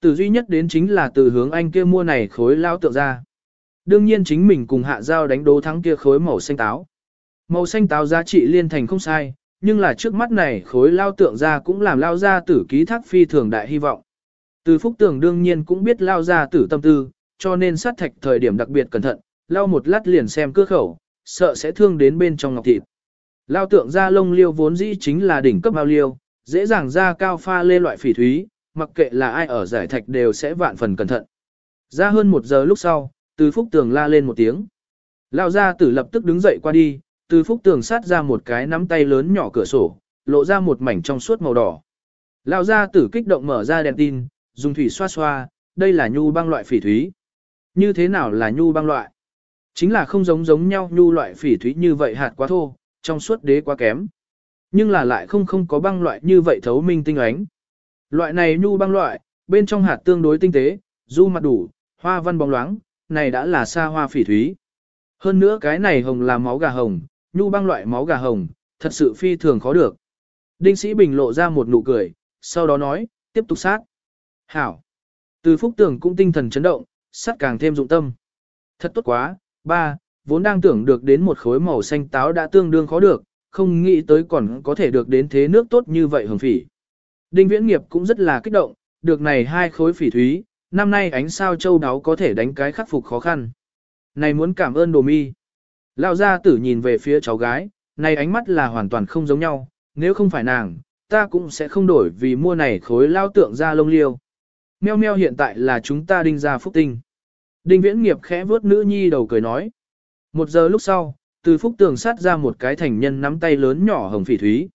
từ duy nhất đến chính là từ hướng anh kia mua này khối lao tượng ra. Đương nhiên chính mình cùng hạ giao đánh đố thắng kia khối màu xanh táo. Màu xanh táo giá trị liên thành không sai, nhưng là trước mắt này khối lao tượng ra cũng làm lao ra tử ký thác phi thường đại hy vọng. Từ phúc tưởng đương nhiên cũng biết lao ra tử tâm tư, cho nên sát thạch thời điểm đặc biệt cẩn thận, lao một lát liền xem cưa khẩu, sợ sẽ thương đến bên trong ngọc thịt. Lao tượng ra lông liêu vốn dĩ chính là đỉnh cấp bao liêu, dễ dàng ra cao pha lê loại phỉ thúy, mặc kệ là ai ở giải thạch đều sẽ vạn phần cẩn thận. Ra hơn một giờ lúc sau, từ phúc tường la lên một tiếng. Lao ra tử lập tức đứng dậy qua đi, từ phúc tường sát ra một cái nắm tay lớn nhỏ cửa sổ, lộ ra một mảnh trong suốt màu đỏ. Lao ra tử kích động mở ra đèn tin, dùng thủy xoa xoa, đây là nhu băng loại phỉ thúy. Như thế nào là nhu băng loại? Chính là không giống giống nhau nhu loại phỉ thúy như vậy hạt quá thô, trong suốt đế quá kém. Nhưng là lại không không có băng loại như vậy thấu minh tinh ánh. Loại này nhu băng loại, bên trong hạt tương đối tinh tế, du mặt đủ, hoa văn bóng loáng, này đã là xa hoa phỉ thúy. Hơn nữa cái này hồng là máu gà hồng, nhu băng loại máu gà hồng, thật sự phi thường khó được. Đinh sĩ bình lộ ra một nụ cười, sau đó nói, tiếp tục sát. Hảo. Từ phúc tưởng cũng tinh thần chấn động, sát càng thêm dụng tâm. Thật tốt quá, ba, vốn đang tưởng được đến một khối màu xanh táo đã tương đương khó được, không nghĩ tới còn có thể được đến thế nước tốt như vậy hồng phỉ. Đinh viễn nghiệp cũng rất là kích động, được này hai khối phỉ thúy, năm nay ánh sao châu đáo có thể đánh cái khắc phục khó khăn. Này muốn cảm ơn đồ mi. Lão gia tử nhìn về phía cháu gái, này ánh mắt là hoàn toàn không giống nhau, nếu không phải nàng, ta cũng sẽ không đổi vì mua này khối lao tượng ra lông liêu. Meo meo hiện tại là chúng ta đinh ra phúc tinh. Đinh viễn nghiệp khẽ vuốt nữ nhi đầu cười nói. Một giờ lúc sau, từ phúc tường sát ra một cái thành nhân nắm tay lớn nhỏ hồng phỉ thúy.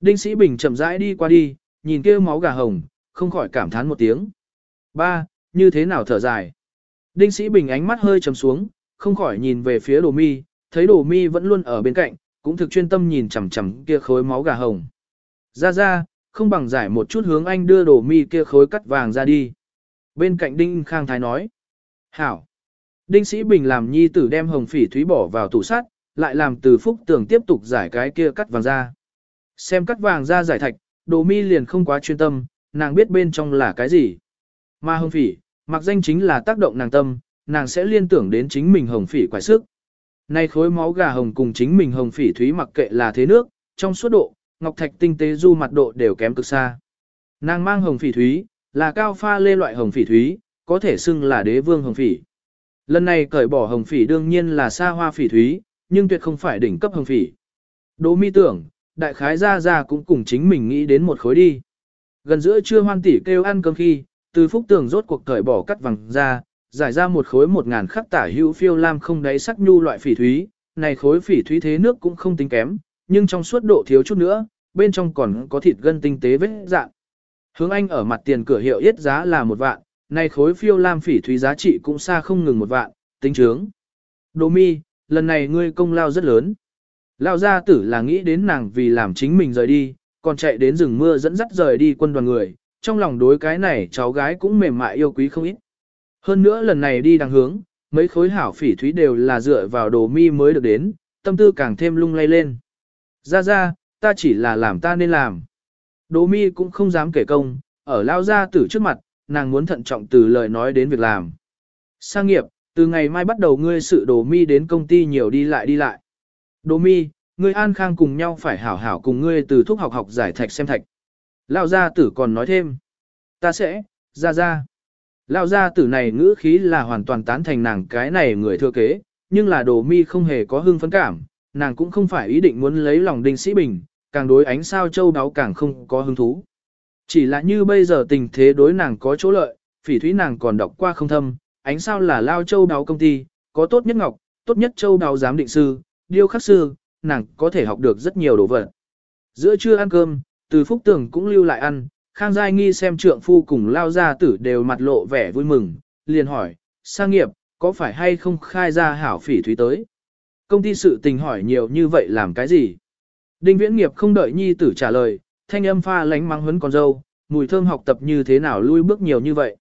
Đinh sĩ bình chậm rãi đi qua đi, nhìn kia máu gà hồng, không khỏi cảm thán một tiếng. Ba, như thế nào thở dài. Đinh sĩ bình ánh mắt hơi trầm xuống, không khỏi nhìn về phía đồ mi, thấy đồ mi vẫn luôn ở bên cạnh, cũng thực chuyên tâm nhìn chằm chằm kia khối máu gà hồng. Ra ra, không bằng giải một chút hướng anh đưa đồ mi kia khối cắt vàng ra đi. Bên cạnh Đinh Khang Thái nói. Hảo. Đinh Sĩ Bình làm nhi tử đem hồng phỉ thúy bỏ vào tủ sắt, lại làm từ phúc tường tiếp tục giải cái kia cắt vàng ra. Xem cắt vàng ra giải thạch, đồ mi liền không quá chuyên tâm, nàng biết bên trong là cái gì. Mà hồng phỉ, mặc danh chính là tác động nàng tâm, nàng sẽ liên tưởng đến chính mình hồng phỉ quải sức. Nay khối máu gà hồng cùng chính mình hồng phỉ thúy mặc kệ là thế nước, trong suốt độ, ngọc thạch tinh tế du mặt độ đều kém cực xa. Nàng mang hồng phỉ thúy, là cao pha lê loại hồng phỉ thúy, có thể xưng là đế vương hồng phỉ. Lần này cởi bỏ hồng phỉ đương nhiên là xa hoa phỉ thúy, nhưng tuyệt không phải đỉnh cấp hồng phỉ. Đỗ mi tưởng, đại khái ra ra cũng cùng chính mình nghĩ đến một khối đi. Gần giữa trưa hoan tỷ kêu ăn cơm khi, từ phúc tường rốt cuộc cởi bỏ cắt vàng ra, giải ra một khối một ngàn khắc tả hữu phiêu lam không đáy sắc nhu loại phỉ thúy, này khối phỉ thúy thế nước cũng không tính kém, nhưng trong suốt độ thiếu chút nữa, bên trong còn có thịt gân tinh tế vết dạng. Hướng Anh ở mặt tiền cửa hiệu yết giá là một vạn, này khối phiêu lam phỉ thúy giá trị cũng xa không ngừng một vạn, tính trướng. Đồ mi, lần này ngươi công lao rất lớn. Lao gia tử là nghĩ đến nàng vì làm chính mình rời đi, còn chạy đến rừng mưa dẫn dắt rời đi quân đoàn người, trong lòng đối cái này cháu gái cũng mềm mại yêu quý không ít. Hơn nữa lần này đi đằng hướng, mấy khối hảo phỉ thúy đều là dựa vào đồ mi mới được đến, tâm tư càng thêm lung lay lên. Ra ra, ta chỉ là làm ta nên làm. Đồ mi cũng không dám kể công, ở lao gia tử trước mặt, nàng muốn thận trọng từ lời nói đến việc làm. Sang nghiệp, từ ngày mai bắt đầu ngươi sự đồ mi đến công ty nhiều đi lại đi lại. Đồ mi, ngươi an khang cùng nhau phải hảo hảo cùng ngươi từ thuốc học học giải thạch xem thạch. Lão gia tử còn nói thêm. Ta sẽ, ra ra. Lão gia tử này ngữ khí là hoàn toàn tán thành nàng cái này người thừa kế, nhưng là đồ mi không hề có hưng phấn cảm, nàng cũng không phải ý định muốn lấy lòng đinh sĩ bình, càng đối ánh sao châu đáo càng không có hứng thú. Chỉ là như bây giờ tình thế đối nàng có chỗ lợi, phỉ thúy nàng còn đọc qua không thâm, ánh sao là lao châu đáo công ty, có tốt nhất ngọc, tốt nhất châu đáo giám định sư, điêu khắc sư, nàng có thể học được rất nhiều đồ vật. Giữa trưa ăn cơm, từ phúc tưởng cũng lưu lại ăn, Khang Giai Nghi xem trượng phu cùng lao gia tử đều mặt lộ vẻ vui mừng, liền hỏi, sang nghiệp, có phải hay không khai ra hảo phỉ thúy tới? Công ty sự tình hỏi nhiều như vậy làm cái gì? Đinh viễn nghiệp không đợi nhi tử trả lời, thanh âm pha lánh mắng huấn con dâu, mùi thơm học tập như thế nào lui bước nhiều như vậy.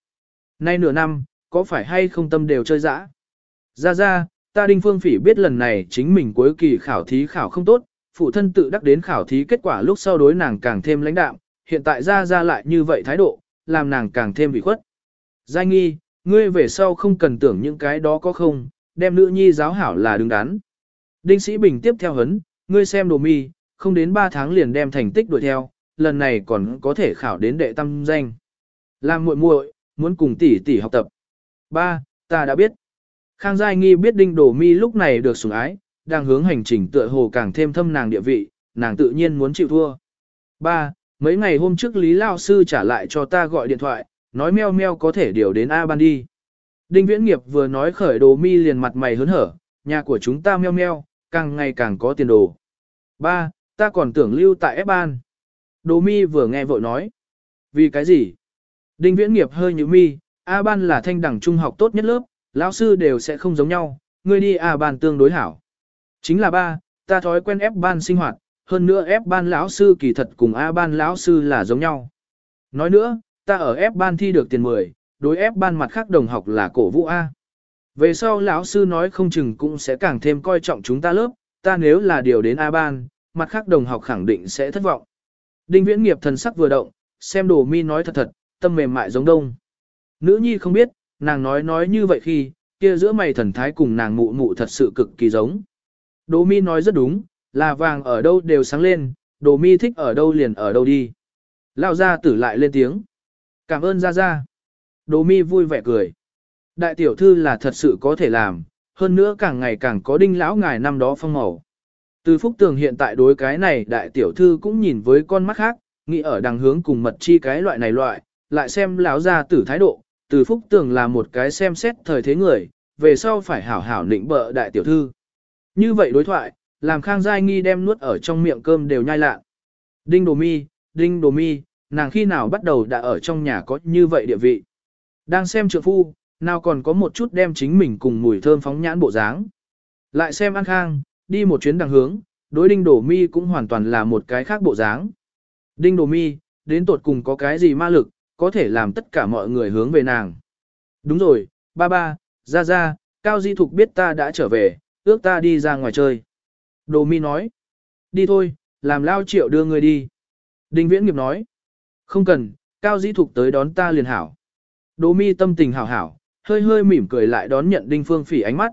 Nay nửa năm, có phải hay không tâm đều chơi dã? Ra ra, ta đinh phương phỉ biết lần này chính mình cuối kỳ khảo thí khảo không tốt, phụ thân tự đắc đến khảo thí kết quả lúc sau đối nàng càng thêm lãnh đạm, hiện tại ra ra lại như vậy thái độ, làm nàng càng thêm bị khuất. Giai nghi, ngươi về sau không cần tưởng những cái đó có không, đem nữ nhi giáo hảo là đứng đắn. Đinh Sĩ Bình tiếp theo hấn, ngươi xem đồ mi, không đến 3 tháng liền đem thành tích đuổi theo, lần này còn có thể khảo đến đệ tam danh. Làm muội muội, muốn cùng tỷ tỷ học tập. Ba, ta đã biết. Khang Giai Nghi biết Đinh Đổ Mi lúc này được sủng ái, đang hướng hành trình tựa hồ càng thêm thâm nàng địa vị, nàng tự nhiên muốn chịu thua. Ba, mấy ngày hôm trước Lý Lao Sư trả lại cho ta gọi điện thoại, nói meo meo có thể điều đến A Ban đi. Đinh Viễn Nghiệp vừa nói khởi Đồ Mi liền mặt mày hớn hở, nhà của chúng ta meo meo, càng ngày càng có tiền đồ. Ba, ta còn tưởng lưu tại F Ban. Đồ Mi vừa nghe vội nói. Vì cái gì? Đinh Viễn Nghiệp hơi như mi, A ban là thanh đẳng trung học tốt nhất lớp, lão sư đều sẽ không giống nhau, ngươi đi A ban tương đối hảo. Chính là ba, ta thói quen ép ban sinh hoạt, hơn nữa ép ban lão sư kỳ thật cùng A ban lão sư là giống nhau. Nói nữa, ta ở ép ban thi được tiền 10, đối ép ban mặt khác đồng học là cổ vũ A. Về sau lão sư nói không chừng cũng sẽ càng thêm coi trọng chúng ta lớp, ta nếu là điều đến A ban, mặt khác đồng học khẳng định sẽ thất vọng. Đinh viễn nghiệp thần sắc vừa động, xem đồ mi nói thật thật, tâm mềm mại giống đông. Nữ nhi không biết, nàng nói nói như vậy khi, kia giữa mày thần thái cùng nàng mụ mụ thật sự cực kỳ giống. Đồ mi nói rất đúng, là vàng ở đâu đều sáng lên, đồ mi thích ở đâu liền ở đâu đi. Lao ra tử lại lên tiếng. Cảm ơn ra ra. Đồ mi vui vẻ cười. Đại tiểu thư là thật sự có thể làm, hơn nữa càng ngày càng có đinh lão ngài năm đó phong màu. Từ phúc tường hiện tại đối cái này đại tiểu thư cũng nhìn với con mắt khác, nghĩ ở đằng hướng cùng mật chi cái loại này loại, lại xem lão gia tử thái độ, từ phúc tường là một cái xem xét thời thế người, về sau phải hảo hảo nịnh bợ đại tiểu thư. Như vậy đối thoại, làm Khang Giai Nghi đem nuốt ở trong miệng cơm đều nhai lạ. Đinh Đồ Mi, Đinh Đồ Mi, nàng khi nào bắt đầu đã ở trong nhà có như vậy địa vị. Đang xem trượng phu, nào còn có một chút đem chính mình cùng mùi thơm phóng nhãn bộ dáng. Lại xem An Khang, đi một chuyến đằng hướng, đối Đinh Đồ Mi cũng hoàn toàn là một cái khác bộ dáng. Đinh Đồ Mi, đến tột cùng có cái gì ma lực, có thể làm tất cả mọi người hướng về nàng. Đúng rồi, ba ba, ra ra, Cao Di Thục biết ta đã trở về, ước ta đi ra ngoài chơi. Đồ mi nói, đi thôi, làm lao triệu đưa người đi. Đinh Viễn Nghiệp nói, không cần, Cao Di Thục tới đón ta liền hảo. Đồ mi tâm tình hảo hảo, hơi hơi mỉm cười lại đón nhận Đinh Phương Phỉ ánh mắt.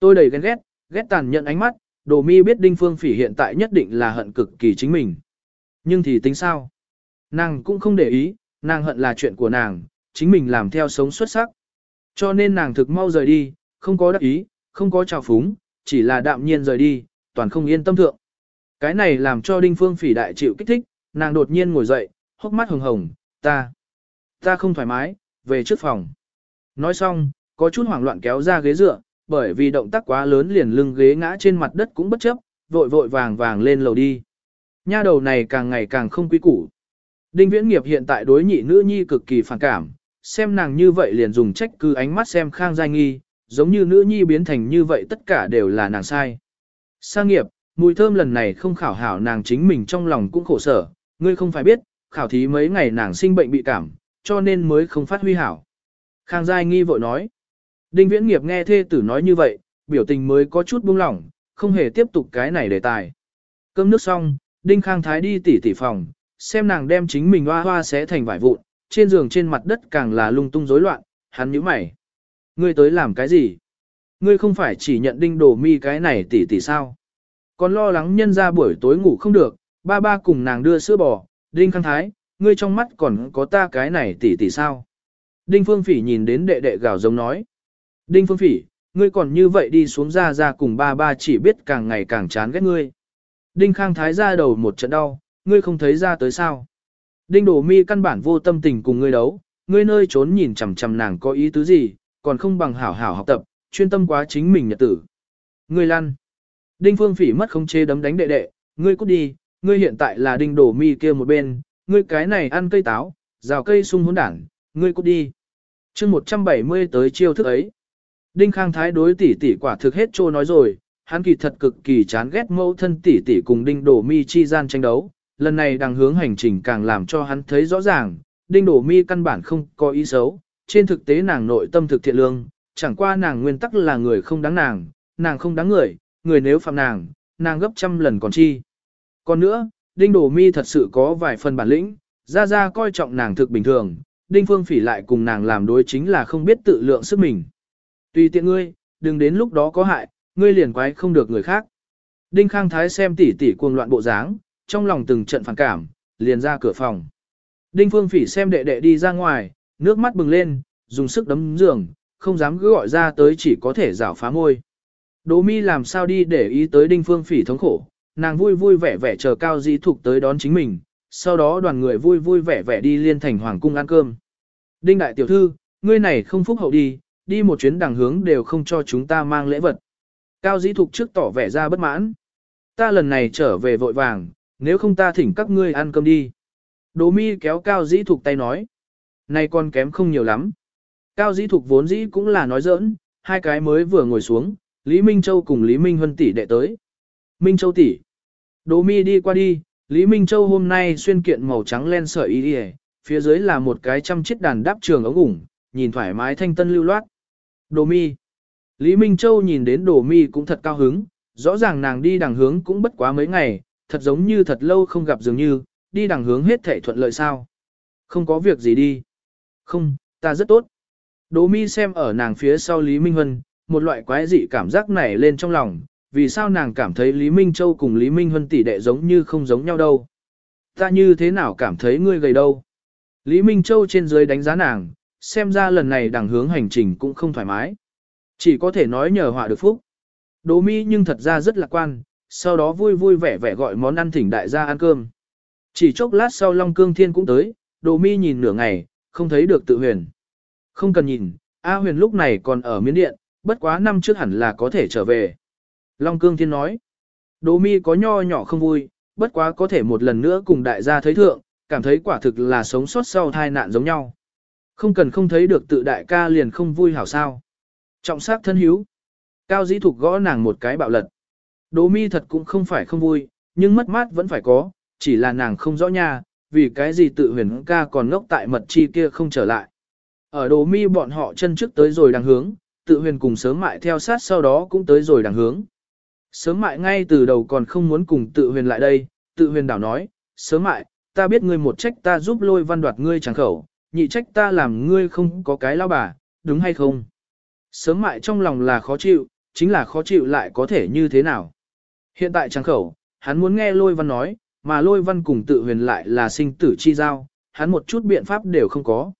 Tôi đầy ghen ghét, ghét tàn nhận ánh mắt, Đồ mi biết Đinh Phương Phỉ hiện tại nhất định là hận cực kỳ chính mình. Nhưng thì tính sao? Nàng cũng không để ý, nàng hận là chuyện của nàng, chính mình làm theo sống xuất sắc. Cho nên nàng thực mau rời đi, không có đắc ý, không có trào phúng, chỉ là đạm nhiên rời đi, toàn không yên tâm thượng. Cái này làm cho Đinh Phương Phỉ đại chịu kích thích, nàng đột nhiên ngồi dậy, hốc mắt hồng hồng, ta, ta không thoải mái, về trước phòng. Nói xong, có chút hoảng loạn kéo ra ghế dựa, bởi vì động tác quá lớn liền lưng ghế ngã trên mặt đất cũng bất chấp, vội vội vàng vàng lên lầu đi. Nha đầu này càng ngày càng không quý củ. Đinh Viễn Nghiệp hiện tại đối nhị nữ nhi cực kỳ phản cảm, xem nàng như vậy liền dùng trách cứ ánh mắt xem Khang Giai Nghi, giống như nữ nhi biến thành như vậy tất cả đều là nàng sai. Sang nghiệp, mùi thơm lần này không khảo hảo nàng chính mình trong lòng cũng khổ sở, ngươi không phải biết, khảo thí mấy ngày nàng sinh bệnh bị cảm, cho nên mới không phát huy hảo. Khang Giai Nghi vội nói. Đinh Viễn Nghiệp nghe thê tử nói như vậy, biểu tình mới có chút buông lỏng, không hề tiếp tục cái này đề tài. Cơm nước xong, Đinh Khang Thái đi tỉ tỉ phòng, xem nàng đem chính mình hoa hoa xé thành vải vụn, trên giường trên mặt đất càng là lung tung rối loạn, hắn nhíu mày. Ngươi tới làm cái gì? Ngươi không phải chỉ nhận đinh đồ mi cái này tỷ tỷ sao? Còn lo lắng nhân ra buổi tối ngủ không được, ba ba cùng nàng đưa sữa bò, đinh khang thái, ngươi trong mắt còn có ta cái này tỷ tỷ sao? Đinh phương phỉ nhìn đến đệ đệ gào giống nói. Đinh phương phỉ, ngươi còn như vậy đi xuống ra ra cùng ba ba chỉ biết càng ngày càng chán ghét ngươi. Đinh khang thái ra đầu một trận đau, ngươi không thấy ra tới sao. Đinh đổ mi căn bản vô tâm tình cùng ngươi đấu, ngươi nơi trốn nhìn chằm chằm nàng có ý tứ gì, còn không bằng hảo hảo học tập, chuyên tâm quá chính mình nhật tử. Ngươi lăn. Đinh phương phỉ mất không chế đấm đánh đệ đệ, ngươi cút đi, ngươi hiện tại là đinh đổ mi kia một bên, ngươi cái này ăn cây táo, rào cây sung hỗn đảng, ngươi cút đi. chương 170 tới chiêu thức ấy. Đinh Khang Thái đối tỷ tỷ quả thực hết trô nói rồi, hắn kỳ thật cực kỳ chán ghét mẫu thân tỷ tỷ cùng đinh đổ mi chi gian tranh đấu, lần này đang hướng hành trình càng làm cho hắn thấy rõ ràng, đinh đổ mi căn bản không có ý xấu, trên thực tế nàng nội tâm thực thiện lương, chẳng qua nàng nguyên tắc là người không đáng nàng, nàng không đáng người, người nếu phạm nàng, nàng gấp trăm lần còn chi. Còn nữa, đinh đổ mi thật sự có vài phần bản lĩnh, ra ra coi trọng nàng thực bình thường, Đinh Phương Phỉ lại cùng nàng làm đối chính là không biết tự lượng sức mình. Tùy tiện ngươi, đừng đến lúc đó có hại, ngươi liền quái không được người khác. Đinh Khang Thái xem tỷ tỷ cuồng loạn bộ dáng, trong lòng từng trận phản cảm, liền ra cửa phòng. Đinh Phương Phỉ xem đệ đệ đi ra ngoài, nước mắt bừng lên, dùng sức đấm giường, không dám cứ gọi ra tới chỉ có thể rảo phá môi. Đỗ mi làm sao đi để ý tới Đinh Phương Phỉ thống khổ, nàng vui vui vẻ vẻ chờ Cao Dĩ Thục tới đón chính mình, sau đó đoàn người vui vui vẻ vẻ đi liên thành hoàng cung ăn cơm. Đinh đại tiểu thư, ngươi này không phúc hậu đi, đi một chuyến đằng hướng đều không cho chúng ta mang lễ vật. Cao Dĩ Thục trước tỏ vẻ ra bất mãn. Ta lần này trở về vội vàng, nếu không ta thỉnh các ngươi ăn cơm đi. Đỗ mi kéo Cao Dĩ Thục tay nói. Này con kém không nhiều lắm. Cao Dĩ Thục vốn dĩ cũng là nói giỡn, hai cái mới vừa ngồi xuống, Lý Minh Châu cùng Lý Minh Huân tỷ đệ tới. Minh Châu tỷ. Đỗ mi đi qua đi, Lý Minh Châu hôm nay xuyên kiện màu trắng len sợi y đi phía dưới là một cái trăm chiếc đàn đáp trường ống ủng, nhìn thoải mái thanh tân lưu loát. Đồ mi. Lý Minh Châu nhìn đến đồ mi cũng thật cao hứng, rõ ràng nàng đi đằng hướng cũng bất quá mấy ngày, thật giống như thật lâu không gặp dường như, đi đằng hướng hết thể thuận lợi sao. Không có việc gì đi. Không, ta rất tốt. Đỗ mi xem ở nàng phía sau Lý Minh Huân, một loại quái dị cảm giác nảy lên trong lòng, vì sao nàng cảm thấy Lý Minh Châu cùng Lý Minh Huân tỷ đệ giống như không giống nhau đâu. Ta như thế nào cảm thấy ngươi gầy đâu. Lý Minh Châu trên dưới đánh giá nàng, xem ra lần này đằng hướng hành trình cũng không thoải mái. Chỉ có thể nói nhờ họa được phúc. Đỗ mi nhưng thật ra rất lạc quan, sau đó vui vui vẻ vẻ gọi món ăn thỉnh đại gia ăn cơm. Chỉ chốc lát sau Long Cương Thiên cũng tới, Đỗ mi nhìn nửa ngày, không thấy được tự huyền. Không cần nhìn, A huyền lúc này còn ở miến điện, bất quá năm trước hẳn là có thể trở về. Long Cương Thiên nói, Đỗ mi có nho nhỏ không vui, bất quá có thể một lần nữa cùng đại gia thấy thượng, cảm thấy quả thực là sống sót sau tai nạn giống nhau. Không cần không thấy được tự đại ca liền không vui hảo sao. Trọng sát thân hiếu. Cao dĩ thục gõ nàng một cái bạo lật. Đỗ mi thật cũng không phải không vui, nhưng mất mát vẫn phải có, chỉ là nàng không rõ nha, vì cái gì tự huyền ca còn ngốc tại mật chi kia không trở lại. Ở Đỗ mi bọn họ chân trước tới rồi đằng hướng, tự huyền cùng sớm mại theo sát sau đó cũng tới rồi đằng hướng. Sớm mại ngay từ đầu còn không muốn cùng tự huyền lại đây, tự huyền đảo nói, sớm mại, ta biết ngươi một trách ta giúp lôi văn đoạt ngươi tràng khẩu, nhị trách ta làm ngươi không có cái lao bà, đúng hay không? Sớm mại trong lòng là khó chịu, chính là khó chịu lại có thể như thế nào? Hiện tại chẳng khẩu, hắn muốn nghe lôi văn nói, mà lôi văn cùng tự huyền lại là sinh tử chi giao, hắn một chút biện pháp đều không có.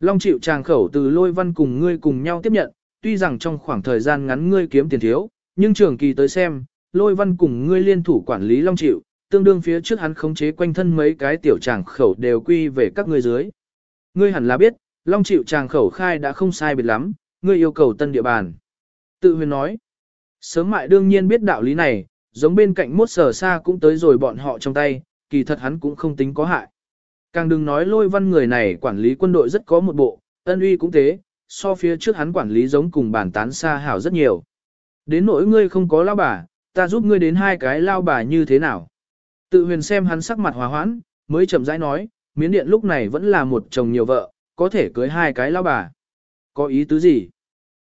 Long chịu tràng khẩu từ lôi văn cùng ngươi cùng nhau tiếp nhận, tuy rằng trong khoảng thời gian ngắn ngươi kiếm tiền thiếu, nhưng trường kỳ tới xem, lôi văn cùng ngươi liên thủ quản lý long chịu, tương đương phía trước hắn khống chế quanh thân mấy cái tiểu tràng khẩu đều quy về các ngươi dưới. Ngươi hẳn là biết, long chịu tràng khẩu khai đã không sai biệt lắm, ngươi yêu cầu tân địa bàn. Tự huyền nói, sớm mại đương nhiên biết đạo lý này, giống bên cạnh mốt sở xa cũng tới rồi bọn họ trong tay, kỳ thật hắn cũng không tính có hại. Càng đừng nói lôi văn người này quản lý quân đội rất có một bộ, ân uy cũng thế, so phía trước hắn quản lý giống cùng bản tán xa hảo rất nhiều. Đến nỗi ngươi không có lao bà, ta giúp ngươi đến hai cái lao bà như thế nào. Tự huyền xem hắn sắc mặt hòa hoãn, mới chậm rãi nói, miến điện lúc này vẫn là một chồng nhiều vợ, có thể cưới hai cái lao bà. Có ý tứ gì?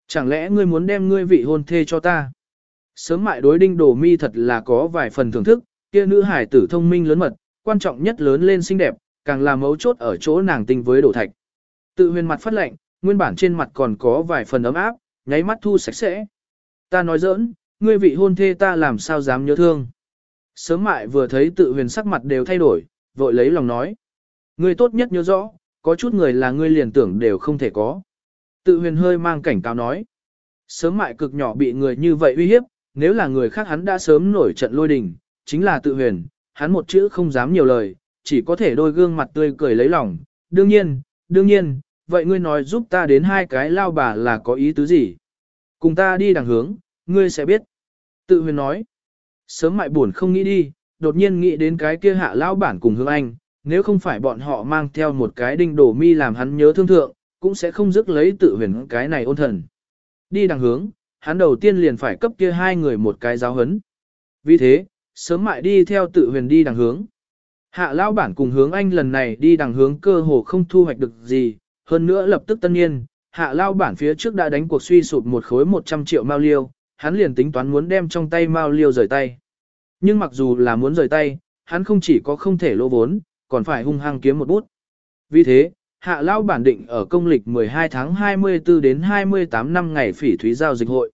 Chẳng lẽ ngươi muốn đem ngươi vị hôn thê cho ta? Sớm mại đối đinh đồ mi thật là có vài phần thưởng thức, kia nữ hải tử thông minh lớn mật, quan trọng nhất lớn lên xinh đẹp, càng là mấu chốt ở chỗ nàng tinh với đổ thạch. Tự huyền mặt phát lệnh, nguyên bản trên mặt còn có vài phần ấm áp, nháy mắt thu sạch sẽ. Ta nói giỡn, ngươi vị hôn thê ta làm sao dám nhớ thương. Sớm mại vừa thấy tự huyền sắc mặt đều thay đổi, vội lấy lòng nói. Ngươi tốt nhất nhớ rõ, có chút người là ngươi liền tưởng đều không thể có. Tự huyền hơi mang cảnh cáo nói. Sớm mại cực nhỏ bị người như vậy uy hiếp, nếu là người khác hắn đã sớm nổi trận lôi đình, chính là tự huyền, hắn một chữ không dám nhiều lời, chỉ có thể đôi gương mặt tươi cười lấy lòng. Đương nhiên, đương nhiên, vậy ngươi nói giúp ta đến hai cái lao bà là có ý tứ gì? Cùng ta đi đằng hướng, ngươi sẽ biết. Tự huyền nói. Sớm mại buồn không nghĩ đi, đột nhiên nghĩ đến cái kia hạ lao bản cùng hướng anh, nếu không phải bọn họ mang theo một cái đinh đổ mi làm hắn nhớ thương thượng, cũng sẽ không dứt lấy tự huyền cái này ôn thần. Đi đằng hướng, hắn đầu tiên liền phải cấp kia hai người một cái giáo hấn. Vì thế, sớm mại đi theo tự huyền đi đằng hướng. Hạ lao bản cùng hướng anh lần này đi đằng hướng cơ hồ không thu hoạch được gì, hơn nữa lập tức tân nhiên hạ lao bản phía trước đã đánh cuộc suy sụp một khối 100 triệu mao liêu, hắn liền tính toán muốn đem trong tay mao liêu rời tay. Nhưng mặc dù là muốn rời tay, hắn không chỉ có không thể lỗ vốn, còn phải hung hăng kiếm một bút. Vì thế, hạ lao bản định ở công lịch 12 tháng 24 đến 28 năm ngày phỉ thúy giao dịch hội.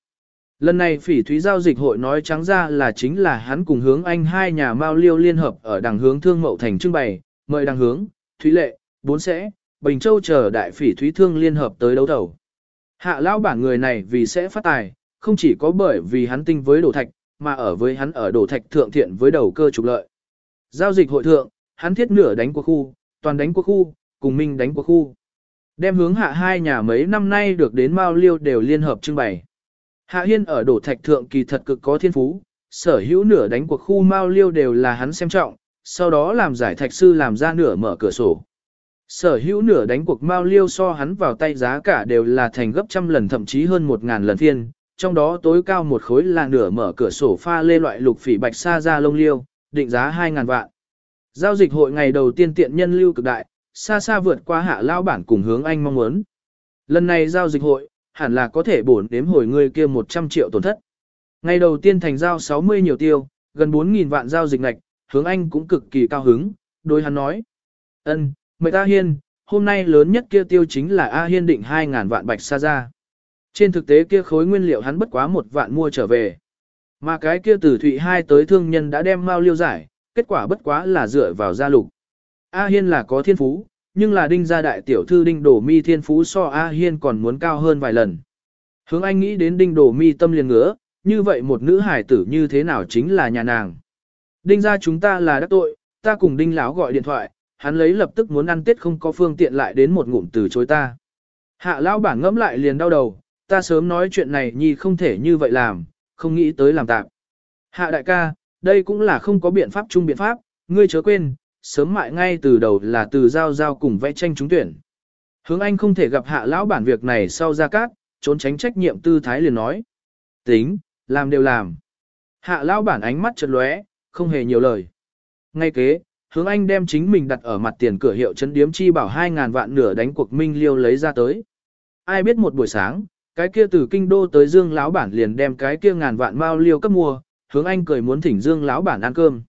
Lần này phỉ thúy giao dịch hội nói trắng ra là chính là hắn cùng hướng anh hai nhà mao liêu liên hợp ở đằng hướng thương mậu thành trưng bày, mời đằng hướng, thúy lệ, bốn sẽ, Bình Châu chờ đại phỉ thúy thương liên hợp tới đấu đầu. Hạ lão bản người này vì sẽ phát tài, không chỉ có bởi vì hắn tinh với đổ thạch, mà ở với hắn ở đổ thạch thượng thiện với đầu cơ trục lợi. Giao dịch hội thượng, hắn thiết nửa đánh quốc khu, toàn đánh quốc khu, cùng minh đánh cuộc khu. Đem hướng hạ hai nhà mấy năm nay được đến Mao Liêu đều liên hợp trưng bày. Hạ Hiên ở đổ thạch thượng kỳ thật cực có thiên phú, sở hữu nửa đánh cuộc khu Mao Liêu đều là hắn xem trọng, sau đó làm giải thạch sư làm ra nửa mở cửa sổ. Sở hữu nửa đánh cuộc Mao Liêu so hắn vào tay giá cả đều là thành gấp trăm lần thậm chí hơn một ngàn lần thiên, trong đó tối cao một khối là nửa mở cửa sổ pha lê loại lục phỉ bạch sa ra lông liêu, định giá 2.000 vạn. Giao dịch hội ngày đầu tiên tiện nhân lưu cực đại, xa xa vượt qua hạ lao bản cùng hướng anh mong muốn. Lần này giao dịch hội, hẳn là có thể bổn đếm hồi người kia 100 triệu tổn thất. Ngày đầu tiên thành giao 60 nhiều tiêu, gần 4.000 vạn giao dịch ngạch, hướng anh cũng cực kỳ cao hứng, đối hắn nói. ân mời ta Hiên, hôm nay lớn nhất kia tiêu chính là A Hiên định 2.000 vạn bạch xa ra. Trên thực tế kia khối nguyên liệu hắn bất quá một vạn mua trở về. Mà cái kia từ Thụy hai tới thương nhân đã đem mau liêu giải, kết quả bất quá là dựa vào gia lục. A Hiên là có thiên phú, nhưng là đinh gia đại tiểu thư đinh đổ mi thiên phú so A Hiên còn muốn cao hơn vài lần. Hướng anh nghĩ đến đinh đổ mi tâm liền ngứa, như vậy một nữ hải tử như thế nào chính là nhà nàng. Đinh gia chúng ta là đắc tội, ta cùng đinh lão gọi điện thoại, hắn lấy lập tức muốn ăn tết không có phương tiện lại đến một ngụm từ chối ta. Hạ lão bản ngẫm lại liền đau đầu, ta sớm nói chuyện này nhi không thể như vậy làm, không nghĩ tới làm tạm. Hạ đại ca, đây cũng là không có biện pháp chung biện pháp, ngươi chớ quên, sớm mại ngay từ đầu là từ giao giao cùng vẽ tranh trúng tuyển. Hướng anh không thể gặp hạ lão bản việc này sau ra cát, trốn tránh trách nhiệm tư thái liền nói. Tính, làm đều làm. Hạ lão bản ánh mắt chật lóe, không hề nhiều lời. Ngay kế, hướng anh đem chính mình đặt ở mặt tiền cửa hiệu chấn điếm chi bảo 2.000 vạn nửa đánh cuộc minh liêu lấy ra tới. Ai biết một buổi sáng, cái kia từ kinh đô tới Dương lão bản liền đem cái kia ngàn vạn bao liêu cấp mua, hướng anh cười muốn thỉnh Dương lão bản ăn cơm.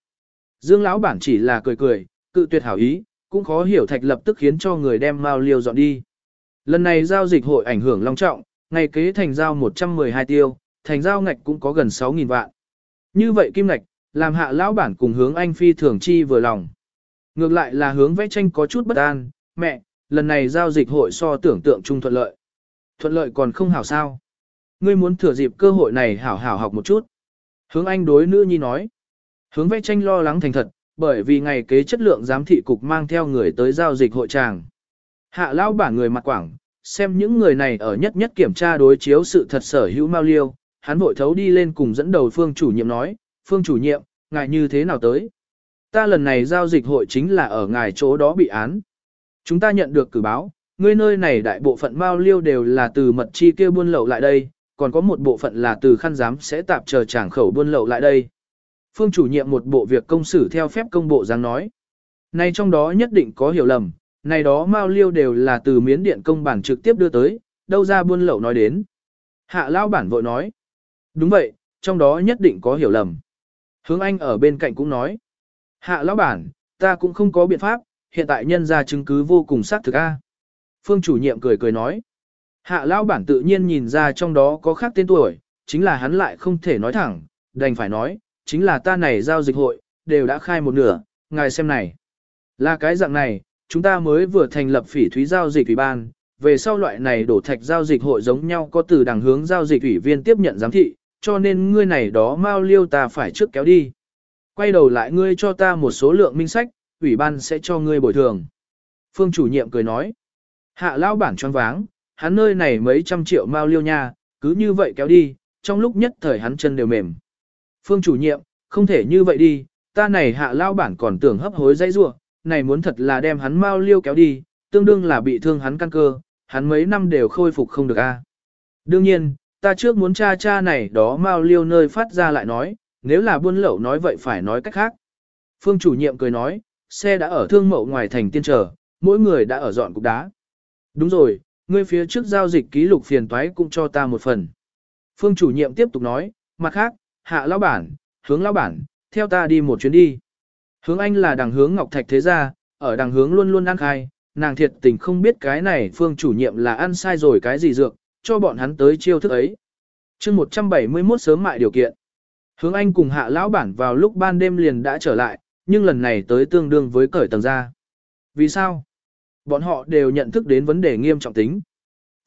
Dương lão bản chỉ là cười cười, cự tuyệt hảo ý, cũng khó hiểu thạch lập tức khiến cho người đem mao liêu dọn đi. Lần này giao dịch hội ảnh hưởng long trọng, ngày kế thành giao 112 tiêu, thành giao ngạch cũng có gần 6.000 vạn. Như vậy kim ngạch, làm hạ lão bản cùng hướng anh phi thường chi vừa lòng. Ngược lại là hướng vẽ tranh có chút bất an, mẹ, lần này giao dịch hội so tưởng tượng trung thuận lợi. Thuận lợi còn không hảo sao. Ngươi muốn thừa dịp cơ hội này hảo hảo học một chút. Hướng anh đối nữ nhi nói. Hướng vẽ tranh lo lắng thành thật, bởi vì ngày kế chất lượng giám thị cục mang theo người tới giao dịch hội tràng. Hạ lao bản người mặt quảng, xem những người này ở nhất nhất kiểm tra đối chiếu sự thật sở hữu mau liêu, hắn vội thấu đi lên cùng dẫn đầu phương chủ nhiệm nói, phương chủ nhiệm, ngài như thế nào tới? Ta lần này giao dịch hội chính là ở ngài chỗ đó bị án. Chúng ta nhận được cử báo, ngươi nơi này đại bộ phận mao liêu đều là từ mật chi kia buôn lậu lại đây, còn có một bộ phận là từ khăn giám sẽ tạp chờ tràng khẩu buôn lậu lại đây. Phương chủ nhiệm một bộ việc công xử theo phép công bộ giang nói. Này trong đó nhất định có hiểu lầm, này đó mao liêu đều là từ miến điện công bản trực tiếp đưa tới, đâu ra buôn lậu nói đến. Hạ lao bản vội nói. Đúng vậy, trong đó nhất định có hiểu lầm. Hướng Anh ở bên cạnh cũng nói. Hạ lão bản, ta cũng không có biện pháp, hiện tại nhân ra chứng cứ vô cùng xác thực a. Phương chủ nhiệm cười cười nói. Hạ lão bản tự nhiên nhìn ra trong đó có khác tên tuổi, chính là hắn lại không thể nói thẳng, đành phải nói, chính là ta này giao dịch hội, đều đã khai một nửa, ngài xem này. Là cái dạng này, chúng ta mới vừa thành lập phỉ thúy giao dịch ủy ban, về sau loại này đổ thạch giao dịch hội giống nhau có từ đằng hướng giao dịch ủy viên tiếp nhận giám thị, cho nên ngươi này đó mau liêu ta phải trước kéo đi. Quay đầu lại ngươi cho ta một số lượng minh sách, ủy ban sẽ cho ngươi bồi thường. Phương chủ nhiệm cười nói. Hạ lao bản choáng váng, hắn nơi này mấy trăm triệu mau liêu nha, cứ như vậy kéo đi, trong lúc nhất thời hắn chân đều mềm. Phương chủ nhiệm, không thể như vậy đi, ta này hạ lao bản còn tưởng hấp hối dây rua, này muốn thật là đem hắn mau liêu kéo đi, tương đương là bị thương hắn căn cơ, hắn mấy năm đều khôi phục không được a. Đương nhiên, ta trước muốn cha cha này đó mau liêu nơi phát ra lại nói, nếu là buôn lậu nói vậy phải nói cách khác. Phương chủ nhiệm cười nói, xe đã ở thương mậu ngoài thành tiên trở, mỗi người đã ở dọn cục đá. Đúng rồi, ngươi phía trước giao dịch ký lục phiền toái cũng cho ta một phần. Phương chủ nhiệm tiếp tục nói, mặt khác, hạ lão bản, hướng lão bản, theo ta đi một chuyến đi. Hướng anh là đằng hướng Ngọc Thạch thế gia, ở đằng hướng luôn luôn ăn khai, nàng thiệt tình không biết cái này phương chủ nhiệm là ăn sai rồi cái gì dược, cho bọn hắn tới chiêu thức ấy. chương 171 sớm mại điều kiện. Hướng Anh cùng hạ lão bản vào lúc ban đêm liền đã trở lại, nhưng lần này tới tương đương với cởi tầng ra. Vì sao? Bọn họ đều nhận thức đến vấn đề nghiêm trọng tính.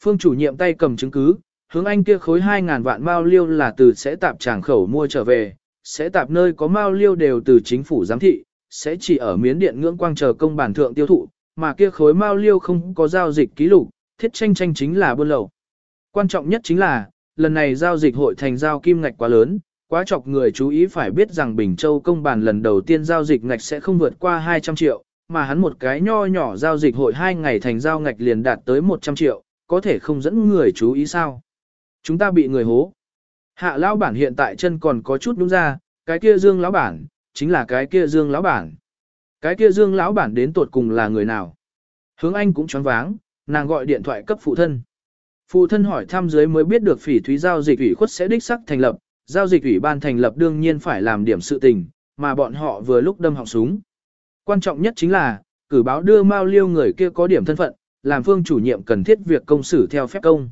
Phương chủ nhiệm tay cầm chứng cứ, hướng Anh kia khối 2.000 vạn mao liêu là từ sẽ tạp tràng khẩu mua trở về, sẽ tạp nơi có mao liêu đều từ chính phủ giám thị, sẽ chỉ ở miến điện ngưỡng quang chờ công bản thượng tiêu thụ, mà kia khối mao liêu không có giao dịch ký lục, thiết tranh tranh chính là buôn lậu. Quan trọng nhất chính là, lần này giao dịch hội thành giao kim ngạch quá lớn, quá chọc người chú ý phải biết rằng Bình Châu công bản lần đầu tiên giao dịch ngạch sẽ không vượt qua 200 triệu, mà hắn một cái nho nhỏ giao dịch hội hai ngày thành giao ngạch liền đạt tới 100 triệu, có thể không dẫn người chú ý sao. Chúng ta bị người hố. Hạ lão bản hiện tại chân còn có chút đúng ra, cái kia dương lão bản, chính là cái kia dương lão bản. Cái kia dương lão bản đến tột cùng là người nào? Hướng anh cũng choáng váng, nàng gọi điện thoại cấp phụ thân. Phụ thân hỏi thăm dưới mới biết được phỉ thúy giao dịch ủy khuất sẽ đích sắc thành lập, giao dịch ủy ban thành lập đương nhiên phải làm điểm sự tình, mà bọn họ vừa lúc đâm họng súng. Quan trọng nhất chính là, cử báo đưa Mao Liêu người kia có điểm thân phận, làm phương chủ nhiệm cần thiết việc công xử theo phép công.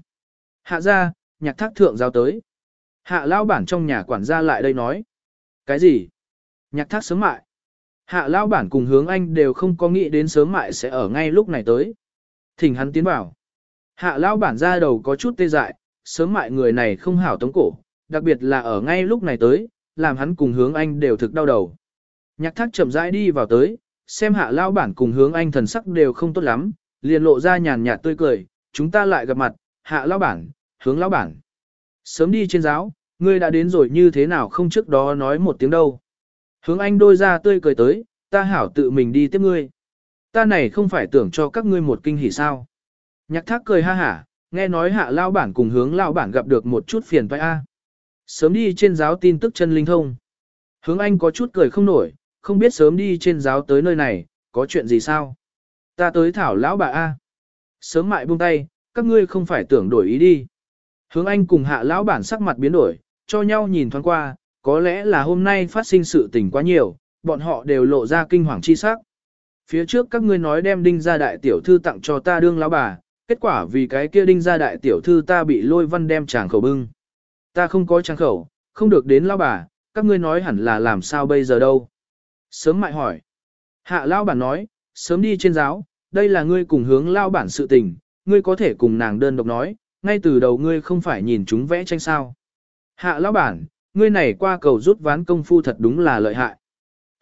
Hạ ra, nhạc thác thượng giao tới. Hạ lao bản trong nhà quản gia lại đây nói. Cái gì? Nhạc thác sớm mại. Hạ lao bản cùng hướng anh đều không có nghĩ đến sớm mại sẽ ở ngay lúc này tới. Thỉnh hắn tiến vào. Hạ lao bản ra đầu có chút tê dại, sớm mại người này không hảo tống cổ, đặc biệt là ở ngay lúc này tới, làm hắn cùng hướng anh đều thực đau đầu. Nhạc thác chậm rãi đi vào tới, xem hạ lao bản cùng hướng anh thần sắc đều không tốt lắm, liền lộ ra nhàn nhạt tươi cười, chúng ta lại gặp mặt, hạ lao bản, hướng Lão bản. Sớm đi trên giáo, ngươi đã đến rồi như thế nào không trước đó nói một tiếng đâu. Hướng anh đôi ra tươi cười tới, ta hảo tự mình đi tiếp ngươi. Ta này không phải tưởng cho các ngươi một kinh hỉ sao. Nhạc thác cười ha hả, nghe nói hạ lao bản cùng hướng lao bản gặp được một chút phiền vai a. Sớm đi trên giáo tin tức chân linh thông. Hướng anh có chút cười không nổi, không biết sớm đi trên giáo tới nơi này, có chuyện gì sao? Ta tới thảo lão bà A. Sớm mại buông tay, các ngươi không phải tưởng đổi ý đi. Hướng anh cùng hạ lão bản sắc mặt biến đổi, cho nhau nhìn thoáng qua, có lẽ là hôm nay phát sinh sự tình quá nhiều, bọn họ đều lộ ra kinh hoàng chi sắc. Phía trước các ngươi nói đem đinh gia đại tiểu thư tặng cho ta đương lão bà, kết quả vì cái kia đinh gia đại tiểu thư ta bị lôi văn đem chàng khẩu bưng. Ta không có trang khẩu, không được đến lão bà, các ngươi nói hẳn là làm sao bây giờ đâu. Sớm mại hỏi. Hạ lão bản nói, sớm đi trên giáo, đây là ngươi cùng hướng lão bản sự tình, ngươi có thể cùng nàng đơn độc nói, ngay từ đầu ngươi không phải nhìn chúng vẽ tranh sao. Hạ lão bản, ngươi này qua cầu rút ván công phu thật đúng là lợi hại.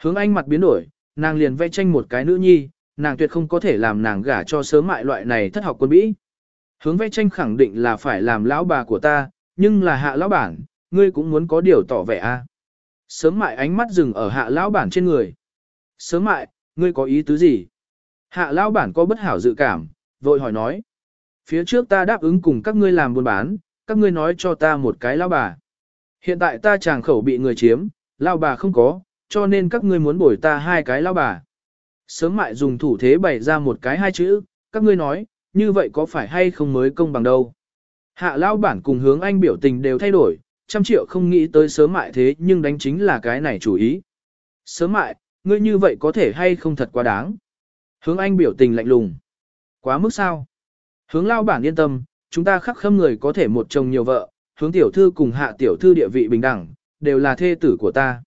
Hướng anh mặt biến đổi, nàng liền vẽ tranh một cái nữ nhi, nàng tuyệt không có thể làm nàng gả cho sớm mại loại này thất học quân bĩ. Hướng vẽ tranh khẳng định là phải làm lão bà của ta, nhưng là hạ lão bản, ngươi cũng muốn có điều tỏ vẻ a. Sớm mại ánh mắt dừng ở hạ lão bản trên người. Sớm mại, ngươi có ý tứ gì? Hạ lão bản có bất hảo dự cảm, vội hỏi nói. Phía trước ta đáp ứng cùng các ngươi làm buôn bán, các ngươi nói cho ta một cái lao bà. Hiện tại ta chàng khẩu bị người chiếm, lao bà không có, cho nên các ngươi muốn bồi ta hai cái lao bà. Sớm mại dùng thủ thế bày ra một cái hai chữ, các ngươi nói, như vậy có phải hay không mới công bằng đâu. Hạ lao bản cùng hướng anh biểu tình đều thay đổi, trăm triệu không nghĩ tới sớm mại thế nhưng đánh chính là cái này chủ ý. Sớm mại, ngươi như vậy có thể hay không thật quá đáng. Hướng anh biểu tình lạnh lùng. Quá mức sao? Hướng lao bản yên tâm, chúng ta khắc khâm người có thể một chồng nhiều vợ, hướng tiểu thư cùng hạ tiểu thư địa vị bình đẳng, đều là thê tử của ta.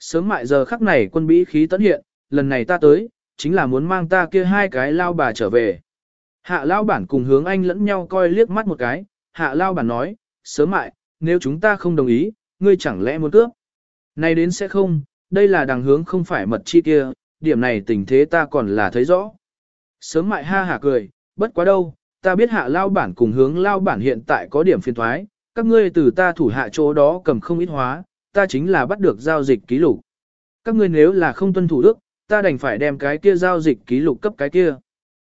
Sớm mại giờ khắc này quân bĩ khí tấn hiện, lần này ta tới, chính là muốn mang ta kia hai cái lao bà trở về. Hạ lao bản cùng hướng anh lẫn nhau coi liếc mắt một cái, hạ lao bản nói, sớm mại, nếu chúng ta không đồng ý, ngươi chẳng lẽ muốn cướp? Này đến sẽ không, đây là đằng hướng không phải mật chi kia, điểm này tình thế ta còn là thấy rõ. Sớm mại ha hả cười, bất quá đâu, ta biết hạ lao bản cùng hướng lao bản hiện tại có điểm phiền thoái, các ngươi từ ta thủ hạ chỗ đó cầm không ít hóa, ta chính là bắt được giao dịch ký lục. Các ngươi nếu là không tuân thủ đức, ta đành phải đem cái kia giao dịch ký lục cấp cái kia.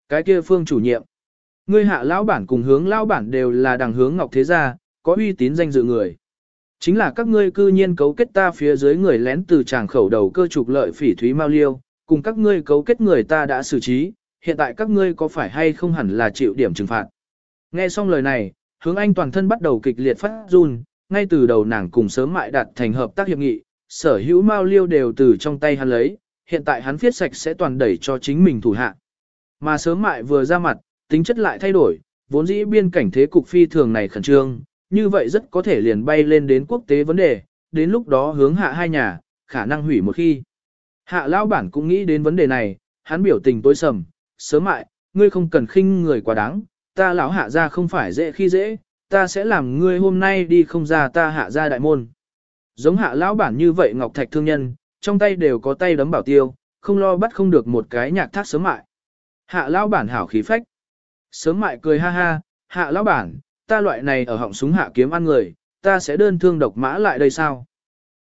Cái kia phương chủ nhiệm. Ngươi hạ lão bản cùng hướng lão bản đều là đằng hướng ngọc thế gia, có uy tín danh dự người. Chính là các ngươi cư nhiên cấu kết ta phía dưới người lén từ tràng khẩu đầu cơ trục lợi phỉ thúy mau liêu, cùng các ngươi cấu kết người ta đã xử trí, hiện tại các ngươi có phải hay không hẳn là chịu điểm trừng phạt. Nghe xong lời này, hướng anh toàn thân bắt đầu kịch liệt phát run, ngay từ đầu nàng cùng sớm mại đạt thành hợp tác hiệp nghị, sở hữu mao liêu đều từ trong tay hắn lấy, hiện tại hắn viết sạch sẽ toàn đẩy cho chính mình thủ hạ. Mà sớm mại vừa ra mặt, tính chất lại thay đổi, vốn dĩ biên cảnh thế cục phi thường này khẩn trương, như vậy rất có thể liền bay lên đến quốc tế vấn đề, đến lúc đó hướng hạ hai nhà, khả năng hủy một khi. Hạ lão bản cũng nghĩ đến vấn đề này, hắn biểu tình tối sầm, sớm mại, ngươi không cần khinh người quá đáng, ta lão hạ ra không phải dễ khi dễ, ta sẽ làm ngươi hôm nay đi không ra ta hạ ra đại môn. Giống hạ lão bản như vậy ngọc thạch thương nhân, trong tay đều có tay đấm bảo tiêu, không lo bắt không được một cái nhạc thác sớm mại. Hạ lão bản hảo khí phách. Sớm mại cười ha ha, hạ lão bản, ta loại này ở họng súng hạ kiếm ăn người, ta sẽ đơn thương độc mã lại đây sao?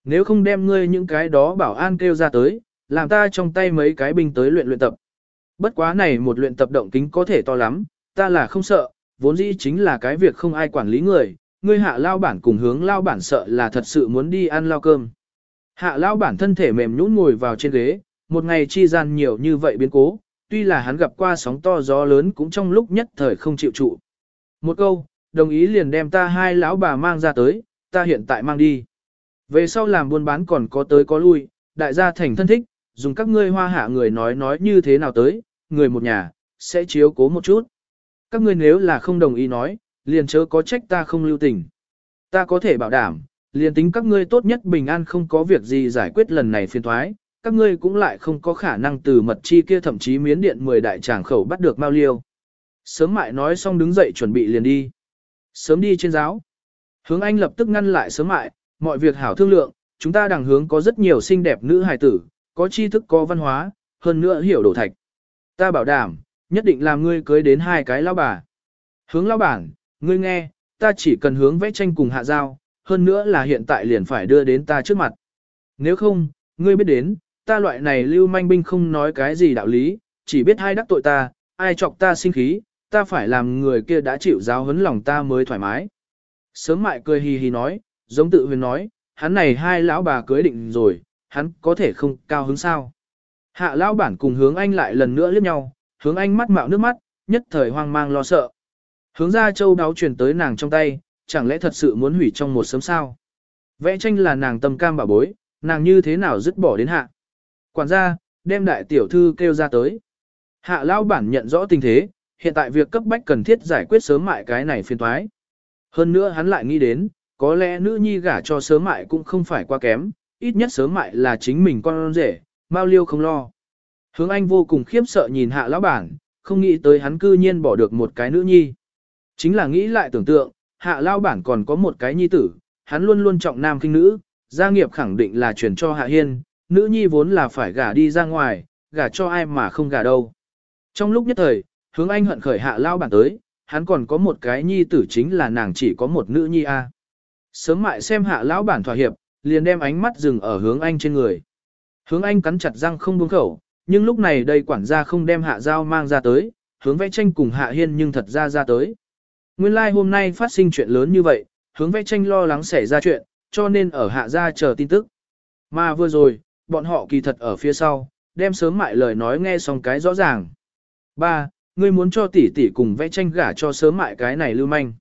Nếu không đem ngươi những cái đó bảo an kêu ra tới, làm ta trong tay mấy cái binh tới luyện luyện tập. Bất quá này một luyện tập động kính có thể to lắm, ta là không sợ, vốn dĩ chính là cái việc không ai quản lý người, ngươi hạ lao bản cùng hướng lao bản sợ là thật sự muốn đi ăn lao cơm. Hạ lao bản thân thể mềm nhũn ngồi vào trên ghế, một ngày chi gian nhiều như vậy biến cố, tuy là hắn gặp qua sóng to gió lớn cũng trong lúc nhất thời không chịu trụ. Một câu, đồng ý liền đem ta hai lão bà mang ra tới, ta hiện tại mang đi. Về sau làm buôn bán còn có tới có lui, đại gia thành thân thích, dùng các ngươi hoa hạ người nói nói như thế nào tới, người một nhà, sẽ chiếu cố một chút. Các ngươi nếu là không đồng ý nói, liền chớ có trách ta không lưu tình. Ta có thể bảo đảm, liền tính các ngươi tốt nhất bình an không có việc gì giải quyết lần này phiền thoái, các ngươi cũng lại không có khả năng từ mật chi kia thậm chí miến điện 10 đại tràng khẩu bắt được Mao Liêu. Sớm mại nói xong đứng dậy chuẩn bị liền đi. Sớm đi trên giáo. Hướng Anh lập tức ngăn lại sớm mại, mọi việc hảo thương lượng, chúng ta đằng hướng có rất nhiều xinh đẹp nữ hài tử, có tri thức có văn hóa, hơn nữa hiểu đổ thạch. Ta bảo đảm, nhất định làm ngươi cưới đến hai cái lão bà. Hướng lão bản, ngươi nghe, ta chỉ cần hướng vẽ tranh cùng hạ giao, hơn nữa là hiện tại liền phải đưa đến ta trước mặt. Nếu không, ngươi biết đến, ta loại này lưu manh binh không nói cái gì đạo lý, chỉ biết hai đắc tội ta, ai chọc ta sinh khí, ta phải làm người kia đã chịu giáo huấn lòng ta mới thoải mái. Sớm mại cười hì hì nói, giống tự huyền nói, hắn này hai lão bà cưới định rồi, hắn có thể không cao hứng sao. Hạ lão bản cùng hướng anh lại lần nữa liếc nhau, hướng anh mắt mạo nước mắt, nhất thời hoang mang lo sợ. Hướng ra châu đáo truyền tới nàng trong tay, chẳng lẽ thật sự muốn hủy trong một sớm sao? Vẽ tranh là nàng tâm cam bảo bối, nàng như thế nào dứt bỏ đến hạ. Quản gia, đem đại tiểu thư kêu ra tới. Hạ lão bản nhận rõ tình thế, hiện tại việc cấp bách cần thiết giải quyết sớm mại cái này phiền toái. Hơn nữa hắn lại nghĩ đến, có lẽ nữ nhi gả cho sớm mại cũng không phải quá kém, ít nhất sớm mại là chính mình con rể, bao liêu không lo. Hướng anh vô cùng khiếp sợ nhìn hạ lão bản, không nghĩ tới hắn cư nhiên bỏ được một cái nữ nhi. Chính là nghĩ lại tưởng tượng, hạ lão bản còn có một cái nhi tử, hắn luôn luôn trọng nam kinh nữ, gia nghiệp khẳng định là chuyển cho hạ hiên, nữ nhi vốn là phải gả đi ra ngoài, gả cho ai mà không gả đâu. Trong lúc nhất thời, hướng anh hận khởi hạ lão bản tới, hắn còn có một cái nhi tử chính là nàng chỉ có một nữ nhi a. Sớm mại xem hạ lão bản thỏa hiệp, liền đem ánh mắt dừng ở hướng anh trên người. Hướng anh cắn chặt răng không buông khẩu, nhưng lúc này đây quản gia không đem hạ giao mang ra tới, hướng vẽ tranh cùng hạ hiên nhưng thật ra ra tới. Nguyên lai like hôm nay phát sinh chuyện lớn như vậy, hướng vẽ tranh lo lắng xảy ra chuyện, cho nên ở hạ gia chờ tin tức. Mà vừa rồi, bọn họ kỳ thật ở phía sau, đem sớm mại lời nói nghe xong cái rõ ràng. Ba, Ngươi muốn cho tỷ tỷ cùng vẽ tranh gả cho sớm mại cái này lưu manh.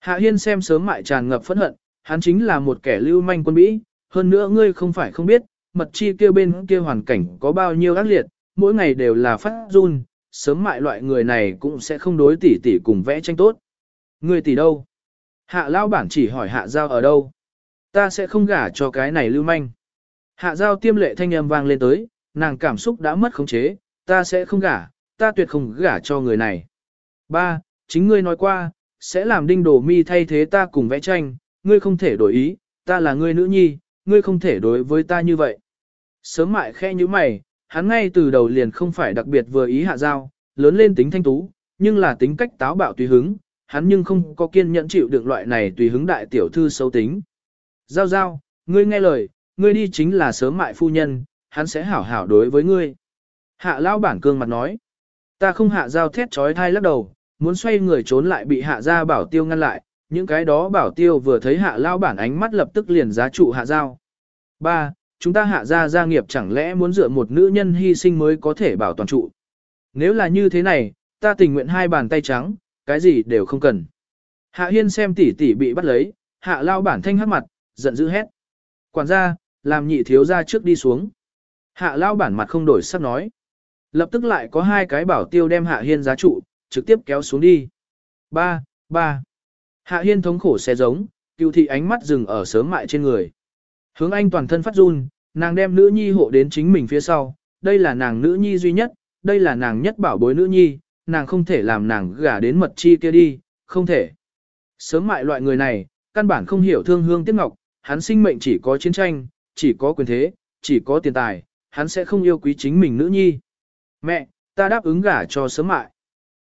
Hạ Hiên xem sớm mại tràn ngập phẫn hận, hắn chính là một kẻ lưu manh quân bĩ, hơn nữa ngươi không phải không biết, mật chi kêu bên kia hoàn cảnh có bao nhiêu ác liệt, mỗi ngày đều là phát run, sớm mại loại người này cũng sẽ không đối tỷ tỷ cùng vẽ tranh tốt. Ngươi tỷ đâu? Hạ lao bản chỉ hỏi hạ giao ở đâu? Ta sẽ không gả cho cái này lưu manh. Hạ giao tiêm lệ thanh âm vang lên tới, nàng cảm xúc đã mất khống chế, ta sẽ không gả, ta tuyệt không gả cho người này. Ba, chính ngươi nói qua, sẽ làm đinh đồ mi thay thế ta cùng vẽ tranh, ngươi không thể đổi ý, ta là ngươi nữ nhi, ngươi không thể đối với ta như vậy. Sớm mại khe như mày, hắn ngay từ đầu liền không phải đặc biệt vừa ý hạ giao, lớn lên tính thanh tú, nhưng là tính cách táo bạo tùy hứng, hắn nhưng không có kiên nhẫn chịu được loại này tùy hứng đại tiểu thư xấu tính. Giao giao, ngươi nghe lời, ngươi đi chính là sớm mại phu nhân, hắn sẽ hảo hảo đối với ngươi. Hạ lao bản cương mặt nói, ta không hạ giao thét trói thai lắc đầu, muốn xoay người trốn lại bị hạ gia bảo tiêu ngăn lại, những cái đó bảo tiêu vừa thấy hạ lao bản ánh mắt lập tức liền giá trụ hạ giao. Ba, chúng ta hạ gia gia nghiệp chẳng lẽ muốn dựa một nữ nhân hy sinh mới có thể bảo toàn trụ. Nếu là như thế này, ta tình nguyện hai bàn tay trắng, cái gì đều không cần. Hạ hiên xem tỷ tỷ bị bắt lấy, hạ lao bản thanh hắc mặt, giận dữ hét. Quản gia, làm nhị thiếu ra trước đi xuống. Hạ lao bản mặt không đổi sắc nói. Lập tức lại có hai cái bảo tiêu đem Hạ Hiên giá trụ, trực tiếp kéo xuống đi. Ba, ba. Hạ Hiên thống khổ xe giống, cựu thị ánh mắt dừng ở sớm mại trên người. Hướng anh toàn thân phát run, nàng đem nữ nhi hộ đến chính mình phía sau, đây là nàng nữ nhi duy nhất, đây là nàng nhất bảo bối nữ nhi, nàng không thể làm nàng gả đến mật chi kia đi, không thể. Sớm mại loại người này, căn bản không hiểu thương hương tiếc ngọc, hắn sinh mệnh chỉ có chiến tranh, chỉ có quyền thế, chỉ có tiền tài, hắn sẽ không yêu quý chính mình nữ nhi. Mẹ, ta đáp ứng gả cho sớm mại.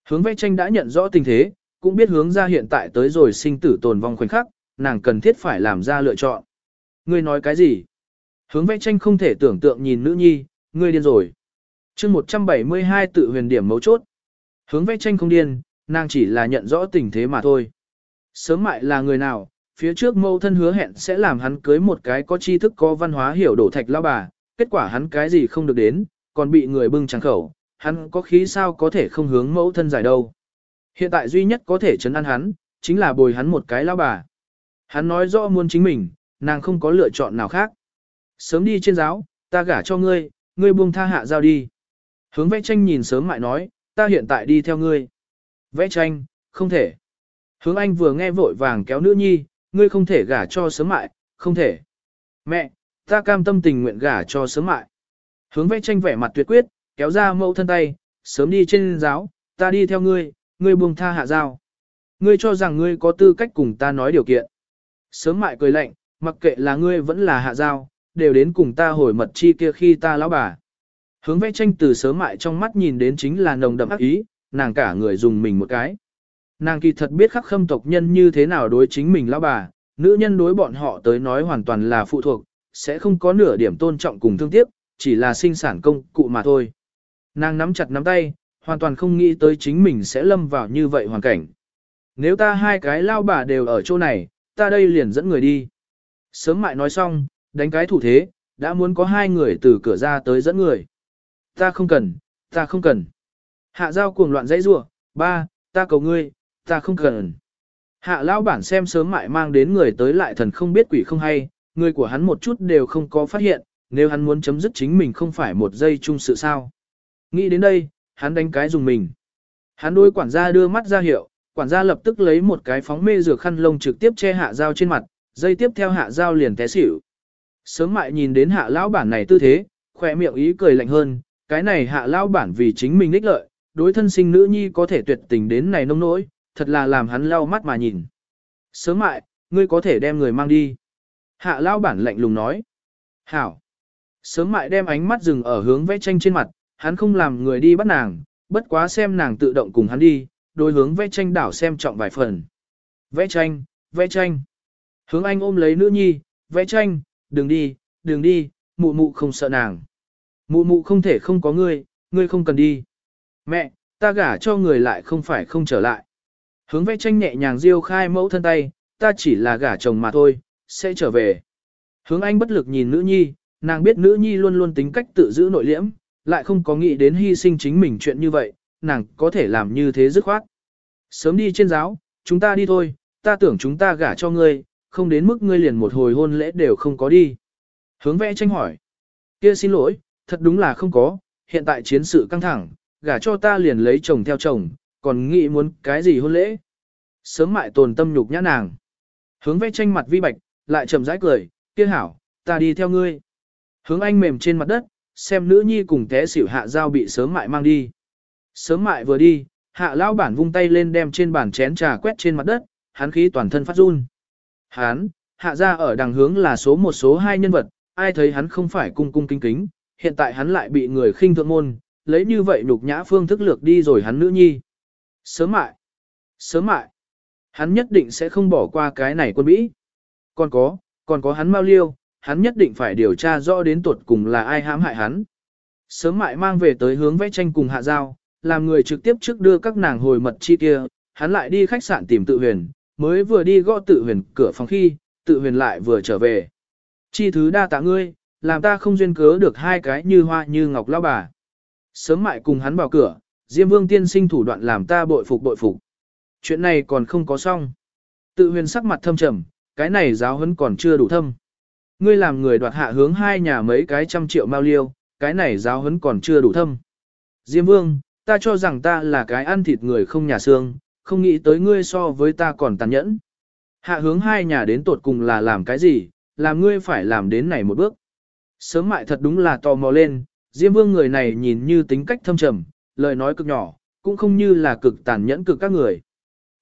Hướng vẽ tranh đã nhận rõ tình thế, cũng biết hướng ra hiện tại tới rồi sinh tử tồn vong khoảnh khắc, nàng cần thiết phải làm ra lựa chọn. Ngươi nói cái gì? Hướng vẽ tranh không thể tưởng tượng nhìn nữ nhi, ngươi điên rồi. chương 172 tự huyền điểm mấu chốt. Hướng vẽ tranh không điên, nàng chỉ là nhận rõ tình thế mà thôi. Sớm mại là người nào, phía trước mâu thân hứa hẹn sẽ làm hắn cưới một cái có tri thức có văn hóa hiểu đổ thạch lao bà, kết quả hắn cái gì không được đến, còn bị người bưng trắng khẩu, hắn có khí sao có thể không hướng mẫu thân giải đâu. Hiện tại duy nhất có thể chấn an hắn, chính là bồi hắn một cái lao bà. Hắn nói rõ muốn chính mình, nàng không có lựa chọn nào khác. Sớm đi trên giáo, ta gả cho ngươi, ngươi buông tha hạ giao đi. Hướng vẽ tranh nhìn sớm mại nói, ta hiện tại đi theo ngươi. Vẽ tranh, không thể. Hướng anh vừa nghe vội vàng kéo nữ nhi, ngươi không thể gả cho sớm mại, không thể. Mẹ, ta cam tâm tình nguyện gả cho sớm mại. Hướng vẽ tranh vẻ mặt tuyệt quyết, kéo ra mẫu thân tay, sớm đi trên giáo, ta đi theo ngươi, ngươi buông tha hạ giao. Ngươi cho rằng ngươi có tư cách cùng ta nói điều kiện. Sớm mại cười lạnh, mặc kệ là ngươi vẫn là hạ giao, đều đến cùng ta hồi mật chi kia khi ta lão bà. Hướng vẽ tranh từ sớm mại trong mắt nhìn đến chính là nồng đậm ác ý, nàng cả người dùng mình một cái. Nàng kỳ thật biết khắc khâm tộc nhân như thế nào đối chính mình lão bà, nữ nhân đối bọn họ tới nói hoàn toàn là phụ thuộc, sẽ không có nửa điểm tôn trọng cùng thương tiếc, chỉ là sinh sản công cụ mà thôi. Nàng nắm chặt nắm tay, hoàn toàn không nghĩ tới chính mình sẽ lâm vào như vậy hoàn cảnh. Nếu ta hai cái lao bà đều ở chỗ này, ta đây liền dẫn người đi. Sớm mại nói xong, đánh cái thủ thế, đã muốn có hai người từ cửa ra tới dẫn người. Ta không cần, ta không cần. Hạ giao cuồng loạn dãy rủa, ba, ta cầu ngươi, ta không cần. Hạ lao bản xem sớm mại mang đến người tới lại thần không biết quỷ không hay, người của hắn một chút đều không có phát hiện, nếu hắn muốn chấm dứt chính mình không phải một giây chung sự sao. Nghĩ đến đây, hắn đánh cái dùng mình. Hắn đôi quản gia đưa mắt ra hiệu, quản gia lập tức lấy một cái phóng mê rửa khăn lông trực tiếp che hạ dao trên mặt, dây tiếp theo hạ dao liền té xỉu. Sớm mại nhìn đến hạ lão bản này tư thế, khỏe miệng ý cười lạnh hơn, cái này hạ lão bản vì chính mình ích lợi, đối thân sinh nữ nhi có thể tuyệt tình đến này nông nỗi, thật là làm hắn lau mắt mà nhìn. Sớm mại, ngươi có thể đem người mang đi. Hạ lão bản lạnh lùng nói. Hảo. Sớm mại đem ánh mắt dừng ở hướng vẽ tranh trên mặt, hắn không làm người đi bắt nàng, bất quá xem nàng tự động cùng hắn đi, đối hướng vẽ tranh đảo xem trọng vài phần. Vẽ tranh, vẽ tranh. Hướng anh ôm lấy nữ nhi, vẽ tranh, đừng đi, đừng đi, mụ mụ không sợ nàng. Mụ mụ không thể không có ngươi, ngươi không cần đi. Mẹ, ta gả cho người lại không phải không trở lại. Hướng vẽ tranh nhẹ nhàng diêu khai mẫu thân tay, ta chỉ là gả chồng mà thôi, sẽ trở về. Hướng anh bất lực nhìn nữ nhi, nàng biết nữ nhi luôn luôn tính cách tự giữ nội liễm, lại không có nghĩ đến hy sinh chính mình chuyện như vậy, nàng có thể làm như thế dứt khoát. Sớm đi trên giáo, chúng ta đi thôi, ta tưởng chúng ta gả cho ngươi, không đến mức ngươi liền một hồi hôn lễ đều không có đi. Hướng vẽ tranh hỏi. kia xin lỗi, thật đúng là không có, hiện tại chiến sự căng thẳng, gả cho ta liền lấy chồng theo chồng, còn nghĩ muốn cái gì hôn lễ. Sớm mại tồn tâm nhục nhã nàng. Hướng vẽ tranh mặt vi bạch, lại chậm rãi cười, kia hảo, ta đi theo ngươi. Hướng anh mềm trên mặt đất, xem nữ nhi cùng té xỉu hạ dao bị sớm mại mang đi. Sớm mại vừa đi, hạ lão bản vung tay lên đem trên bàn chén trà quét trên mặt đất, hắn khí toàn thân phát run. Hắn, hạ ra ở đằng hướng là số một số hai nhân vật, ai thấy hắn không phải cung cung kính kính, hiện tại hắn lại bị người khinh thượng môn, lấy như vậy nhục nhã phương thức lược đi rồi hắn nữ nhi. Sớm mại, sớm mại, hắn nhất định sẽ không bỏ qua cái này quân Mỹ. Còn có, còn có hắn mau liêu, hắn nhất định phải điều tra rõ đến tuột cùng là ai hãm hại hắn. Sớm mại mang về tới hướng vẽ tranh cùng hạ giao, làm người trực tiếp trước đưa các nàng hồi mật chi kia, hắn lại đi khách sạn tìm tự huyền, mới vừa đi gõ tự huyền cửa phòng khi, tự huyền lại vừa trở về. Chi thứ đa tạ ngươi, làm ta không duyên cớ được hai cái như hoa như ngọc lao bà. Sớm mại cùng hắn vào cửa, Diêm Vương tiên sinh thủ đoạn làm ta bội phục bội phục. Chuyện này còn không có xong. Tự huyền sắc mặt thâm trầm, cái này giáo huấn còn chưa đủ thâm. Ngươi làm người đoạt hạ hướng hai nhà mấy cái trăm triệu mao liêu, cái này giáo huấn còn chưa đủ thâm. Diêm Vương, ta cho rằng ta là cái ăn thịt người không nhà xương, không nghĩ tới ngươi so với ta còn tàn nhẫn. Hạ hướng hai nhà đến tột cùng là làm cái gì, làm ngươi phải làm đến này một bước. Sớm mại thật đúng là tò mò lên, Diêm Vương người này nhìn như tính cách thâm trầm, lời nói cực nhỏ, cũng không như là cực tàn nhẫn cực các người.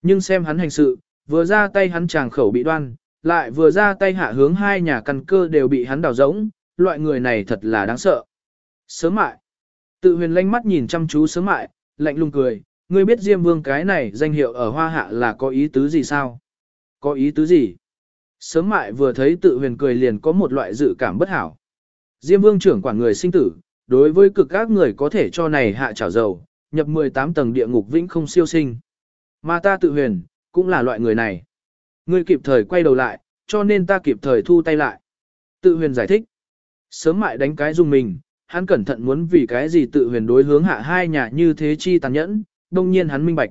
Nhưng xem hắn hành sự, vừa ra tay hắn chàng khẩu bị đoan, lại vừa ra tay hạ hướng hai nhà căn cơ đều bị hắn đào rỗng, loại người này thật là đáng sợ. Sớm mại. Tự huyền lanh mắt nhìn chăm chú sớm mại, lạnh lùng cười, ngươi biết Diêm Vương cái này danh hiệu ở hoa hạ là có ý tứ gì sao? Có ý tứ gì? Sớm mại vừa thấy tự huyền cười liền có một loại dự cảm bất hảo. Diêm Vương trưởng quản người sinh tử, đối với cực các người có thể cho này hạ trảo dầu, nhập 18 tầng địa ngục vĩnh không siêu sinh. Mà ta tự huyền, cũng là loại người này. Ngươi kịp thời quay đầu lại, cho nên ta kịp thời thu tay lại. Tự huyền giải thích. Sớm mại đánh cái dùng mình, hắn cẩn thận muốn vì cái gì tự huyền đối hướng hạ hai nhà như thế chi tàn nhẫn, đông nhiên hắn minh bạch.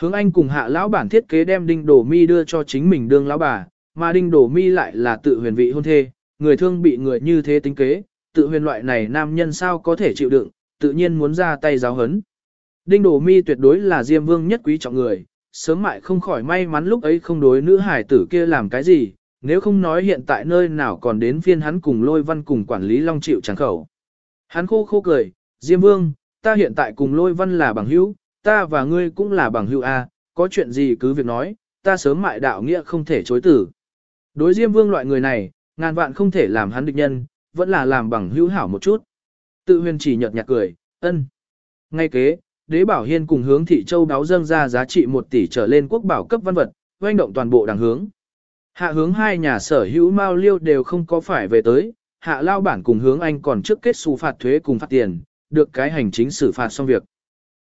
Hướng anh cùng hạ lão bản thiết kế đem đinh đổ mi đưa cho chính mình đương lão bà, mà đinh đổ mi lại là tự huyền vị hôn thê, người thương bị người như thế tính kế, tự huyền loại này nam nhân sao có thể chịu đựng, tự nhiên muốn ra tay giáo hấn. Đinh đổ mi tuyệt đối là diêm vương nhất quý trọng người, sớm mại không khỏi may mắn lúc ấy không đối nữ hải tử kia làm cái gì, nếu không nói hiện tại nơi nào còn đến phiên hắn cùng lôi văn cùng quản lý long chịu trắng khẩu. Hắn khô khô cười, Diêm Vương, ta hiện tại cùng lôi văn là bằng hữu, ta và ngươi cũng là bằng hữu A, có chuyện gì cứ việc nói, ta sớm mại đạo nghĩa không thể chối tử. Đối Diêm Vương loại người này, ngàn vạn không thể làm hắn địch nhân, vẫn là làm bằng hữu hảo một chút. Tự huyền chỉ nhợt nhạt cười, ân. Ngay kế, đế bảo hiên cùng hướng thị châu đáo dâng ra giá trị 1 tỷ trở lên quốc bảo cấp văn vật, doanh động toàn bộ đảng hướng. Hạ hướng hai nhà sở hữu mao liêu đều không có phải về tới, hạ lao bản cùng hướng anh còn trước kết xù phạt thuế cùng phạt tiền, được cái hành chính xử phạt xong việc.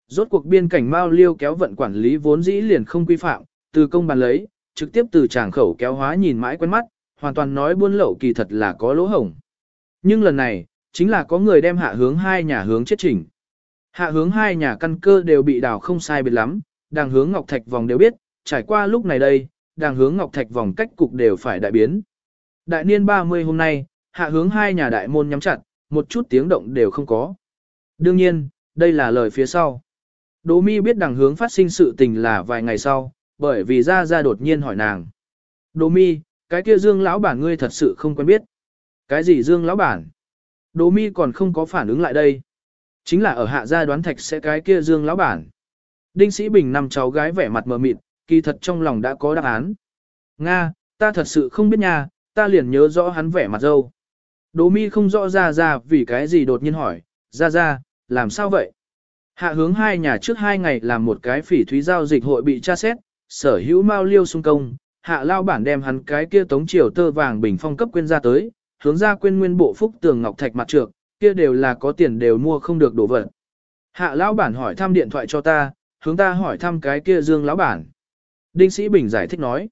Rốt cuộc biên cảnh mao liêu kéo vận quản lý vốn dĩ liền không quy phạm, từ công bàn lấy, trực tiếp từ tràng khẩu kéo hóa nhìn mãi quen mắt, hoàn toàn nói buôn lậu kỳ thật là có lỗ hổng. Nhưng lần này, chính là có người đem hạ hướng hai nhà hướng chết chỉnh. Hạ hướng hai nhà căn cơ đều bị đào không sai biệt lắm, đàng hướng Ngọc Thạch vòng đều biết, trải qua lúc này đây, đàng hướng Ngọc Thạch vòng cách cục đều phải đại biến. Đại niên 30 hôm nay, hạ hướng hai nhà đại môn nhắm chặt, một chút tiếng động đều không có. Đương nhiên, đây là lời phía sau. Đỗ mi biết đàng hướng phát sinh sự tình là vài ngày sau, bởi vì ra ra đột nhiên hỏi nàng. Đỗ mi, cái kia dương lão bản ngươi thật sự không quen biết. Cái gì dương lão bản? Đỗ mi còn không có phản ứng lại đây. Chính là ở hạ gia đoán thạch sẽ cái kia dương lão bản. Đinh Sĩ Bình nằm cháu gái vẻ mặt mờ mịt, kỳ thật trong lòng đã có đáp án. Nga, ta thật sự không biết nha, ta liền nhớ rõ hắn vẻ mặt dâu. Đỗ mi không rõ ra ra vì cái gì đột nhiên hỏi, ra ra, làm sao vậy? Hạ hướng hai nhà trước hai ngày làm một cái phỉ thúy giao dịch hội bị tra xét, sở hữu mao liêu xung công, hạ lao bản đem hắn cái kia tống triều tơ vàng bình phong cấp quên ra tới, hướng ra quên nguyên bộ phúc tường ngọc thạch mặt trược, kia đều là có tiền đều mua không được đồ vật. Hạ lão bản hỏi thăm điện thoại cho ta, hướng ta hỏi thăm cái kia dương lão bản. Đinh Sĩ Bình giải thích nói.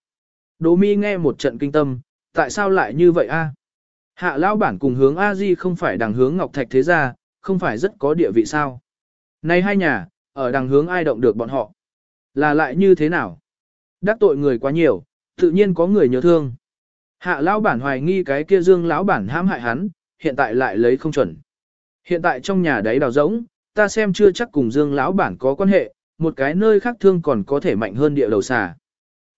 Đỗ mi nghe một trận kinh tâm, tại sao lại như vậy a? Hạ lão bản cùng hướng A Di không phải đằng hướng Ngọc Thạch thế gia, không phải rất có địa vị sao? Này hai nhà, ở đằng hướng ai động được bọn họ? Là lại như thế nào? Đắc tội người quá nhiều, tự nhiên có người nhớ thương. Hạ lão bản hoài nghi cái kia Dương lão bản hãm hại hắn, hiện tại lại lấy không chuẩn. Hiện tại trong nhà đấy đào rỗng, ta xem chưa chắc cùng Dương lão bản có quan hệ, một cái nơi khác thương còn có thể mạnh hơn địa đầu xà.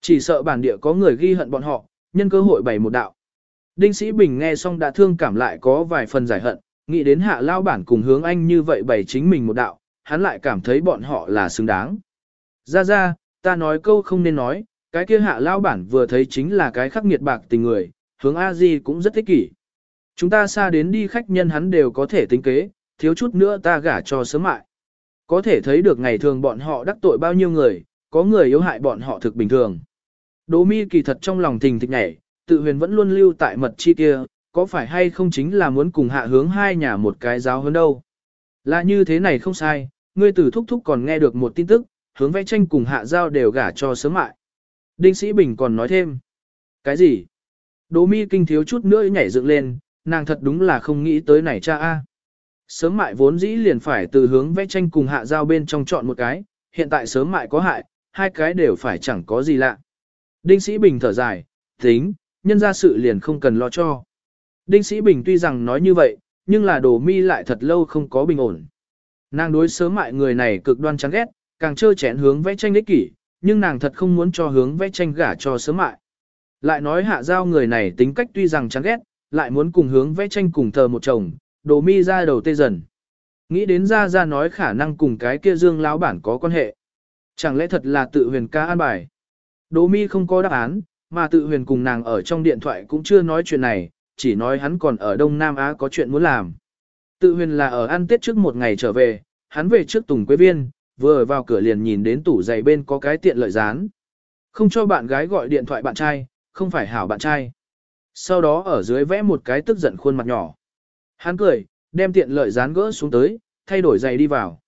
Chỉ sợ bản địa có người ghi hận bọn họ, nhân cơ hội bày một đạo. Đinh Sĩ Bình nghe xong đã thương cảm lại có vài phần giải hận, nghĩ đến hạ lao bản cùng hướng anh như vậy bày chính mình một đạo, hắn lại cảm thấy bọn họ là xứng đáng. Ra ra, ta nói câu không nên nói, cái kia hạ lao bản vừa thấy chính là cái khắc nghiệt bạc tình người, hướng a di cũng rất thích kỷ. Chúng ta xa đến đi khách nhân hắn đều có thể tính kế, thiếu chút nữa ta gả cho sớm mại. Có thể thấy được ngày thường bọn họ đắc tội bao nhiêu người, có người yếu hại bọn họ thực bình thường. Đỗ mi kỳ thật trong lòng thình thịch nhảy, tự huyền vẫn luôn lưu tại mật chi kia, có phải hay không chính là muốn cùng hạ hướng hai nhà một cái giáo hơn đâu. Là như thế này không sai, ngươi tử thúc thúc còn nghe được một tin tức, hướng vẽ tranh cùng hạ giao đều gả cho sớm mại. Đinh Sĩ Bình còn nói thêm. Cái gì? Đỗ mi kinh thiếu chút nữa nhảy dựng lên, nàng thật đúng là không nghĩ tới này cha a. Sớm mại vốn dĩ liền phải từ hướng vẽ tranh cùng hạ giao bên trong chọn một cái, hiện tại sớm mại có hại, hai cái đều phải chẳng có gì lạ. Đinh Sĩ Bình thở dài, tính, nhân ra sự liền không cần lo cho. Đinh Sĩ Bình tuy rằng nói như vậy, nhưng là đồ mi lại thật lâu không có bình ổn. Nàng đối sớm mại người này cực đoan chán ghét, càng trơ chén hướng vẽ tranh đích kỷ, nhưng nàng thật không muốn cho hướng vẽ tranh gả cho sớm mại. Lại nói hạ giao người này tính cách tuy rằng chán ghét, lại muốn cùng hướng vẽ tranh cùng thờ một chồng, đồ mi ra đầu tê dần. Nghĩ đến ra ra nói khả năng cùng cái kia dương lão bản có quan hệ. Chẳng lẽ thật là tự huyền ca an bài. Đồ mi không có đáp án, mà tự huyền cùng nàng ở trong điện thoại cũng chưa nói chuyện này, chỉ nói hắn còn ở Đông Nam Á có chuyện muốn làm. Tự huyền là ở ăn tết trước một ngày trở về, hắn về trước Tùng Quế Viên, vừa vào cửa liền nhìn đến tủ giày bên có cái tiện lợi dán. Không cho bạn gái gọi điện thoại bạn trai, không phải hảo bạn trai. Sau đó ở dưới vẽ một cái tức giận khuôn mặt nhỏ. Hắn cười, đem tiện lợi dán gỡ xuống tới, thay đổi giày đi vào.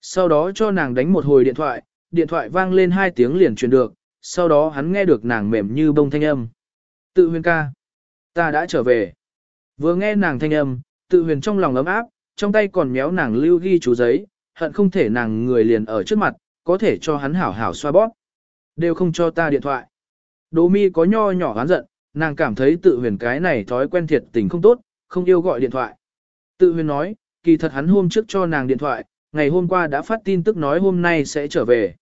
Sau đó cho nàng đánh một hồi điện thoại, điện thoại vang lên hai tiếng liền truyền được, sau đó hắn nghe được nàng mềm như bông thanh âm. Tự huyền ca. Ta đã trở về. Vừa nghe nàng thanh âm, tự huyền trong lòng ấm áp, trong tay còn méo nàng lưu ghi chú giấy, hận không thể nàng người liền ở trước mặt, có thể cho hắn hảo hảo xoa bóp. Đều không cho ta điện thoại. Đỗ mi có nho nhỏ hán giận, nàng cảm thấy tự huyền cái này thói quen thiệt tình không tốt, không yêu gọi điện thoại. Tự huyền nói, kỳ thật hắn hôm trước cho nàng điện thoại, ngày hôm qua đã phát tin tức nói hôm nay sẽ trở về.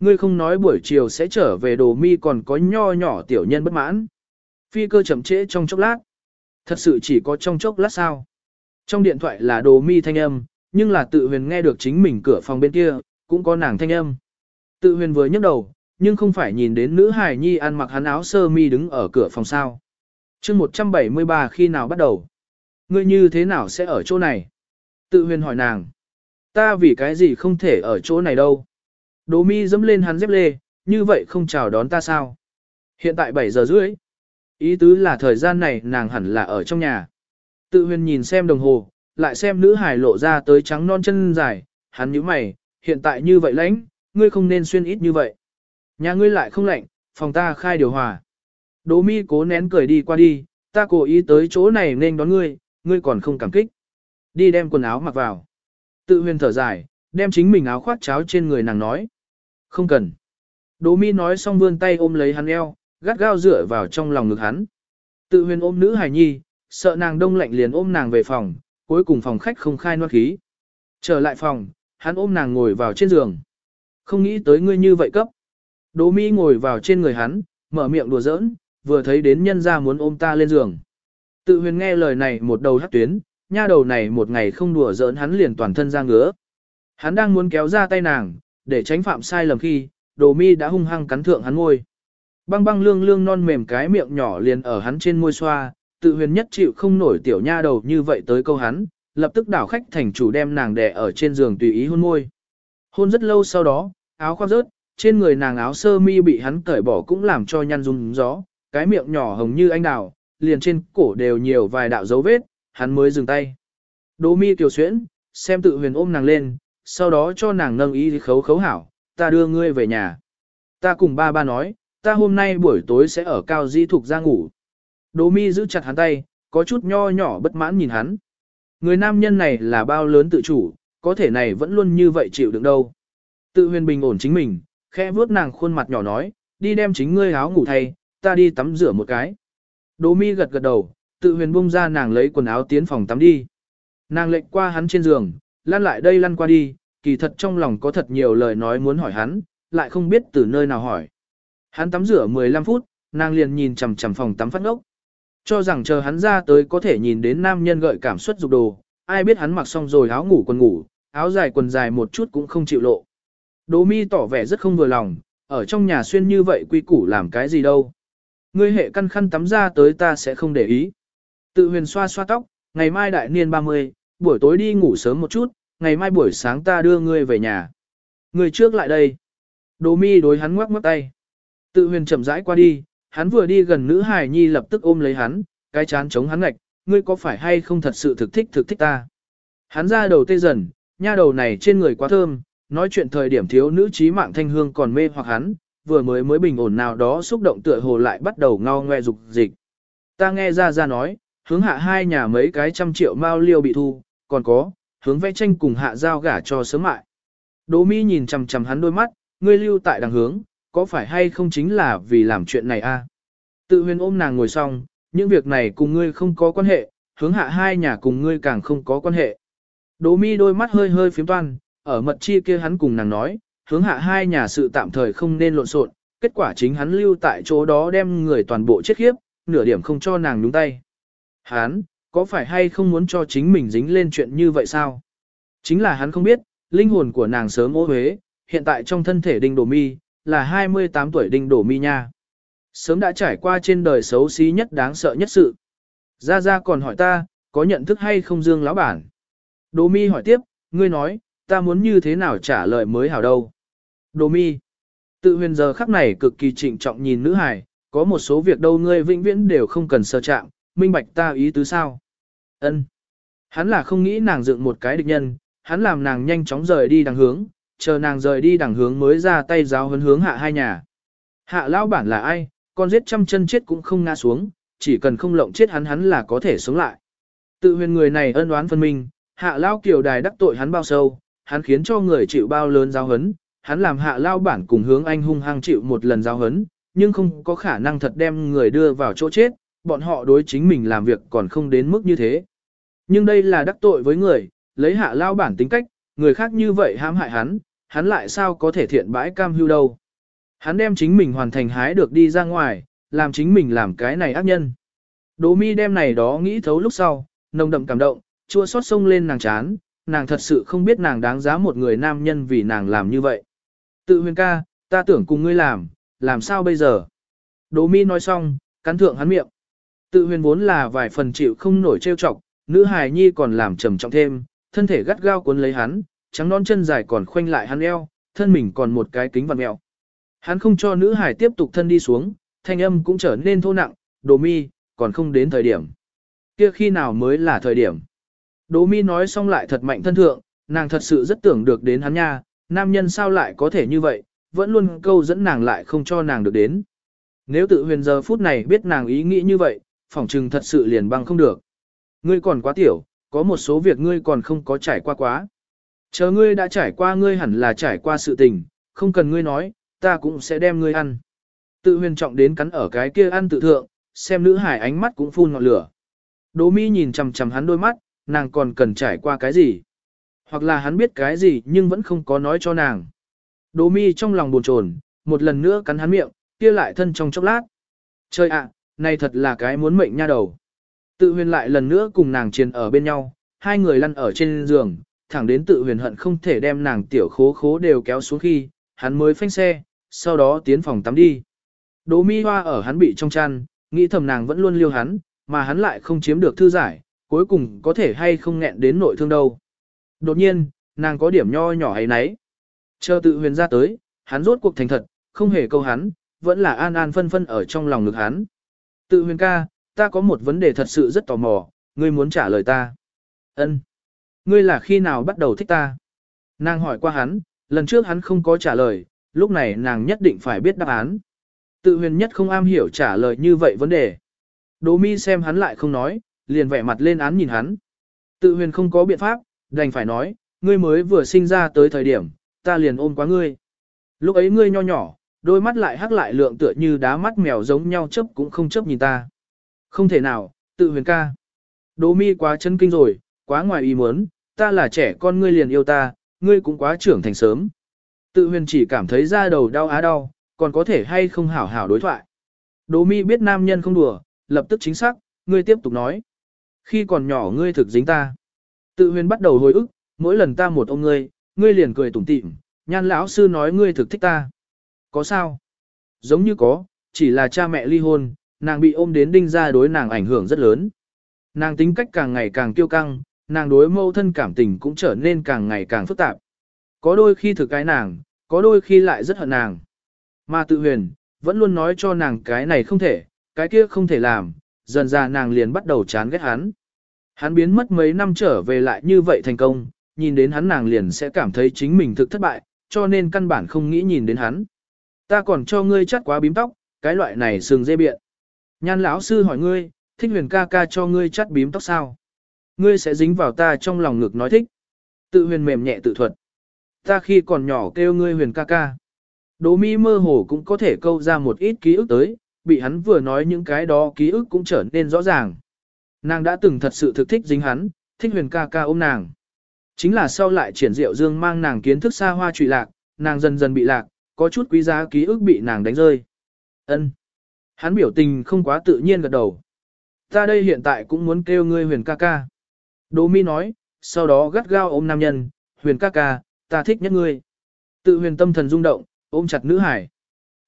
Ngươi không nói buổi chiều sẽ trở về đồ mi còn có nho nhỏ tiểu nhân bất mãn. Phi cơ chậm trễ trong chốc lát. Thật sự chỉ có trong chốc lát sao. Trong điện thoại là đồ mi thanh âm, nhưng là tự huyền nghe được chính mình cửa phòng bên kia, cũng có nàng thanh âm. Tự huyền vừa nhấc đầu, nhưng không phải nhìn đến nữ hài nhi ăn mặc hắn áo sơ mi đứng ở cửa phòng sao. chương 173 khi nào bắt đầu? Ngươi như thế nào sẽ ở chỗ này? Tự huyền hỏi nàng. Ta vì cái gì không thể ở chỗ này đâu? Đỗ mi dẫm lên hắn dép lê, như vậy không chào đón ta sao? Hiện tại 7 giờ rưỡi. Ý tứ là thời gian này nàng hẳn là ở trong nhà. Tự huyền nhìn xem đồng hồ, lại xem nữ hải lộ ra tới trắng non chân dài, hắn nhíu mày, hiện tại như vậy lãnh, ngươi không nên xuyên ít như vậy. Nhà ngươi lại không lạnh, phòng ta khai điều hòa. Đỗ mi cố nén cười đi qua đi, ta cố ý tới chỗ này nên đón ngươi, ngươi còn không cảm kích. Đi đem quần áo mặc vào. Tự huyền thở dài, đem chính mình áo khoác cháo trên người nàng nói. Không cần. Đỗ mi nói xong vươn tay ôm lấy hắn eo, gắt gao dựa vào trong lòng ngực hắn. Tự huyền ôm nữ hài nhi, sợ nàng đông lạnh liền ôm nàng về phòng, cuối cùng phòng khách không khai noát khí. Trở lại phòng, hắn ôm nàng ngồi vào trên giường. Không nghĩ tới ngươi như vậy cấp. Đỗ mi ngồi vào trên người hắn, mở miệng đùa giỡn, vừa thấy đến nhân ra muốn ôm ta lên giường. Tự huyền nghe lời này một đầu hắt tuyến, nha đầu này một ngày không đùa giỡn hắn liền toàn thân ra ngứa. Hắn đang muốn kéo ra tay nàng, để tránh phạm sai lầm khi, đồ mi đã hung hăng cắn thượng hắn môi. Băng băng lương lương non mềm cái miệng nhỏ liền ở hắn trên môi xoa, tự huyền nhất chịu không nổi tiểu nha đầu như vậy tới câu hắn, lập tức đảo khách thành chủ đem nàng đè ở trên giường tùy ý hôn môi. Hôn rất lâu sau đó, áo khoác rớt, trên người nàng áo sơ mi bị hắn cởi bỏ cũng làm cho nhăn rung gió, cái miệng nhỏ hồng như anh đào, liền trên cổ đều nhiều vài đạo dấu vết, hắn mới dừng tay. Đỗ mi kiều xuyễn, xem tự huyền ôm nàng lên, sau đó cho nàng nâng y khấu khấu hảo, ta đưa ngươi về nhà. Ta cùng ba ba nói, ta hôm nay buổi tối sẽ ở cao di thục ra ngủ. Đỗ mi giữ chặt hắn tay, có chút nho nhỏ bất mãn nhìn hắn. Người nam nhân này là bao lớn tự chủ, có thể này vẫn luôn như vậy chịu đựng đâu. Tự huyền bình ổn chính mình, khẽ vuốt nàng khuôn mặt nhỏ nói, đi đem chính ngươi áo ngủ thay, ta đi tắm rửa một cái. Đỗ mi gật gật đầu, tự huyền bung ra nàng lấy quần áo tiến phòng tắm đi. Nàng lệnh qua hắn trên giường, lăn lại đây lăn qua đi, kỳ thật trong lòng có thật nhiều lời nói muốn hỏi hắn, lại không biết từ nơi nào hỏi. Hắn tắm rửa 15 phút, nàng liền nhìn chằm chằm phòng tắm phát ngốc. Cho rằng chờ hắn ra tới có thể nhìn đến nam nhân gợi cảm suất dục đồ, ai biết hắn mặc xong rồi áo ngủ quần ngủ, áo dài quần dài một chút cũng không chịu lộ. Đỗ mi tỏ vẻ rất không vừa lòng, ở trong nhà xuyên như vậy quy củ làm cái gì đâu. Ngươi hệ căn khăn tắm ra tới ta sẽ không để ý. Tự huyền xoa xoa tóc, ngày mai đại niên 30, buổi tối đi ngủ sớm một chút, ngày mai buổi sáng ta đưa ngươi về nhà. Ngươi trước lại đây. Đỗ mi đối hắn ngoắc ngoắc tay. Tự huyền chậm rãi qua đi, hắn vừa đi gần nữ hài nhi lập tức ôm lấy hắn, cái chán chống hắn ngạch, ngươi có phải hay không thật sự thực thích thực thích ta. Hắn ra đầu tê dần, nha đầu này trên người quá thơm, nói chuyện thời điểm thiếu nữ trí mạng thanh hương còn mê hoặc hắn, vừa mới mới bình ổn nào đó xúc động tựa hồ lại bắt đầu ngao ngoe dục dịch. Ta nghe ra ra nói, hướng hạ hai nhà mấy cái trăm triệu mao liêu bị thu, còn có, hướng vẽ tranh cùng hạ giao gả cho sớm mại. Đỗ mi nhìn chằm chằm hắn đôi mắt, ngươi lưu tại đằng hướng, có phải hay không chính là vì làm chuyện này a? Tự huyền ôm nàng ngồi xong, những việc này cùng ngươi không có quan hệ, hướng hạ hai nhà cùng ngươi càng không có quan hệ. Đỗ mi đôi mắt hơi hơi phím toan, ở mật chi kia hắn cùng nàng nói, hướng hạ hai nhà sự tạm thời không nên lộn xộn, kết quả chính hắn lưu tại chỗ đó đem người toàn bộ chết khiếp, nửa điểm không cho nàng nhúng tay. Hắn, có phải hay không muốn cho chính mình dính lên chuyện như vậy sao? Chính là hắn không biết, linh hồn của nàng sớm ô huế, hiện tại trong thân thể đinh đổ mi, là 28 tuổi đinh đổ mi nha. Sớm đã trải qua trên đời xấu xí nhất đáng sợ nhất sự. Ra Ra còn hỏi ta, có nhận thức hay không Dương lão bản? Đồ mi hỏi tiếp, ngươi nói, ta muốn như thế nào trả lời mới hảo đâu? Đồ mi, tự huyền giờ khắc này cực kỳ trịnh trọng nhìn nữ hải, có một số việc đâu ngươi vĩnh viễn đều không cần sơ chạm, minh bạch ta ý tứ sao? Ân. Hắn là không nghĩ nàng dựng một cái địch nhân, hắn làm nàng nhanh chóng rời đi đằng hướng, chờ nàng rời đi đằng hướng mới ra tay giáo huấn hướng hạ hai nhà. Hạ lão bản là ai, con giết trăm chân chết cũng không ngã xuống, chỉ cần không lộng chết hắn hắn là có thể sống lại. Tự huyền người này ân oán phân minh, hạ lao kiều đài đắc tội hắn bao sâu, hắn khiến cho người chịu bao lớn giáo hấn, hắn làm hạ lao bản cùng hướng anh hung hăng chịu một lần giáo hấn, nhưng không có khả năng thật đem người đưa vào chỗ chết, bọn họ đối chính mình làm việc còn không đến mức như thế. Nhưng đây là đắc tội với người, lấy hạ lao bản tính cách, người khác như vậy hãm hại hắn, hắn lại sao có thể thiện bãi cam hưu đâu. Hắn đem chính mình hoàn thành hái được đi ra ngoài, làm chính mình làm cái này ác nhân. Đỗ mi đem này đó nghĩ thấu lúc sau, nồng đậm cảm động, chua xót sông lên nàng chán, nàng thật sự không biết nàng đáng giá một người nam nhân vì nàng làm như vậy. Tự huyền ca, ta tưởng cùng ngươi làm, làm sao bây giờ? Đỗ mi nói xong, cắn thượng hắn miệng. Tự huyền vốn là vài phần chịu không nổi trêu chọc, nữ hài nhi còn làm trầm trọng thêm, thân thể gắt gao cuốn lấy hắn, trắng non chân dài còn khoanh lại hắn eo, thân mình còn một cái kính vặn mèo. Hắn không cho nữ hài tiếp tục thân đi xuống, thanh âm cũng trở nên thô nặng, đồ mi, còn không đến thời điểm. Kia khi nào mới là thời điểm. Đỗ mi nói xong lại thật mạnh thân thượng, nàng thật sự rất tưởng được đến hắn nha, nam nhân sao lại có thể như vậy, vẫn luôn câu dẫn nàng lại không cho nàng được đến. Nếu tự huyền giờ phút này biết nàng ý nghĩ như vậy, phỏng trừng thật sự liền băng không được. Ngươi còn quá tiểu, có một số việc ngươi còn không có trải qua quá. Chờ ngươi đã trải qua ngươi hẳn là trải qua sự tình, không cần ngươi nói, ta cũng sẽ đem ngươi ăn. Tự huyền trọng đến cắn ở cái kia ăn tự thượng, xem nữ hải ánh mắt cũng phun ngọn lửa. Đỗ mi nhìn chằm chằm hắn đôi mắt, nàng còn cần trải qua cái gì? Hoặc là hắn biết cái gì nhưng vẫn không có nói cho nàng. Đỗ mi trong lòng buồn chồn, một lần nữa cắn hắn miệng, kia lại thân trong chốc lát. Trời ạ, này thật là cái muốn mệnh nha đầu. Tự huyền lại lần nữa cùng nàng chiến ở bên nhau, hai người lăn ở trên giường, thẳng đến tự huyền hận không thể đem nàng tiểu khố khố đều kéo xuống khi, hắn mới phanh xe, sau đó tiến phòng tắm đi. Đỗ mi hoa ở hắn bị trong chăn, nghĩ thầm nàng vẫn luôn liêu hắn, mà hắn lại không chiếm được thư giải, cuối cùng có thể hay không nghẹn đến nội thương đâu. Đột nhiên, nàng có điểm nho nhỏ ấy nấy. Chờ tự huyền ra tới, hắn rốt cuộc thành thật, không hề câu hắn, vẫn là an an phân phân ở trong lòng ngực hắn. Tự huyền ca, ta có một vấn đề thật sự rất tò mò, ngươi muốn trả lời ta. Ân, Ngươi là khi nào bắt đầu thích ta? Nàng hỏi qua hắn, lần trước hắn không có trả lời, lúc này nàng nhất định phải biết đáp án. Tự huyền nhất không am hiểu trả lời như vậy vấn đề. Đỗ mi xem hắn lại không nói, liền vẻ mặt lên án nhìn hắn. Tự huyền không có biện pháp, đành phải nói, ngươi mới vừa sinh ra tới thời điểm, ta liền ôm quá ngươi. Lúc ấy ngươi nho nhỏ, đôi mắt lại hắc lại lượng tựa như đá mắt mèo giống nhau chấp cũng không chấp nhìn ta. Không thể nào, tự huyền ca. Đỗ mi quá chân kinh rồi, quá ngoài ý muốn, ta là trẻ con ngươi liền yêu ta, ngươi cũng quá trưởng thành sớm. Tự huyền chỉ cảm thấy da đầu đau á đau, còn có thể hay không hảo hảo đối thoại. Đỗ mi biết nam nhân không đùa, lập tức chính xác, ngươi tiếp tục nói. Khi còn nhỏ ngươi thực dính ta. Tự huyền bắt đầu hồi ức, mỗi lần ta một ông ngươi, ngươi liền cười tủm tỉm, nhan lão sư nói ngươi thực thích ta. Có sao? Giống như có, chỉ là cha mẹ ly hôn, nàng bị ôm đến đinh ra đối nàng ảnh hưởng rất lớn. Nàng tính cách càng ngày càng kiêu căng, nàng đối mâu thân cảm tình cũng trở nên càng ngày càng phức tạp. Có đôi khi thực cái nàng, có đôi khi lại rất hận nàng. Mà tự huyền, vẫn luôn nói cho nàng cái này không thể, cái kia không thể làm, dần ra nàng liền bắt đầu chán ghét hắn. Hắn biến mất mấy năm trở về lại như vậy thành công, nhìn đến hắn nàng liền sẽ cảm thấy chính mình thực thất bại, cho nên căn bản không nghĩ nhìn đến hắn. Ta còn cho ngươi chắt quá bím tóc, cái loại này sừng dê biện. Nhan lão sư hỏi ngươi, thích huyền ca ca cho ngươi chắt bím tóc sao? Ngươi sẽ dính vào ta trong lòng ngực nói thích. Tự huyền mềm nhẹ tự thuật. Ta khi còn nhỏ kêu ngươi huyền ca ca. Đố mi mơ hồ cũng có thể câu ra một ít ký ức tới, bị hắn vừa nói những cái đó ký ức cũng trở nên rõ ràng. Nàng đã từng thật sự thực thích dính hắn, thích huyền ca ca ôm nàng. Chính là sau lại triển diệu dương mang nàng kiến thức xa hoa trụy lạc, nàng dần dần bị lạc, có chút quý giá ký ức bị nàng đánh rơi. Ân. Hắn biểu tình không quá tự nhiên gật đầu. Ta đây hiện tại cũng muốn kêu ngươi huyền ca ca. Đỗ mi nói, sau đó gắt gao ôm nam nhân, huyền ca ca, ta thích nhất ngươi. Tự huyền tâm thần rung động, ôm chặt nữ hải.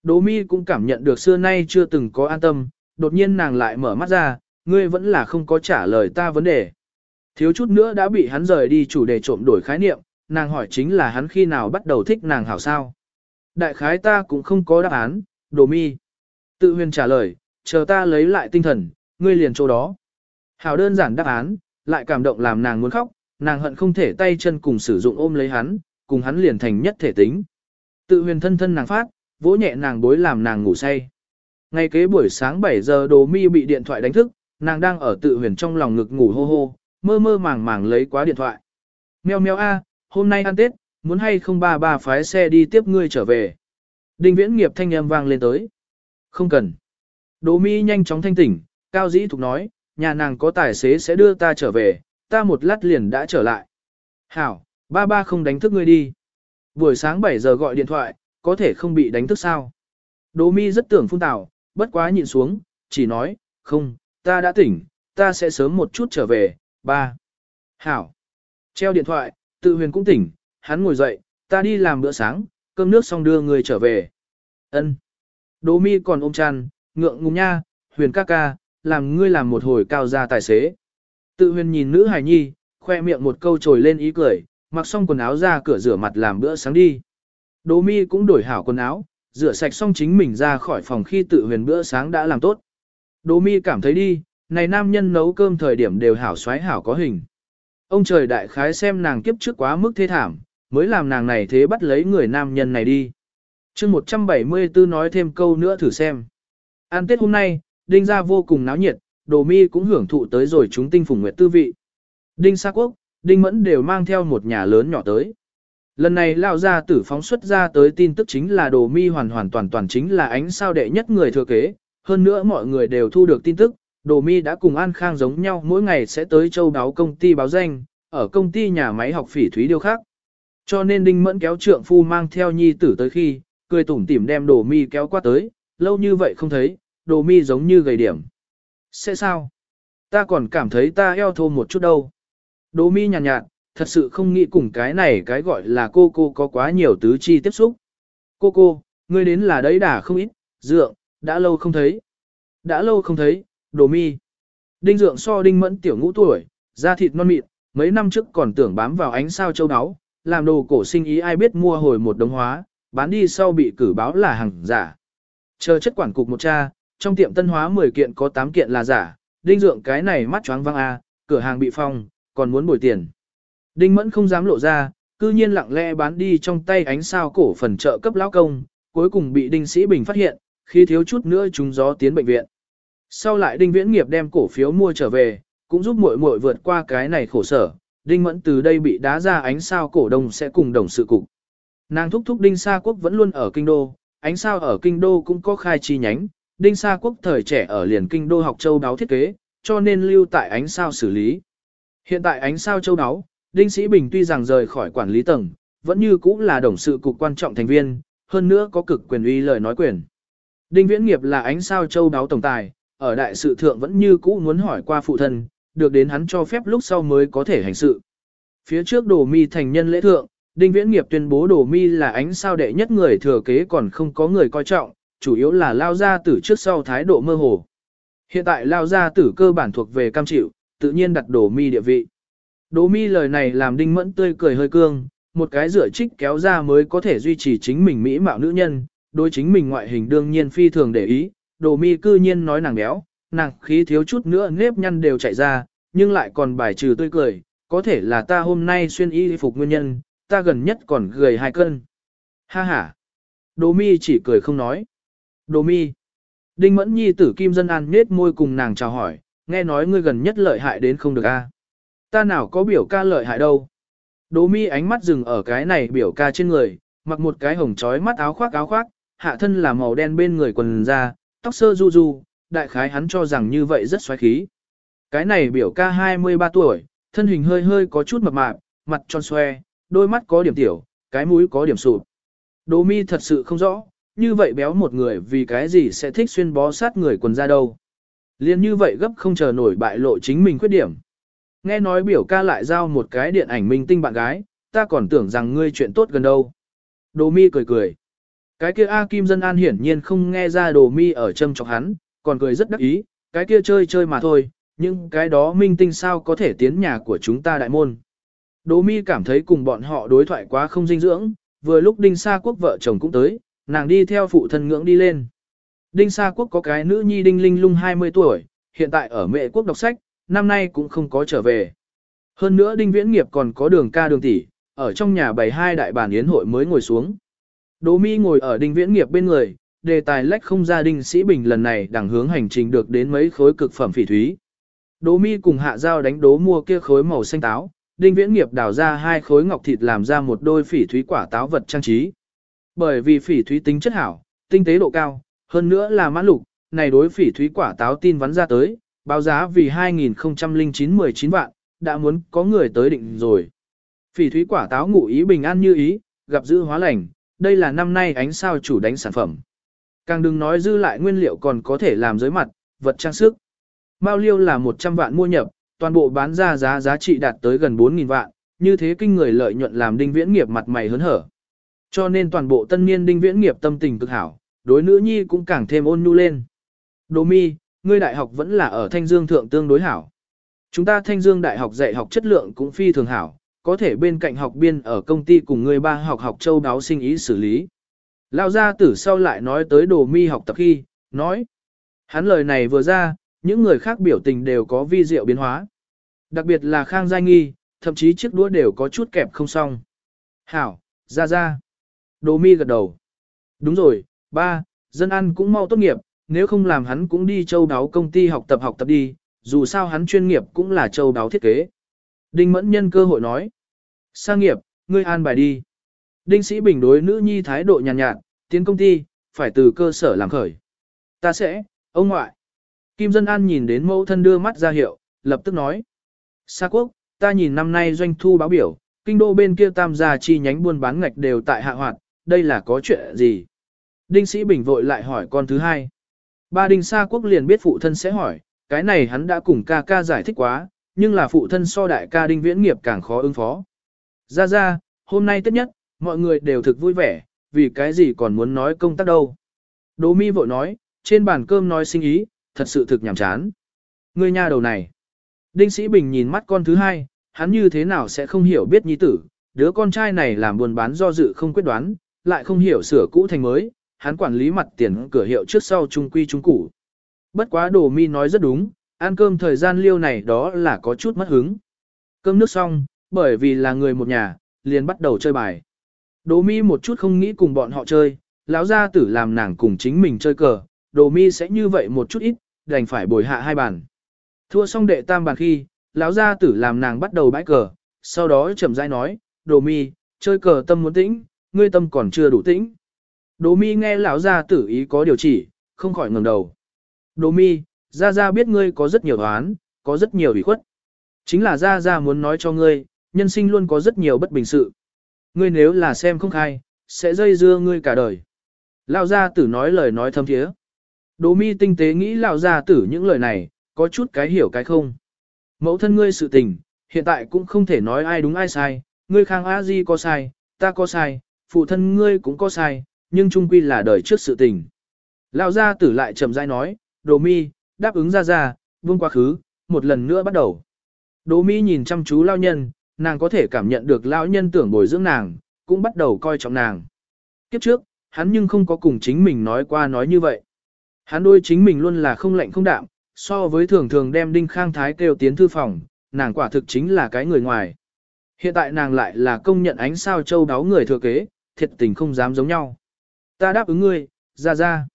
Đỗ mi cũng cảm nhận được xưa nay chưa từng có an tâm, đột nhiên nàng lại mở mắt ra, ngươi vẫn là không có trả lời ta vấn đề. Thiếu chút nữa đã bị hắn rời đi chủ đề trộm đổi khái niệm, nàng hỏi chính là hắn khi nào bắt đầu thích nàng hảo sao. Đại khái ta cũng không có đáp án, đồ mi. Tự huyền trả lời, chờ ta lấy lại tinh thần, ngươi liền chỗ đó. Hảo đơn giản đáp án, lại cảm động làm nàng muốn khóc, nàng hận không thể tay chân cùng sử dụng ôm lấy hắn, cùng hắn liền thành nhất thể tính. Tự huyền thân thân nàng phát, vỗ nhẹ nàng bối làm nàng ngủ say. Ngay kế buổi sáng 7 giờ đồ mi bị điện thoại đánh thức, nàng đang ở tự huyền trong lòng ngực ngủ hô hô, mơ mơ màng màng lấy quá điện thoại. Mèo mèo a, hôm nay ăn Tết, muốn hay không ba ba phái xe đi tiếp ngươi trở về. Đinh viễn nghiệp thanh âm vang lên tới. Không cần. Đỗ mi nhanh chóng thanh tỉnh, cao dĩ thục nói, nhà nàng có tài xế sẽ đưa ta trở về, ta một lát liền đã trở lại. Hảo, ba ba không đánh thức ngươi đi. Buổi sáng 7 giờ gọi điện thoại, có thể không bị đánh thức sao. Đỗ mi rất tưởng phun tảo, bất quá nhịn xuống, chỉ nói, không, ta đã tỉnh, ta sẽ sớm một chút trở về, ba. Hảo. Treo điện thoại, tự huyền cũng tỉnh, hắn ngồi dậy, ta đi làm bữa sáng, cơm nước xong đưa người trở về. Ân. Đỗ mi còn ôm chăn, ngượng ngùng nha, huyền ca ca, làm ngươi làm một hồi cao gia tài xế. Tự huyền nhìn nữ hài nhi, khoe miệng một câu trồi lên ý cười, mặc xong quần áo ra cửa rửa mặt làm bữa sáng đi. Đỗ mi cũng đổi hảo quần áo, rửa sạch xong chính mình ra khỏi phòng khi tự huyền bữa sáng đã làm tốt. Đỗ mi cảm thấy đi, này nam nhân nấu cơm thời điểm đều hảo xoáy hảo có hình. Ông trời đại khái xem nàng kiếp trước quá mức thế thảm, mới làm nàng này thế bắt lấy người nam nhân này đi. chương 174 nói thêm câu nữa thử xem. An Tết hôm nay, Đinh gia vô cùng náo nhiệt, Đồ Mi cũng hưởng thụ tới rồi chúng tinh phùng nguyệt tư vị. Đinh Sa Quốc, Đinh Mẫn đều mang theo một nhà lớn nhỏ tới. Lần này lão gia tử phóng xuất ra tới tin tức chính là Đồ Mi hoàn hoàn toàn toàn chính là ánh sao đệ nhất người thừa kế, hơn nữa mọi người đều thu được tin tức, Đồ Mi đã cùng An Khang giống nhau mỗi ngày sẽ tới châu báo công ty báo danh, ở công ty nhà máy học phỉ thúy điêu khác. Cho nên Đinh Mẫn kéo trượng phu mang theo nhi tử tới khi, cười tủm tỉm đem Đồ Mi kéo qua tới, lâu như vậy không thấy, Đồ Mi giống như gầy điểm. Sẽ sao? Ta còn cảm thấy ta eo thô một chút đâu. Đồ Mi nhàn nhạt, nhạt, thật sự không nghĩ cùng cái này cái gọi là cô cô có quá nhiều tứ chi tiếp xúc. Cô cô, ngươi đến là đấy đã không ít, dượng, đã lâu không thấy. Đã lâu không thấy, đồ mi. Đinh dượng so đinh mẫn tiểu ngũ tuổi, da thịt non mịn, mấy năm trước còn tưởng bám vào ánh sao châu áo, làm đồ cổ sinh ý ai biết mua hồi một đống hóa, bán đi sau bị cử báo là hàng giả. Chờ chất quản cục một cha, trong tiệm tân hóa 10 kiện có 8 kiện là giả, đinh dượng cái này mắt choáng văng a, cửa hàng bị phong, còn muốn bồi tiền. Đinh mẫn không dám lộ ra, cư nhiên lặng lẽ bán đi trong tay ánh sao cổ phần trợ cấp lão công, cuối cùng bị đinh sĩ bình phát hiện, khi thiếu chút nữa chúng gió tiến bệnh viện. Sau lại Đinh Viễn Nghiệp đem cổ phiếu mua trở về, cũng giúp muội muội vượt qua cái này khổ sở, Đinh Mẫn từ đây bị đá ra ánh sao cổ đông sẽ cùng đồng sự cục. Nàng thúc thúc Đinh Sa Quốc vẫn luôn ở kinh đô, ánh sao ở kinh đô cũng có khai chi nhánh, Đinh Sa Quốc thời trẻ ở liền kinh đô học châu đáo thiết kế, cho nên lưu tại ánh sao xử lý. Hiện tại ánh sao châu đáo, Đinh Sĩ Bình tuy rằng rời khỏi quản lý tầng, vẫn như cũng là đồng sự cục quan trọng thành viên, hơn nữa có cực quyền uy lời nói quyền. Đinh Viễn Nghiệp là ánh sao châu đáo tổng tài, ở đại sự thượng vẫn như cũ muốn hỏi qua phụ thân, được đến hắn cho phép lúc sau mới có thể hành sự. Phía trước đồ mi thành nhân lễ thượng, Đinh Viễn Nghiệp tuyên bố đồ mi là ánh sao đệ nhất người thừa kế còn không có người coi trọng, chủ yếu là lao gia tử trước sau thái độ mơ hồ. Hiện tại lao gia tử cơ bản thuộc về cam chịu, tự nhiên đặt đồ mi địa vị. Đỗ mi lời này làm Đinh Mẫn tươi cười hơi cương, một cái rửa trích kéo ra mới có thể duy trì chính mình mỹ mạo nữ nhân, đối chính mình ngoại hình đương nhiên phi thường để ý, Đỗ mi cư nhiên nói nàng béo, nàng khí thiếu chút nữa nếp nhăn đều chạy ra, nhưng lại còn bài trừ tươi cười, có thể là ta hôm nay xuyên y phục nguyên nhân, ta gần nhất còn gầy hai cân. Ha ha. Đỗ mi chỉ cười không nói. Đỗ mi. Đinh mẫn nhi tử kim dân an nết môi cùng nàng chào hỏi, nghe nói ngươi gần nhất lợi hại đến không được a. Ta nào có biểu ca lợi hại đâu. Đỗ mi ánh mắt dừng ở cái này biểu ca trên người, mặc một cái hồng trói mắt áo khoác áo khoác, hạ thân là màu đen bên người quần da, tóc sơ du du, đại khái hắn cho rằng như vậy rất xoáy khí. Cái này biểu ca 23 tuổi, thân hình hơi hơi có chút mập mạp, mặt tròn xoe, đôi mắt có điểm tiểu, cái mũi có điểm sụp. Đỗ mi thật sự không rõ, như vậy béo một người vì cái gì sẽ thích xuyên bó sát người quần ra đâu. Liên như vậy gấp không chờ nổi bại lộ chính mình khuyết điểm. Nghe nói biểu ca lại giao một cái điện ảnh minh tinh bạn gái, ta còn tưởng rằng ngươi chuyện tốt gần đâu. Đồ mi cười cười. Cái kia A Kim Dân An hiển nhiên không nghe ra đồ mi ở châm chọc hắn, còn cười rất đắc ý, cái kia chơi chơi mà thôi, nhưng cái đó minh tinh sao có thể tiến nhà của chúng ta đại môn. Đồ mi cảm thấy cùng bọn họ đối thoại quá không dinh dưỡng, vừa lúc Đinh Sa Quốc vợ chồng cũng tới, nàng đi theo phụ thân ngưỡng đi lên. Đinh Sa Quốc có cái nữ nhi Đinh Linh lung 20 tuổi, hiện tại ở mẹ quốc đọc sách, năm nay cũng không có trở về. Hơn nữa Đinh Viễn Nghiệp còn có đường ca đường tỷ, ở trong nhà bày hai đại bàn yến hội mới ngồi xuống. Đỗ Mi ngồi ở Đinh Viễn Nghiệp bên người, đề tài lách không ra Đinh Sĩ Bình lần này đẳng hướng hành trình được đến mấy khối cực phẩm phỉ thúy. Đỗ Mi cùng Hạ Giao đánh đố mua kia khối màu xanh táo, Đinh Viễn Nghiệp đào ra hai khối ngọc thịt làm ra một đôi phỉ thúy quả táo vật trang trí. Bởi vì phỉ thúy tính chất hảo, tinh tế độ cao, hơn nữa là mãn lục, này đối phỉ thúy quả táo tin vắn ra tới, báo giá vì 2009-19 vạn, đã muốn có người tới định rồi. Phỉ thúy quả táo ngụ ý bình an như ý, gặp dữ hóa lành, đây là năm nay ánh sao chủ đánh sản phẩm. Càng đừng nói dư lại nguyên liệu còn có thể làm giới mặt, vật trang sức. Mao liêu là 100 vạn mua nhập, toàn bộ bán ra giá giá trị đạt tới gần 4.000 vạn, như thế kinh người lợi nhuận làm đinh viễn nghiệp mặt mày hớn hở. Cho nên toàn bộ tân niên đinh viễn nghiệp tâm tình cực hảo, đối nữ nhi cũng càng thêm ôn nhu lên. Đồ mi, ngươi đại học vẫn là ở Thanh Dương thượng tương đối hảo. Chúng ta Thanh Dương đại học dạy học chất lượng cũng phi thường hảo, có thể bên cạnh học biên ở công ty cùng ngươi ba học học châu đáo sinh ý xử lý. Lao gia tử sau lại nói tới đồ mi học tập khi, nói. Hắn lời này vừa ra, những người khác biểu tình đều có vi diệu biến hóa. Đặc biệt là Khang Giai Nghi, thậm chí chiếc đũa đều có chút kẹp không xong. Hảo, ra ra. Đồ mi gật đầu. Đúng rồi, ba, dân ăn cũng mau tốt nghiệp, nếu không làm hắn cũng đi châu đáo công ty học tập học tập đi, dù sao hắn chuyên nghiệp cũng là châu đáo thiết kế. Đinh Mẫn nhân cơ hội nói. Sang nghiệp, ngươi an bài đi. Đinh Sĩ Bình đối nữ nhi thái độ nhàn nhạt, nhạt, tiến công ty, phải từ cơ sở làm khởi. Ta sẽ, ông ngoại. Kim Dân An nhìn đến mẫu thân đưa mắt ra hiệu, lập tức nói. Sa quốc, ta nhìn năm nay doanh thu báo biểu, kinh đô bên kia tam gia chi nhánh buôn bán ngạch đều tại hạ hoạt, đây là có chuyện gì? Đinh Sĩ Bình vội lại hỏi con thứ hai. Ba Đinh Sa Quốc liền biết phụ thân sẽ hỏi, cái này hắn đã cùng ca ca giải thích quá, nhưng là phụ thân so đại ca Đinh Viễn Nghiệp càng khó ứng phó. Ra ra, hôm nay tất nhất, mọi người đều thực vui vẻ, vì cái gì còn muốn nói công tác đâu. Đỗ mi vội nói, trên bàn cơm nói sinh ý, thật sự thực nhảm chán. Người nhà đầu này. Đinh Sĩ Bình nhìn mắt con thứ hai, hắn như thế nào sẽ không hiểu biết nhi tử, đứa con trai này làm buồn bán do dự không quyết đoán, lại không hiểu sửa cũ thành mới, hắn quản lý mặt tiền cửa hiệu trước sau trung quy trung củ. Bất quá đồ mi nói rất đúng, ăn cơm thời gian liêu này đó là có chút mất hứng. Cơm nước xong, bởi vì là người một nhà, liền bắt đầu chơi bài. Đồ mi một chút không nghĩ cùng bọn họ chơi, lão gia tử làm nàng cùng chính mình chơi cờ, đồ mi sẽ như vậy một chút ít, đành phải bồi hạ hai bàn. Thua xong đệ tam bàn khi, lão gia tử làm nàng bắt đầu bãi cờ, sau đó chậm rãi nói, đồ mi, chơi cờ tâm muốn tĩnh, ngươi tâm còn chưa đủ tĩnh. Đồ mi nghe lão gia tử ý có điều chỉ, không khỏi ngẩng đầu. Đồ mi, gia gia biết ngươi có rất nhiều oán, có rất nhiều ủy khuất. Chính là gia gia muốn nói cho ngươi, nhân sinh luôn có rất nhiều bất bình sự. Ngươi nếu là xem không khai, sẽ dây dưa ngươi cả đời. Lão gia tử nói lời nói thâm thiế. Đồ mi tinh tế nghĩ lão gia tử những lời này, có chút cái hiểu cái không. Mẫu thân ngươi sự tình, hiện tại cũng không thể nói ai đúng ai sai, ngươi khang a di có sai, ta có sai, phụ thân ngươi cũng có sai, nhưng trung quy là đời trước sự tình. Lão gia tử lại chậm rãi nói, đồ mi, đáp ứng ra ra, vương quá khứ, một lần nữa bắt đầu. Đồ mi nhìn chăm chú lao nhân, nàng có thể cảm nhận được lão nhân tưởng bồi dưỡng nàng, cũng bắt đầu coi trọng nàng. Kiếp trước, hắn nhưng không có cùng chính mình nói qua nói như vậy. Hắn đôi chính mình luôn là không lạnh không đạm, so với thường thường đem Đinh Khang Thái kêu tiến thư phòng, nàng quả thực chính là cái người ngoài. Hiện tại nàng lại là công nhận ánh sao châu đáo người thừa kế, thiệt tình không dám giống nhau. Ta đáp ứng ngươi, ra ra.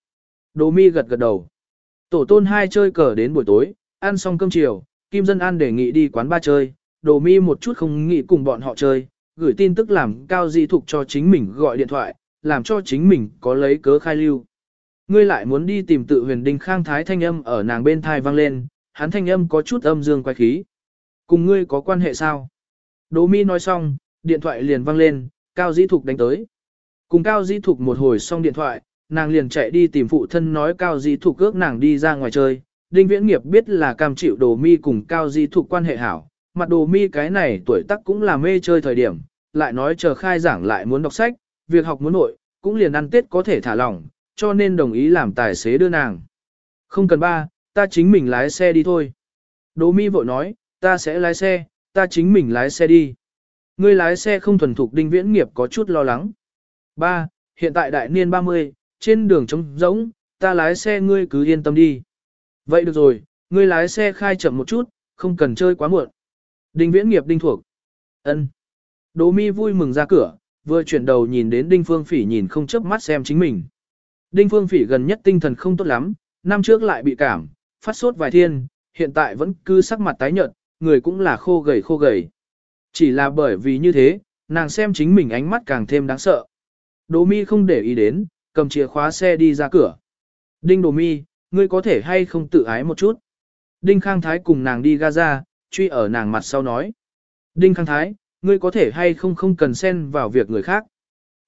Đồ mi gật gật đầu. Tổ tôn hai chơi cờ đến buổi tối, ăn xong cơm chiều, Kim Dân An đề nghị đi quán ba chơi, đồ mi một chút không nghĩ cùng bọn họ chơi, gửi tin tức làm cao di thục cho chính mình gọi điện thoại, làm cho chính mình có lấy cớ khai lưu. Ngươi lại muốn đi tìm tự huyền đinh khang thái thanh âm ở nàng bên thai vang lên, hắn thanh âm có chút âm dương quay khí. Cùng ngươi có quan hệ sao? Đỗ Mi nói xong, điện thoại liền vang lên, Cao Dĩ Thục đánh tới. Cùng Cao Dĩ Thục một hồi xong điện thoại, nàng liền chạy đi tìm phụ thân nói Cao Dĩ Thục ước nàng đi ra ngoài chơi. Đinh Viễn Nghiệp biết là cam chịu Đồ Mi cùng Cao Dĩ Thục quan hệ hảo, mặt Đồ Mi cái này tuổi tác cũng là mê chơi thời điểm, lại nói chờ khai giảng lại muốn đọc sách, việc học muốn nội, cũng liền ăn Tết có thể thả lỏng, cho nên đồng ý làm tài xế đưa nàng. Không cần ba, ta chính mình lái xe đi thôi. Đỗ Mi vội nói, ta sẽ lái xe, ta chính mình lái xe đi. Ngươi lái xe không thuần thục đinh viễn nghiệp có chút lo lắng. Ba, hiện tại đại niên 30, trên đường trống rỗng, ta lái xe ngươi cứ yên tâm đi. Vậy được rồi, ngươi lái xe khai chậm một chút, không cần chơi quá muộn. Đinh viễn nghiệp đinh thuộc. ân. Đỗ mi vui mừng ra cửa, vừa chuyển đầu nhìn đến đinh phương phỉ nhìn không chớp mắt xem chính mình. Đinh phương phỉ gần nhất tinh thần không tốt lắm, năm trước lại bị cảm, phát sốt vài thiên, hiện tại vẫn cứ sắc mặt tái nhợt, người cũng là khô gầy khô gầy. Chỉ là bởi vì như thế, nàng xem chính mình ánh mắt càng thêm đáng sợ. Đỗ mi không để ý đến, cầm chìa khóa xe đi ra cửa. Đinh Đỗ mi, ngươi có thể hay không tự ái một chút. Đinh Khang Thái cùng nàng đi Gaza, truy ở nàng mặt sau nói. Đinh Khang Thái, ngươi có thể hay không không cần xen vào việc người khác.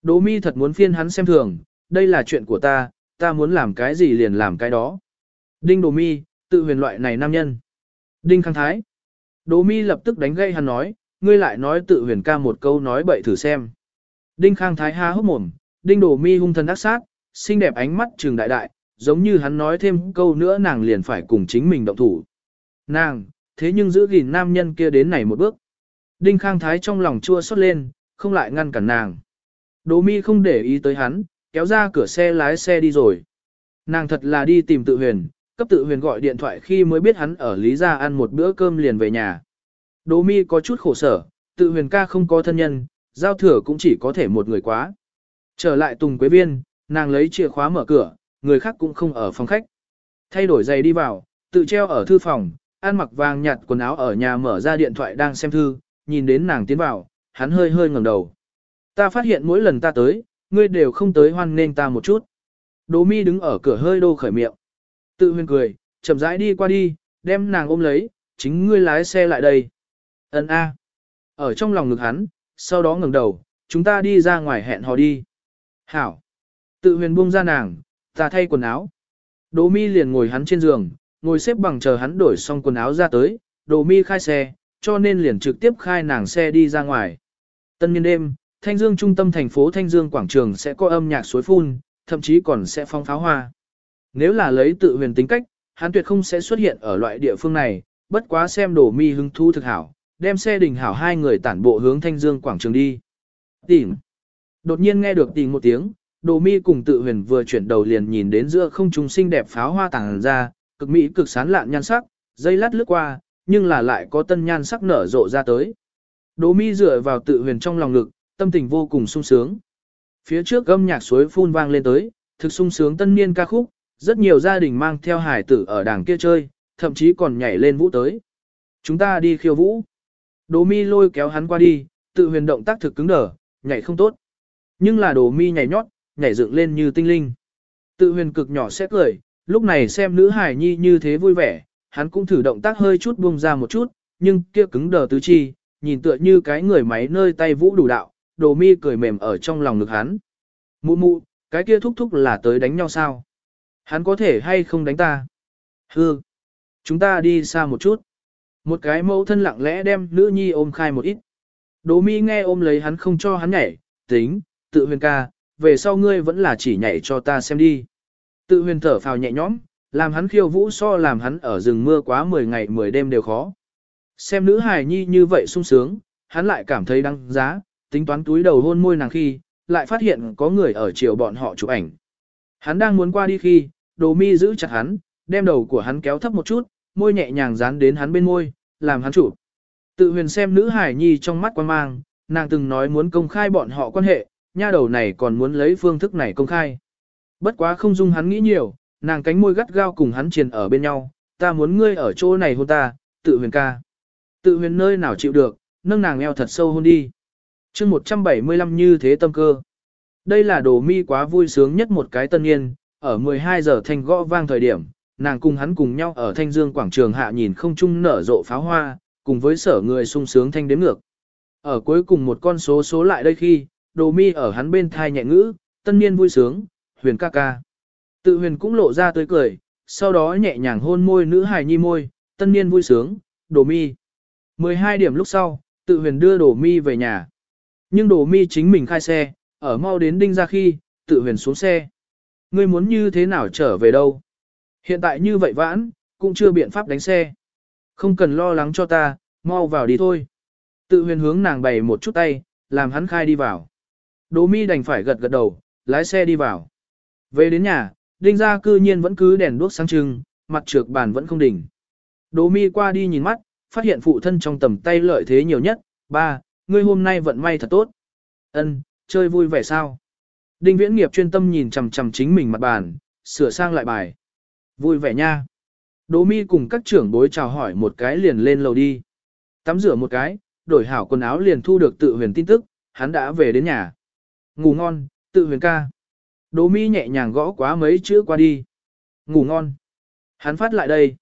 Đỗ mi thật muốn phiên hắn xem thường, đây là chuyện của ta, ta muốn làm cái gì liền làm cái đó. Đinh Đỗ mi, tự huyền loại này nam nhân. Đinh Khang Thái. Đỗ mi lập tức đánh gây hắn nói, ngươi lại nói tự huyền ca một câu nói bậy thử xem. Đinh Khang Thái há hốc mồm, Đinh Đỗ mi hung thần ác sát, xinh đẹp ánh mắt trường đại đại, giống như hắn nói thêm câu nữa nàng liền phải cùng chính mình động thủ. Nàng, thế nhưng giữ gìn nam nhân kia đến này một bước. Đinh Khang Thái trong lòng chua xót lên, không lại ngăn cản nàng. Đỗ mi không để ý tới hắn, kéo ra cửa xe lái xe đi rồi. Nàng thật là đi tìm tự huyền, cấp tự huyền gọi điện thoại khi mới biết hắn ở Lý Gia ăn một bữa cơm liền về nhà. Đỗ mi có chút khổ sở, tự huyền ca không có thân nhân, giao thừa cũng chỉ có thể một người quá. Trở lại Tùng Quế Viên, nàng lấy chìa khóa mở cửa, người khác cũng không ở phòng khách. Thay đổi giày đi vào, tự treo ở thư phòng, ăn mặc vàng nhạt quần áo ở nhà mở ra điện thoại đang xem thư, nhìn đến nàng tiến vào, hắn hơi hơi ngẩng đầu. Ta phát hiện mỗi lần ta tới, ngươi đều không tới hoan nên ta một chút. Đỗ mi đứng ở cửa hơi đô khởi miệng. Tự huyên cười, chậm rãi đi qua đi, đem nàng ôm lấy, chính ngươi lái xe lại đây. Ấn A. Ở trong lòng ngực hắn, sau đó ngẩng đầu, chúng ta đi ra ngoài hẹn hò đi. Hảo. Tự huyền buông ra nàng, ta thay quần áo. Đỗ mi liền ngồi hắn trên giường, ngồi xếp bằng chờ hắn đổi xong quần áo ra tới, Đỗ mi khai xe, cho nên liền trực tiếp khai nàng xe đi ra ngoài. Tân niên đêm, Thanh Dương trung tâm thành phố Thanh Dương quảng trường sẽ có âm nhạc suối phun, thậm chí còn sẽ phong pháo hoa. Nếu là lấy tự huyền tính cách, hắn tuyệt không sẽ xuất hiện ở loại địa phương này, bất quá xem đổ mi hứng thú thực hảo, đem xe đình hảo hai người tản bộ hướng Thanh Dương quảng trường đi. Tỉnh. Đột nhiên nghe được tình một tiếng, đồ mi cùng tự huyền vừa chuyển đầu liền nhìn đến giữa không trung xinh đẹp pháo hoa tàng ra, cực mỹ cực sán lạn nhan sắc, dây lát lướt qua, nhưng là lại có tân nhan sắc nở rộ ra tới. Đỗ mi dựa vào tự huyền trong lòng ngực, tâm tình vô cùng sung sướng. Phía trước âm nhạc suối phun vang lên tới, thực sung sướng tân niên ca khúc, rất nhiều gia đình mang theo hải tử ở đảng kia chơi, thậm chí còn nhảy lên vũ tới. Chúng ta đi khiêu vũ. Đồ mi lôi kéo hắn qua đi, tự huyền động tác thực cứng đờ, nhảy không tốt. Nhưng là đồ mi nhảy nhót, nhảy dựng lên như tinh linh. Tự huyền cực nhỏ sẽ cười, lúc này xem nữ hải nhi như thế vui vẻ, hắn cũng thử động tác hơi chút buông ra một chút, nhưng kia cứng đờ tứ chi, nhìn tựa như cái người máy nơi tay vũ đủ đạo, đồ mi cười mềm ở trong lòng ngực hắn. Mụ mụ, cái kia thúc thúc là tới đánh nhau sao? Hắn có thể hay không đánh ta? Hừ, Chúng ta đi xa một chút. Một cái mẫu thân lặng lẽ đem nữ nhi ôm khai một ít. Đỗ mi nghe ôm lấy hắn không cho hắn nhảy, tính, tự huyền ca, về sau ngươi vẫn là chỉ nhảy cho ta xem đi. Tự huyền thở phào nhẹ nhõm, làm hắn khiêu vũ so làm hắn ở rừng mưa quá 10 ngày 10 đêm đều khó. Xem nữ hài nhi như vậy sung sướng, hắn lại cảm thấy đăng giá, tính toán túi đầu hôn môi nàng khi, lại phát hiện có người ở chiều bọn họ chụp ảnh. Hắn đang muốn qua đi khi, đồ mi giữ chặt hắn, đem đầu của hắn kéo thấp một chút, môi nhẹ nhàng dán đến hắn bên môi, làm hắn chủ. Tự huyền xem nữ hải nhi trong mắt quan mang, nàng từng nói muốn công khai bọn họ quan hệ, nha đầu này còn muốn lấy phương thức này công khai. Bất quá không dung hắn nghĩ nhiều, nàng cánh môi gắt gao cùng hắn triền ở bên nhau, ta muốn ngươi ở chỗ này hôn ta, tự huyền ca. Tự huyền nơi nào chịu được, nâng nàng eo thật sâu hôn đi. chương 175 như thế tâm cơ. Đây là đồ mi quá vui sướng nhất một cái tân niên, ở 12 giờ thanh gõ vang thời điểm, nàng cùng hắn cùng nhau ở thanh dương quảng trường hạ nhìn không trung nở rộ pháo hoa, cùng với sở người sung sướng thanh đếm ngược. Ở cuối cùng một con số số lại đây khi, đồ mi ở hắn bên thai nhẹ ngữ, tân niên vui sướng, huyền ca ca. Tự huyền cũng lộ ra tươi cười, sau đó nhẹ nhàng hôn môi nữ hài nhi môi, tân niên vui sướng, đồ mi. 12 điểm lúc sau, tự huyền đưa đồ mi về nhà. Nhưng đồ mi chính mình khai xe, ở mau đến đinh ra khi, tự huyền xuống xe. Ngươi muốn như thế nào trở về đâu? Hiện tại như vậy vãn, cũng chưa biện pháp đánh xe. Không cần lo lắng cho ta, mau vào đi thôi. Tự huyền hướng nàng bày một chút tay, làm hắn khai đi vào. Đỗ mi đành phải gật gật đầu, lái xe đi vào. Về đến nhà, đinh ra cư nhiên vẫn cứ đèn đuốc sáng trưng, mặt trược bàn vẫn không đỉnh. Đỗ mi qua đi nhìn mắt, phát hiện phụ thân trong tầm tay lợi thế nhiều nhất. Ba, ngươi hôm nay vận may thật tốt. Ân, chơi vui vẻ sao? Đinh viễn nghiệp chuyên tâm nhìn chằm chằm chính mình mặt bàn, sửa sang lại bài. Vui vẻ nha. Đỗ mi cùng các trưởng bối chào hỏi một cái liền lên lầu đi. Tắm rửa một cái, đổi hảo quần áo liền thu được tự huyền tin tức, hắn đã về đến nhà. Ngủ ngon, tự huyền ca. Đỗ mi nhẹ nhàng gõ quá mấy chữ qua đi. Ngủ ngon. Hắn phát lại đây.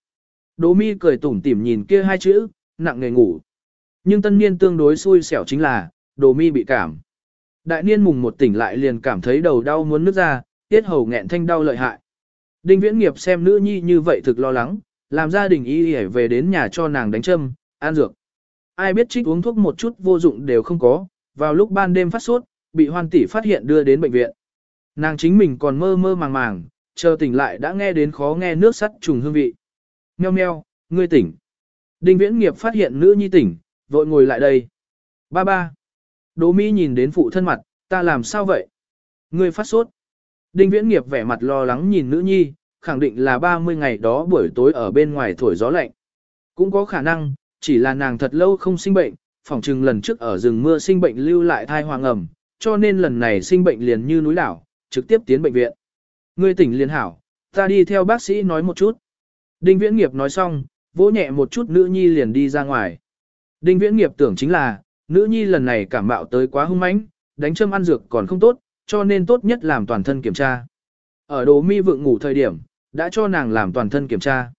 Đỗ mi cười tủm tỉm nhìn kia hai chữ, nặng nề ngủ. Nhưng tân niên tương đối xui xẻo chính là, Đỗ mi bị cảm. Đại niên mùng một tỉnh lại liền cảm thấy đầu đau muốn nứt ra, tiết hầu nghẹn thanh đau lợi hại. Đinh viễn nghiệp xem nữ nhi như vậy thực lo lắng, làm gia đình y y về đến nhà cho nàng đánh châm, an dược. Ai biết trích uống thuốc một chút vô dụng đều không có, vào lúc ban đêm phát sốt, bị hoan tỷ phát hiện đưa đến bệnh viện. Nàng chính mình còn mơ mơ màng màng, chờ tỉnh lại đã nghe đến khó nghe nước sắt trùng hương vị. Meo meo, ngươi tỉnh. Đinh viễn nghiệp phát hiện nữ nhi tỉnh, vội ngồi lại đây. Ba ba. Đỗ Mỹ nhìn đến phụ thân mặt, ta làm sao vậy? Ngươi phát sốt. Đinh viễn nghiệp vẻ mặt lo lắng nhìn nữ nhi, khẳng định là 30 ngày đó buổi tối ở bên ngoài thổi gió lạnh. Cũng có khả năng, chỉ là nàng thật lâu không sinh bệnh, phỏng chừng lần trước ở rừng mưa sinh bệnh lưu lại thai hoàng ẩm, cho nên lần này sinh bệnh liền như núi đảo, trực tiếp tiến bệnh viện. Ngươi tỉnh liền hảo, ta đi theo bác sĩ nói một chút. Đinh viễn nghiệp nói xong, vỗ nhẹ một chút nữ nhi liền đi ra ngoài. Đinh viễn nghiệp tưởng chính là, nữ nhi lần này cảm bạo tới quá hung mãnh, đánh châm ăn dược còn không tốt, cho nên tốt nhất làm toàn thân kiểm tra. Ở đồ mi vượng ngủ thời điểm, đã cho nàng làm toàn thân kiểm tra.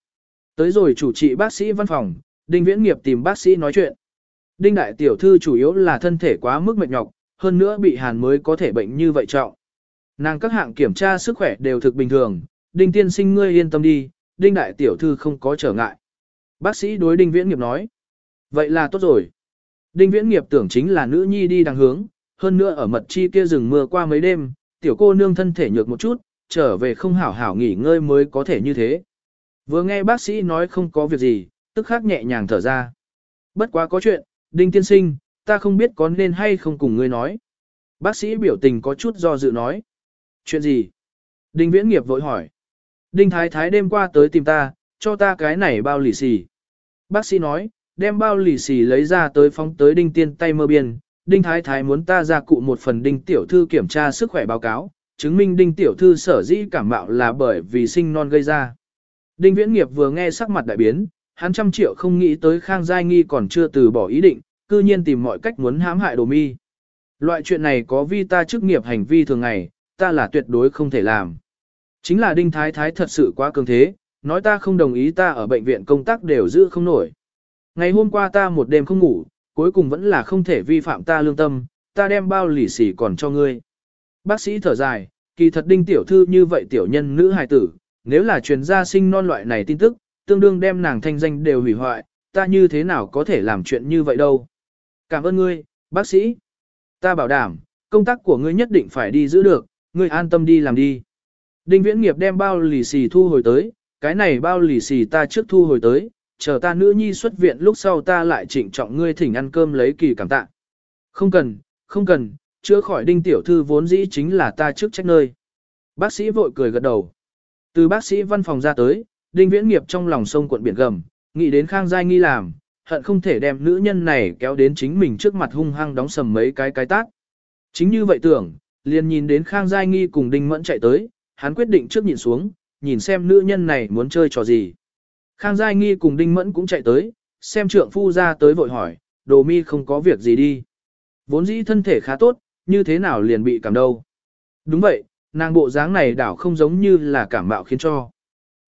Tới rồi chủ trị bác sĩ văn phòng, Đinh Viễn Nghiệp tìm bác sĩ nói chuyện. Đinh Đại Tiểu Thư chủ yếu là thân thể quá mức mệt nhọc, hơn nữa bị hàn mới có thể bệnh như vậy trọng. Nàng các hạng kiểm tra sức khỏe đều thực bình thường, Đinh Tiên Sinh ngươi yên tâm đi, Đinh Đại Tiểu Thư không có trở ngại. Bác sĩ đối Đinh Viễn Nghiệp nói. Vậy là tốt rồi. Đinh Viễn Nghiệp tưởng chính là nữ nhi đi đằng hướng, hơn nữa ở mật chi kia rừng mưa qua mấy đêm, tiểu cô nương thân thể nhược một chút, trở về không hảo hảo nghỉ ngơi mới có thể như thế. Vừa nghe bác sĩ nói không có việc gì, tức khắc nhẹ nhàng thở ra. Bất quá có chuyện, Đinh tiên sinh, ta không biết có nên hay không cùng ngươi nói. Bác sĩ biểu tình có chút do dự nói. Chuyện gì? Đinh viễn nghiệp vội hỏi. Đinh thái thái đêm qua tới tìm ta, cho ta cái này bao lì xì. Bác sĩ nói, đem bao lì xì lấy ra tới phóng tới đinh tiên tay mơ biên, Đinh Thái Thái muốn ta ra cụ một phần Đinh Tiểu Thư kiểm tra sức khỏe báo cáo, chứng minh Đinh Tiểu Thư sở dĩ cảm mạo là bởi vì sinh non gây ra. Đinh Viễn Nghiệp vừa nghe sắc mặt đại biến, hắn trăm triệu không nghĩ tới Khang Giai Nghi còn chưa từ bỏ ý định, cư nhiên tìm mọi cách muốn hãm hại đồ mi. Loại chuyện này có vi ta chức nghiệp hành vi thường ngày, ta là tuyệt đối không thể làm. Chính là Đinh Thái Thái thật sự quá cường thế, nói ta không đồng ý ta ở bệnh viện công tác đều giữ không nổi. Ngày hôm qua ta một đêm không ngủ, cuối cùng vẫn là không thể vi phạm ta lương tâm, ta đem bao lì xì còn cho ngươi. Bác sĩ thở dài, kỳ thật đinh tiểu thư như vậy tiểu nhân nữ hài tử, nếu là truyền gia sinh non loại này tin tức, tương đương đem nàng thanh danh đều hủy hoại, ta như thế nào có thể làm chuyện như vậy đâu. Cảm ơn ngươi, bác sĩ. Ta bảo đảm, công tác của ngươi nhất định phải đi giữ được, ngươi an tâm đi làm đi. Đinh viễn nghiệp đem bao lì xì thu hồi tới, cái này bao lì xì ta trước thu hồi tới, chờ ta nữ nhi xuất viện lúc sau ta lại trịnh trọng ngươi thỉnh ăn cơm lấy kỳ cảm tạ. Không cần, không cần, chữa khỏi đinh tiểu thư vốn dĩ chính là ta trước trách nơi. Bác sĩ vội cười gật đầu. Từ bác sĩ văn phòng ra tới, đinh viễn nghiệp trong lòng sông cuộn biển gầm, nghĩ đến khang giai nghi làm, hận không thể đem nữ nhân này kéo đến chính mình trước mặt hung hăng đóng sầm mấy cái cái tác. Chính như vậy tưởng, liền nhìn đến khang giai nghi cùng đinh mẫn chạy tới, hắn quyết định trước nhìn xuống, nhìn xem nữ nhân này muốn chơi trò gì. Khang Giai Nghi cùng Đinh Mẫn cũng chạy tới, xem trượng phu ra tới vội hỏi, đồ mi không có việc gì đi. Vốn dĩ thân thể khá tốt, như thế nào liền bị cảm đâu. Đúng vậy, nàng bộ dáng này đảo không giống như là cảm bạo khiến cho.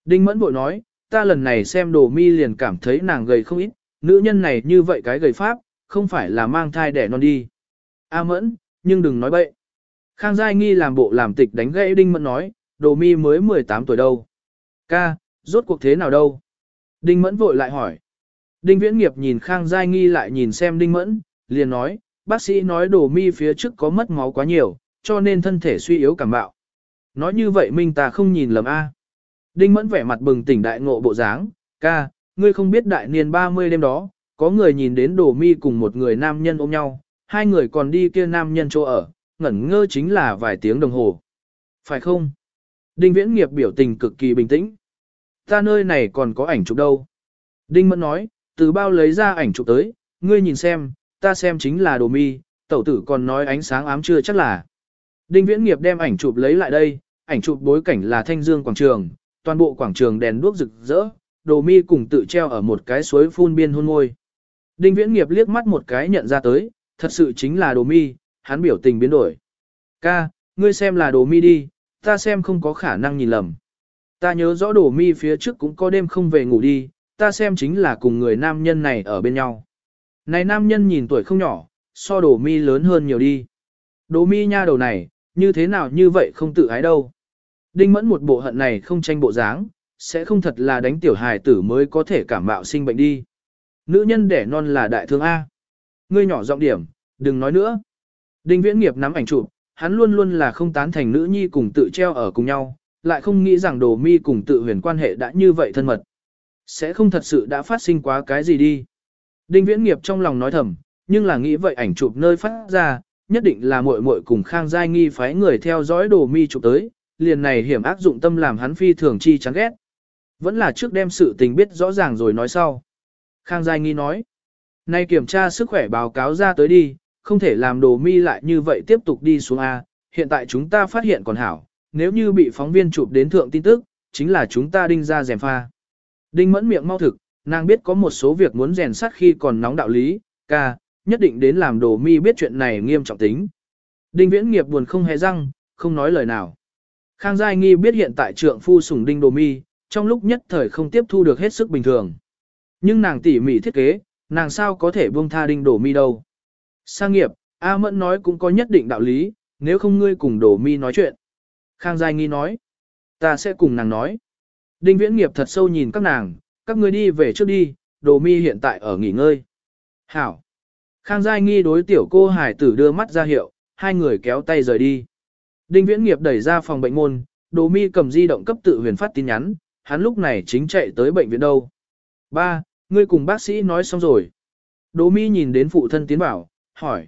Đinh Mẫn vội nói, ta lần này xem đồ mi liền cảm thấy nàng gầy không ít, nữ nhân này như vậy cái gầy pháp, không phải là mang thai đẻ non đi. A à mẫn, nhưng đừng nói bậy. Khang Giai Nghi làm bộ làm tịch đánh gãy Đinh Mẫn nói, đồ mi mới 18 tuổi đâu. Ca, rốt cuộc thế nào đâu? Đinh Mẫn vội lại hỏi. Đinh Viễn Nghiệp nhìn Khang Giai Nghi lại nhìn xem Đinh Mẫn, liền nói, bác sĩ nói đồ mi phía trước có mất máu quá nhiều, cho nên thân thể suy yếu cảm bạo. Nói như vậy Minh ta không nhìn lầm A. Đinh Mẫn vẻ mặt bừng tỉnh đại ngộ bộ dáng, ca, ngươi không biết đại niên 30 đêm đó, có người nhìn đến đồ mi cùng một người nam nhân ôm nhau, hai người còn đi kia nam nhân chỗ ở, ngẩn ngơ chính là vài tiếng đồng hồ. Phải không? Đinh Viễn Nghiệp biểu tình cực kỳ bình tĩnh. Ta nơi này còn có ảnh chụp đâu. Đinh Mẫn nói, từ bao lấy ra ảnh chụp tới, ngươi nhìn xem, ta xem chính là đồ mi, tẩu tử còn nói ánh sáng ám chưa chắc là. Đinh Viễn Nghiệp đem ảnh chụp lấy lại đây, ảnh chụp bối cảnh là thanh dương quảng trường, toàn bộ quảng trường đèn đuốc rực rỡ, đồ mi cùng tự treo ở một cái suối phun biên hôn ngôi. Đinh Viễn Nghiệp liếc mắt một cái nhận ra tới, thật sự chính là đồ mi, hắn biểu tình biến đổi. Ca, ngươi xem là đồ mi đi, ta xem không có khả năng nhìn lầm. Ta nhớ rõ đồ mi phía trước cũng có đêm không về ngủ đi, ta xem chính là cùng người nam nhân này ở bên nhau. Này nam nhân nhìn tuổi không nhỏ, so đồ mi lớn hơn nhiều đi. Đồ mi nha đầu này, như thế nào như vậy không tự ái đâu. Đinh mẫn một bộ hận này không tranh bộ dáng, sẽ không thật là đánh tiểu hài tử mới có thể cảm mạo sinh bệnh đi. Nữ nhân đẻ non là đại thương A. Ngươi nhỏ giọng điểm, đừng nói nữa. Đinh viễn nghiệp nắm ảnh chụp, hắn luôn luôn là không tán thành nữ nhi cùng tự treo ở cùng nhau, lại không nghĩ rằng đồ mi cùng tự huyền quan hệ đã như vậy thân mật. Sẽ không thật sự đã phát sinh quá cái gì đi. Đinh viễn nghiệp trong lòng nói thầm, nhưng là nghĩ vậy ảnh chụp nơi phát ra, nhất định là muội muội cùng Khang Giai Nghi phái người theo dõi đồ mi chụp tới, liền này hiểm ác dụng tâm làm hắn phi thường chi chán ghét. Vẫn là trước đem sự tình biết rõ ràng rồi nói sau. Khang Giai Nghi nói, nay kiểm tra sức khỏe báo cáo ra tới đi, không thể làm đồ mi lại như vậy tiếp tục đi xuống A, hiện tại chúng ta phát hiện còn hảo, nếu như bị phóng viên chụp đến thượng tin tức, chính là chúng ta đinh ra rèm pha. Đinh mẫn miệng mau thực, nàng biết có một số việc muốn rèn sắt khi còn nóng đạo lý, ca, nhất định đến làm đồ mi biết chuyện này nghiêm trọng tính. Đinh viễn nghiệp buồn không hề răng, không nói lời nào. Khang Giai Nghi biết hiện tại trượng phu sủng đinh đồ mi, trong lúc nhất thời không tiếp thu được hết sức bình thường. Nhưng nàng tỉ mỉ thiết kế, nàng sao có thể buông tha đinh đồ mi đâu. Sang nghiệp, A Mẫn nói cũng có nhất định đạo lý, nếu không ngươi cùng đồ mi nói chuyện. Khang Giai Nghi nói, ta sẽ cùng nàng nói. Đinh viễn nghiệp thật sâu nhìn các nàng, các ngươi đi về trước đi, đồ mi hiện tại ở nghỉ ngơi. Hảo. Khang Giai Nghi đối tiểu cô hải tử đưa mắt ra hiệu, hai người kéo tay rời đi. Đinh viễn nghiệp đẩy ra phòng bệnh môn, đồ mi cầm di động cấp tự huyền phát tin nhắn, hắn lúc này chính chạy tới bệnh viện đâu. Ba, ngươi cùng bác sĩ nói xong rồi. Đồ mi nhìn đến phụ thân tiến bảo, hỏi.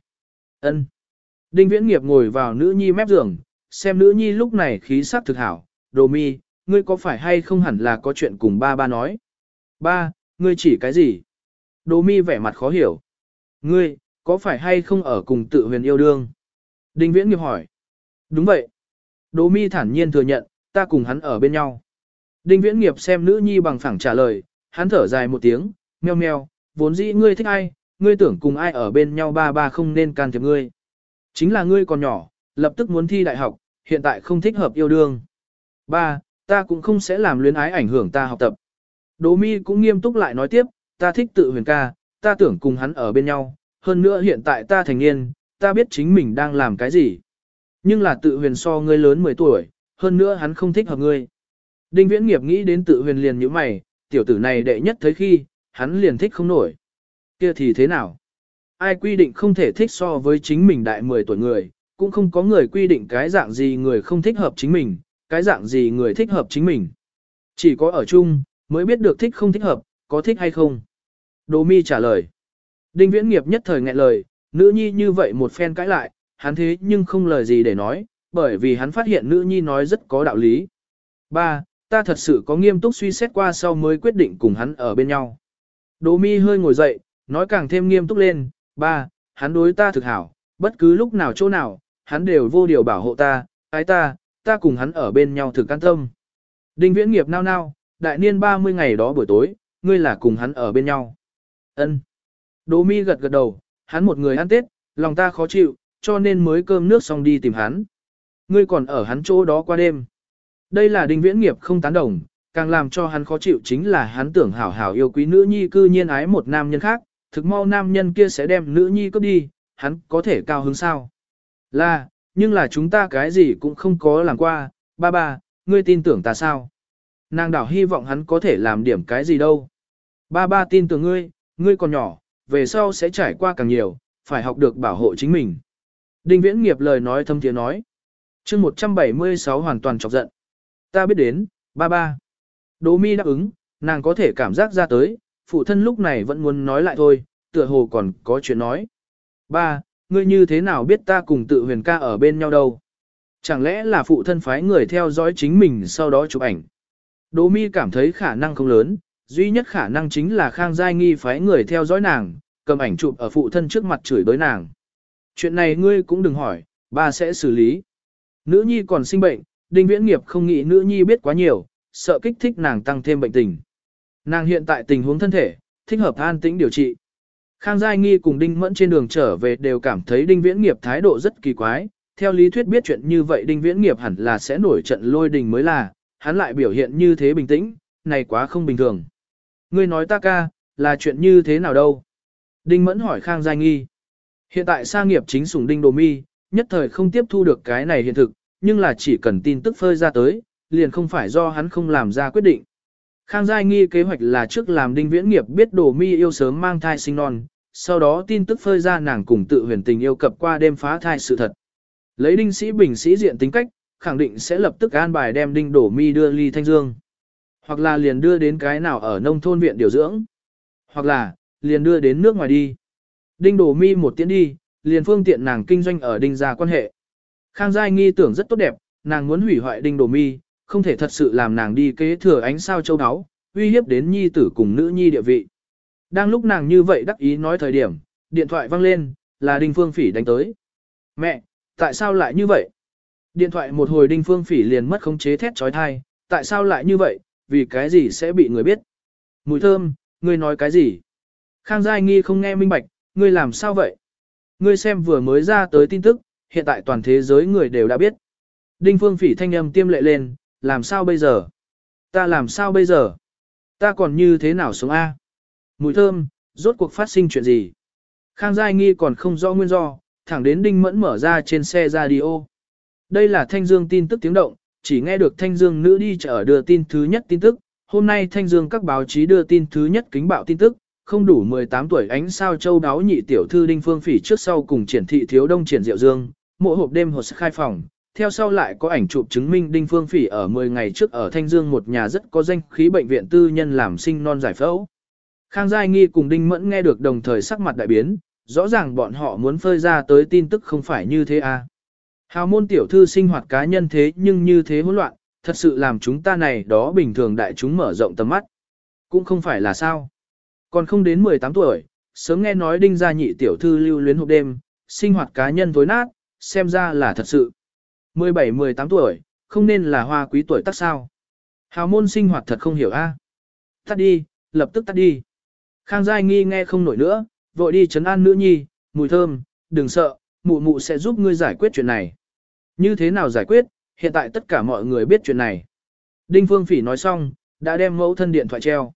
ân. Đinh viễn nghiệp ngồi vào nữ nhi mép giường, xem nữ nhi lúc này khí sắc thực hảo. Đồ mi, ngươi có phải hay không hẳn là có chuyện cùng ba ba nói. Ba, ngươi chỉ cái gì? Đồ mi vẻ mặt khó hiểu. Ngươi, có phải hay không ở cùng tự huyền yêu đương? Đinh viễn nghiệp hỏi. Đúng vậy. Đồ mi thản nhiên thừa nhận, ta cùng hắn ở bên nhau. Đinh viễn nghiệp xem nữ nhi bằng phẳng trả lời, hắn thở dài một tiếng, meo meo, vốn dĩ ngươi thích ai, ngươi tưởng cùng ai ở bên nhau ba ba không nên can thiệp ngươi. Chính là ngươi còn nhỏ, lập tức muốn thi đại học, hiện tại không thích hợp yêu đương. Ba, ta cũng không sẽ làm luyến ái ảnh hưởng ta học tập. Đỗ mi cũng nghiêm túc lại nói tiếp, ta thích tự huyền ca, ta tưởng cùng hắn ở bên nhau, hơn nữa hiện tại ta thành niên, ta biết chính mình đang làm cái gì. Nhưng là tự huyền so ngươi lớn 10 tuổi, hơn nữa hắn không thích hợp ngươi. Đinh viễn nghiệp nghĩ đến tự huyền liền như mày, tiểu tử này đệ nhất thấy khi, hắn liền thích không nổi. Kia thì thế nào? Ai quy định không thể thích so với chính mình đại 10 tuổi người, cũng không có người quy định cái dạng gì người không thích hợp chính mình, cái dạng gì người thích hợp chính mình. Chỉ có ở chung, mới biết được thích không thích hợp, có thích hay không. Đỗ mi trả lời. Đinh viễn nghiệp nhất thời nghẹn lời, nữ nhi như vậy một phen cãi lại, hắn thế nhưng không lời gì để nói, bởi vì hắn phát hiện nữ nhi nói rất có đạo lý. Ba, ta thật sự có nghiêm túc suy xét qua sau mới quyết định cùng hắn ở bên nhau. Đỗ mi hơi ngồi dậy, nói càng thêm nghiêm túc lên, ba, hắn đối ta thực hảo, bất cứ lúc nào chỗ nào, hắn đều vô điều bảo hộ ta, ái ta, ta cùng hắn ở bên nhau thực can tâm. Đinh viễn nghiệp nao nao, đại niên 30 ngày đó buổi tối, ngươi là cùng hắn ở bên nhau. Ân. Đỗ mi gật gật đầu, hắn một người ăn tết, lòng ta khó chịu, cho nên mới cơm nước xong đi tìm hắn. Ngươi còn ở hắn chỗ đó qua đêm. Đây là đinh viễn nghiệp không tán đồng, càng làm cho hắn khó chịu chính là hắn tưởng hảo hảo yêu quý nữ nhi cư nhiên ái một nam nhân khác, thực mau nam nhân kia sẽ đem nữ nhi cướp đi, hắn có thể cao hứng sao? Là, nhưng là chúng ta cái gì cũng không có làm qua, ba ba, ngươi tin tưởng ta sao? Nàng đảo hy vọng hắn có thể làm điểm cái gì đâu. Ba ba tin tưởng ngươi, ngươi còn nhỏ, về sau sẽ trải qua càng nhiều, phải học được bảo hộ chính mình. Đinh viễn nghiệp lời nói thâm tiếng nói. chương 176 hoàn toàn chọc giận. Ta biết đến, ba ba. Đỗ mi đáp ứng, nàng có thể cảm giác ra tới, phụ thân lúc này vẫn muốn nói lại thôi, tựa hồ còn có chuyện nói. Ba, ngươi như thế nào biết ta cùng tự huyền ca ở bên nhau đâu? Chẳng lẽ là phụ thân phái người theo dõi chính mình sau đó chụp ảnh? Đỗ mi cảm thấy khả năng không lớn, duy nhất khả năng chính là Khang Giai Nghi phái người theo dõi nàng, cầm ảnh chụp ở phụ thân trước mặt chửi đối nàng. Chuyện này ngươi cũng đừng hỏi, ba sẽ xử lý. Nữ nhi còn sinh bệnh, đinh viễn nghiệp không nghĩ nữ nhi biết quá nhiều, sợ kích thích nàng tăng thêm bệnh tình. Nàng hiện tại tình huống thân thể, thích hợp an tĩnh điều trị. Khang Giai Nghi cùng Đinh Mẫn trên đường trở về đều cảm thấy Đinh Viễn Nghiệp thái độ rất kỳ quái. Theo lý thuyết biết chuyện như vậy Đinh Viễn Nghiệp hẳn là sẽ nổi trận lôi đình mới là, hắn lại biểu hiện như thế bình tĩnh, này quá không bình thường. Ngươi nói ta ca, là chuyện như thế nào đâu? Đinh Mẫn hỏi Khang Giai Nghi. Hiện tại sa nghiệp chính sủng Đinh Đồ Mi, nhất thời không tiếp thu được cái này hiện thực, nhưng là chỉ cần tin tức phơi ra tới, liền không phải do hắn không làm ra quyết định. Khang Giai Nghi kế hoạch là trước làm Đinh Viễn Nghiệp biết Đồ Mi yêu sớm mang thai sinh non, sau đó tin tức phơi ra nàng cùng tự huyền tình yêu cập qua đêm phá thai sự thật. Lấy Đinh Sĩ Bình sĩ diện tính cách, khẳng định sẽ lập tức an bài đem Đinh Đổ Mi đưa ly Thanh Dương. Hoặc là liền đưa đến cái nào ở nông thôn viện điều dưỡng. Hoặc là, liền đưa đến nước ngoài đi. Đinh Đổ Mi một tiếng đi, liền phương tiện nàng kinh doanh ở Đinh gia quan hệ. Khang Giai nghi tưởng rất tốt đẹp, nàng muốn hủy hoại Đinh Đổ Mi, không thể thật sự làm nàng đi kế thừa ánh sao châu áo, uy hiếp đến nhi tử cùng nữ nhi địa vị. Đang lúc nàng như vậy đắc ý nói thời điểm, điện thoại vang lên, là Đinh Phương Phỉ đánh tới. Mẹ, tại sao lại như vậy? Điện thoại một hồi Đinh Phương Phỉ liền mất khống chế thét trói thai, tại sao lại như vậy, vì cái gì sẽ bị người biết? Mùi thơm, ngươi nói cái gì? Khang Giai Nghi không nghe minh bạch, ngươi làm sao vậy? Ngươi xem vừa mới ra tới tin tức, hiện tại toàn thế giới người đều đã biết. Đinh Phương Phỉ thanh âm tiêm lệ lên, làm sao bây giờ? Ta làm sao bây giờ? Ta còn như thế nào sống A? Mùi thơm, rốt cuộc phát sinh chuyện gì? Khang Giai Nghi còn không rõ nguyên do, thẳng đến Đinh Mẫn mở ra trên xe radio. Đây là Thanh Dương tin tức tiếng động, chỉ nghe được Thanh Dương nữ đi chợ đưa tin thứ nhất tin tức. Hôm nay Thanh Dương các báo chí đưa tin thứ nhất kính bạo tin tức, không đủ 18 tuổi ánh sao châu đáo nhị tiểu thư Đinh Phương Phỉ trước sau cùng triển thị thiếu đông triển diệu dương, mộ hộp đêm hồ khai phòng. Theo sau lại có ảnh chụp chứng minh Đinh Phương Phỉ ở 10 ngày trước ở Thanh Dương một nhà rất có danh khí bệnh viện tư nhân làm sinh non giải phẫu. Khang Giai Nghi cùng Đinh Mẫn nghe được đồng thời sắc mặt đại biến, rõ ràng bọn họ muốn phơi ra tới tin tức không phải như thế à. Hào môn tiểu thư sinh hoạt cá nhân thế nhưng như thế hỗn loạn, thật sự làm chúng ta này đó bình thường đại chúng mở rộng tầm mắt. Cũng không phải là sao. Còn không đến 18 tuổi, sớm nghe nói đinh gia nhị tiểu thư lưu luyến hộp đêm, sinh hoạt cá nhân tối nát, xem ra là thật sự. 17-18 tuổi, không nên là hoa quý tuổi tác sao. Hào môn sinh hoạt thật không hiểu a. À? Tắt đi, lập tức tắt đi. Khang Giai Nghi nghe không nổi nữa, vội đi chấn an nữ nhi, mùi thơm, đừng sợ, mụ mụ sẽ giúp ngươi giải quyết chuyện này. Như thế nào giải quyết, hiện tại tất cả mọi người biết chuyện này. Đinh Phương Phỉ nói xong, đã đem mẫu thân điện thoại treo.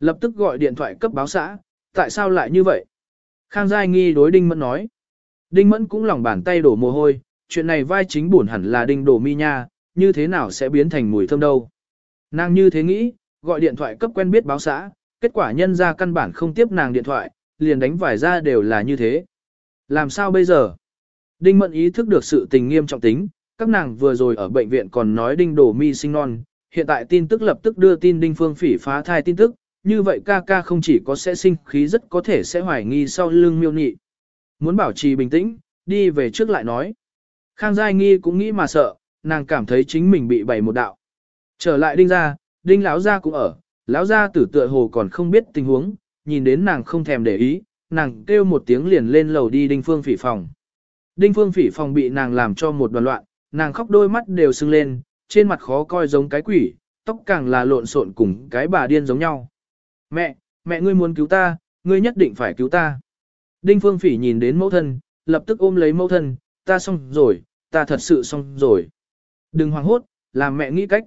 Lập tức gọi điện thoại cấp báo xã, tại sao lại như vậy? Khang Giai Nghi đối Đinh Mẫn nói. Đinh Mẫn cũng lòng bàn tay đổ mồ hôi, chuyện này vai chính buồn hẳn là Đinh Đổ Mi nha, như thế nào sẽ biến thành mùi thơm đâu. Nàng như thế nghĩ, gọi điện thoại cấp quen biết báo xã, kết quả nhân ra căn bản không tiếp nàng điện thoại, liền đánh vải ra đều là như thế. Làm sao bây giờ? Đinh Mẫn ý thức được sự tình nghiêm trọng tính, các nàng vừa rồi ở bệnh viện còn nói Đinh Đổ Mi sinh non, hiện tại tin tức lập tức đưa tin Đinh Phương Phỉ phá thai tin tức, như vậy ca ca không chỉ có sẽ sinh khí rất có thể sẽ hoài nghi sau lưng miêu nhị. Muốn bảo trì bình tĩnh, đi về trước lại nói. Khang Giai Nghi cũng nghĩ mà sợ, nàng cảm thấy chính mình bị bày một đạo. Trở lại Đinh ra, Đinh lão gia cũng ở, lão gia tử tựa hồ còn không biết tình huống, nhìn đến nàng không thèm để ý, nàng kêu một tiếng liền lên lầu đi Đinh Phương Phỉ phòng. Đinh Phương Phỉ phòng bị nàng làm cho một đoàn loạn, nàng khóc đôi mắt đều sưng lên, trên mặt khó coi giống cái quỷ, tóc càng là lộn xộn cùng cái bà điên giống nhau. Mẹ, mẹ ngươi muốn cứu ta, ngươi nhất định phải cứu ta. Đinh Phương Phỉ nhìn đến mẫu thân, lập tức ôm lấy mẫu thân, ta xong rồi, ta thật sự xong rồi. Đừng hoảng hốt, làm mẹ nghĩ cách.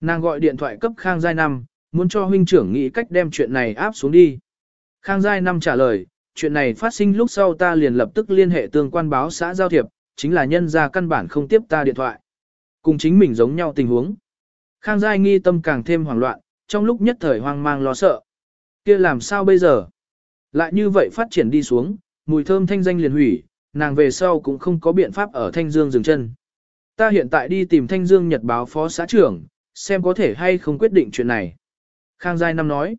Nàng gọi điện thoại cấp Khang Giai Năm, muốn cho huynh trưởng nghĩ cách đem chuyện này áp xuống đi. Khang Giai Năm trả lời, chuyện này phát sinh lúc sau ta liền lập tức liên hệ tương quan báo xã giao thiệp, chính là nhân ra căn bản không tiếp ta điện thoại. Cùng chính mình giống nhau tình huống. Khang Giai nghi tâm càng thêm hoảng loạn, trong lúc nhất thời hoang mang lo sợ. kia làm sao bây giờ? Lại như vậy phát triển đi xuống, mùi thơm thanh danh liền hủy, nàng về sau cũng không có biện pháp ở Thanh Dương dừng chân. Ta hiện tại đi tìm Thanh Dương Nhật báo phó xã trưởng, xem có thể hay không quyết định chuyện này. Khang Giai Năm nói,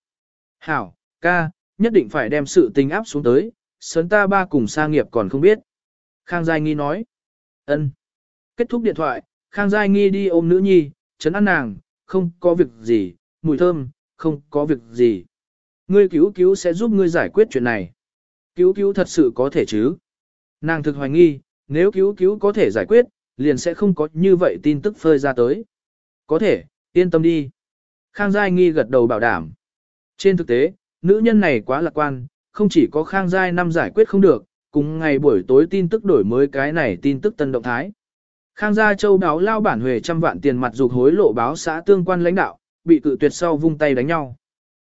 Hảo, ca, nhất định phải đem sự tình áp xuống tới, sớn ta ba cùng sa nghiệp còn không biết. Khang Giai Nghi nói, ân. Kết thúc điện thoại, Khang Giai Nghi đi ôm nữ nhi, chấn an nàng, không có việc gì, mùi thơm, không có việc gì. Ngươi cứu cứu sẽ giúp ngươi giải quyết chuyện này. Cứu cứu thật sự có thể chứ. Nàng thực hoài nghi, nếu cứu cứu có thể giải quyết, liền sẽ không có như vậy tin tức phơi ra tới. Có thể, yên tâm đi. Khang Giai Nghi gật đầu bảo đảm. Trên thực tế, nữ nhân này quá lạc quan, không chỉ có Khang Giai năm giải quyết không được, cùng ngày buổi tối tin tức đổi mới cái này tin tức tân động thái. Khang Gia Châu báo lao bản huề trăm vạn tiền mặt dục hối lộ báo xã tương quan lãnh đạo, bị cự tuyệt sau vung tay đánh nhau.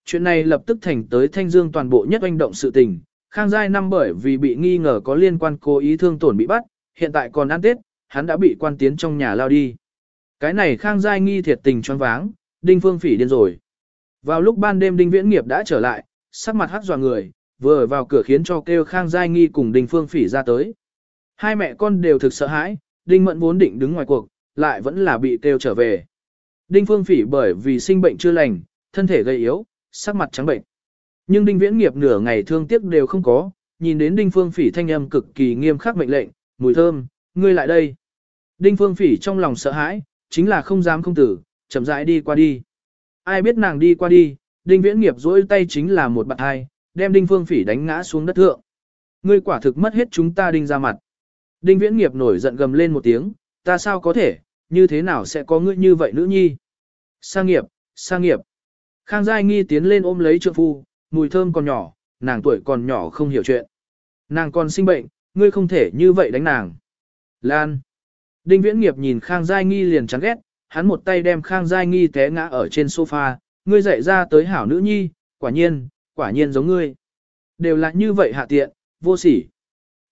Chuyện này lập tức thành tới thanh dương toàn bộ nhất oanh động sự tình, Khang Giai năm bởi vì bị nghi ngờ có liên quan cố ý thương tổn bị bắt, hiện tại còn ăn tết, hắn đã bị quan tiến trong nhà lao đi. Cái này Khang Giai nghi thiệt tình choáng váng, Đinh Phương Phỉ điên rồi. Vào lúc ban đêm Đinh Viễn Nghiệp đã trở lại, sắc mặt hắc dọa người, vừa vào cửa khiến cho kêu Khang Giai nghi cùng Đinh Phương Phỉ ra tới. Hai mẹ con đều thực sợ hãi, Đinh Mẫn vốn định đứng ngoài cuộc, lại vẫn là bị kêu trở về. Đinh Phương Phỉ bởi vì sinh bệnh chưa lành, thân thể gầy yếu, sắc mặt trắng bệnh. Nhưng Đinh Viễn Nghiệp nửa ngày thương tiếc đều không có, nhìn đến Đinh Phương Phỉ thanh âm cực kỳ nghiêm khắc mệnh lệnh, mùi thơm, ngươi lại đây. Đinh Phương Phỉ trong lòng sợ hãi, chính là không dám không tử, chậm rãi đi qua đi. Ai biết nàng đi qua đi, Đinh Viễn Nghiệp duỗi tay chính là một bạt hai, đem Đinh Phương Phỉ đánh ngã xuống đất thượng. Ngươi quả thực mất hết chúng ta đinh ra mặt. Đinh Viễn Nghiệp nổi giận gầm lên một tiếng, ta sao có thể, như thế nào sẽ có ngươi như vậy nữ nhi? Sang nghiệp, sang nghiệp. Khang Giai Nghi tiến lên ôm lấy trượng phu, mùi thơm còn nhỏ, nàng tuổi còn nhỏ không hiểu chuyện. Nàng còn sinh bệnh, ngươi không thể như vậy đánh nàng. Lan. Đinh Viễn Nghiệp nhìn Khang Giai Nghi liền chán ghét, hắn một tay đem Khang Giai Nghi té ngã ở trên sofa, ngươi dạy ra tới hảo nữ nhi, quả nhiên, quả nhiên giống ngươi. Đều là như vậy hạ tiện, vô sỉ.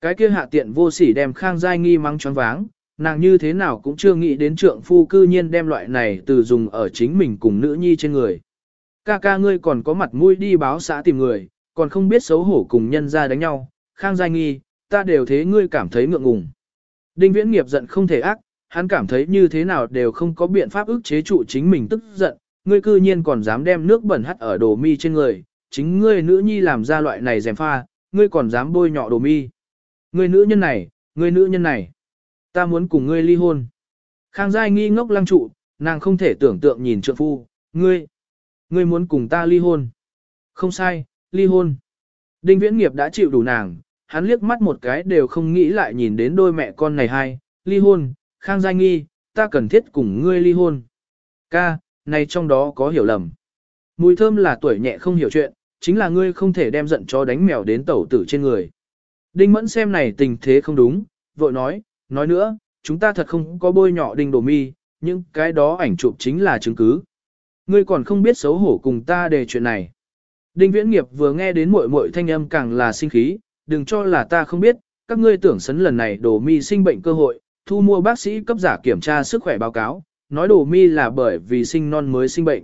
Cái kia hạ tiện vô sỉ đem Khang Giai Nghi mắng choáng váng, nàng như thế nào cũng chưa nghĩ đến trượng phu cư nhiên đem loại này từ dùng ở chính mình cùng nữ nhi trên người. Ca ca ngươi còn có mặt mũi đi báo xã tìm người, còn không biết xấu hổ cùng nhân ra đánh nhau, Khang Giai Nghi, ta đều thế ngươi cảm thấy ngượng ngùng. Đinh Viễn Nghiệp giận không thể ác, hắn cảm thấy như thế nào đều không có biện pháp ức chế trụ chính mình tức giận, ngươi cư nhiên còn dám đem nước bẩn hắt ở đồ mi trên người, chính ngươi nữ nhi làm ra loại này dèm pha, ngươi còn dám bôi nhọ đồ mi. Ngươi nữ nhân này, ngươi nữ nhân này, ta muốn cùng ngươi ly hôn. Khang Giai nghi ngốc lăng trụ, nàng không thể tưởng tượng nhìn trượng phu, ngươi, ngươi muốn cùng ta ly hôn. Không sai, ly hôn. Đinh Viễn Nghiệp đã chịu đủ nàng, hắn liếc mắt một cái đều không nghĩ lại nhìn đến đôi mẹ con này hai, ly hôn, Khang Giai nghi, ta cần thiết cùng ngươi ly hôn. Ca, này trong đó có hiểu lầm. Mùi thơm là tuổi nhẹ không hiểu chuyện, chính là ngươi không thể đem giận cho đánh mèo đến tẩu tử trên người. Đinh Mẫn xem này tình thế không đúng, vội nói, nói nữa, chúng ta thật không có bôi nhọ Đinh Đồ Mi, nhưng cái đó ảnh chụp chính là chứng cứ. Ngươi còn không biết xấu hổ cùng ta đề chuyện này. Đinh Viễn Nghiệp vừa nghe đến muội muội thanh âm càng là sinh khí, đừng cho là ta không biết, các ngươi tưởng sấn lần này Đồ Mi sinh bệnh cơ hội, thu mua bác sĩ cấp giả kiểm tra sức khỏe báo cáo, nói Đồ Mi là bởi vì sinh non mới sinh bệnh.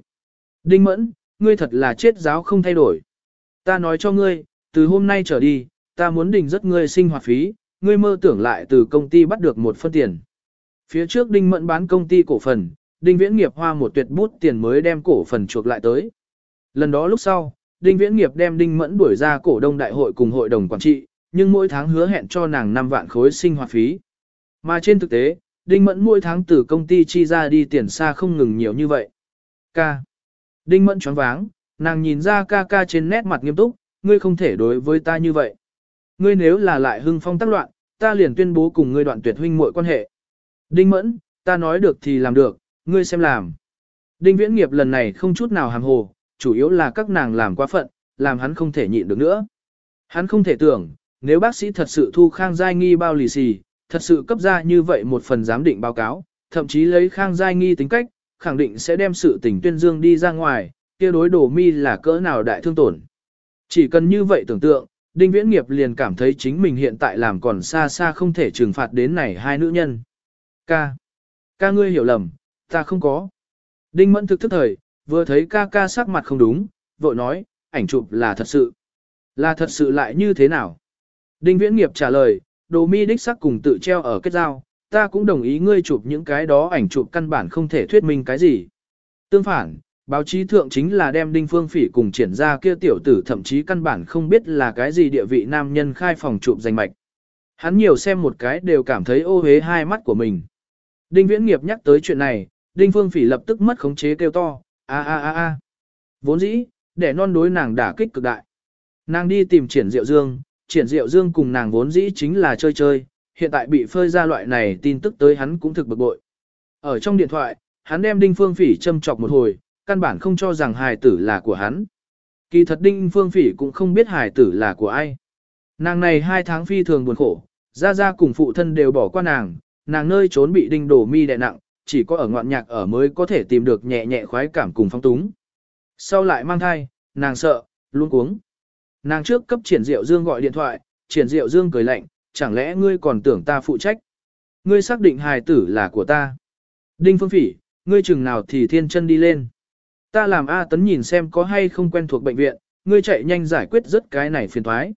Đinh Mẫn, ngươi thật là chết giáo không thay đổi. Ta nói cho ngươi, từ hôm nay trở đi, ta muốn đình rất ngươi sinh hoạt phí, ngươi mơ tưởng lại từ công ty bắt được một phân tiền. Phía trước Đinh Mẫn bán công ty cổ phần, Đinh Viễn Nghiệp hoa một tuyệt bút tiền mới đem cổ phần chuộc lại tới. Lần đó lúc sau, Đinh Viễn Nghiệp đem Đinh Mẫn đuổi ra cổ đông đại hội cùng hội đồng quản trị, nhưng mỗi tháng hứa hẹn cho nàng 5 vạn khối sinh hoạt phí. Mà trên thực tế, Đinh Mẫn mỗi tháng từ công ty chi ra đi tiền xa không ngừng nhiều như vậy. Ca. Đinh Mẫn choáng váng, nàng nhìn ra ca ca trên nét mặt nghiêm túc, ngươi không thể đối với ta như vậy. Ngươi nếu là lại hưng phong tác loạn, ta liền tuyên bố cùng ngươi đoạn tuyệt huynh muội quan hệ. Đinh Mẫn, ta nói được thì làm được, ngươi xem làm. Đinh Viễn Nghiệp lần này không chút nào hàm hồ, chủ yếu là các nàng làm quá phận, làm hắn không thể nhịn được nữa. Hắn không thể tưởng, nếu bác sĩ thật sự thu Khang Giai Nghi bao lì xì, thật sự cấp ra như vậy một phần giám định báo cáo, thậm chí lấy Khang Giai Nghi tính cách, khẳng định sẽ đem sự tình tuyên dương đi ra ngoài, kia đối đổ mi là cỡ nào đại thương tổn. Chỉ cần như vậy tưởng tượng, Đinh Viễn Nghiệp liền cảm thấy chính mình hiện tại làm còn xa xa không thể trừng phạt đến này hai nữ nhân. Ca. Ca ngươi hiểu lầm, ta không có. Đinh Mẫn thực thức thời, vừa thấy ca ca sắc mặt không đúng, vội nói, ảnh chụp là thật sự. Là thật sự lại như thế nào? Đinh Viễn Nghiệp trả lời, đồ mi đích sắc cùng tự treo ở kết giao, ta cũng đồng ý ngươi chụp những cái đó ảnh chụp căn bản không thể thuyết minh cái gì. Tương phản, báo chí thượng chính là đem Đinh Phương Phỉ cùng triển ra kia tiểu tử thậm chí căn bản không biết là cái gì địa vị nam nhân khai phòng chụp danh mạch. Hắn nhiều xem một cái đều cảm thấy ô hế hai mắt của mình. Đinh Viễn Nghiệp nhắc tới chuyện này, Đinh Phương Phỉ lập tức mất khống chế kêu to, a a a a. Vốn dĩ, để non đối nàng đả kích cực đại. Nàng đi tìm triển diệu dương, triển diệu dương cùng nàng vốn dĩ chính là chơi chơi, hiện tại bị phơi ra loại này tin tức tới hắn cũng thực bực bội. Ở trong điện thoại, hắn đem Đinh Phương Phỉ châm chọc một hồi, căn bản không cho rằng hài tử là của hắn. Kỳ thật Đinh Phương Phỉ cũng không biết hài tử là của ai. Nàng này hai tháng phi thường buồn khổ, ra ra cùng phụ thân đều bỏ qua nàng, nàng nơi trốn bị Đinh Đổ Mi đè nặng, chỉ có ở ngoạn nhạc ở mới có thể tìm được nhẹ nhẹ khoái cảm cùng phong túng. Sau lại mang thai, nàng sợ, luôn cuống. Nàng trước cấp triển diệu dương gọi điện thoại, triển diệu dương cười lạnh, chẳng lẽ ngươi còn tưởng ta phụ trách? Ngươi xác định hài tử là của ta. Đinh Phương Phỉ, ngươi chừng nào thì thiên chân đi lên. Ta làm A Tấn nhìn xem có hay không quen thuộc bệnh viện, ngươi chạy nhanh giải quyết rất cái này phiền thoái.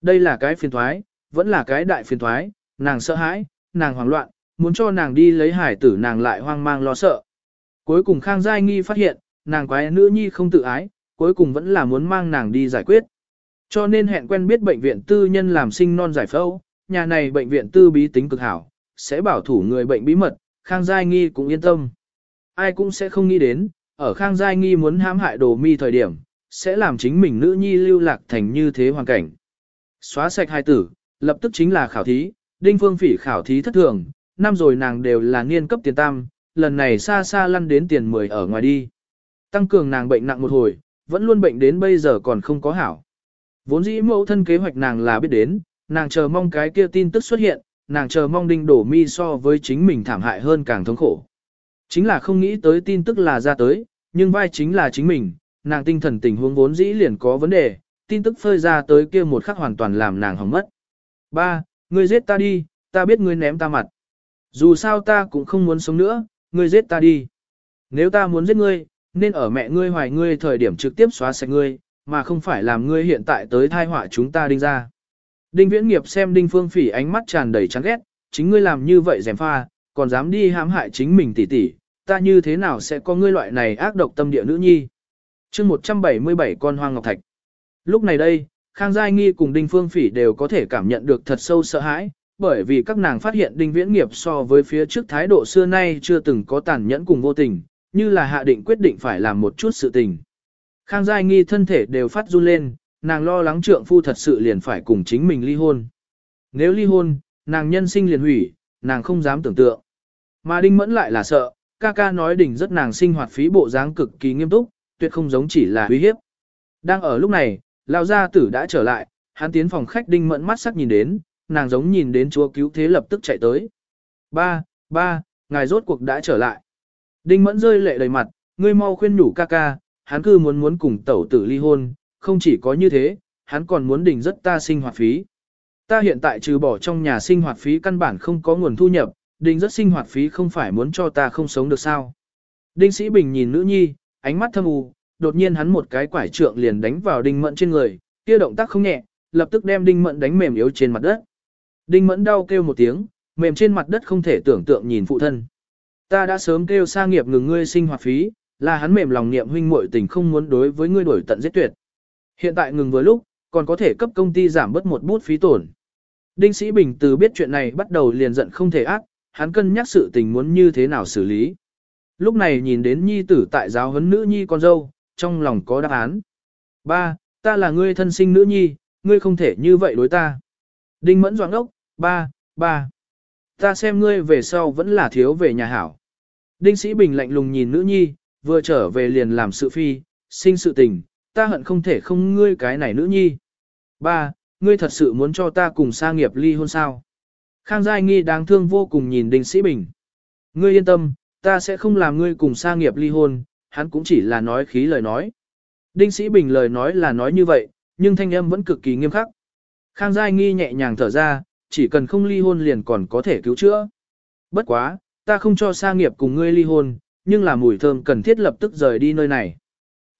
Đây là cái phiền thoái, vẫn là cái đại phiền thoái, nàng sợ hãi, nàng hoảng loạn, muốn cho nàng đi lấy hải tử nàng lại hoang mang lo sợ. Cuối cùng Khang Giai Nghi phát hiện, nàng quái nữ nhi không tự ái, cuối cùng vẫn là muốn mang nàng đi giải quyết. Cho nên hẹn quen biết bệnh viện tư nhân làm sinh non giải phẫu, nhà này bệnh viện tư bí tính cực hảo, sẽ bảo thủ người bệnh bí mật, Khang Giai Nghi cũng yên tâm. Ai cũng sẽ không nghĩ đến, ở Khang Giai Nghi muốn hãm hại đồ mi thời điểm, sẽ làm chính mình nữ nhi lưu lạc thành như thế hoàn cảnh. Xóa sạch hai tử, lập tức chính là khảo thí, đinh phương phỉ khảo thí thất thường, năm rồi nàng đều là niên cấp tiền tam, lần này xa xa lăn đến tiền 10 ở ngoài đi. Tăng cường nàng bệnh nặng một hồi, vẫn luôn bệnh đến bây giờ còn không có hảo. Vốn dĩ mẫu thân kế hoạch nàng là biết đến, nàng chờ mong cái kia tin tức xuất hiện, nàng chờ mong đinh đổ mi so với chính mình thảm hại hơn càng thống khổ. Chính là không nghĩ tới tin tức là ra tới, nhưng vai chính là chính mình, nàng tinh thần tình huống vốn dĩ liền có vấn đề, tin tức phơi ra tới kia một khắc hoàn toàn làm nàng hỏng mất. Ba, ngươi giết ta đi, ta biết ngươi ném ta mặt. Dù sao ta cũng không muốn sống nữa, ngươi giết ta đi. Nếu ta muốn giết ngươi, nên ở mẹ ngươi hoài ngươi thời điểm trực tiếp xóa sạch ngươi, mà không phải làm ngươi hiện tại tới thai họa chúng ta đinh ra. Đinh viễn nghiệp xem đinh phương phỉ ánh mắt tràn đầy chán ghét, chính ngươi làm như vậy dèm pha, còn dám đi hãm hại chính mình tỉ tỉ, ta như thế nào sẽ có ngươi loại này ác độc tâm địa nữ nhi. chương 177 con hoang ngọc thạch. Lúc này đây, Khang Giai Nghi cùng Đinh Phương Phỉ đều có thể cảm nhận được thật sâu sợ hãi, bởi vì các nàng phát hiện Đinh Viễn Nghiệp so với phía trước thái độ xưa nay chưa từng có tàn nhẫn cùng vô tình, như là hạ định quyết định phải làm một chút sự tình. Khang Giai Nghi thân thể đều phát run lên, nàng lo lắng trượng phu thật sự liền phải cùng chính mình ly hôn. Nếu ly hôn, nàng nhân sinh liền hủy, nàng không dám tưởng tượng. Mà Đinh Mẫn lại là sợ, ca ca nói đỉnh rất nàng sinh hoạt phí bộ dáng cực kỳ nghiêm túc, tuyệt không giống chỉ là uy hiếp. Đang ở lúc này, lão gia tử đã trở lại, hắn tiến phòng khách Đinh Mẫn mắt sắc nhìn đến, nàng giống nhìn đến chúa cứu thế lập tức chạy tới. Ba, ba, ngài rốt cuộc đã trở lại. Đinh Mẫn rơi lệ đầy mặt, ngươi mau khuyên nhủ ca ca, hắn cư muốn muốn cùng tẩu tử ly hôn, không chỉ có như thế, hắn còn muốn đình rất ta sinh hoạt phí. Ta hiện tại trừ bỏ trong nhà sinh hoạt phí căn bản không có nguồn thu nhập, đình rất sinh hoạt phí không phải muốn cho ta không sống được sao. Đinh Sĩ Bình nhìn nữ nhi, ánh mắt thâm u, đột nhiên hắn một cái quải trượng liền đánh vào đinh mẫn trên người, kia động tác không nhẹ, lập tức đem đinh mẫn đánh mềm yếu trên mặt đất. Đinh mẫn đau kêu một tiếng, mềm trên mặt đất không thể tưởng tượng nhìn phụ thân. Ta đã sớm kêu sa nghiệp ngừng ngươi sinh hoạt phí, là hắn mềm lòng niệm huynh muội tình không muốn đối với ngươi đổi tận giết tuyệt. Hiện tại ngừng với lúc, còn có thể cấp công ty giảm bớt một bút phí tổn. Đinh Sĩ Bình từ biết chuyện này bắt đầu liền giận không thể ác, hắn cân nhắc sự tình muốn như thế nào xử lý. Lúc này nhìn đến nhi tử tại giáo huấn nữ nhi con dâu, trong lòng có đáp án. Ba, ta là ngươi thân sinh nữ nhi, ngươi không thể như vậy đối ta. Đinh mẫn Doãn ốc, ba, ba. Ta xem ngươi về sau vẫn là thiếu về nhà hảo. Đinh sĩ bình lạnh lùng nhìn nữ nhi, vừa trở về liền làm sự phi, sinh sự tình, ta hận không thể không ngươi cái này nữ nhi. Ba, ngươi thật sự muốn cho ta cùng sa nghiệp ly hôn sao? Khang Giai Nghi đáng thương vô cùng nhìn Đinh Sĩ Bình. Ngươi yên tâm, ta sẽ không làm ngươi cùng sa nghiệp ly hôn, hắn cũng chỉ là nói khí lời nói. Đinh Sĩ Bình lời nói là nói như vậy, nhưng thanh âm vẫn cực kỳ nghiêm khắc. Khang Giai Nghi nhẹ nhàng thở ra, chỉ cần không ly hôn liền còn có thể cứu chữa. Bất quá, ta không cho sa nghiệp cùng ngươi ly hôn, nhưng là mùi thơm cần thiết lập tức rời đi nơi này.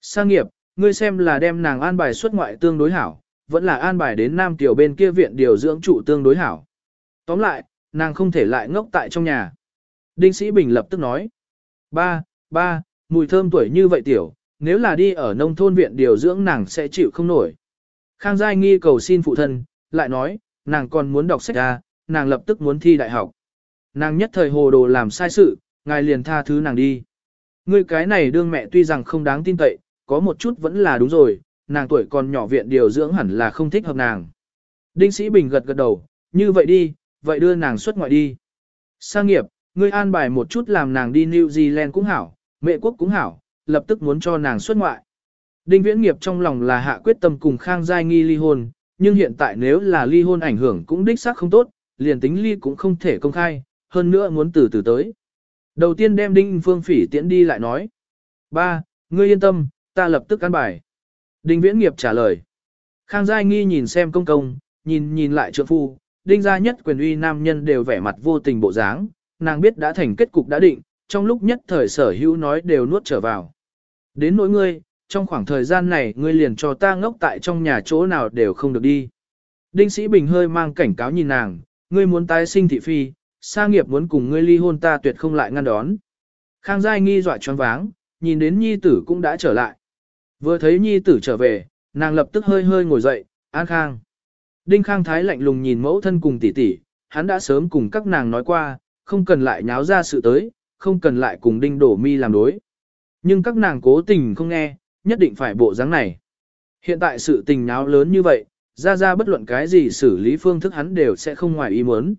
Sa nghiệp, ngươi xem là đem nàng an bài xuất ngoại tương đối hảo, vẫn là an bài đến Nam Tiểu bên kia viện điều dưỡng trụ tương đối hảo. Tóm lại, nàng không thể lại ngốc tại trong nhà. Đinh Sĩ Bình lập tức nói. Ba, ba, mùi thơm tuổi như vậy tiểu, nếu là đi ở nông thôn viện điều dưỡng nàng sẽ chịu không nổi. Khang Giai nghi cầu xin phụ thân, lại nói, nàng còn muốn đọc sách ra, nàng lập tức muốn thi đại học. Nàng nhất thời hồ đồ làm sai sự, ngài liền tha thứ nàng đi. Ngươi cái này đương mẹ tuy rằng không đáng tin cậy, có một chút vẫn là đúng rồi, nàng tuổi còn nhỏ viện điều dưỡng hẳn là không thích hợp nàng. Đinh Sĩ Bình gật gật đầu, như vậy đi, vậy đưa nàng xuất ngoại đi. Sang nghiệp, ngươi an bài một chút làm nàng đi New Zealand cũng hảo, mẹ quốc cũng hảo, lập tức muốn cho nàng xuất ngoại. Đinh Viễn Nghiệp trong lòng là hạ quyết tâm cùng Khang Giai Nghi ly hôn, nhưng hiện tại nếu là ly hôn ảnh hưởng cũng đích xác không tốt, liền tính ly cũng không thể công khai, hơn nữa muốn từ từ tới. Đầu tiên đem Đinh Phương Phỉ tiễn đi lại nói. Ba, ngươi yên tâm, ta lập tức căn bài. Đinh Viễn Nghiệp trả lời. Khang Giai Nghi nhìn xem công công, nhìn nhìn lại trượng phu, Đinh gia nhất quyền uy nam nhân đều vẻ mặt vô tình bộ dáng, nàng biết đã thành kết cục đã định, trong lúc nhất thời sở hữu nói đều nuốt trở vào. Đến nỗi ngươi, trong khoảng thời gian này ngươi liền cho ta ngốc tại trong nhà chỗ nào đều không được đi. Đinh Sĩ Bình hơi mang cảnh cáo nhìn nàng, ngươi muốn tái sinh thị phi, sa nghiệp muốn cùng ngươi ly hôn ta tuyệt không lại ngăn đón. Khang Giai nghi dọa choáng váng, nhìn đến nhi tử cũng đã trở lại. Vừa thấy nhi tử trở về, nàng lập tức hơi hơi ngồi dậy, an khang. Đinh Khang Thái lạnh lùng nhìn mẫu thân cùng tỷ tỷ, hắn đã sớm cùng các nàng nói qua, không cần lại nháo ra sự tới, không cần lại cùng Đinh Đổ Mi làm đối. Nhưng các nàng cố tình không nghe, nhất định phải bộ dáng này. Hiện tại sự tình náo lớn như vậy, ra ra bất luận cái gì xử lý phương thức hắn đều sẽ không ngoài ý muốn.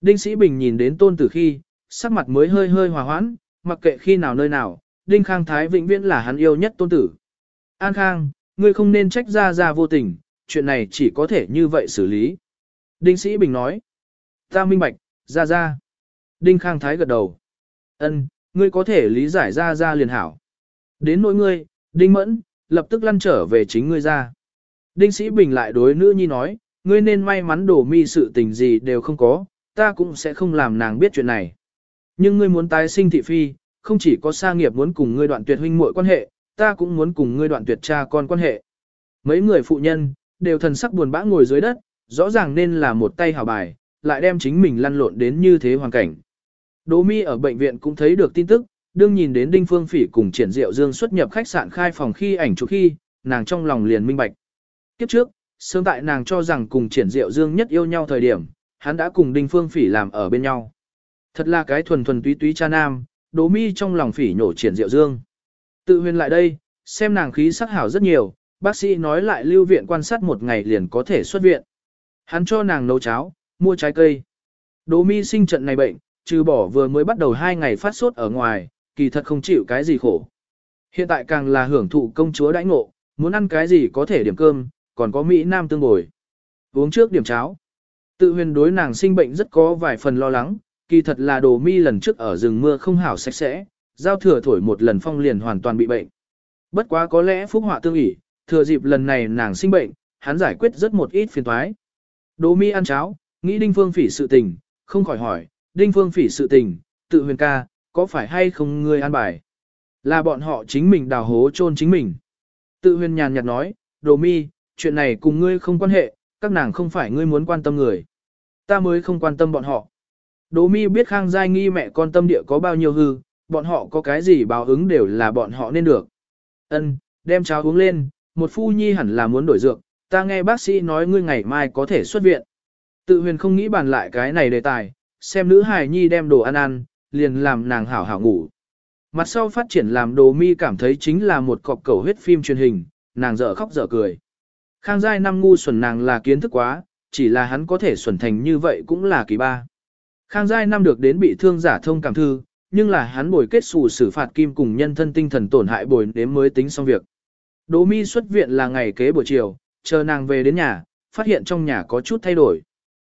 Đinh Sĩ Bình nhìn đến tôn tử khi, sắc mặt mới hơi hơi hòa hoãn, mặc kệ khi nào nơi nào, Đinh Khang Thái vĩnh viễn là hắn yêu nhất tôn tử. An Khang, ngươi không nên trách ra ra vô tình, chuyện này chỉ có thể như vậy xử lý. Đinh Sĩ Bình nói, ta minh bạch, ra ra. Đinh Khang Thái gật đầu. Ân, ngươi có thể lý giải ra ra liền hảo. Đến nỗi ngươi, Đinh Mẫn, lập tức lăn trở về chính ngươi ra. Đinh Sĩ Bình lại đối nữ nhi nói, ngươi nên may mắn đổ mi sự tình gì đều không có, ta cũng sẽ không làm nàng biết chuyện này. Nhưng ngươi muốn tái sinh thị phi, không chỉ có sa nghiệp muốn cùng ngươi đoạn tuyệt huynh muội quan hệ, ta cũng muốn cùng ngươi đoạn tuyệt cha con quan hệ. Mấy người phụ nhân, đều thần sắc buồn bã ngồi dưới đất, rõ ràng nên là một tay hào bài, lại đem chính mình lăn lộn đến như thế hoàn cảnh. Đỗ Mi ở bệnh viện cũng thấy được tin tức, đương nhìn đến Đinh Phương Phỉ cùng Triển Diệu Dương xuất nhập khách sạn khai phòng khi ảnh chụp khi, nàng trong lòng liền minh bạch. Kiếp trước, sớm tại nàng cho rằng cùng Triển Diệu Dương nhất yêu nhau thời điểm, hắn đã cùng Đinh Phương Phỉ làm ở bên nhau. Thật là cái thuần thuần túy túy cha nam, Đỗ Mi trong lòng Phỉ nhổ Triển Diệu Dương. Tự huyền lại đây, xem nàng khí sắc hảo rất nhiều, bác sĩ nói lại lưu viện quan sát một ngày liền có thể xuất viện. Hắn cho nàng nấu cháo, mua trái cây. Đỗ Mi sinh trận này bệnh, trừ bỏ vừa mới bắt đầu hai ngày phát sốt ở ngoài, kỳ thật không chịu cái gì khổ. Hiện tại càng là hưởng thụ công chúa đãi ngộ, muốn ăn cái gì có thể điểm cơm, còn có Mỹ Nam tương bồi. Uống trước điểm cháo. Tự huyền đối nàng sinh bệnh rất có vài phần lo lắng, kỳ thật là đồ mi lần trước ở rừng mưa không hảo sạch sẽ, giao thừa thổi một lần phong liền hoàn toàn bị bệnh. Bất quá có lẽ phúc họa tương ỷ, thừa dịp lần này nàng sinh bệnh, hắn giải quyết rất một ít phiền toái. Đồ mi ăn cháo, nghĩ đinh phương phỉ sự tình, không khỏi hỏi, đinh phương phỉ sự tình, tự huyền ca, có phải hay không ngươi an bài? Là bọn họ chính mình đào hố chôn chính mình. Tự huyền nhàn nhạt nói, đồ mi, chuyện này cùng ngươi không quan hệ, các nàng không phải ngươi muốn quan tâm người. Ta mới không quan tâm bọn họ. Đồ mi biết khang giai nghi mẹ con tâm địa có bao nhiêu hư, bọn họ có cái gì báo ứng đều là bọn họ nên được. Ân, đem cháo uống lên, một phu nhi hẳn là muốn đổi dược, ta nghe bác sĩ nói ngươi ngày mai có thể xuất viện. Tự huyền không nghĩ bàn lại cái này đề tài, xem nữ hài nhi đem đồ ăn ăn, liền làm nàng hảo hảo ngủ. Mặt sau phát triển làm đồ mi cảm thấy chính là một cọc cầu huyết phim truyền hình, nàng dở khóc dở cười. Khang Giai năm ngu xuẩn nàng là kiến thức quá, chỉ là hắn có thể xuẩn thành như vậy cũng là kỳ ba. Khang Giai năm được đến bị thương giả thông cảm thư, nhưng là hắn bồi kết xù xử phạt kim cùng nhân thân tinh thần tổn hại bồi đếm mới tính xong việc. Đỗ mi xuất viện là ngày kế buổi chiều, chờ nàng về đến nhà, phát hiện trong nhà có chút thay đổi.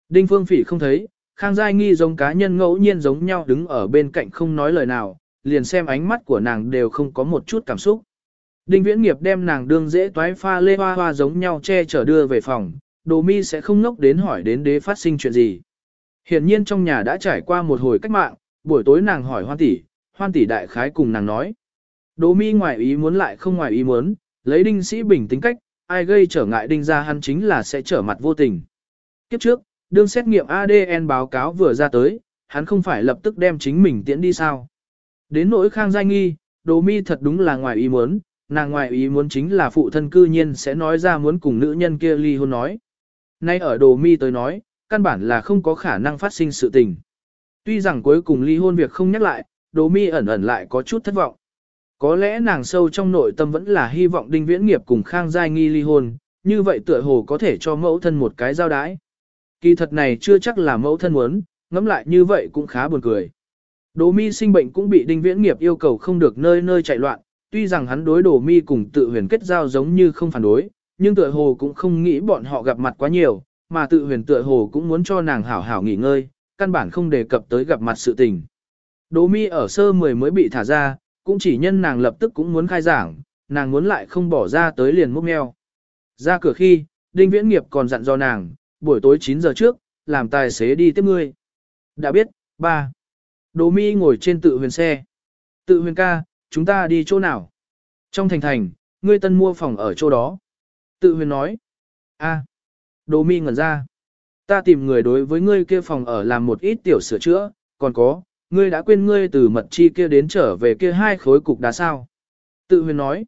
Đinh Phương Phỉ không thấy, Khang Giai Nghi giống cá nhân ngẫu nhiên giống nhau đứng ở bên cạnh không nói lời nào, liền xem ánh mắt của nàng đều không có một chút cảm xúc. Đinh viễn nghiệp đem nàng đương dễ toái pha lê hoa hoa giống nhau che chở đưa về phòng, đồ mi sẽ không ngốc đến hỏi đến đế phát sinh chuyện gì. Hiển nhiên trong nhà đã trải qua một hồi cách mạng, buổi tối nàng hỏi hoan tỷ, hoan tỷ đại khái cùng nàng nói. Đồ mi ngoài ý muốn lại không ngoài ý muốn, lấy đinh sĩ bình tính cách, ai gây trở ngại đinh ra hắn chính là sẽ trở mặt vô tình. Kiếp trước, đương xét nghiệm ADN báo cáo vừa ra tới, hắn không phải lập tức đem chính mình tiễn đi sao. Đến nỗi khang giai nghi, đồ mi thật đúng là ngoài ý muốn, nàng ngoài ý muốn chính là phụ thân cư nhiên sẽ nói ra muốn cùng nữ nhân kia ly hôn nói. Nay ở đồ mi tới nói, căn bản là không có khả năng phát sinh sự tình. Tuy rằng cuối cùng ly hôn việc không nhắc lại, đồ mi ẩn ẩn lại có chút thất vọng. Có lẽ nàng sâu trong nội tâm vẫn là hy vọng đinh viễn nghiệp cùng khang giai nghi ly hôn, như vậy tựa hồ có thể cho mẫu thân một cái giao đái. Kỳ thật này chưa chắc là mẫu thân muốn, ngẫm lại như vậy cũng khá buồn cười. Đồ mi sinh bệnh cũng bị đinh viễn nghiệp yêu cầu không được nơi nơi chạy loạn, tuy rằng hắn đối đồ mi cùng tự huyền kết giao giống như không phản đối, nhưng tựa hồ cũng không nghĩ bọn họ gặp mặt quá nhiều, mà tự huyền tựa hồ cũng muốn cho nàng hảo hảo nghỉ ngơi, căn bản không đề cập tới gặp mặt sự tình. Đồ mi ở sơ mười mới bị thả ra, cũng chỉ nhân nàng lập tức cũng muốn khai giảng, nàng muốn lại không bỏ ra tới liền múc meo. Ra cửa khi, Đinh Viễn Nghiệp còn dặn do nàng, buổi tối 9 giờ trước, làm tài xế đi tiếp ngươi. Đã biết, ba. Đồ mi ngồi trên tự huyền xe. Tự huyền ca, chúng ta đi chỗ nào? Trong thành thành, ngươi tân mua phòng ở chỗ đó. Tự huyền nói. a Đồ mi ngẩn ra. Ta tìm người đối với ngươi kia phòng ở làm một ít tiểu sửa chữa, còn có, ngươi đã quên ngươi từ mật chi kia đến trở về kia hai khối cục đá sao. Tự huyền nói.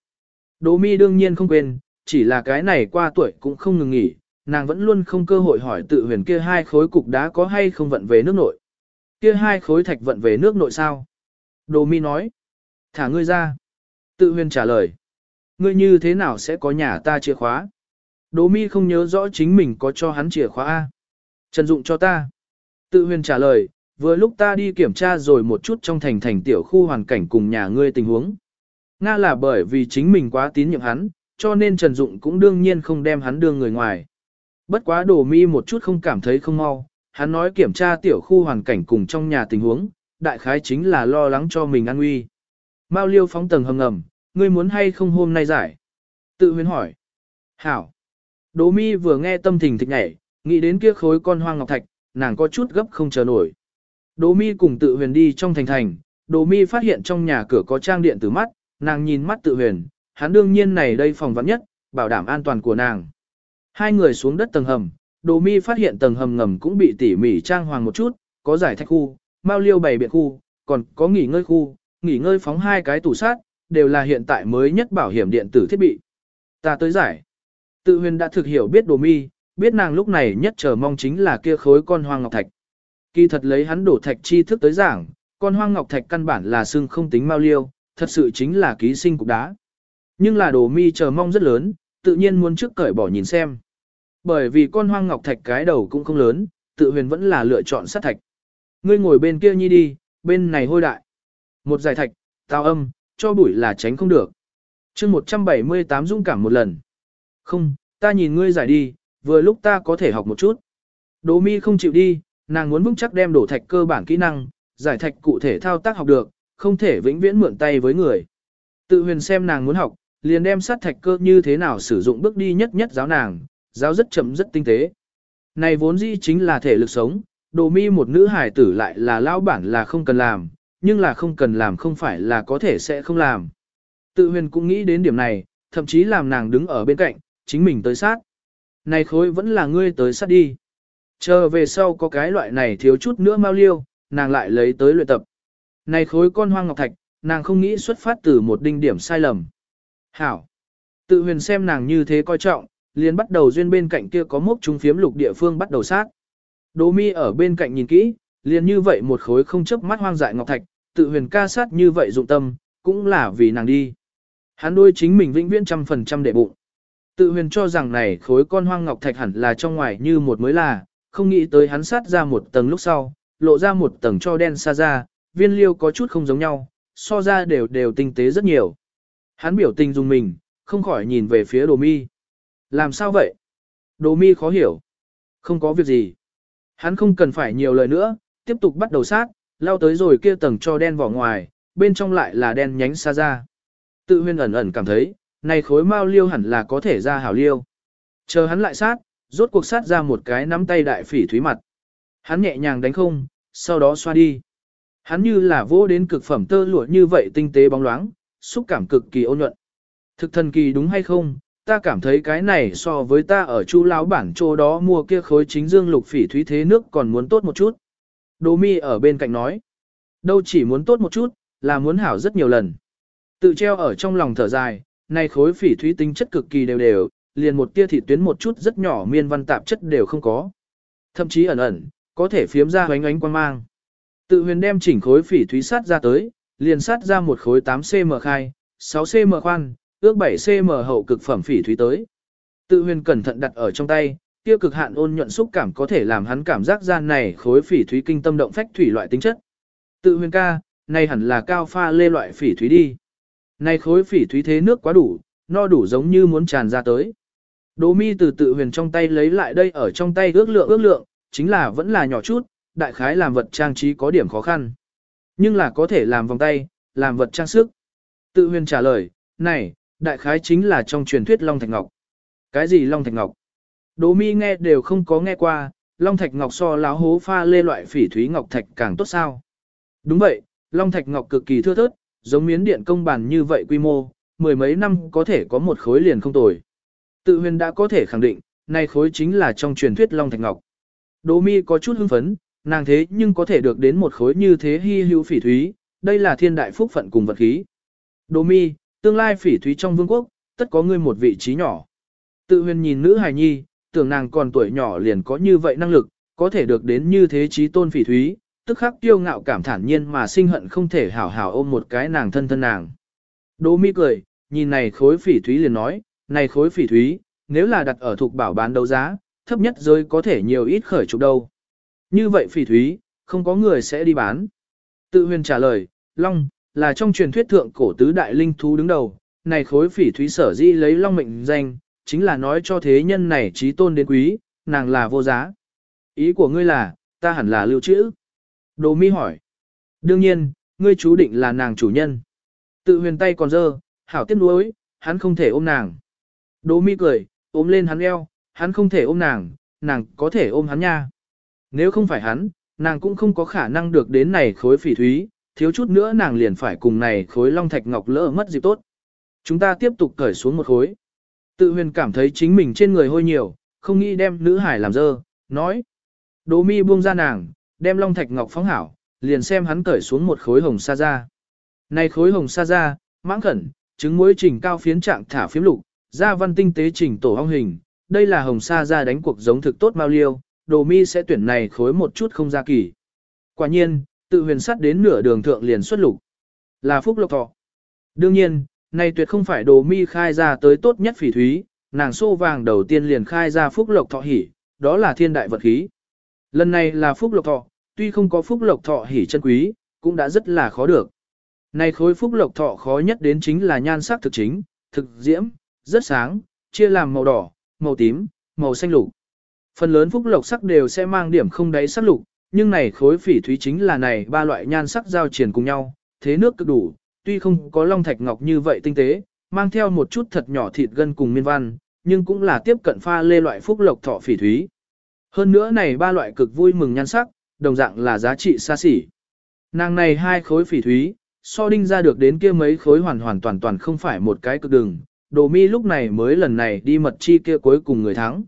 Đồ mi đương nhiên không quên, chỉ là cái này qua tuổi cũng không ngừng nghỉ, nàng vẫn luôn không cơ hội hỏi tự huyền kia hai khối cục đá có hay không vận về nước nội. Kia hai khối thạch vận về nước nội sao? Đồ mi nói. Thả ngươi ra. Tự huyền trả lời. Ngươi như thế nào sẽ có nhà ta chìa khóa? Đồ mi không nhớ rõ chính mình có cho hắn chìa khóa A. Trần dụng cho ta. Tự huyền trả lời, vừa lúc ta đi kiểm tra rồi một chút trong thành thành tiểu khu hoàn cảnh cùng nhà ngươi tình huống. Nga là bởi vì chính mình quá tín nhiệm hắn, cho nên Trần Dụng cũng đương nhiên không đem hắn đưa người ngoài. Bất quá đồ mi một chút không cảm thấy không mau, hắn nói kiểm tra tiểu khu hoàn cảnh cùng trong nhà tình huống, đại khái chính là lo lắng cho mình an nguy. Mao liêu phóng tầng hầm ngầm, ngươi muốn hay không hôm nay giải? Tự huyền hỏi. Hảo. Đỗ mi vừa nghe tâm tình thịch nhảy, nghĩ đến kia khối con hoang ngọc thạch, nàng có chút gấp không chờ nổi. Đỗ mi cùng tự huyền đi trong thành thành, Đỗ mi phát hiện trong nhà cửa có trang điện tử mắt, nàng nhìn mắt tự huyền, hắn đương nhiên này đây phòng vắng nhất, bảo đảm an toàn của nàng. Hai người xuống đất tầng hầm, Đồ Mi phát hiện tầng hầm ngầm cũng bị tỉ mỉ trang hoàng một chút, có giải thạch khu, mao liêu bày biện khu, còn có nghỉ ngơi khu, nghỉ ngơi phóng hai cái tủ sát, đều là hiện tại mới nhất bảo hiểm điện tử thiết bị. Ta tới giải. Tự huyền đã thực hiểu biết Đồ Mi, biết nàng lúc này nhất chờ mong chính là kia khối con hoang ngọc thạch. Kỳ thật lấy hắn đổ thạch chi thức tới giảng, con hoang ngọc thạch căn bản là xương không tính mao liêu, thật sự chính là ký sinh cục đá. Nhưng là đồ mi chờ mong rất lớn, tự nhiên muốn trước cởi bỏ nhìn xem. Bởi vì con hoang ngọc thạch cái đầu cũng không lớn, tự huyền vẫn là lựa chọn sát thạch. Ngươi ngồi bên kia nhi đi, bên này hôi đại. Một giải thạch, tao âm, cho bụi là tránh không được. chương 178 dũng cảm một lần. Không, ta nhìn ngươi giải đi, vừa lúc ta có thể học một chút. Đỗ mi không chịu đi, nàng muốn vững chắc đem đổ thạch cơ bản kỹ năng, giải thạch cụ thể thao tác học được, không thể vĩnh viễn mượn tay với người. Tự huyền xem nàng muốn học, liền đem sát thạch cơ như thế nào sử dụng bước đi nhất nhất giáo nàng, giáo rất chậm rất tinh tế. Này vốn dĩ chính là thể lực sống, đồ mi một nữ hải tử lại là lão bản là không cần làm, nhưng là không cần làm không phải là có thể sẽ không làm. Tự huyền cũng nghĩ đến điểm này, thậm chí làm nàng đứng ở bên cạnh, chính mình tới sát. Này khối vẫn là ngươi tới sát đi. Chờ về sau có cái loại này thiếu chút nữa mau liêu, nàng lại lấy tới luyện tập. Này khối con hoang ngọc thạch, nàng không nghĩ xuất phát từ một đinh điểm sai lầm. Hảo. Tự huyền xem nàng như thế coi trọng, liền bắt đầu duyên bên cạnh kia có mốc trung phiếm lục địa phương bắt đầu sát. Đỗ mi ở bên cạnh nhìn kỹ, liền như vậy một khối không chấp mắt hoang dại ngọc thạch, tự huyền ca sát như vậy dụng tâm, cũng là vì nàng đi. Hắn đôi chính mình vĩnh viễn trăm phần trăm đệ bụng. Tự huyền cho rằng này khối con hoang ngọc thạch hẳn là trong ngoài như một mới là, không nghĩ tới hắn sát ra một tầng lúc sau, lộ ra một tầng cho đen xa ra, viên liêu có chút không giống nhau, so ra đều đều tinh tế rất nhiều. Hắn biểu tình dùng mình, không khỏi nhìn về phía đồ mi. Làm sao vậy? Đồ mi khó hiểu. Không có việc gì. Hắn không cần phải nhiều lời nữa, tiếp tục bắt đầu sát, lao tới rồi kia tầng cho đen vỏ ngoài, bên trong lại là đen nhánh xa ra. Tự huyên ẩn ẩn cảm thấy, này khối mao liêu hẳn là có thể ra hảo liêu. Chờ hắn lại sát, rốt cuộc sát ra một cái nắm tay đại phỉ thúy mặt. Hắn nhẹ nhàng đánh không, sau đó xoa đi. Hắn như là vô đến cực phẩm tơ lụa như vậy tinh tế bóng loáng, xúc cảm cực kỳ ôn nhuận. Thực thần kỳ đúng hay không, ta cảm thấy cái này so với ta ở chu lão bản chỗ đó mua kia khối chính dương lục phỉ thúy thế nước còn muốn tốt một chút. Đỗ mi ở bên cạnh nói, đâu chỉ muốn tốt một chút, là muốn hảo rất nhiều lần. Tự treo ở trong lòng thở dài, này khối phỉ thúy tính chất cực kỳ đều đều, liền một tia thịt tuyến một chút rất nhỏ miên văn tạp chất đều không có. Thậm chí ẩn ẩn, có thể phiếm ra hoánh ánh quang mang. Tự huyền đem chỉnh khối phỉ thúy sát ra tới, liền sát ra một khối 8cm khai, 6cm khoan, ước 7cm hậu cực phẩm phỉ thúy tới. Tự huyền cẩn thận đặt ở trong tay, kia cực hạn ôn nhuận xúc cảm có thể làm hắn cảm giác gian này khối phỉ thúy kinh tâm động phách thủy loại tính chất. Tự huyền ca, này hẳn là cao pha lê loại phỉ thúy đi. Này khối phỉ thúy thế nước quá đủ, no đủ giống như muốn tràn ra tới. Đỗ mi từ tự huyền trong tay lấy lại đây ở trong tay ước lượng ước lượng, chính là vẫn là nhỏ chút, đại khái làm vật trang trí có điểm khó khăn. Nhưng là có thể làm vòng tay, làm vật trang sức. Tự huyền trả lời, này, đại khái chính là trong truyền thuyết Long Thạch Ngọc. Cái gì Long Thạch Ngọc? Đỗ mi nghe đều không có nghe qua, Long Thạch Ngọc so láo hố pha lê loại phỉ thúy ngọc thạch càng tốt sao. Đúng vậy, Long Thạch Ngọc cực kỳ thưa thớt, giống miến điện công bàn như vậy quy mô, mười mấy năm có thể có một khối liền không tồi. Tự huyền đã có thể khẳng định, này khối chính là trong truyền thuyết Long Thạch Ngọc. Đỗ mi có chút hưng phấn, nàng thế nhưng có thể được đến một khối như thế hy hữu phỉ thúy, đây là thiên đại phúc phận cùng vật khí. Đỗ mi, tương lai phỉ thúy trong vương quốc, tất có ngươi một vị trí nhỏ. Tự huyền nhìn nữ hài nhi, tưởng nàng còn tuổi nhỏ liền có như vậy năng lực, có thể được đến như thế trí tôn phỉ thúy, tức khắc kiêu ngạo cảm thản nhiên mà sinh hận không thể hảo hảo ôm một cái nàng thân thân nàng. Đỗ mi cười, nhìn này khối phỉ thúy liền nói, này khối phỉ thúy, nếu là đặt ở thuộc bảo bán đấu giá, thấp nhất giới có thể nhiều ít khởi chục đâu. Như vậy phỉ thúy, không có người sẽ đi bán. Tự huyền trả lời, Long, là trong truyền thuyết thượng cổ tứ đại linh thú đứng đầu, này khối phỉ thúy sở dĩ lấy Long mệnh danh, chính là nói cho thế nhân này trí tôn đến quý, nàng là vô giá. Ý của ngươi là, ta hẳn là lưu trữ. Đồ mi hỏi. Đương nhiên, ngươi chú định là nàng chủ nhân. Tự huyền tay còn dơ, hảo tiếc nuối, hắn không thể ôm nàng. Đồ mi cười, ôm lên hắn eo, hắn không thể ôm nàng, nàng có thể ôm hắn nha. Nếu không phải hắn, nàng cũng không có khả năng được đến này khối phỉ thúy, thiếu chút nữa nàng liền phải cùng này khối long thạch ngọc lỡ mất dịp tốt. Chúng ta tiếp tục cởi xuống một khối. Tự huyền cảm thấy chính mình trên người hôi nhiều, không nghĩ đem nữ hải làm dơ, nói. Đỗ mi buông ra nàng, đem long thạch ngọc phóng hảo, liền xem hắn cởi xuống một khối hồng sa ra. Này khối hồng sa ra, mãng khẩn, trứng muối trình cao phiến trạng thả phiếm lục, da văn tinh tế trình tổ ong hình, đây là hồng sa ra đánh cuộc giống thực tốt mau liêu, đồ mi sẽ tuyển này khối một chút không ra kỳ. Quả nhiên, tự huyền sắt đến nửa đường thượng liền xuất lục. Là phúc lộc thọ. Đương nhiên, này tuyệt không phải đồ mi khai ra tới tốt nhất phỉ thúy, nàng xô vàng đầu tiên liền khai ra phúc lộc thọ hỉ, đó là thiên đại vật khí. Lần này là phúc lộc thọ, tuy không có phúc lộc thọ hỉ chân quý, cũng đã rất là khó được. Này khối phúc lộc thọ khó nhất đến chính là nhan sắc thực chính, thực diễm, rất sáng, chia làm màu đỏ, màu tím, màu xanh lục. Phần lớn phúc lộc sắc đều sẽ mang điểm không đáy sắc lục, nhưng này khối phỉ thúy chính là này ba loại nhan sắc giao triển cùng nhau, thế nước cực đủ, tuy không có long thạch ngọc như vậy tinh tế, mang theo một chút thật nhỏ thịt gân cùng miên văn, nhưng cũng là tiếp cận pha lê loại phúc lộc thọ phỉ thúy. Hơn nữa này ba loại cực vui mừng nhan sắc, đồng dạng là giá trị xa xỉ. Nàng này hai khối phỉ thúy, so đinh ra được đến kia mấy khối hoàn hoàn toàn toàn không phải một cái cực đường, đồ mi lúc này mới lần này đi mật chi kia cuối cùng người thắng.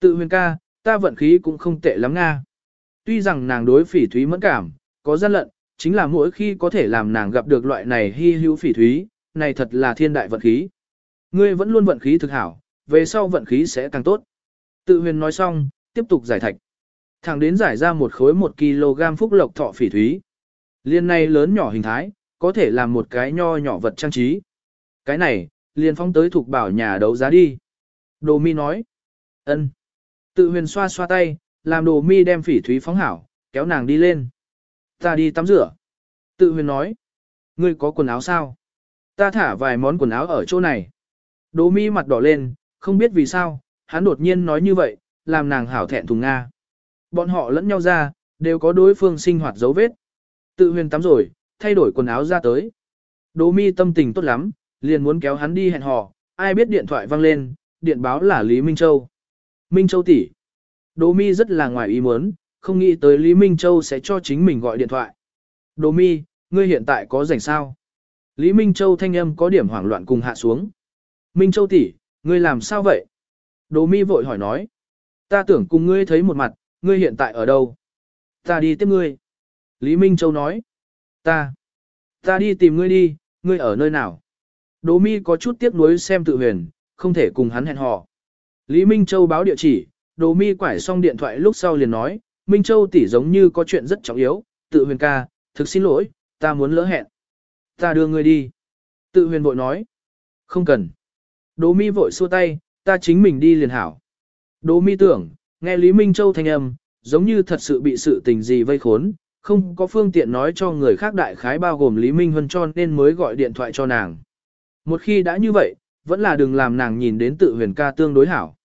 Tự huyền ca, ta vận khí cũng không tệ lắm nga. Tuy rằng nàng đối phỉ thúy mẫn cảm, có gian lận, chính là mỗi khi có thể làm nàng gặp được loại này hy hữu phỉ thúy, này thật là thiên đại vận khí. Ngươi vẫn luôn vận khí thực hảo, về sau vận khí sẽ càng tốt. Tự huyền nói xong, tiếp tục giải thạch. Thẳng đến giải ra một khối 1 kg phúc lộc thọ phỉ thúy. Liên này lớn nhỏ hình thái, có thể làm một cái nho nhỏ vật trang trí. Cái này, liền phóng tới thuộc bảo nhà đấu giá đi. Đồ mi nói. ân. Tự huyền xoa xoa tay, làm đồ mi đem phỉ thúy phóng hảo, kéo nàng đi lên. Ta đi tắm rửa. Tự huyền nói. Ngươi có quần áo sao? Ta thả vài món quần áo ở chỗ này. Đồ mi mặt đỏ lên, không biết vì sao, hắn đột nhiên nói như vậy, làm nàng hảo thẹn thùng Nga. Bọn họ lẫn nhau ra, đều có đối phương sinh hoạt dấu vết. Tự huyền tắm rồi, thay đổi quần áo ra tới. Đồ mi tâm tình tốt lắm, liền muốn kéo hắn đi hẹn hò, ai biết điện thoại vang lên, điện báo là Lý Minh Châu. Minh Châu tỷ. Đỗ Mi rất là ngoài ý muốn, không nghĩ tới Lý Minh Châu sẽ cho chính mình gọi điện thoại. Đỗ Mi, ngươi hiện tại có rảnh sao? Lý Minh Châu thanh âm có điểm hoảng loạn cùng hạ xuống. Minh Châu tỷ, ngươi làm sao vậy? Đỗ Mi vội hỏi nói. Ta tưởng cùng ngươi thấy một mặt, ngươi hiện tại ở đâu? Ta đi tiếp ngươi. Lý Minh Châu nói. Ta. Ta đi tìm ngươi đi, ngươi ở nơi nào? Đỗ Mi có chút tiếc nuối xem tự huyền, không thể cùng hắn hẹn hò. Lý Minh Châu báo địa chỉ, Đỗ Mi quải xong điện thoại lúc sau liền nói, Minh Châu tỷ giống như có chuyện rất trọng yếu, tự huyền ca, thực xin lỗi, ta muốn lỡ hẹn. Ta đưa ngươi đi. Tự huyền vội nói. Không cần. Đỗ Mi vội xua tay, ta chính mình đi liền hảo. Đỗ Mi tưởng, nghe Lý Minh Châu thanh âm, giống như thật sự bị sự tình gì vây khốn, không có phương tiện nói cho người khác đại khái bao gồm Lý Minh Huân cho nên mới gọi điện thoại cho nàng. Một khi đã như vậy, vẫn là đừng làm nàng nhìn đến tự huyền ca tương đối hảo.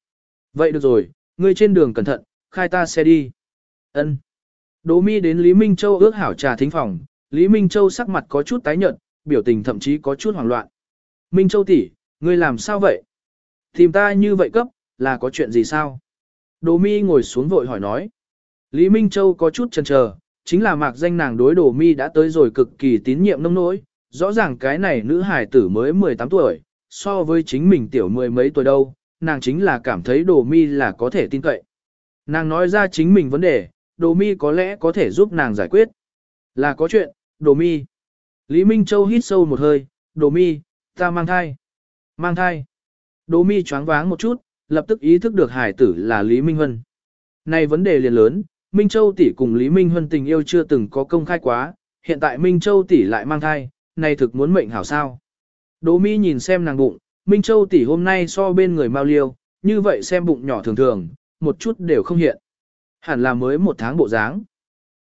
Vậy được rồi, ngươi trên đường cẩn thận, khai ta xe đi. Ân. Đỗ Mi đến Lý Minh Châu ước hảo trà thính phòng, Lý Minh Châu sắc mặt có chút tái nhợt, biểu tình thậm chí có chút hoảng loạn. Minh Châu tỷ, ngươi làm sao vậy? Tìm ta như vậy cấp, là có chuyện gì sao? Đỗ Mi ngồi xuống vội hỏi nói. Lý Minh Châu có chút chần chờ, chính là mạc danh nàng đối Đỗ Mi đã tới rồi cực kỳ tín nhiệm nông nỗi, rõ ràng cái này nữ hải tử mới 18 tuổi, so với chính mình tiểu mười mấy tuổi đâu, nàng chính là cảm thấy Đỗ Mi là có thể tin cậy. Nàng nói ra chính mình vấn đề, Đỗ Mi có lẽ có thể giúp nàng giải quyết. Là có chuyện, Đỗ Mi. Lý Minh Châu hít sâu một hơi, Đỗ Mi, ta mang thai. Mang thai. Đỗ Mi choáng váng một chút, lập tức ý thức được hải tử là Lý Minh Huân. Này vấn đề liền lớn, Minh Châu tỷ cùng Lý Minh Huân tình yêu chưa từng có công khai quá, hiện tại Minh Châu tỷ lại mang thai, này thực muốn mệnh hảo sao. Đỗ Mi nhìn xem nàng bụng, Minh Châu tỷ hôm nay so bên người Mao liêu, như vậy xem bụng nhỏ thường thường, một chút đều không hiện. Hẳn là mới một tháng bộ dáng.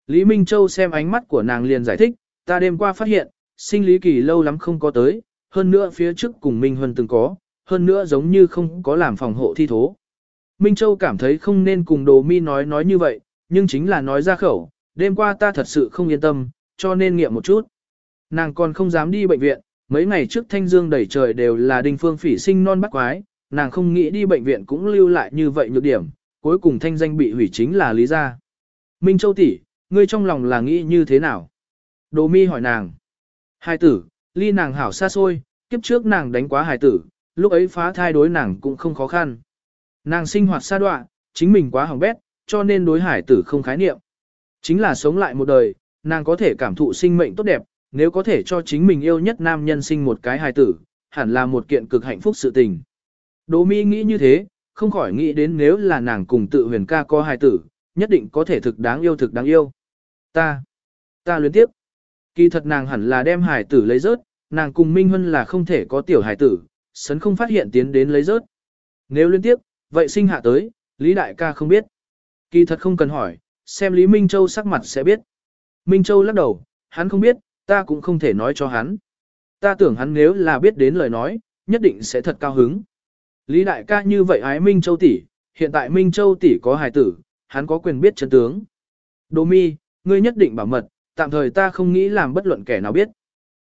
Lý Minh Châu xem ánh mắt của nàng liền giải thích, ta đêm qua phát hiện, sinh lý kỳ lâu lắm không có tới, hơn nữa phía trước cùng Minh Huân từng có, hơn nữa giống như không có làm phòng hộ thi thố. Minh Châu cảm thấy không nên cùng Đồ Mi nói nói như vậy, nhưng chính là nói ra khẩu, đêm qua ta thật sự không yên tâm, cho nên nghiệm một chút. Nàng còn không dám đi bệnh viện, mấy ngày trước thanh dương đầy trời đều là đinh phương phỉ sinh non bắt quái, nàng không nghĩ đi bệnh viện cũng lưu lại như vậy nhược điểm, cuối cùng thanh danh bị hủy chính là lý gia. Minh Châu tỷ, ngươi trong lòng là nghĩ như thế nào? Đồ mi hỏi nàng. Hai tử, ly nàng hảo xa xôi, kiếp trước nàng đánh quá hài tử, lúc ấy phá thai đối nàng cũng không khó khăn. Nàng sinh hoạt xa đoạn, chính mình quá hỏng bét, cho nên đối hải tử không khái niệm. Chính là sống lại một đời, nàng có thể cảm thụ sinh mệnh tốt đẹp, nếu có thể cho chính mình yêu nhất nam nhân sinh một cái hài tử, hẳn là một kiện cực hạnh phúc sự tình. Đỗ Mi nghĩ như thế, không khỏi nghĩ đến nếu là nàng cùng tự huyền ca có hài tử, nhất định có thể thực đáng yêu thực đáng yêu. Ta, ta luyến tiếp. Kỳ thật nàng hẳn là đem hài tử lấy rớt, nàng cùng Minh Hân là không thể có tiểu hài tử, sấn không phát hiện tiến đến lấy rớt. Nếu liên tiếp, vậy sinh hạ tới, Lý Đại ca không biết. Kỳ thật không cần hỏi, xem Lý Minh Châu sắc mặt sẽ biết. Minh Châu lắc đầu, hắn không biết, ta cũng không thể nói cho hắn. Ta tưởng hắn nếu là biết đến lời nói, nhất định sẽ thật cao hứng. Lý Đại ca như vậy ái Minh Châu tỷ, hiện tại Minh Châu tỷ có hài tử, hắn có quyền biết chân tướng. Đỗ mi, ngươi nhất định bảo mật, tạm thời ta không nghĩ làm bất luận kẻ nào biết.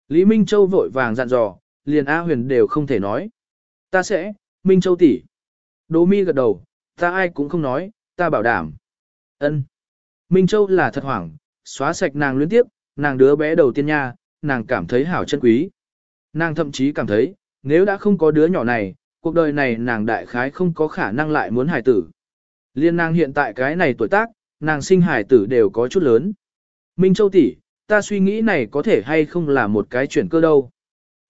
Lý Minh Châu vội vàng dặn dò, liền A huyền đều không thể nói. Ta sẽ, Minh Châu tỷ. Đỗ mi gật đầu, ta ai cũng không nói, ta bảo đảm. Ân. Minh Châu là thật hoảng, xóa sạch nàng luyến tiếp, nàng đứa bé đầu tiên nha, nàng cảm thấy hảo chân quý. Nàng thậm chí cảm thấy, nếu đã không có đứa nhỏ này, cuộc đời này nàng đại khái không có khả năng lại muốn hài tử. Liên nàng hiện tại cái này tuổi tác, nàng sinh hài tử đều có chút lớn. Minh Châu tỷ, ta suy nghĩ này có thể hay không là một cái chuyển cơ đâu.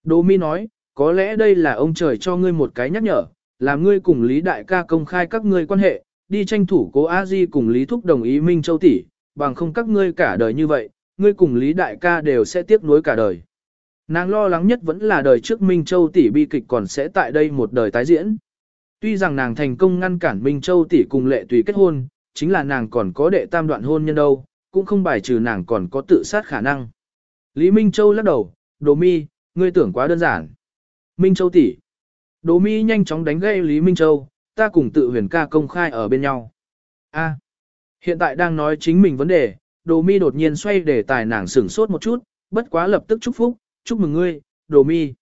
Đỗ Mi nói, có lẽ đây là ông trời cho ngươi một cái nhắc nhở, làm ngươi cùng Lý Đại ca công khai các ngươi quan hệ, đi tranh thủ cố A Di cùng Lý Thúc đồng ý Minh Châu tỷ, bằng không các ngươi cả đời như vậy, ngươi cùng Lý Đại ca đều sẽ tiếc nuối cả đời. Nàng lo lắng nhất vẫn là đời trước Minh Châu tỷ bi kịch còn sẽ tại đây một đời tái diễn. Tuy rằng nàng thành công ngăn cản Minh Châu tỷ cùng lệ tùy kết hôn, chính là nàng còn có đệ tam đoạn hôn nhân đâu, cũng không bài trừ nàng còn có tự sát khả năng. Lý Minh Châu lắc đầu, Đồ Mi, ngươi tưởng quá đơn giản. Minh Châu tỷ. Đồ Mi nhanh chóng đánh gây Lý Minh Châu, ta cùng tự huyền ca công khai ở bên nhau. A. hiện tại đang nói chính mình vấn đề, Đồ Mi đột nhiên xoay để tài nàng sửng sốt một chút, bất quá lập tức chúc phúc, chúc mừng ngươi, Đồ Mi.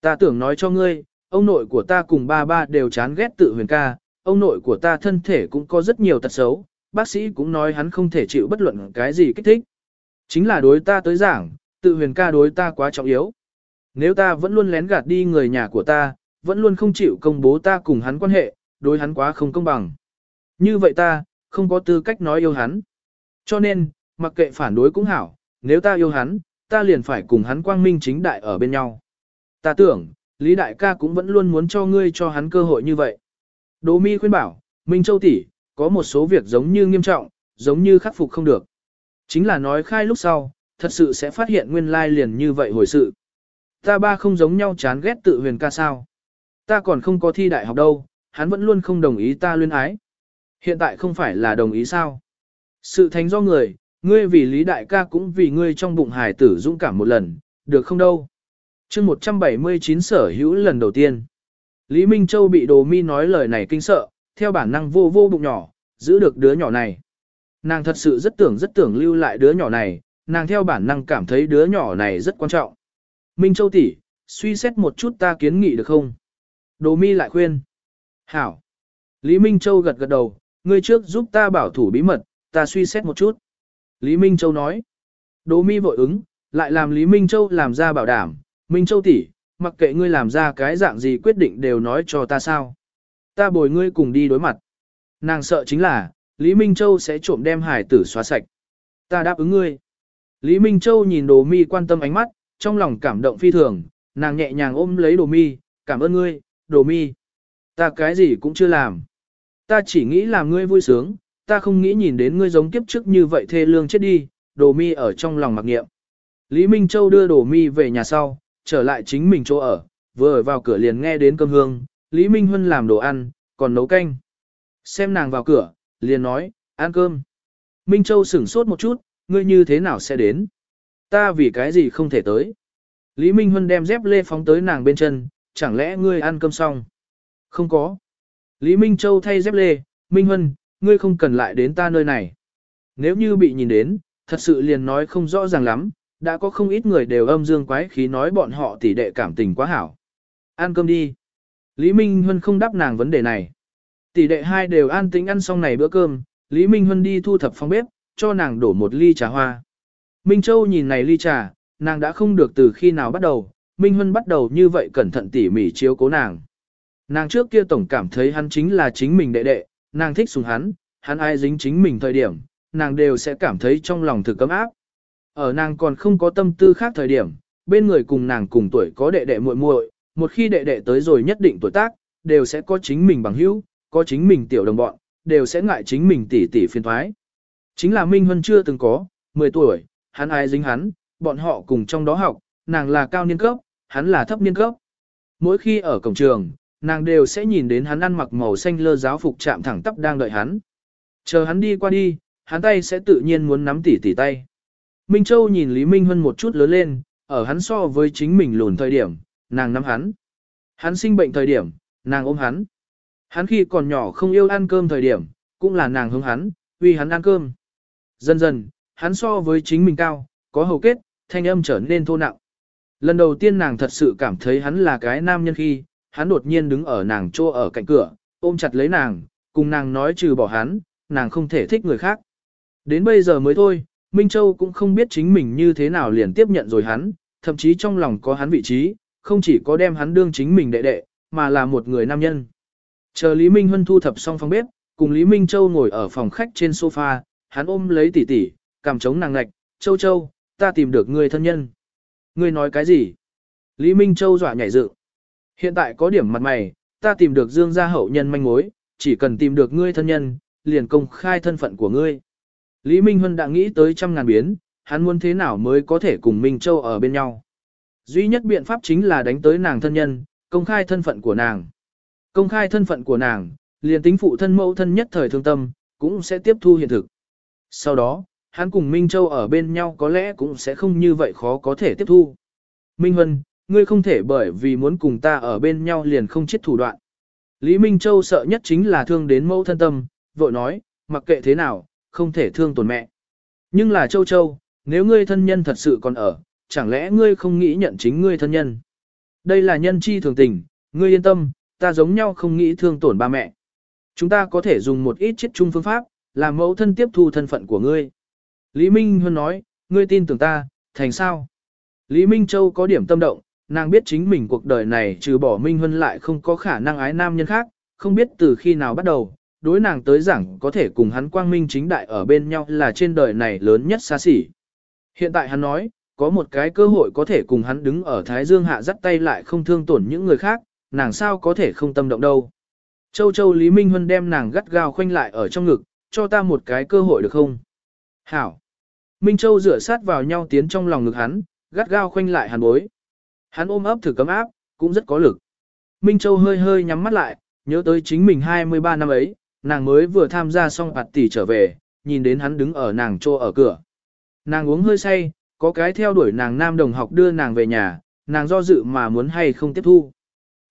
Ta tưởng nói cho ngươi, ông nội của ta cùng ba ba đều chán ghét tự huyền ca, ông nội của ta thân thể cũng có rất nhiều tật xấu, bác sĩ cũng nói hắn không thể chịu bất luận cái gì kích thích. Chính là đối ta tới giảng, tự huyền ca đối ta quá trọng yếu. Nếu ta vẫn luôn lén gạt đi người nhà của ta, vẫn luôn không chịu công bố ta cùng hắn quan hệ, đối hắn quá không công bằng. Như vậy ta, không có tư cách nói yêu hắn. Cho nên, mặc kệ phản đối cũng hảo, nếu ta yêu hắn, ta liền phải cùng hắn quang minh chính đại ở bên nhau. Ta tưởng, Lý Đại ca cũng vẫn luôn muốn cho ngươi cho hắn cơ hội như vậy. Đỗ Mi khuyên bảo, Minh Châu tỷ, có một số việc giống như nghiêm trọng, giống như khắc phục không được. Chính là nói khai lúc sau, thật sự sẽ phát hiện nguyên lai liền như vậy hồi sự. Ta ba không giống nhau chán ghét tự huyền ca sao. Ta còn không có thi đại học đâu, hắn vẫn luôn không đồng ý ta luyên ái. Hiện tại không phải là đồng ý sao. Sự thành do người, ngươi vì lý đại ca cũng vì ngươi trong bụng hài tử dũng cảm một lần, được không đâu. chương 179 sở hữu lần đầu tiên. Lý Minh Châu bị đồ mi nói lời này kinh sợ, theo bản năng vô vô bụng nhỏ, giữ được đứa nhỏ này. Nàng thật sự rất tưởng rất tưởng lưu lại đứa nhỏ này, nàng theo bản năng cảm thấy đứa nhỏ này rất quan trọng. Minh Châu tỷ, suy xét một chút ta kiến nghị được không? Đồ mi lại khuyên. Hảo. Lý Minh Châu gật gật đầu, ngươi trước giúp ta bảo thủ bí mật, ta suy xét một chút. Lý Minh Châu nói. Đỗ mi vội ứng, lại làm Lý Minh Châu làm ra bảo đảm. Minh Châu tỷ, mặc kệ ngươi làm ra cái dạng gì quyết định đều nói cho ta sao. Ta bồi ngươi cùng đi đối mặt. Nàng sợ chính là, Lý Minh Châu sẽ trộm đem hải tử xóa sạch. Ta đáp ứng ngươi. Lý Minh Châu nhìn đồ mi quan tâm ánh mắt, trong lòng cảm động phi thường, nàng nhẹ nhàng ôm lấy đồ mi, cảm ơn ngươi, đồ mi. Ta cái gì cũng chưa làm. Ta chỉ nghĩ làm ngươi vui sướng, ta không nghĩ nhìn đến ngươi giống kiếp trước như vậy thê lương chết đi, đồ mi ở trong lòng mặc nghiệm. Lý Minh Châu đưa đồ mi về nhà sau, trở lại chính mình chỗ ở, vừa ở vào cửa liền nghe đến cơm hương, Lý Minh Huân làm đồ ăn, còn nấu canh. Xem nàng vào cửa, liền nói, ăn cơm. Minh Châu sửng sốt một chút, ngươi như thế nào sẽ đến? Ta vì cái gì không thể tới? Lý Minh Huân đem dép lê phóng tới nàng bên chân, chẳng lẽ ngươi ăn cơm xong? Không có. Lý Minh Châu thay dép lê, Minh Huân, ngươi không cần lại đến ta nơi này. Nếu như bị nhìn đến, thật sự liền nói không rõ ràng lắm, đã có không ít người đều âm dương quái khí nói bọn họ tỉ đệ cảm tình quá hảo. Ăn cơm đi. Lý Minh Huân không đáp nàng vấn đề này. Tỷ đệ hai đều an tĩnh ăn xong này bữa cơm, Lý Minh Huân đi thu thập phòng bếp, cho nàng đổ một ly trà hoa. Minh Châu nhìn này ly trà, nàng đã không được từ khi nào bắt đầu, Minh Huân bắt đầu như vậy cẩn thận tỉ mỉ chiếu cố nàng. Nàng trước kia tổng cảm thấy hắn chính là chính mình đệ đệ, nàng thích sùng hắn, hắn ai dính chính mình thời điểm, nàng đều sẽ cảm thấy trong lòng thực cấm áp. Ở nàng còn không có tâm tư khác thời điểm, bên người cùng nàng cùng tuổi có đệ đệ muội muội, một khi đệ đệ tới rồi nhất định tuổi tác, đều sẽ có chính mình bằng hữu, có chính mình tiểu đồng bọn, đều sẽ ngại chính mình tỷ tỷ phiền thoái. Chính là Minh Huân chưa từng có, 10 tuổi, hắn ai dính hắn, bọn họ cùng trong đó học, nàng là cao niên cấp, hắn là thấp niên cấp. Mỗi khi ở cổng trường, nàng đều sẽ nhìn đến hắn ăn mặc màu xanh lơ giáo phục chạm thẳng tắp đang đợi hắn. Chờ hắn đi qua đi, hắn tay sẽ tự nhiên muốn nắm tỉ tỉ tay. Minh Châu nhìn Lý Minh Huân một chút lớn lên, ở hắn so với chính mình lùn thời điểm, nàng nắm hắn. Hắn sinh bệnh thời điểm, nàng ôm hắn. Hắn khi còn nhỏ không yêu ăn cơm thời điểm, cũng là nàng hướng hắn, vì hắn ăn cơm. Dần dần, hắn so với chính mình cao, có hầu kết, thanh âm trở nên thô nặng. Lần đầu tiên nàng thật sự cảm thấy hắn là cái nam nhân khi, hắn đột nhiên đứng ở nàng chỗ ở cạnh cửa, ôm chặt lấy nàng, cùng nàng nói trừ bỏ hắn, nàng không thể thích người khác. Đến bây giờ mới thôi, Minh Châu cũng không biết chính mình như thế nào liền tiếp nhận rồi hắn, thậm chí trong lòng có hắn vị trí, không chỉ có đem hắn đương chính mình đệ đệ, mà là một người nam nhân. Chờ Lý Minh Huân thu thập xong phòng bếp, cùng Lý Minh Châu ngồi ở phòng khách trên sofa, hắn ôm lấy tỷ tỷ, cảm chống nàng ngạch, Châu Châu, ta tìm được người thân nhân. Ngươi nói cái gì? Lý Minh Châu dọa nhảy dựng. Hiện tại có điểm mặt mày, ta tìm được Dương gia hậu nhân manh mối, chỉ cần tìm được ngươi thân nhân, liền công khai thân phận của ngươi. Lý Minh Huân đã nghĩ tới trăm ngàn biến, hắn muốn thế nào mới có thể cùng Minh Châu ở bên nhau. Duy nhất biện pháp chính là đánh tới nàng thân nhân, công khai thân phận của nàng. Công khai thân phận của nàng, liền tính phụ thân mẫu thân nhất thời thương tâm, cũng sẽ tiếp thu hiện thực. Sau đó, hắn cùng Minh Châu ở bên nhau có lẽ cũng sẽ không như vậy khó có thể tiếp thu. Minh Huân, ngươi không thể bởi vì muốn cùng ta ở bên nhau liền không chết thủ đoạn. Lý Minh Châu sợ nhất chính là thương đến mẫu thân tâm, vội nói, mặc kệ thế nào, không thể thương tổn mẹ. Nhưng là Châu Châu, nếu ngươi thân nhân thật sự còn ở, chẳng lẽ ngươi không nghĩ nhận chính ngươi thân nhân? Đây là nhân chi thường tình, Ngươi yên tâm, ta giống nhau không nghĩ thương tổn ba mẹ. Chúng ta có thể dùng một ít chết chung phương pháp, làm mẫu thân tiếp thu thân phận của ngươi. Lý Minh Huân nói, ngươi tin tưởng ta, thành sao? Lý Minh Châu có điểm tâm động, nàng biết chính mình cuộc đời này trừ bỏ Minh Huân lại không có khả năng ái nam nhân khác, không biết từ khi nào bắt đầu, đối nàng tới rằng có thể cùng hắn quang minh chính đại ở bên nhau là trên đời này lớn nhất xa xỉ. Hiện tại hắn nói, có một cái cơ hội có thể cùng hắn đứng ở Thái Dương hạ dắt tay lại không thương tổn những người khác, nàng sao có thể không tâm động đâu. Châu Châu Lý Minh Huân đem nàng gắt gao khoanh lại ở trong ngực, cho ta một cái cơ hội được không? Hảo. Minh Châu rửa sát vào nhau tiến trong lòng ngực hắn, gắt gao khoanh lại hàn bối. Hắn ôm ấp thử cấm áp, cũng rất có lực. Minh Châu hơi hơi nhắm mắt lại, nhớ tới chính mình 23 năm ấy, nàng mới vừa tham gia xong bạt tỷ trở về, nhìn đến hắn đứng ở nàng trô ở cửa. Nàng uống hơi say, có cái theo đuổi nàng nam đồng học đưa nàng về nhà, nàng do dự mà muốn hay không tiếp thu.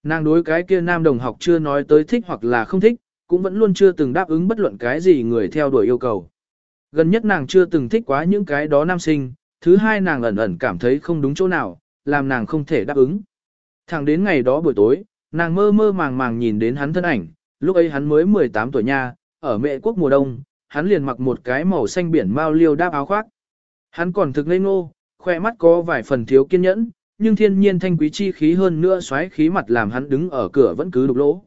Nàng đối cái kia nam đồng học chưa nói tới thích hoặc là không thích, cũng vẫn luôn chưa từng đáp ứng bất luận cái gì người theo đuổi yêu cầu. Gần nhất nàng chưa từng thích quá những cái đó nam sinh, thứ hai nàng ẩn ẩn cảm thấy không đúng chỗ nào, làm nàng không thể đáp ứng. Thẳng đến ngày đó buổi tối, nàng mơ mơ màng màng nhìn đến hắn thân ảnh, lúc ấy hắn mới 18 tuổi nha, ở mẹ quốc mùa đông, hắn liền mặc một cái màu xanh biển mao liêu đáp áo khoác. Hắn còn thực ngây ngô, khoe mắt có vài phần thiếu kiên nhẫn, nhưng thiên nhiên thanh quý chi khí hơn nữa xoáy khí mặt làm hắn đứng ở cửa vẫn cứ đục lỗ.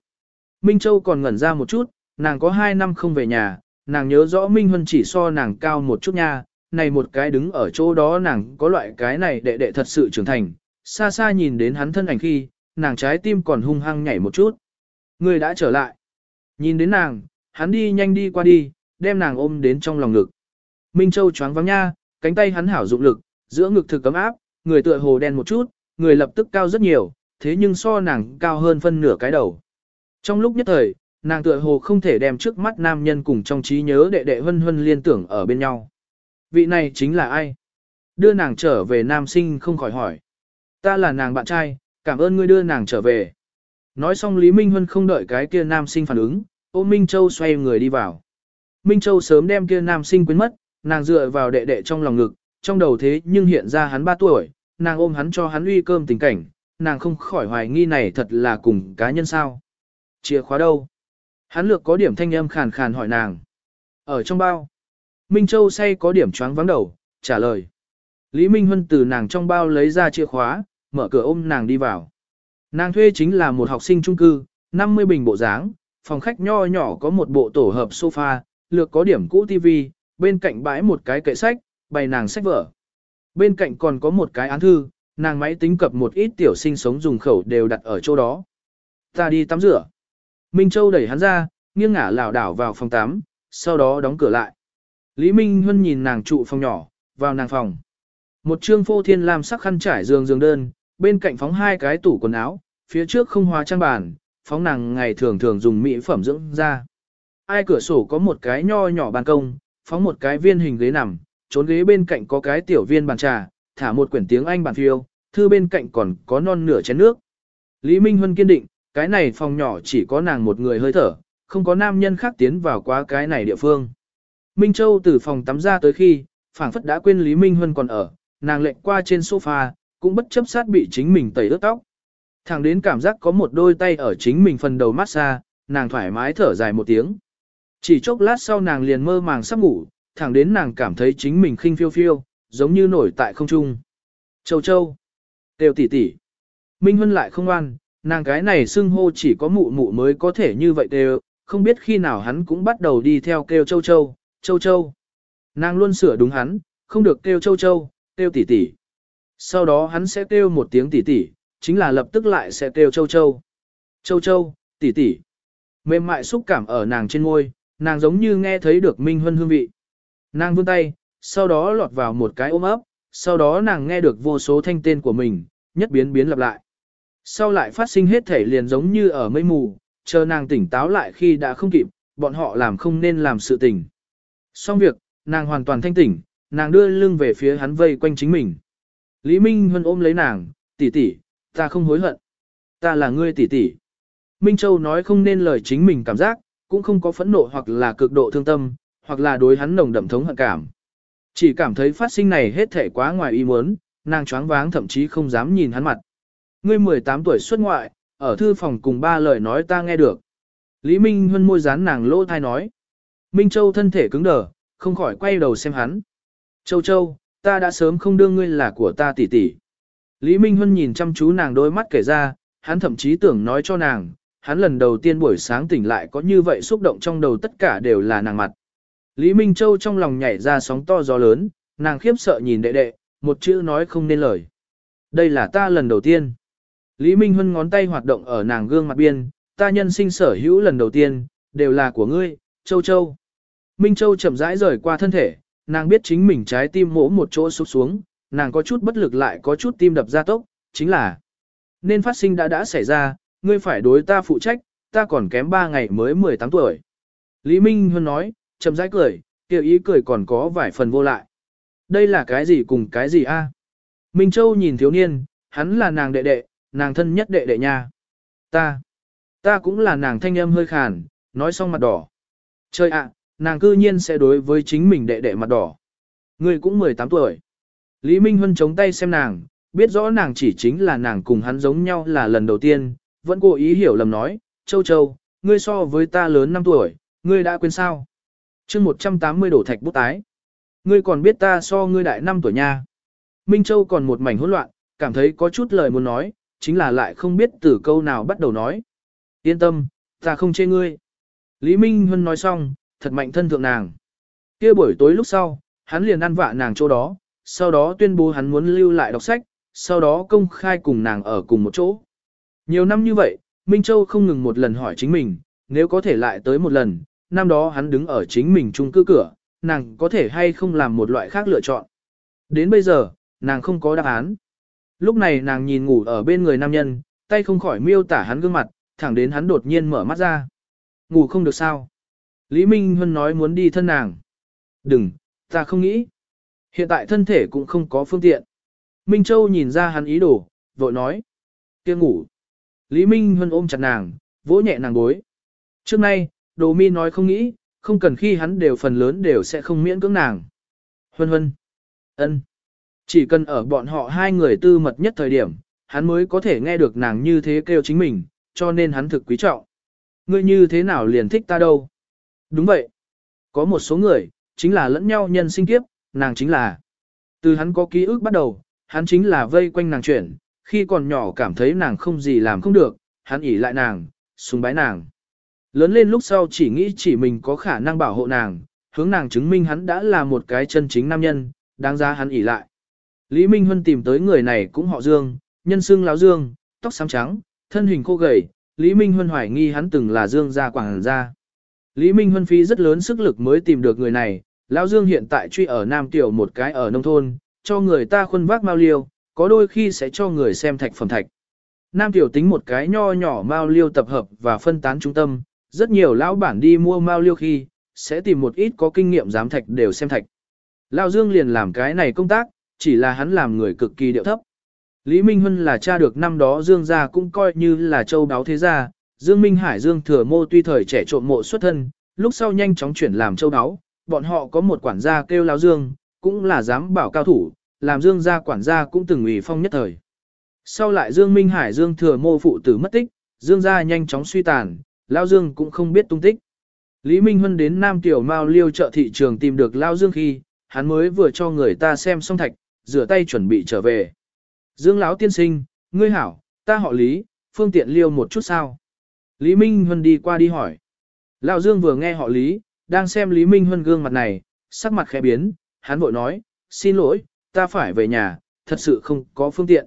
Minh Châu còn ngẩn ra một chút, nàng có 2 năm không về nhà, nàng nhớ rõ Minh Huân chỉ so nàng cao một chút nha, này một cái đứng ở chỗ đó nàng có loại cái này đệ đệ thật sự trưởng thành, xa xa nhìn đến hắn thân ảnh khi, nàng trái tim còn hung hăng nhảy một chút. Người đã trở lại. Nhìn đến nàng, hắn đi nhanh đi qua đi, đem nàng ôm đến trong lòng ngực. Minh Châu choáng vắng nha, cánh tay hắn hảo dụng lực, giữa ngực thực cấm áp, người tựa hồ đen một chút, người lập tức cao rất nhiều, thế nhưng so nàng cao hơn phân nửa cái đầu. Trong lúc nhất thời, nàng tựa hồ không thể đem trước mắt nam nhân cùng trong trí nhớ đệ đệ hân hân liên tưởng ở bên nhau. Vị này chính là ai? Đưa nàng trở về nam sinh không khỏi hỏi. Ta là nàng bạn trai, cảm ơn ngươi đưa nàng trở về. Nói xong Lý Minh Huân không đợi cái kia nam sinh phản ứng, ôm Minh Châu xoay người đi vào. Minh Châu sớm đem kia nam sinh quên mất, nàng dựa vào đệ đệ trong lòng ngực, trong đầu thế nhưng hiện ra hắn 3 tuổi, nàng ôm hắn cho hắn uy cơm tình cảnh, nàng không khỏi hoài nghi này thật là cùng cá nhân sao. Chìa khóa đâu? Hắn lược có điểm thanh âm khàn khàn hỏi nàng. Ở trong bao. Minh Châu say có điểm choáng vắng đầu, trả lời. Lý Minh Huân từ nàng trong bao lấy ra chìa khóa, mở cửa ôm nàng đi vào. Nàng thuê chính là một học sinh trung cư, 50 bình bộ dáng, phòng khách nho nhỏ có một bộ tổ hợp sofa, lược có điểm cũ tivi, bên cạnh bãi một cái kệ sách, bày nàng sách vở. Bên cạnh còn có một cái án thư, nàng máy tính cập một ít tiểu sinh sống dùng khẩu đều đặt ở chỗ đó. Ta đi tắm rửa. Minh Châu đẩy hắn ra, nghiêng ngả lảo đảo vào phòng tắm, sau đó đóng cửa lại. Lý Minh Huân nhìn nàng trụ phòng nhỏ, vào nàng phòng. Một trương phô thiên làm sắc khăn trải giường giường đơn, bên cạnh phóng hai cái tủ quần áo, phía trước không hóa trang bàn, phóng nàng ngày thường thường dùng mỹ phẩm dưỡng ra. Ai cửa sổ có một cái nho nhỏ ban công, phóng một cái viên hình ghế nằm, trốn ghế bên cạnh có cái tiểu viên bàn trà, thả một quyển tiếng Anh bàn phiêu, thư bên cạnh còn có non nửa chén nước. Lý Minh Huân kiên định, cái này phòng nhỏ chỉ có nàng một người hơi thở, không có nam nhân khác tiến vào quá cái này địa phương. Minh Châu từ phòng tắm ra tới khi, phảng phất đã quên Lý Minh Huân còn ở, nàng lệnh qua trên sofa, cũng bất chấp sát bị chính mình tẩy ướt tóc. Thẳng đến cảm giác có một đôi tay ở chính mình phần đầu massage, nàng thoải mái thở dài một tiếng. Chỉ chốc lát sau nàng liền mơ màng sắp ngủ, thẳng đến nàng cảm thấy chính mình khinh phiêu phiêu, giống như nổi tại không trung. Châu châu, đều tỉ tỉ. Minh Huân lại không ngoan, nàng cái này xưng hô chỉ có mụ mụ mới có thể như vậy đều, không biết khi nào hắn cũng bắt đầu đi theo kêu châu châu, châu châu. Nàng luôn sửa đúng hắn, không được kêu châu châu, kêu tỷ tỷ. Sau đó hắn sẽ kêu một tiếng tỷ tỷ, chính là lập tức lại sẽ kêu châu châu. Châu châu, tỷ tỷ. Mềm mại xúc cảm ở nàng trên ngôi, nàng giống như nghe thấy được Minh Huân hương vị. Nàng vươn tay, sau đó lọt vào một cái ôm ấp, sau đó nàng nghe được vô số thanh tên của mình, nhất biến biến lặp lại. Sau lại phát sinh hết thể liền giống như ở mây mù, chờ nàng tỉnh táo lại khi đã không kịp, bọn họ làm không nên làm sự tình. Xong việc, nàng hoàn toàn thanh tỉnh, nàng đưa lưng về phía hắn vây quanh chính mình. Lý Minh Huân ôm lấy nàng, tỷ tỷ, ta không hối hận. Ta là ngươi tỷ tỷ. Minh Châu nói không nên lời chính mình cảm giác, cũng không có phẫn nộ hoặc là cực độ thương tâm, hoặc là đối hắn nồng đậm thống hận cảm. Chỉ cảm thấy phát sinh này hết thể quá ngoài ý muốn, nàng choáng váng thậm chí không dám nhìn hắn mặt. Ngươi 18 tuổi xuất ngoại, ở thư phòng cùng ba lời nói ta nghe được. Lý Minh Huân môi dán nàng lỗ thai nói. Minh Châu thân thể cứng đờ, không khỏi quay đầu xem hắn. Châu Châu, ta đã sớm không đương ngươi là của ta tỷ tỷ. Lý Minh Huân nhìn chăm chú nàng đôi mắt kể ra, hắn thậm chí tưởng nói cho nàng, hắn lần đầu tiên buổi sáng tỉnh lại có như vậy xúc động trong đầu tất cả đều là nàng mặt. Lý Minh Châu trong lòng nhảy ra sóng to gió lớn, nàng khiếp sợ nhìn đệ đệ, một chữ nói không nên lời. Đây là ta lần đầu tiên. Lý Minh Huân ngón tay hoạt động ở nàng gương mặt biên, ta nhân sinh sở hữu lần đầu tiên, đều là của ngươi, Châu Châu. Minh Châu chậm rãi rời qua thân thể, nàng biết chính mình trái tim mỗ một chỗ sụp xuống, nàng có chút bất lực lại có chút tim đập ra tốc, chính là nên phát sinh đã đã xảy ra, ngươi phải đối ta phụ trách, ta còn kém 3 ngày mới 18 tuổi. Lý Minh Huân nói, chậm rãi cười, kiểu ý cười còn có vài phần vô lại. Đây là cái gì cùng cái gì a? À? Minh Châu nhìn thiếu niên, hắn là nàng đệ đệ, nàng thân nhất đệ đệ nha. Ta, ta cũng là nàng thanh âm hơi khàn, nói xong mặt đỏ. Trời ạ, nàng cư nhiên sẽ đối với chính mình đệ đệ mặt đỏ. Ngươi cũng 18 tuổi. Lý Minh Huân chống tay xem nàng, biết rõ nàng chỉ chính là nàng cùng hắn giống nhau là lần đầu tiên, vẫn cố ý hiểu lầm nói, Châu Châu, ngươi so với ta lớn 5 tuổi, ngươi đã quên sao? chương 180 đổ thạch bút tái. Ngươi còn biết ta so ngươi đại 5 tuổi nha. Minh Châu còn một mảnh hỗn loạn, cảm thấy có chút lời muốn nói, chính là lại không biết từ câu nào bắt đầu nói. Yên tâm, ta không chê ngươi. Lý Minh Huân nói xong, thật mạnh thân thượng nàng. kia buổi tối lúc sau, hắn liền ăn vạ nàng chỗ đó, sau đó tuyên bố hắn muốn lưu lại đọc sách, sau đó công khai cùng nàng ở cùng một chỗ. Nhiều năm như vậy, Minh Châu không ngừng một lần hỏi chính mình, nếu có thể lại tới một lần, năm đó hắn đứng ở chính mình chung cư cửa, nàng có thể hay không làm một loại khác lựa chọn. Đến bây giờ, nàng không có đáp án. Lúc này nàng nhìn ngủ ở bên người nam nhân, tay không khỏi miêu tả hắn gương mặt, thẳng đến hắn đột nhiên mở mắt ra. Ngủ không được sao? Lý Minh Huân nói muốn đi thân nàng. Đừng, ta không nghĩ. Hiện tại thân thể cũng không có phương tiện. Minh Châu nhìn ra hắn ý đồ, vội nói. kia ngủ. Lý Minh Huân ôm chặt nàng, vỗ nhẹ nàng gối. Trước nay, Đồ Mi nói không nghĩ, không cần khi hắn đều phần lớn đều sẽ không miễn cưỡng nàng. Huân Huân. ân, Chỉ cần ở bọn họ hai người tư mật nhất thời điểm, hắn mới có thể nghe được nàng như thế kêu chính mình, cho nên hắn thực quý trọng. Ngươi như thế nào liền thích ta đâu? Đúng vậy. Có một số người, chính là lẫn nhau nhân sinh kiếp, nàng chính là. Từ hắn có ký ức bắt đầu, hắn chính là vây quanh nàng chuyển, khi còn nhỏ cảm thấy nàng không gì làm không được, hắn ỉ lại nàng, sùng bái nàng. Lớn lên lúc sau chỉ nghĩ chỉ mình có khả năng bảo hộ nàng, hướng nàng chứng minh hắn đã là một cái chân chính nam nhân, đáng giá hắn ỉ lại. Lý Minh Huân tìm tới người này cũng họ Dương, nhân xương láo Dương, tóc xám trắng, thân hình khô gầy, Lý Minh Huân hoài nghi hắn từng là Dương gia quảng gia. Lý Minh Huân phí rất lớn sức lực mới tìm được người này, Lão Dương hiện tại truy ở Nam Tiểu một cái ở nông thôn, cho người ta khuân vác mao liêu, có đôi khi sẽ cho người xem thạch phẩm thạch. Nam Tiểu tính một cái nho nhỏ mao liêu tập hợp và phân tán trung tâm, rất nhiều lão bản đi mua mao liêu khi, sẽ tìm một ít có kinh nghiệm giám thạch đều xem thạch. Lão Dương liền làm cái này công tác, chỉ là hắn làm người cực kỳ điệu thấp. Lý Minh Huân là cha được năm đó Dương gia cũng coi như là châu đáo thế gia, Dương Minh Hải Dương thừa mô tuy thời trẻ trộm mộ xuất thân, lúc sau nhanh chóng chuyển làm châu đáo, bọn họ có một quản gia kêu Lão Dương, cũng là giám bảo cao thủ, làm Dương gia quản gia cũng từng ủy phong nhất thời. Sau lại Dương Minh Hải Dương thừa mô phụ tử mất tích, Dương gia nhanh chóng suy tàn, Lão Dương cũng không biết tung tích. Lý Minh Huân đến Nam Tiểu Mao Liêu chợ thị trường tìm được Lão Dương khi, hắn mới vừa cho người ta xem xong thạch, rửa tay chuẩn bị trở về. Dương lão tiên sinh, ngươi hảo, ta họ Lý, phương tiện liêu một chút sao? Lý Minh Huân đi qua đi hỏi. Lão Dương vừa nghe họ Lý, đang xem Lý Minh Huân gương mặt này, sắc mặt khẽ biến, hắn vội nói, xin lỗi, ta phải về nhà, thật sự không có phương tiện.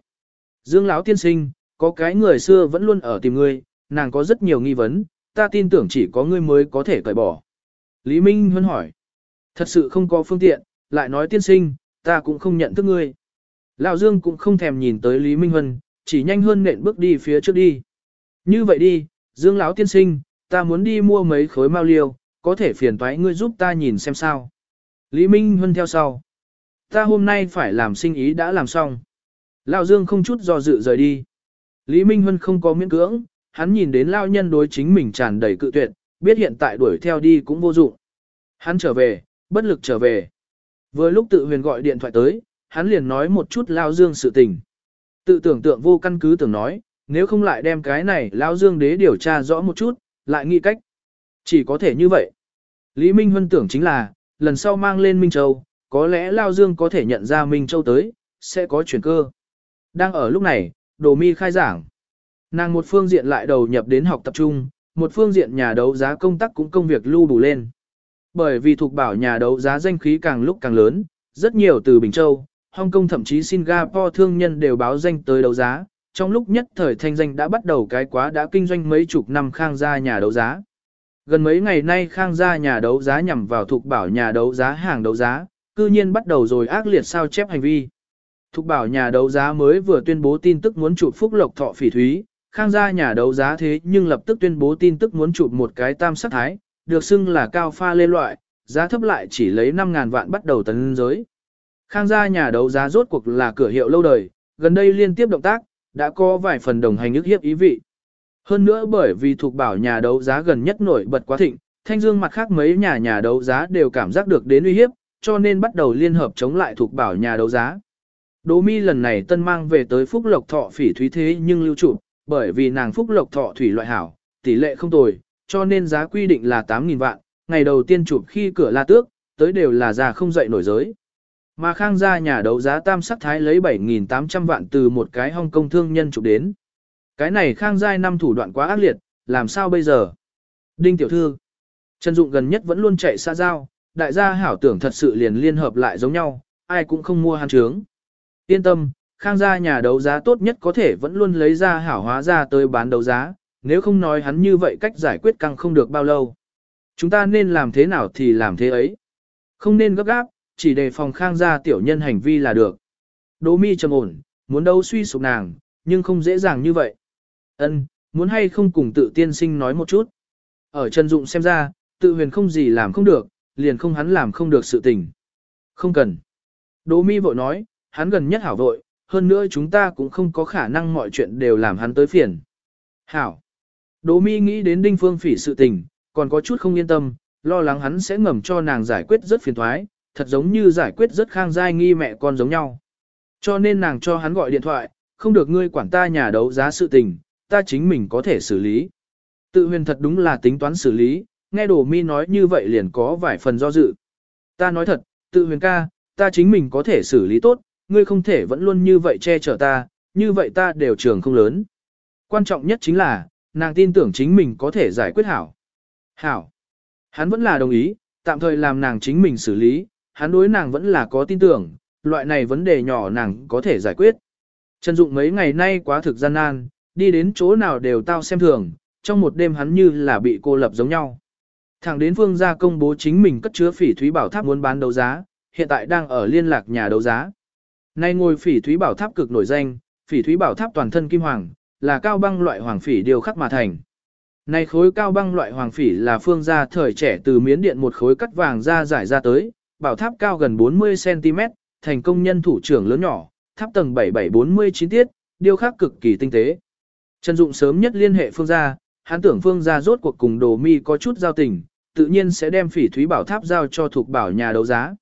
Dương lão tiên sinh, có cái người xưa vẫn luôn ở tìm ngươi, nàng có rất nhiều nghi vấn, ta tin tưởng chỉ có ngươi mới có thể cởi bỏ. Lý Minh Huân hỏi, thật sự không có phương tiện, lại nói tiên sinh, ta cũng không nhận thức ngươi. Lão Dương cũng không thèm nhìn tới Lý Minh Huân, chỉ nhanh hơn nện bước đi phía trước đi. Như vậy đi, Dương lão tiên sinh, ta muốn đi mua mấy khối mao liêu, có thể phiền toái ngươi giúp ta nhìn xem sao. Lý Minh Huân theo sau. Ta hôm nay phải làm sinh ý đã làm xong. Lão Dương không chút do dự rời đi. Lý Minh Huân không có miễn cưỡng, hắn nhìn đến lão nhân đối chính mình tràn đầy cự tuyệt, biết hiện tại đuổi theo đi cũng vô dụng. Hắn trở về, bất lực trở về. Vừa lúc tự huyền gọi điện thoại tới, hắn liền nói một chút lao Dương sự tình. Tự tưởng tượng vô căn cứ tưởng nói, nếu không lại đem cái này lao Dương đế điều tra rõ một chút, lại nghĩ cách. Chỉ có thể như vậy. Lý Minh Huân tưởng chính là, lần sau mang lên Minh Châu, có lẽ Lao Dương có thể nhận ra Minh Châu tới, sẽ có chuyển cơ. Đang ở lúc này, Đồ Mi khai giảng. Nàng một phương diện lại đầu nhập đến học tập trung, một phương diện nhà đấu giá công tác cũng công việc lưu đủ lên. Bởi vì thuộc bảo nhà đấu giá danh khí càng lúc càng lớn, rất nhiều từ Bình Châu, Hong Kong thậm chí Singapore thương nhân đều báo danh tới đấu giá, trong lúc nhất thời thanh danh đã bắt đầu cái quá đã kinh doanh mấy chục năm khang gia nhà đấu giá. Gần mấy ngày nay khang gia nhà đấu giá nhằm vào thuộc bảo nhà đấu giá hàng đấu giá, cư nhiên bắt đầu rồi ác liệt sao chép hành vi. Thục bảo nhà đấu giá mới vừa tuyên bố tin tức muốn chụp phúc lộc thọ phỉ thúy, khang gia nhà đấu giá thế nhưng lập tức tuyên bố tin tức muốn chụp một cái tam sắc thái, được xưng là cao pha lê loại, giá thấp lại chỉ lấy 5.000 vạn bắt đầu tấn giới. Khang gia nhà đấu giá rốt cuộc là cửa hiệu lâu đời, gần đây liên tiếp động tác, đã có vài phần đồng hành ức hiếp ý vị. Hơn nữa bởi vì thuộc bảo nhà đấu giá gần nhất nổi bật quá thịnh, thanh dương mặt khác mấy nhà nhà đấu giá đều cảm giác được đến uy hiếp, cho nên bắt đầu liên hợp chống lại thuộc bảo nhà đấu giá. Đỗ mi lần này tân mang về tới phúc lộc thọ phỉ thúy thế nhưng lưu trụ, bởi vì nàng phúc lộc thọ thủy loại hảo, tỷ lệ không tồi, cho nên giá quy định là 8.000 vạn, ngày đầu tiên chụp khi cửa la tước, tới đều là già không dậy nổi giới. Mà khang gia nhà đấu giá tam sắc thái lấy 7.800 vạn từ một cái Hong Kong thương nhân chụp đến. Cái này khang giai năm thủ đoạn quá ác liệt, làm sao bây giờ? Đinh tiểu thư, Trần Dụng gần nhất vẫn luôn chạy xa giao, đại gia hảo tưởng thật sự liền liên hợp lại giống nhau, ai cũng không mua hắn trướng. Yên tâm, khang gia nhà đấu giá tốt nhất có thể vẫn luôn lấy ra hảo hóa ra tới bán đấu giá, nếu không nói hắn như vậy cách giải quyết căng không được bao lâu. Chúng ta nên làm thế nào thì làm thế ấy. Không nên gấp gáp, chỉ đề phòng khang gia tiểu nhân hành vi là được. Đỗ mi trầm ổn, muốn đấu suy sụp nàng, nhưng không dễ dàng như vậy. Ân, muốn hay không cùng tự tiên sinh nói một chút. Ở Trần Dụng xem ra, tự huyền không gì làm không được, liền không hắn làm không được sự tình. Không cần. Đỗ mi vội nói, hắn gần nhất hảo vội, hơn nữa chúng ta cũng không có khả năng mọi chuyện đều làm hắn tới phiền. Hảo. Đỗ mi nghĩ đến đinh phương phỉ sự tình, còn có chút không yên tâm, lo lắng hắn sẽ ngầm cho nàng giải quyết rất phiền thoái, thật giống như giải quyết rất khang giai nghi mẹ con giống nhau. Cho nên nàng cho hắn gọi điện thoại, không được ngươi quản ta nhà đấu giá sự tình, ta chính mình có thể xử lý. Tự huyền thật đúng là tính toán xử lý, nghe đồ mi nói như vậy liền có vài phần do dự. Ta nói thật, tự huyền ca, ta chính mình có thể xử lý tốt, ngươi không thể vẫn luôn như vậy che chở ta, như vậy ta đều trường không lớn. Quan trọng nhất chính là, nàng tin tưởng chính mình có thể giải quyết hảo. Hảo. Hắn vẫn là đồng ý, tạm thời làm nàng chính mình xử lý, hắn đối nàng vẫn là có tin tưởng, loại này vấn đề nhỏ nàng có thể giải quyết. Trần Dụng mấy ngày nay quá thực gian nan, đi đến chỗ nào đều tao xem thường, trong một đêm hắn như là bị cô lập giống nhau. Thẳng đến phương gia công bố chính mình cất chứa phỉ thúy bảo tháp muốn bán đấu giá, hiện tại đang ở liên lạc nhà đấu giá. Nay ngồi phỉ thúy bảo tháp cực nổi danh, phỉ thúy bảo tháp toàn thân kim hoàng, là cao băng loại hoàng phỉ điều khắc mà thành. Nay khối cao băng loại hoàng phỉ là phương gia thời trẻ từ miến điện một khối cắt vàng ra giải ra tới, bảo tháp cao gần 40cm, thành công nhân thủ trưởng lớn nhỏ, tháp tầng 7749 tiết, điêu khắc cực kỳ tinh tế. Trần Dụng sớm nhất liên hệ phương gia, hắn tưởng phương gia rốt cuộc cùng đồ mi có chút giao tình, tự nhiên sẽ đem phỉ thúy bảo tháp giao cho thuộc bảo nhà đấu giá.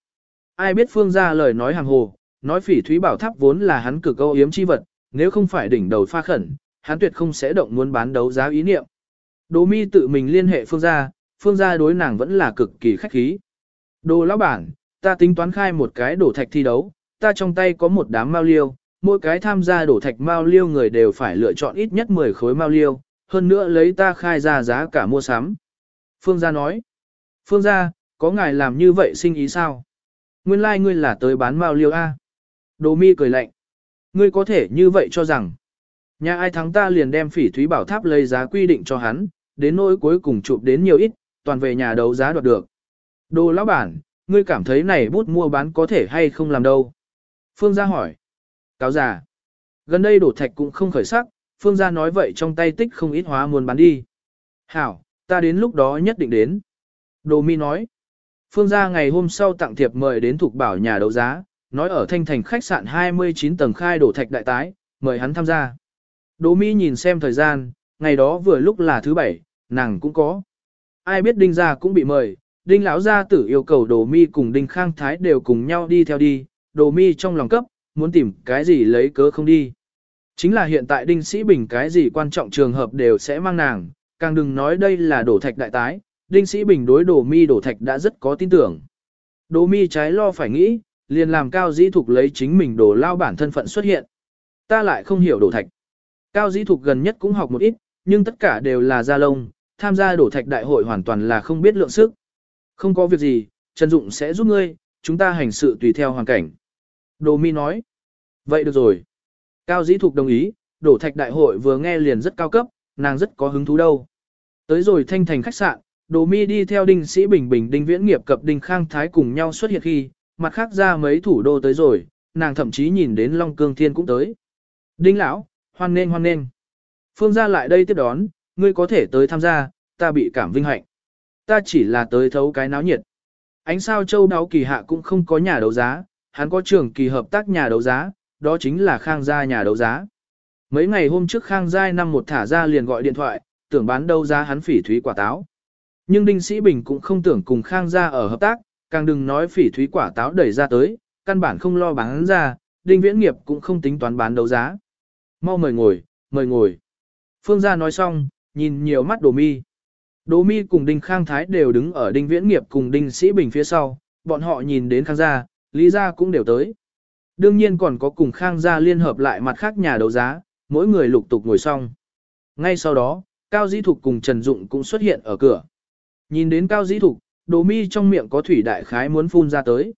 Ai biết phương gia lời nói hàng hồ, nói phỉ thúy bảo tháp vốn là hắn cực câu yếm chi vật, nếu không phải đỉnh đầu pha khẩn, hắn tuyệt không sẽ động muốn bán đấu giá ý niệm. Đồ mi tự mình liên hệ phương gia, phương gia đối nàng vẫn là cực kỳ khách khí. Đồ lão bản, ta tính toán khai một cái đổ thạch thi đấu, ta trong tay có một đám mao liêu, mỗi cái tham gia đổ thạch mao liêu người đều phải lựa chọn ít nhất 10 khối mao liêu, hơn nữa lấy ta khai ra giá cả mua sắm. Phương gia nói, Phương gia, có ngài làm như vậy sinh ý sao? Nguyên lai like ngươi là tới bán mao liêu A. Đồ mi cười lạnh. Ngươi có thể như vậy cho rằng, nhà ai thắng ta liền đem phỉ thúy bảo tháp lấy giá quy định cho hắn, đến nỗi cuối cùng chụp đến nhiều ít, toàn về nhà đấu giá đoạt được. Đồ lão bản, ngươi cảm thấy này bút mua bán có thể hay không làm đâu? Phương gia hỏi. Cáo già. Gần đây đổ thạch cũng không khởi sắc, Phương gia nói vậy trong tay tích không ít hóa muốn bán đi. Hảo, ta đến lúc đó nhất định đến. Đồ mi nói. Phương gia ngày hôm sau tặng thiệp mời đến thuộc bảo nhà đấu giá, nói ở thanh thành khách sạn 29 tầng khai đổ thạch đại tái, mời hắn tham gia. Đồ mi nhìn xem thời gian, ngày đó vừa lúc là thứ bảy, nàng cũng có. Ai biết đinh gia cũng bị mời, đinh lão gia tử yêu cầu đồ mi cùng đinh khang thái đều cùng nhau đi theo đi, đồ mi trong lòng cấp, muốn tìm cái gì lấy cớ không đi. Chính là hiện tại Đinh Sĩ Bình cái gì quan trọng trường hợp đều sẽ mang nàng, càng đừng nói đây là đổ thạch đại tái, Đinh Sĩ Bình đối đổ mi đổ thạch đã rất có tin tưởng. Đổ mi trái lo phải nghĩ, liền làm cao dĩ thục lấy chính mình đổ lao bản thân phận xuất hiện. Ta lại không hiểu đổ thạch. Cao dĩ thục gần nhất cũng học một ít, nhưng tất cả đều là gia lông, tham gia đổ thạch đại hội hoàn toàn là không biết lượng sức. Không có việc gì, Trần Dụng sẽ giúp ngươi, chúng ta hành sự tùy theo hoàn cảnh. Đồ mi nói. Vậy được rồi. Cao dĩ thục đồng ý, đổ thạch đại hội vừa nghe liền rất cao cấp, nàng rất có hứng thú đâu. Tới rồi thanh thành khách sạn, đồ mi đi theo đinh sĩ bình bình đinh viễn nghiệp cập đinh khang thái cùng nhau xuất hiện khi, mặt khác ra mấy thủ đô tới rồi, nàng thậm chí nhìn đến Long Cương Thiên cũng tới. Đinh lão, hoan nghênh hoan nghênh. Phương gia lại đây tiếp đón, ngươi có thể tới tham gia, ta bị cảm vinh hạnh. Ta chỉ là tới thấu cái náo nhiệt. Ánh sao châu đáo kỳ hạ cũng không có nhà đấu giá, hắn có trường kỳ hợp tác nhà đấu giá, đó chính là Khang gia nhà đấu giá. Mấy ngày hôm trước Khang Giai năm một thả ra liền gọi điện thoại, tưởng bán đấu giá hắn phỉ thúy quả táo. Nhưng Đinh Sĩ Bình cũng không tưởng cùng Khang gia ở hợp tác, càng đừng nói phỉ thúy quả táo đẩy ra tới, căn bản không lo bán ra, Đinh Viễn Nghiệp cũng không tính toán bán đấu giá. Mau mời ngồi, mời ngồi. Phương gia nói xong, nhìn nhiều mắt Đồ Mi. Đỗ Mi cùng Đinh Khang Thái đều đứng ở Đinh Viễn Nghiệp cùng Đinh Sĩ Bình phía sau, bọn họ nhìn đến Khang gia, Lý gia cũng đều tới. Đương nhiên còn có cùng Khang gia liên hợp lại mặt khác nhà đấu giá, mỗi người lục tục ngồi xong. Ngay sau đó, Cao Dĩ Thục cùng Trần Dụng cũng xuất hiện ở cửa. Nhìn đến Cao Dĩ Thục, Đỗ mi trong miệng có thủy đại khái muốn phun ra tới.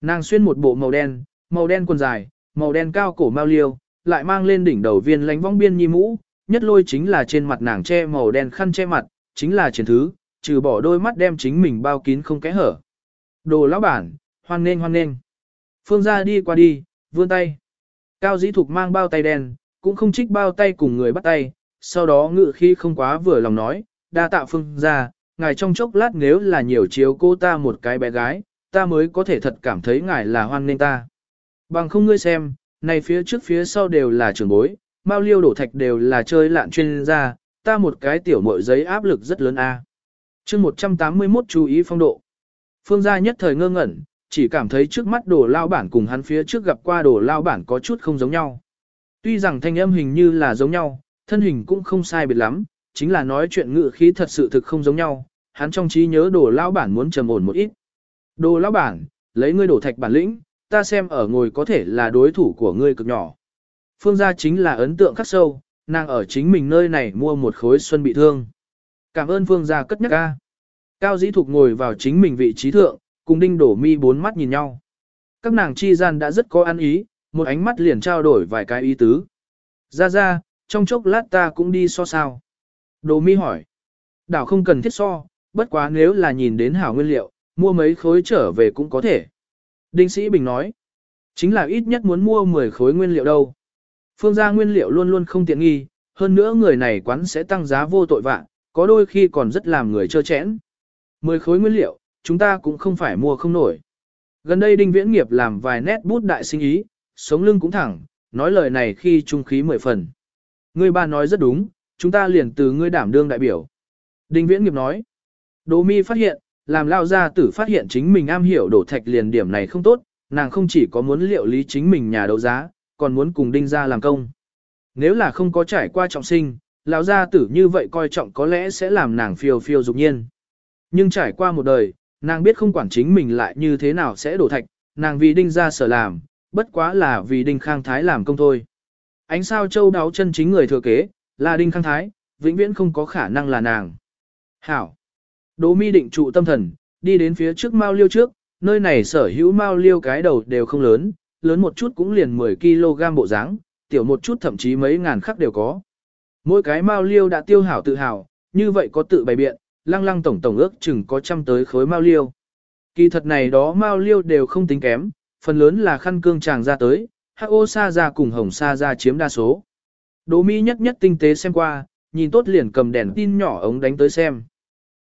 Nàng xuyên một bộ màu đen, màu đen quần dài, màu đen cao cổ mao liêu, lại mang lên đỉnh đầu viên lánh vong biên nhi mũ, nhất lôi chính là trên mặt nàng che màu đen khăn che mặt, chính là chiến thứ, trừ bỏ đôi mắt đem chính mình bao kín không kẽ hở. Đồ lão bản, hoan nên hoan nên. Phương ra đi qua đi, vươn tay. Cao dĩ thục mang bao tay đen, cũng không trích bao tay cùng người bắt tay, sau đó ngự khi không quá vừa lòng nói, đa tạ phương ra, ngài trong chốc lát nếu là nhiều chiếu cô ta một cái bé gái, ta mới có thể thật cảm thấy ngài là hoan nên ta. Bằng không ngươi xem, này phía trước phía sau đều là trường bối, bao liêu đổ thạch đều là chơi lạn chuyên gia, ta một cái tiểu mội giấy áp lực rất lớn a. À. chương 181 chú ý phong độ. Phương gia nhất thời ngơ ngẩn, chỉ cảm thấy trước mắt đồ lao bản cùng hắn phía trước gặp qua đồ lao bản có chút không giống nhau. Tuy rằng thanh âm hình như là giống nhau, thân hình cũng không sai biệt lắm, chính là nói chuyện ngự khí thật sự thực không giống nhau, hắn trong trí nhớ đồ lao bản muốn trầm ổn một ít. Đồ lao bản, lấy ngươi đổ thạch bản lĩnh, ta xem ở ngồi có thể là đối thủ của ngươi cực nhỏ. Phương gia chính là ấn tượng khắc sâu, nàng ở chính mình nơi này mua một khối xuân bị thương. Cảm ơn phương gia cất nhắc ca. Cao dĩ thục ngồi vào chính mình vị trí thượng, cùng đinh đổ mi bốn mắt nhìn nhau. Các nàng chi gian đã rất có ăn ý, một ánh mắt liền trao đổi vài cái ý tứ. Ra ra, trong chốc lát ta cũng đi so sao. Đổ mi hỏi. Đảo không cần thiết so, bất quá nếu là nhìn đến hảo nguyên liệu, mua mấy khối trở về cũng có thể. Đinh Sĩ Bình nói. Chính là ít nhất muốn mua 10 khối nguyên liệu đâu. Phương gia nguyên liệu luôn luôn không tiện nghi, hơn nữa người này quán sẽ tăng giá vô tội vạ, có đôi khi còn rất làm người chơ chẽn. 10 khối nguyên liệu, chúng ta cũng không phải mua không nổi. Gần đây Đinh Viễn Nghiệp làm vài nét bút đại sinh ý, sống lưng cũng thẳng, nói lời này khi trung khí mười phần. Ngươi ba nói rất đúng, chúng ta liền từ ngươi đảm đương đại biểu. Đinh Viễn Nghiệp nói, Đỗ Mi phát hiện, làm lao gia tử phát hiện chính mình am hiểu đổ thạch liền điểm này không tốt, nàng không chỉ có muốn liệu lý chính mình nhà đấu giá, còn muốn cùng đinh gia làm công. Nếu là không có trải qua trọng sinh, lão gia tử như vậy coi trọng có lẽ sẽ làm nàng phiêu phiêu dục nhiên. Nhưng trải qua một đời, nàng biết không quản chính mình lại như thế nào sẽ đổ thạch, nàng vì đinh gia sở làm, bất quá là vì đinh khang thái làm công thôi. Ánh sao châu đáo chân chính người thừa kế, là đinh khang thái, vĩnh viễn không có khả năng là nàng. Hảo! Đỗ mi định trụ tâm thần, đi đến phía trước mao liêu trước, nơi này sở hữu mao liêu cái đầu đều không lớn, lớn một chút cũng liền 10 kg bộ dáng, tiểu một chút thậm chí mấy ngàn khắc đều có. Mỗi cái mao liêu đã tiêu hảo tự hào, như vậy có tự bày biện, lăng lăng tổng tổng ước chừng có trăm tới khối mao liêu. Kỳ thật này đó mao liêu đều không tính kém, phần lớn là khăn cương tràng ra tới, hắc ô sa ra cùng hồng sa ra chiếm đa số. Đỗ mi nhất nhất tinh tế xem qua, nhìn tốt liền cầm đèn tin nhỏ ống đánh tới xem.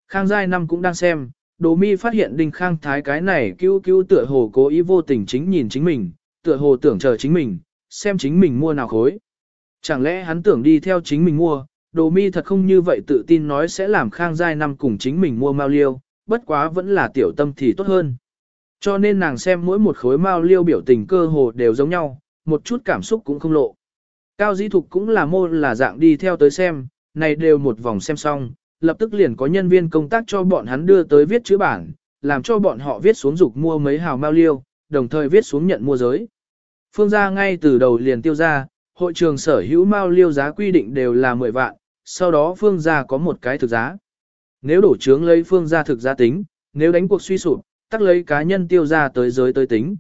Khang Giai Năm cũng đang xem, Đỗ Mi phát hiện Đinh Khang Thái cái này cứu cứu tựa hồ cố ý vô tình chính nhìn chính mình, tựa hồ tưởng chờ chính mình, xem chính mình mua nào khối. Chẳng lẽ hắn tưởng đi theo chính mình mua, Đồ Mi thật không như vậy tự tin nói sẽ làm Khang Giai Năm cùng chính mình mua mao liêu, bất quá vẫn là tiểu tâm thì tốt hơn. Cho nên nàng xem mỗi một khối mao liêu biểu tình cơ hồ đều giống nhau, một chút cảm xúc cũng không lộ. Cao dĩ thục cũng là mô là dạng đi theo tới xem, này đều một vòng xem xong, lập tức liền có nhân viên công tác cho bọn hắn đưa tới viết chữ bản, làm cho bọn họ viết xuống dục mua mấy hào mao liêu, đồng thời viết xuống nhận mua giới. Phương gia ngay từ đầu liền tiêu ra, hội trường sở hữu mao liêu giá quy định đều là 10 vạn, sau đó phương gia có một cái thực giá. Nếu đổ trướng lấy phương gia thực giá tính, nếu đánh cuộc suy sụp, tắc lấy cá nhân tiêu ra tới giới tới tính.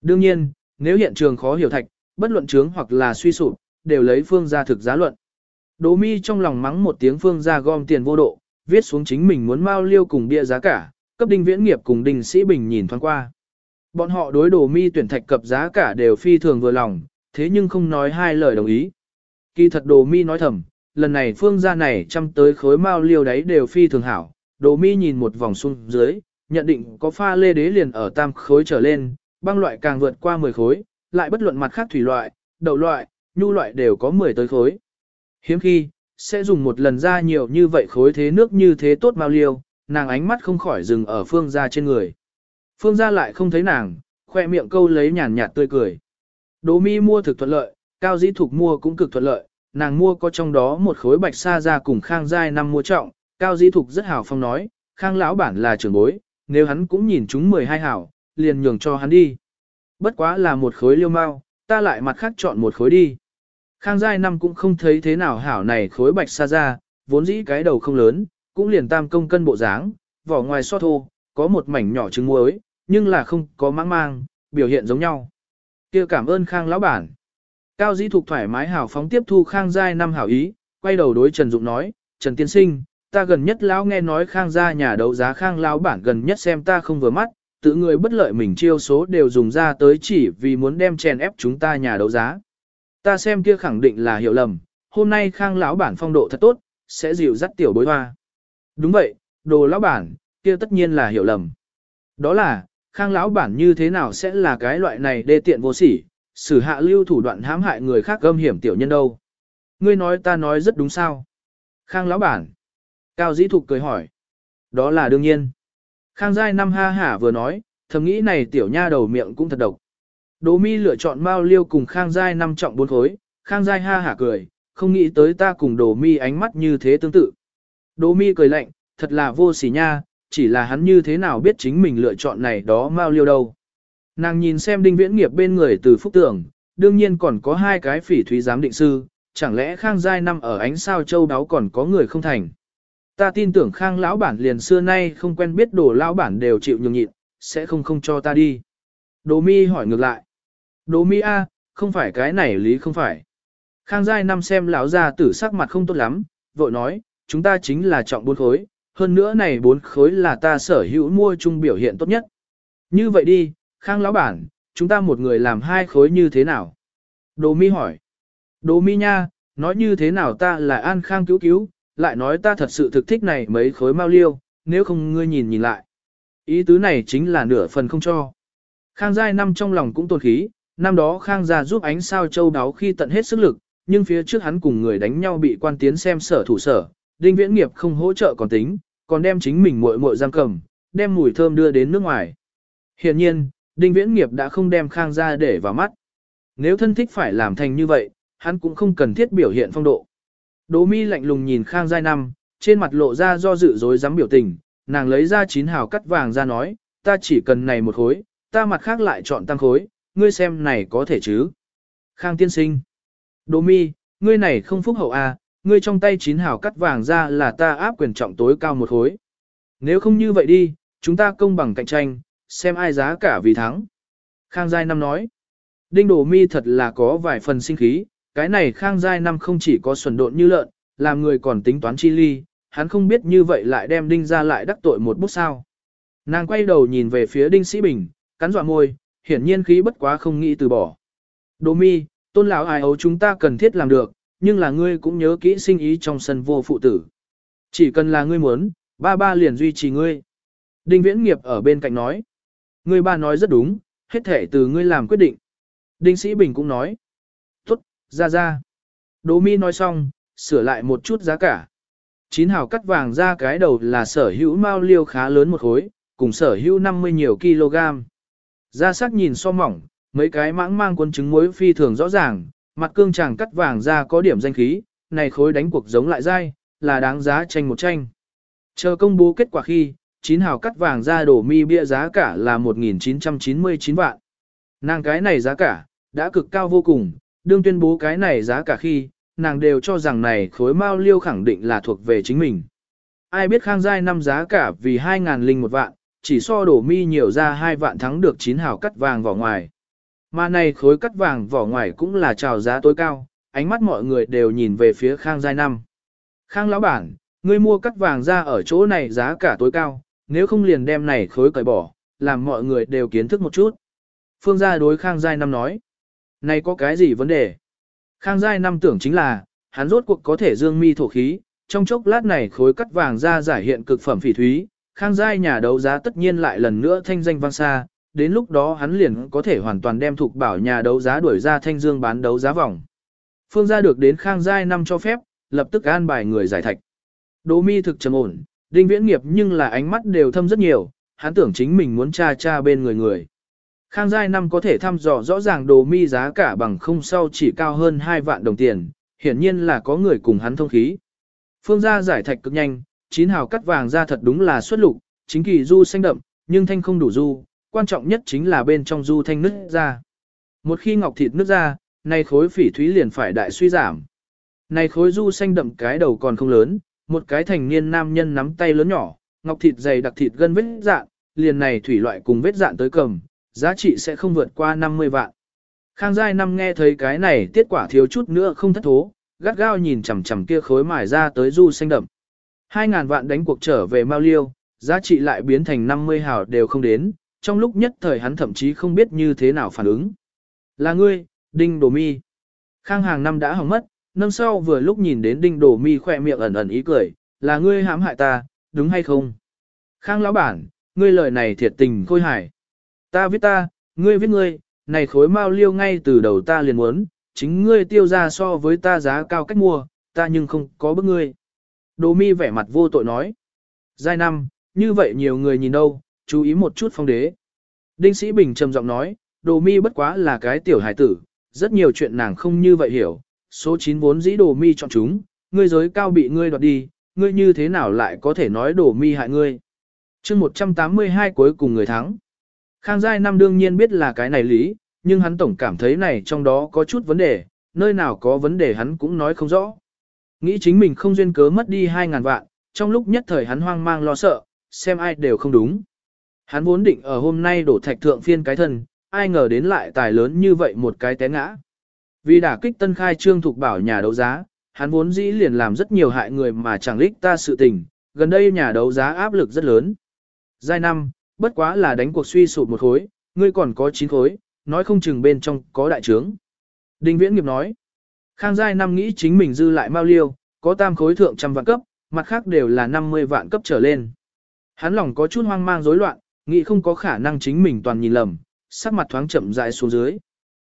Đương nhiên, nếu hiện trường khó hiểu thạch, bất luận trướng hoặc là suy sụp, đều lấy phương gia thực giá luận. Đỗ mi trong lòng mắng một tiếng phương gia gom tiền vô độ, viết xuống chính mình muốn mao liêu cùng bia giá cả, cấp đinh viễn nghiệp cùng đinh sĩ bình nhìn thoáng qua. Bọn họ đối đồ mi tuyển thạch cập giá cả đều phi thường vừa lòng, thế nhưng không nói hai lời đồng ý. Kỳ thật đồ mi nói thầm, lần này phương gia này chăm tới khối mao liêu đấy đều phi thường hảo, đồ mi nhìn một vòng xuống dưới, nhận định có pha lê đế liền ở tam khối trở lên, băng loại càng vượt qua 10 khối, lại bất luận mặt khác thủy loại, đậu loại, nhu loại đều có 10 tới khối. Hiếm khi, sẽ dùng một lần ra nhiều như vậy khối thế nước như thế tốt mao liêu, nàng ánh mắt không khỏi dừng ở phương gia trên người. Phương gia lại không thấy nàng, khoe miệng câu lấy nhàn nhạt tươi cười. Đỗ mi mua thực thuận lợi, cao dĩ thục mua cũng cực thuận lợi, nàng mua có trong đó một khối bạch sa ra cùng khang giai năm mua trọng, cao dĩ thục rất hào phong nói, khang lão bản là trưởng bối, nếu hắn cũng nhìn chúng 12 hảo, liền nhường cho hắn đi. Bất quá là một khối liêu mau, ta lại mặt khác chọn một khối đi. Khang giai năm cũng không thấy thế nào hảo này khối bạch sa ra, vốn dĩ cái đầu không lớn, cũng liền tam công cân bộ dáng, vỏ ngoài so thô, có một mảnh nhỏ trứng muối, nhưng là không có mang mang, biểu hiện giống nhau. kia cảm ơn Khang lão bản. Cao dĩ thục thoải mái hào phóng tiếp thu Khang giai năm hảo ý, quay đầu đối Trần Dụng nói, Trần Tiên Sinh, ta gần nhất lão nghe nói Khang gia nhà đấu giá Khang lão bản gần nhất xem ta không vừa mắt, tự người bất lợi mình chiêu số đều dùng ra tới chỉ vì muốn đem chèn ép chúng ta nhà đấu giá. Ta xem kia khẳng định là hiểu lầm, hôm nay Khang lão bản phong độ thật tốt, sẽ dịu dắt tiểu bối hoa. Đúng vậy, đồ lão bản, kia tất nhiên là hiểu lầm. Đó là, Khang lão bản như thế nào sẽ là cái loại này đê tiện vô sỉ, xử hạ lưu thủ đoạn hãm hại người khác gâm hiểm tiểu nhân đâu. Ngươi nói ta nói rất đúng sao. Khang lão bản. Cao dĩ thục cười hỏi. Đó là đương nhiên. Khang giai năm ha hả vừa nói, thầm nghĩ này tiểu nha đầu miệng cũng thật độc. Đỗ mi lựa chọn bao liêu cùng khang giai năm trọng bốn khối, khang giai ha hả cười, không nghĩ tới ta cùng đồ mi ánh mắt như thế tương tự. Đỗ mi cười lạnh, thật là vô sỉ nha, chỉ là hắn như thế nào biết chính mình lựa chọn này đó mau liêu đâu. Nàng nhìn xem đinh viễn nghiệp bên người từ phúc tưởng, đương nhiên còn có hai cái phỉ thúy giám định sư, chẳng lẽ Khang Giai năm ở ánh sao châu đáo còn có người không thành. Ta tin tưởng Khang lão bản liền xưa nay không quen biết đồ lão bản đều chịu nhường nhịn, sẽ không không cho ta đi. Đồ mi hỏi ngược lại. Đồ mi a, không phải cái này lý không phải. Khang Giai năm xem lão ra tử sắc mặt không tốt lắm, vội nói, chúng ta chính là trọng bốn khối, hơn nữa này bốn khối là ta sở hữu mua chung biểu hiện tốt nhất. Như vậy đi, Khang lão bản, chúng ta một người làm hai khối như thế nào? Đồ mi hỏi. Đồ mi nha, nói như thế nào ta là an khang cứu cứu, lại nói ta thật sự thực thích này mấy khối mau liêu, nếu không ngươi nhìn nhìn lại. Ý tứ này chính là nửa phần không cho. Khang giai năm trong lòng cũng tồn khí, năm đó Khang gia giúp ánh sao châu đáo khi tận hết sức lực, nhưng phía trước hắn cùng người đánh nhau bị quan tiến xem sở thủ sở, đinh viễn nghiệp không hỗ trợ còn tính, còn đem chính mình muội muội giam cầm, đem mùi thơm đưa đến nước ngoài. Hiện nhiên, đinh viễn nghiệp đã không đem Khang gia để vào mắt. Nếu thân thích phải làm thành như vậy, hắn cũng không cần thiết biểu hiện phong độ. Đỗ mi lạnh lùng nhìn Khang Giai Năm, trên mặt lộ ra do dự dối dám biểu tình, nàng lấy ra chín hào cắt vàng ra nói, ta chỉ cần này một khối, ta mặt khác lại chọn tăng khối, ngươi xem này có thể chứ. Khang tiên sinh. Đỗ mi, ngươi này không phúc hậu à, ngươi trong tay chín hào cắt vàng ra là ta áp quyền trọng tối cao một khối. Nếu không như vậy đi, chúng ta công bằng cạnh tranh, xem ai giá cả vì thắng. Khang Giai Năm nói. Đinh Đồ Mi thật là có vài phần sinh khí, cái này Khang Giai Năm không chỉ có xuẩn độn như lợn, làm người còn tính toán chi ly, hắn không biết như vậy lại đem Đinh ra lại đắc tội một bút sao. Nàng quay đầu nhìn về phía Đinh Sĩ Bình, cắn dọa môi, hiển nhiên khí bất quá không nghĩ từ bỏ. Đồ Mi, tôn lão ai ấu chúng ta cần thiết làm được, nhưng là ngươi cũng nhớ kỹ sinh ý trong sân vô phụ tử. Chỉ cần là ngươi muốn, ba ba liền duy trì ngươi. Đinh Viễn Nghiệp ở bên cạnh nói. Ngươi ba nói rất đúng, hết thể từ ngươi làm quyết định. Đinh Sĩ Bình cũng nói. Tốt, ra ra. Đỗ Mi nói xong, sửa lại một chút giá cả. Chín hào cắt vàng ra cái đầu là sở hữu mao liêu khá lớn một khối, cùng sở hữu 50 nhiều kg. Ra sắc nhìn so mỏng, mấy cái mãng mang quân trứng muối phi thường rõ ràng, mặt cương chàng cắt vàng ra có điểm danh khí, này khối đánh cuộc giống lại dai, là đáng giá tranh một tranh. Chờ công bố kết quả khi, chín hào cắt vàng ra đổ mi bia giá cả là 1.999 vạn. Nàng cái này giá cả, đã cực cao vô cùng, đương tuyên bố cái này giá cả khi, nàng đều cho rằng này khối mao liêu khẳng định là thuộc về chính mình. Ai biết khang giai năm giá cả vì 2.000 linh một vạn, chỉ so đổ mi nhiều ra hai vạn thắng được chín hào cắt vàng vào ngoài. Mà này khối cắt vàng vỏ ngoài cũng là trào giá tối cao, ánh mắt mọi người đều nhìn về phía khang giai năm. Khang lão bản, ngươi mua cắt vàng ra ở chỗ này giá cả tối cao, nếu không liền đem này khối cởi bỏ, làm mọi người đều kiến thức một chút. Phương gia đối khang giai năm nói. Này có cái gì vấn đề? Khang giai năm tưởng chính là, hắn rốt cuộc có thể dương mi thổ khí, trong chốc lát này khối cắt vàng ra giải hiện cực phẩm phỉ thúy, khang giai nhà đấu giá tất nhiên lại lần nữa thanh danh vang xa, đến lúc đó hắn liền có thể hoàn toàn đem thuộc bảo nhà đấu giá đuổi ra thanh dương bán đấu giá vòng. Phương gia được đến khang giai năm cho phép, lập tức an bài người giải thạch. Đỗ mi thực trầm ổn, đinh viễn nghiệp nhưng là ánh mắt đều thâm rất nhiều, hắn tưởng chính mình muốn tra tra bên người người. Khang giai năm có thể thăm dò rõ ràng đồ mi giá cả bằng không sau chỉ cao hơn 2 vạn đồng tiền, hiển nhiên là có người cùng hắn thông khí. Phương gia giải thạch cực nhanh, chín hào cắt vàng ra thật đúng là xuất lục, chính kỳ du xanh đậm, nhưng thanh không đủ du, quan trọng nhất chính là bên trong du thanh nứt ra. Một khi ngọc thịt nứt ra, nay khối phỉ thúy liền phải đại suy giảm. Này khối du xanh đậm cái đầu còn không lớn, một cái thành niên nam nhân nắm tay lớn nhỏ, ngọc thịt dày đặc thịt gân vết dạn, liền này thủy loại cùng vết dạn tới cầm, giá trị sẽ không vượt qua 50 vạn. Khang Giai năm nghe thấy cái này tiết quả thiếu chút nữa không thất thố, gắt gao nhìn chằm chằm kia khối mài ra tới du xanh đậm. 2.000 vạn đánh cuộc trở về Mao Liêu, giá trị lại biến thành 50 hào đều không đến, trong lúc nhất thời hắn thậm chí không biết như thế nào phản ứng. Là ngươi, Đinh Đồ Mi. Khang hàng năm đã hỏng mất, năm sau vừa lúc nhìn đến Đinh Đồ Mi khỏe miệng ẩn ẩn ý cười, là ngươi hãm hại ta, đúng hay không? Khang lão bản, ngươi lời này thiệt tình khôi hài. Ta viết ta, ngươi viết ngươi, này khối Mao Liêu ngay từ đầu ta liền muốn, chính ngươi tiêu ra so với ta giá cao cách mua, ta nhưng không có bức ngươi. Đồ mi vẻ mặt vô tội nói. Giai năm, như vậy nhiều người nhìn đâu, chú ý một chút phong đế. Đinh Sĩ Bình trầm giọng nói, đồ mi bất quá là cái tiểu hải tử, rất nhiều chuyện nàng không như vậy hiểu. Số 9 vốn dĩ đồ mi chọn chúng, ngươi giới cao bị ngươi đoạt đi, ngươi như thế nào lại có thể nói đồ mi hại ngươi. chương 182 cuối cùng người thắng. Khang Giai năm đương nhiên biết là cái này lý, nhưng hắn tổng cảm thấy này trong đó có chút vấn đề, nơi nào có vấn đề hắn cũng nói không rõ. Nghĩ chính mình không duyên cớ mất đi 2.000 vạn, trong lúc nhất thời hắn hoang mang lo sợ, xem ai đều không đúng. Hắn vốn định ở hôm nay đổ thạch thượng phiên cái thân, ai ngờ đến lại tài lớn như vậy một cái té ngã. Vì đả kích tân khai trương thuộc bảo nhà đấu giá, hắn vốn dĩ liền làm rất nhiều hại người mà chẳng lích ta sự tình, gần đây nhà đấu giá áp lực rất lớn. Giai năm, bất quá là đánh cuộc suy sụp một khối, ngươi còn có 9 khối, nói không chừng bên trong có đại trướng. Đinh Viễn Nghiệp nói, Khang Giai năm nghĩ chính mình dư lại mau liêu, có tam khối thượng trăm vạn cấp, mặt khác đều là 50 vạn cấp trở lên. Hắn lòng có chút hoang mang rối loạn, nghĩ không có khả năng chính mình toàn nhìn lầm, sắc mặt thoáng chậm rãi xuống dưới.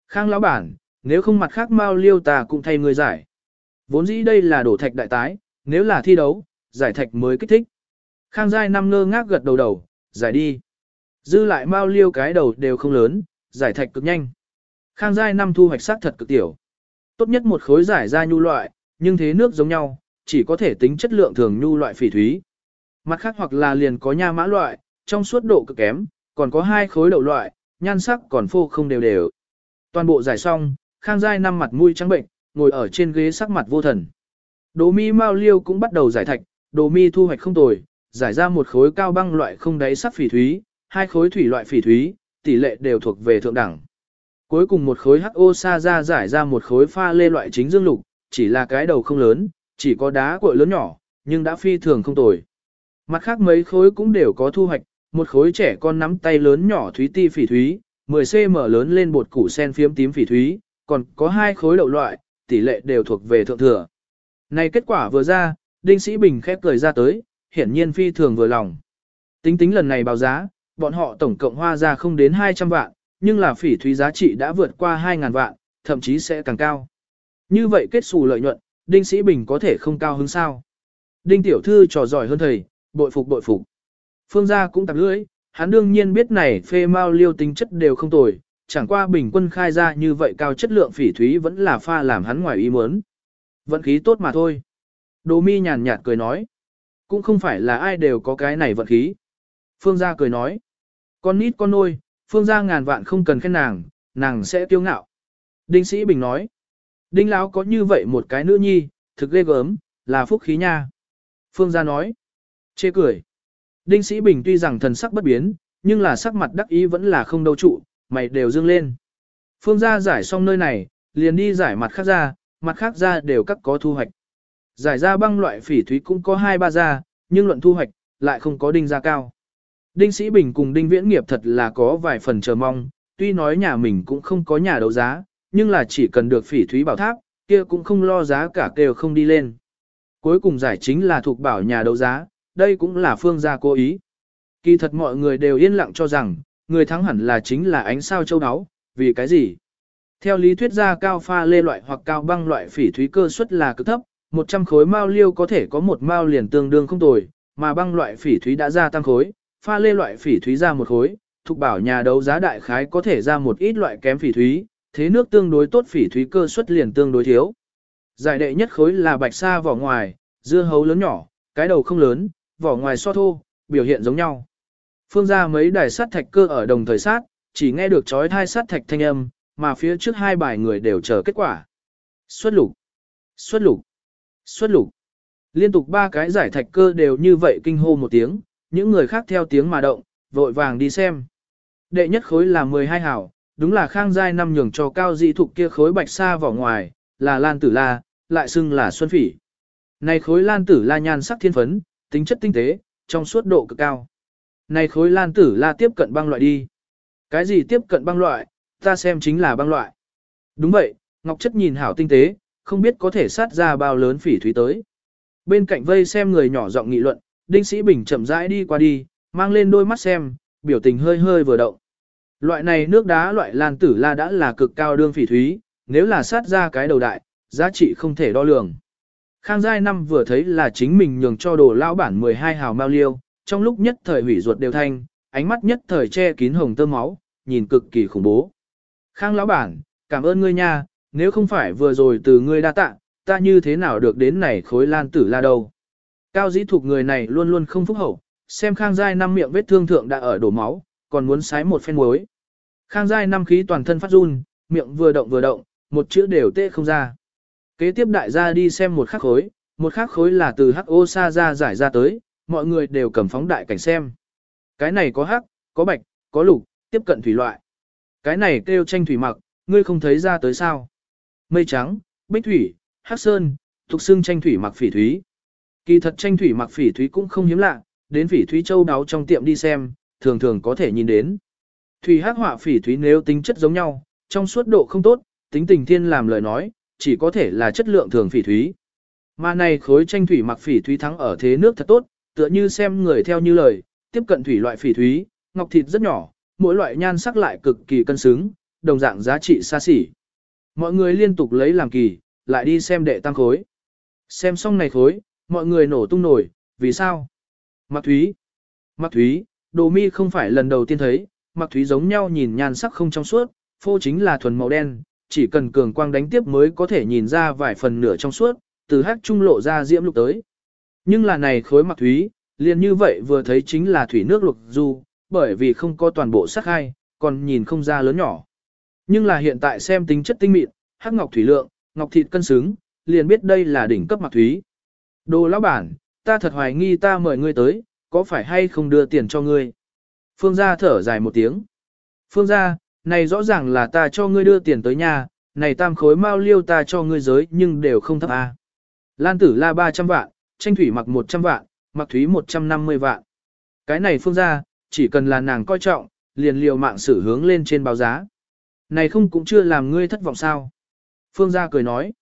Khang lão bản, nếu không mặt khác mau liêu ta cũng thay người giải. Vốn dĩ đây là đổ thạch đại tái, nếu là thi đấu, giải thạch mới kích thích. Khang Giai năm ngơ ngác gật đầu đầu, giải đi. Dư lại mau liêu cái đầu đều không lớn, giải thạch cực nhanh. Khang giai năm thu hoạch sắc thật cực tiểu. Tốt nhất một khối giải ra nhu loại, nhưng thế nước giống nhau, chỉ có thể tính chất lượng thường nhu loại phỉ thúy. Mặt khác hoặc là liền có nha mã loại, trong suốt độ cực kém, còn có hai khối đậu loại, nhan sắc còn phô không đều đều. Toàn bộ giải xong, Khang Giai năm mặt mũi trắng bệnh, ngồi ở trên ghế sắc mặt vô thần. Đồ mi Mao Liêu cũng bắt đầu giải thạch, đồ mi thu hoạch không tồi, giải ra một khối cao băng loại không đáy sắc phỉ thúy, hai khối thủy loại phỉ thúy, tỷ lệ đều thuộc về thượng đẳng. Cuối cùng một khối HO sa ra giải ra một khối pha lê loại chính dương lục, chỉ là cái đầu không lớn, chỉ có đá cuội lớn nhỏ, nhưng đã phi thường không tồi. Mặt khác mấy khối cũng đều có thu hoạch, một khối trẻ con nắm tay lớn nhỏ thúy ti phỉ thúy, 10cm lớn lên bột củ sen phiếm tím phỉ thúy, còn có hai khối đậu loại, tỷ lệ đều thuộc về thượng thừa. Này kết quả vừa ra, Đinh Sĩ Bình khép cười ra tới, hiển nhiên phi thường vừa lòng. Tính tính lần này báo giá, bọn họ tổng cộng hoa ra không đến 200 vạn, nhưng là phỉ thúy giá trị đã vượt qua 2.000 vạn, thậm chí sẽ càng cao. Như vậy kết xù lợi nhuận, Đinh Sĩ Bình có thể không cao hứng sao. Đinh Tiểu Thư trò giỏi hơn thầy, bội phục bội phục. Phương gia cũng tạp lưỡi, hắn đương nhiên biết này phê mao liêu tính chất đều không tồi, chẳng qua bình quân khai ra như vậy cao chất lượng phỉ thúy vẫn là pha làm hắn ngoài ý muốn. Vận khí tốt mà thôi. Đồ mi nhàn nhạt cười nói. Cũng không phải là ai đều có cái này vận khí. Phương gia cười nói. Con nít con nôi, phương gia ngàn vạn không cần khen nàng, nàng sẽ tiêu ngạo. Đinh sĩ bình nói. Đinh lão có như vậy một cái nữ nhi, thực ghê gớm, là phúc khí nha. Phương gia nói. Chê cười. Đinh sĩ bình tuy rằng thần sắc bất biến, nhưng là sắc mặt đắc ý vẫn là không đâu trụ, mày đều dương lên. Phương gia giải xong nơi này, liền đi giải mặt khác ra, mặt khác ra đều các có thu hoạch. Giải ra băng loại phỉ thúy cũng có hai ba ra, nhưng luận thu hoạch, lại không có đinh ra cao. Đinh Sĩ Bình cùng Đinh Viễn Nghiệp thật là có vài phần chờ mong, tuy nói nhà mình cũng không có nhà đấu giá, nhưng là chỉ cần được phỉ thúy bảo tháp, kia cũng không lo giá cả kêu không đi lên. Cuối cùng giải chính là thuộc bảo nhà đấu giá, đây cũng là phương gia cố ý. Kỳ thật mọi người đều yên lặng cho rằng, người thắng hẳn là chính là ánh sao châu áo, vì cái gì? Theo lý thuyết ra cao pha lê loại hoặc cao băng loại phỉ thúy cơ suất là cực thấp, 100 khối mao liêu có thể có một mao liền tương đương không tồi, mà băng loại phỉ thúy đã ra tăng khối, pha lê loại phỉ thúy ra một khối, thuộc bảo nhà đấu giá đại khái có thể ra một ít loại kém phỉ thúy, thế nước tương đối tốt phỉ thúy cơ suất liền tương đối thiếu. Giải đệ nhất khối là bạch sa vỏ ngoài, dưa hấu lớn nhỏ, cái đầu không lớn, vỏ ngoài so thô, biểu hiện giống nhau. Phương ra mấy đài sát thạch cơ ở đồng thời sát, chỉ nghe được chói thai sát thạch thanh âm, mà phía trước hai bài người đều chờ kết quả. Xuất lục, xuất lục, xuất lục. Liên tục ba cái giải thạch cơ đều như vậy kinh hô một tiếng, những người khác theo tiếng mà động, vội vàng đi xem. Đệ nhất khối là 12 hảo, đúng là khang giai năm nhường cho cao dị thục kia khối bạch sa vỏ ngoài, là lan tử la, lại xưng là xuân phỉ. Này khối lan tử la nhan sắc thiên phấn, tính chất tinh tế, trong suốt độ cực cao. Này khối lan tử la tiếp cận băng loại đi. Cái gì tiếp cận băng loại, ta xem chính là băng loại. Đúng vậy, ngọc chất nhìn hảo tinh tế, không biết có thể sát ra bao lớn phỉ thúy tới. Bên cạnh vây xem người nhỏ giọng nghị luận, Đinh Sĩ Bình chậm rãi đi qua đi, mang lên đôi mắt xem, biểu tình hơi hơi vừa động. Loại này nước đá loại lan tử la đã là cực cao đương phỉ thúy, nếu là sát ra cái đầu đại, giá trị không thể đo lường. Khang Giai năm vừa thấy là chính mình nhường cho đồ lão bản 12 hào mao liêu, trong lúc nhất thời hủy ruột đều thanh, ánh mắt nhất thời che kín hồng tơ máu, nhìn cực kỳ khủng bố. Khang lão bản, cảm ơn ngươi nha, nếu không phải vừa rồi từ ngươi đa tạ, ta như thế nào được đến này khối lan tử la đâu. Cao dĩ thuộc người này luôn luôn không phúc hậu, xem Khang Giai năm miệng vết thương thượng đã ở đổ máu, còn muốn sái một phen muối. Khang Giai năm khí toàn thân phát run, miệng vừa động vừa động, một chữ đều tê không ra. Kế tiếp đại gia đi xem một khắc khối, một khắc khối là từ hắc ô sa ra giải ra tới, mọi người đều cầm phóng đại cảnh xem. Cái này có hắc, có bạch, có lục, tiếp cận thủy loại. Cái này kêu tranh thủy mặc, ngươi không thấy ra tới sao. Mây trắng, bích thủy, hắc sơn, thuộc xương tranh thủy mặc phỉ thúy. Kỳ thật tranh thủy mặc phỉ thúy cũng không hiếm lạ, đến phỉ thúy châu đáo trong tiệm đi xem, thường thường có thể nhìn đến. Thủy hắc họa phỉ thúy nếu tính chất giống nhau, trong suốt độ không tốt, tính tình thiên làm lời nói, chỉ có thể là chất lượng thường phỉ thúy. Mà này khối tranh thủy mặc phỉ thúy thắng ở thế nước thật tốt, tựa như xem người theo như lời, tiếp cận thủy loại phỉ thúy, ngọc thịt rất nhỏ, mỗi loại nhan sắc lại cực kỳ cân xứng, đồng dạng giá trị xa xỉ. Mọi người liên tục lấy làm kỳ, lại đi xem đệ tăng khối. Xem xong này khối, mọi người nổ tung nổi, vì sao? Mặc thúy. Mặc thúy, đồ mi không phải lần đầu tiên thấy, mặc thúy giống nhau nhìn nhan sắc không trong suốt, phô chính là thuần màu đen, chỉ cần cường quang đánh tiếp mới có thể nhìn ra vài phần nửa trong suốt, từ hắc trung lộ ra diễm lục tới. Nhưng là này khối mặc thúy, liền như vậy vừa thấy chính là thủy nước lục du, bởi vì không có toàn bộ sắc hai, còn nhìn không ra lớn nhỏ. Nhưng là hiện tại xem tính chất tinh mịn, hắc ngọc thủy lượng, ngọc thịt cân xứng, liền biết đây là đỉnh cấp mặc thúy. Đồ lão bản, ta thật hoài nghi ta mời ngươi tới, có phải hay không đưa tiền cho ngươi? Phương gia thở dài một tiếng. Phương gia, này rõ ràng là ta cho ngươi đưa tiền tới nhà, này tam khối mao liêu ta cho ngươi giới nhưng đều không thấp a. Lan tử la 300 vạn, tranh thủy mặc 100 vạn, mặc thúy 150 vạn. Cái này phương gia, chỉ cần là nàng coi trọng, liền liều mạng xử hướng lên trên báo giá. Này không cũng chưa làm ngươi thất vọng sao. Phương gia cười nói,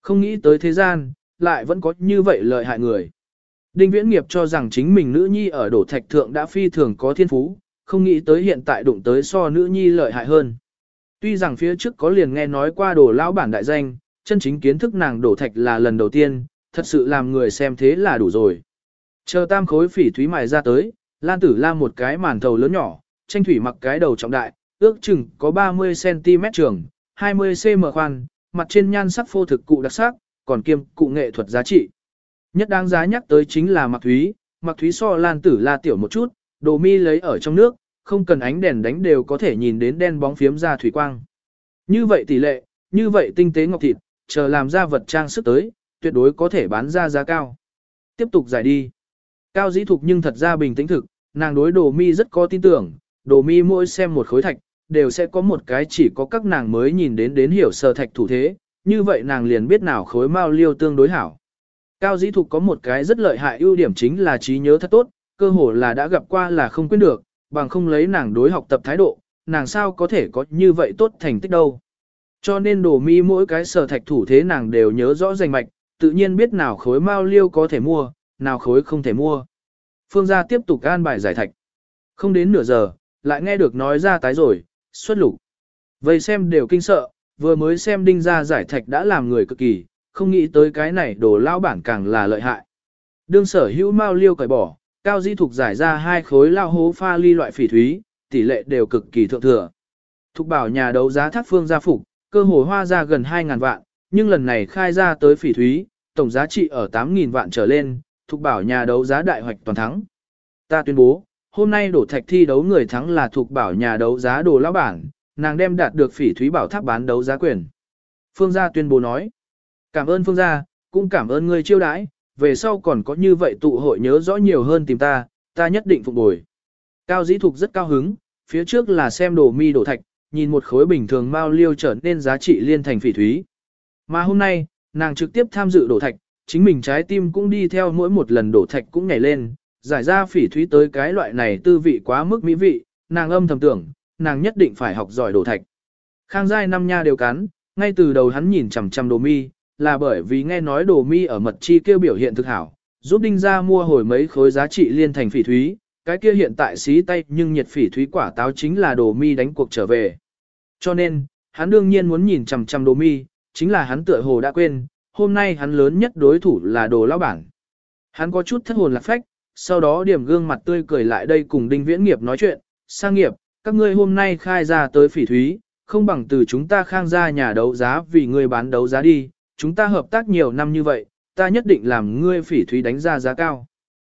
không nghĩ tới thế gian, lại vẫn có như vậy lợi hại người. Đinh Viễn Nghiệp cho rằng chính mình nữ nhi ở đổ thạch thượng đã phi thường có thiên phú, không nghĩ tới hiện tại đụng tới so nữ nhi lợi hại hơn. Tuy rằng phía trước có liền nghe nói qua đồ lão bản đại danh, chân chính kiến thức nàng đổ thạch là lần đầu tiên, thật sự làm người xem thế là đủ rồi. Chờ tam khối phỉ thúy mài ra tới, Lan Tử la một cái màn thầu lớn nhỏ, tranh thủy mặc cái đầu trọng đại, ước chừng có 30cm trường, 20cm khoan, mặt trên nhan sắc phô thực cụ đặc sắc, còn kiêm cụ nghệ thuật giá trị. Nhất đáng giá nhắc tới chính là mặc thúy, mặc thúy so lan tử la tiểu một chút, đồ mi lấy ở trong nước, không cần ánh đèn đánh đều có thể nhìn đến đen bóng phiếm ra thủy quang. Như vậy tỷ lệ, như vậy tinh tế ngọc thịt, chờ làm ra vật trang sức tới, tuyệt đối có thể bán ra giá cao. Tiếp tục giải đi. Cao dĩ thục nhưng thật ra bình tĩnh thực, nàng đối đồ mi rất có tin tưởng, đồ mi mỗi xem một khối thạch, đều sẽ có một cái chỉ có các nàng mới nhìn đến đến hiểu sơ thạch thủ thế, như vậy nàng liền biết nào khối mao liêu tương đối hảo. Cao dĩ thục có một cái rất lợi hại ưu điểm chính là trí nhớ thật tốt, cơ hồ là đã gặp qua là không quên được, bằng không lấy nàng đối học tập thái độ, nàng sao có thể có như vậy tốt thành tích đâu. Cho nên đồ mi mỗi cái sở thạch thủ thế nàng đều nhớ rõ rành mạch, tự nhiên biết nào khối mao liêu có thể mua, nào khối không thể mua. Phương gia tiếp tục an bài giải thạch. Không đến nửa giờ, lại nghe được nói ra tái rồi, xuất lục. Vậy xem đều kinh sợ, vừa mới xem đinh ra giải thạch đã làm người cực kỳ, không nghĩ tới cái này đồ lao bản càng là lợi hại. Đương sở hữu mao liêu cởi bỏ, cao di thục giải ra hai khối lao hố pha ly loại phỉ thúy, tỷ lệ đều cực kỳ thượng thừa. Thục bảo nhà đấu giá thác phương gia phục, cơ hồ hoa ra gần 2.000 vạn, nhưng lần này khai ra tới phỉ thúy, tổng giá trị ở 8.000 vạn trở lên, thục bảo nhà đấu giá đại hoạch toàn thắng. Ta tuyên bố, hôm nay đổ thạch thi đấu người thắng là thuộc bảo nhà đấu giá đồ lão bản, nàng đem đạt được phỉ thúy bảo tháp bán đấu giá quyền. Phương gia tuyên bố nói, cảm ơn Phương gia, cũng cảm ơn người chiêu đãi, về sau còn có như vậy tụ hội nhớ rõ nhiều hơn tìm ta, ta nhất định phục bồi. Cao dĩ thục rất cao hứng, phía trước là xem đồ mi đổ thạch, nhìn một khối bình thường mao liêu trở nên giá trị liên thành phỉ thúy. Mà hôm nay, nàng trực tiếp tham dự đổ thạch, chính mình trái tim cũng đi theo mỗi một lần đổ thạch cũng nhảy lên, giải ra phỉ thúy tới cái loại này tư vị quá mức mỹ vị, nàng âm thầm tưởng, nàng nhất định phải học giỏi đổ thạch. Khang giai năm nha đều cắn, ngay từ đầu hắn nhìn chằm chằm đồ mi, là bởi vì nghe nói đồ mi ở mật chi kêu biểu hiện thực hảo, giúp đinh ra mua hồi mấy khối giá trị liên thành phỉ thúy, cái kia hiện tại xí tay nhưng nhiệt phỉ thúy quả táo chính là đồ mi đánh cuộc trở về. Cho nên, hắn đương nhiên muốn nhìn chằm chằm đồ mi, chính là hắn tựa hồ đã quên, hôm nay hắn lớn nhất đối thủ là đồ lão bản. Hắn có chút thất hồn lạc phách, sau đó điểm gương mặt tươi cười lại đây cùng đinh viễn nghiệp nói chuyện, sang nghiệp, các ngươi hôm nay khai ra tới phỉ thúy, không bằng từ chúng ta khang ra nhà đấu giá vì ngươi bán đấu giá đi, chúng ta hợp tác nhiều năm như vậy, ta nhất định làm ngươi phỉ thúy đánh ra giá cao.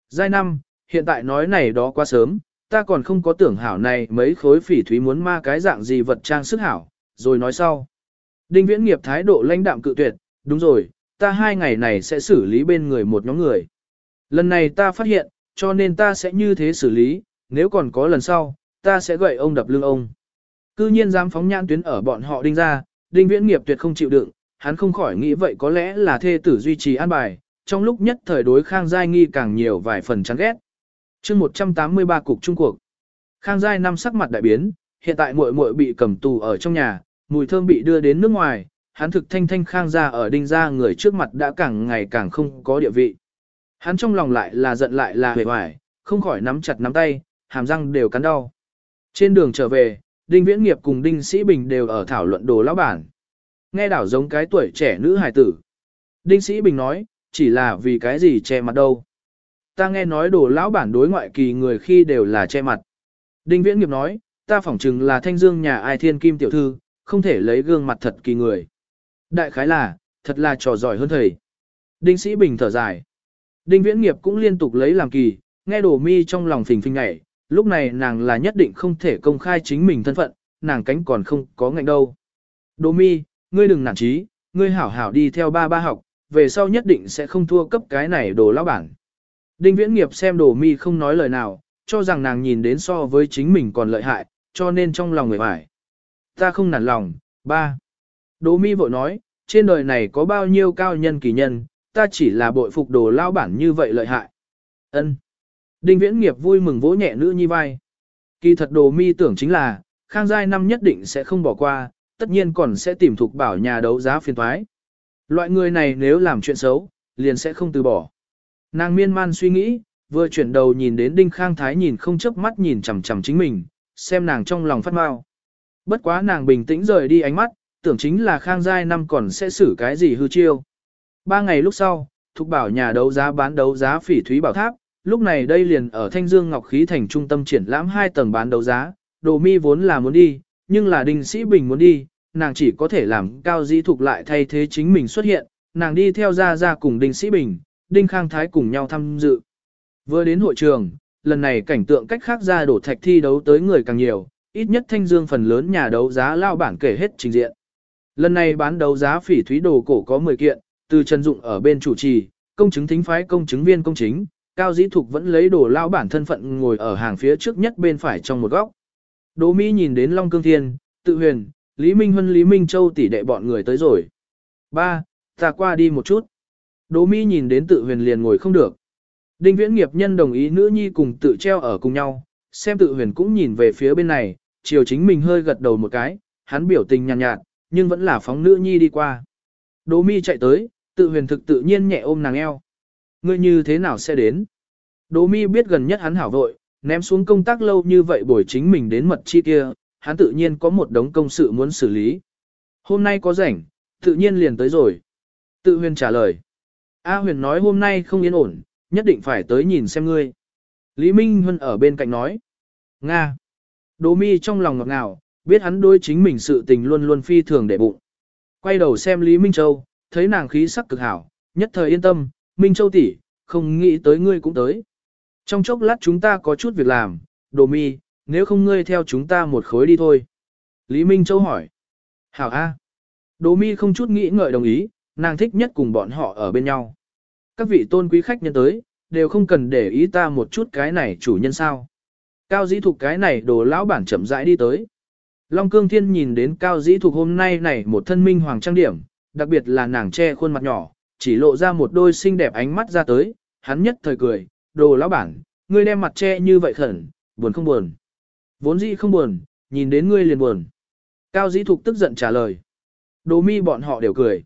Giai năm, hiện tại nói này đó quá sớm, ta còn không có tưởng hảo này mấy khối phỉ thúy muốn ma cái dạng gì vật trang sức hảo, rồi nói sau. Đinh viễn nghiệp thái độ lãnh đạm cự tuyệt, đúng rồi, ta hai ngày này sẽ xử lý bên người một nhóm người. Lần này ta phát hiện, cho nên ta sẽ như thế xử lý, nếu còn có lần sau, ta sẽ gậy ông đập lưng ông. Cư nhiên dám phóng nhãn tuyến ở bọn họ đinh ra, đinh viễn nghiệp tuyệt không chịu đựng, hắn không khỏi nghĩ vậy có lẽ là thê tử duy trì an bài, trong lúc nhất thời đối Khang Giai nghi càng nhiều vài phần chán ghét. chương 183 cục Trung Cuộc. Khang Giai năm sắc mặt đại biến, hiện tại muội muội bị cầm tù ở trong nhà, mùi thơm bị đưa đến nước ngoài, hắn thực thanh thanh Khang gia ở đinh gia người trước mặt đã càng ngày càng không có địa vị. Hắn trong lòng lại là giận lại là hề hoài, không khỏi nắm chặt nắm tay, hàm răng đều cắn đau. Trên đường trở về, Đinh Viễn Nghiệp cùng Đinh Sĩ Bình đều ở thảo luận đồ lão bản. Nghe đảo giống cái tuổi trẻ nữ hài tử. Đinh Sĩ Bình nói, chỉ là vì cái gì che mặt đâu. Ta nghe nói đồ lão bản đối ngoại kỳ người khi đều là che mặt. Đinh Viễn Nghiệp nói, ta phỏng chừng là thanh dương nhà ai thiên kim tiểu thư, không thể lấy gương mặt thật kỳ người. Đại khái là, thật là trò giỏi hơn thầy. Đinh Sĩ Bình thở dài. Đinh Viễn Nghiệp cũng liên tục lấy làm kỳ, nghe đổ mi trong lòng phình phình ngảy, lúc này nàng là nhất định không thể công khai chính mình thân phận, nàng cánh còn không có ngạnh đâu. đổ mi, ngươi đừng nản chí, ngươi hảo hảo đi theo ba ba học, về sau nhất định sẽ không thua cấp cái này đồ lão bản. Đinh Viễn Nghiệp xem đồ mi không nói lời nào, cho rằng nàng nhìn đến so với chính mình còn lợi hại, cho nên trong lòng người phải. Ta không nản lòng, ba. Đồ mi vội nói, trên đời này có bao nhiêu cao nhân kỳ nhân, ta chỉ là bội phục đồ lao bản như vậy lợi hại. Ân. Đinh Viễn Nghiệp vui mừng vỗ nhẹ nữ nhi vai. Kỳ thật đồ mi tưởng chính là, Khang Giai năm nhất định sẽ không bỏ qua, tất nhiên còn sẽ tìm thuộc bảo nhà đấu giá phiên thoái. Loại người này nếu làm chuyện xấu, liền sẽ không từ bỏ. Nàng miên man suy nghĩ, vừa chuyển đầu nhìn đến Đinh Khang Thái nhìn không chớp mắt nhìn chằm chằm chính mình, xem nàng trong lòng phát mau. Bất quá nàng bình tĩnh rời đi ánh mắt, tưởng chính là Khang Giai năm còn sẽ xử cái gì hư chiêu. Ba ngày lúc sau, Thục Bảo nhà đấu giá bán đấu giá phỉ thúy bảo tháp, lúc này đây liền ở Thanh Dương Ngọc Khí thành trung tâm triển lãm hai tầng bán đấu giá, Đồ Mi vốn là muốn đi, nhưng là Đinh Sĩ Bình muốn đi, nàng chỉ có thể làm Cao Dĩ Thục lại thay thế chính mình xuất hiện, nàng đi theo ra ra cùng Đinh Sĩ Bình, Đinh Khang Thái cùng nhau tham dự. Vừa đến hội trường, lần này cảnh tượng cách khác ra đổ thạch thi đấu tới người càng nhiều, ít nhất thanh dương phần lớn nhà đấu giá lao bản kể hết trình diện. Lần này bán đấu giá phỉ thúy đồ cổ có 10 kiện, từ Trần Dụng ở bên chủ trì, công chứng thính phái công chứng viên công chính, Cao Dĩ Thục vẫn lấy đồ lao bản thân phận ngồi ở hàng phía trước nhất bên phải trong một góc. Đỗ Mỹ nhìn đến Long Cương Thiên, tự huyền, Lý Minh Huân Lý Minh Châu tỷ đệ bọn người tới rồi. Ba, ta qua đi một chút. Đỗ Mi nhìn đến tự huyền liền ngồi không được. Đinh viễn nghiệp nhân đồng ý nữ nhi cùng tự treo ở cùng nhau, xem tự huyền cũng nhìn về phía bên này, chiều chính mình hơi gật đầu một cái, hắn biểu tình nhàn nhạt, nhạt, nhưng vẫn là phóng nữ nhi đi qua. Đỗ mi chạy tới, tự huyền thực tự nhiên nhẹ ôm nàng eo. Ngươi như thế nào sẽ đến? Đỗ mi biết gần nhất hắn hảo vội, ném xuống công tác lâu như vậy bồi chính mình đến mật chi kia, hắn tự nhiên có một đống công sự muốn xử lý. Hôm nay có rảnh, tự nhiên liền tới rồi. Tự huyền trả lời. A huyền nói hôm nay không yên ổn, nhất định phải tới nhìn xem ngươi. Lý Minh Huân ở bên cạnh nói. Nga. Đỗ mi trong lòng ngọt ngào, biết hắn đối chính mình sự tình luôn luôn phi thường để bụng. Quay đầu xem Lý Minh Châu, thấy nàng khí sắc cực hảo, nhất thời yên tâm, Minh Châu tỷ, không nghĩ tới ngươi cũng tới. Trong chốc lát chúng ta có chút việc làm, đồ mi, nếu không ngươi theo chúng ta một khối đi thôi. Lý Minh Châu hỏi. Hảo A. Đỗ mi không chút nghĩ ngợi đồng ý, nàng thích nhất cùng bọn họ ở bên nhau. Các vị tôn quý khách nhân tới, đều không cần để ý ta một chút cái này chủ nhân sao. Cao dĩ thục cái này đồ lão bản chậm rãi đi tới. Long Cương Thiên nhìn đến Cao Dĩ Thục hôm nay này một thân minh hoàng trang điểm, đặc biệt là nàng che khuôn mặt nhỏ, chỉ lộ ra một đôi xinh đẹp ánh mắt ra tới, hắn nhất thời cười, đồ lão bản, ngươi đem mặt che như vậy khẩn, buồn không buồn. Vốn dĩ không buồn, nhìn đến ngươi liền buồn. Cao Dĩ Thục tức giận trả lời. Đồ mi bọn họ đều cười.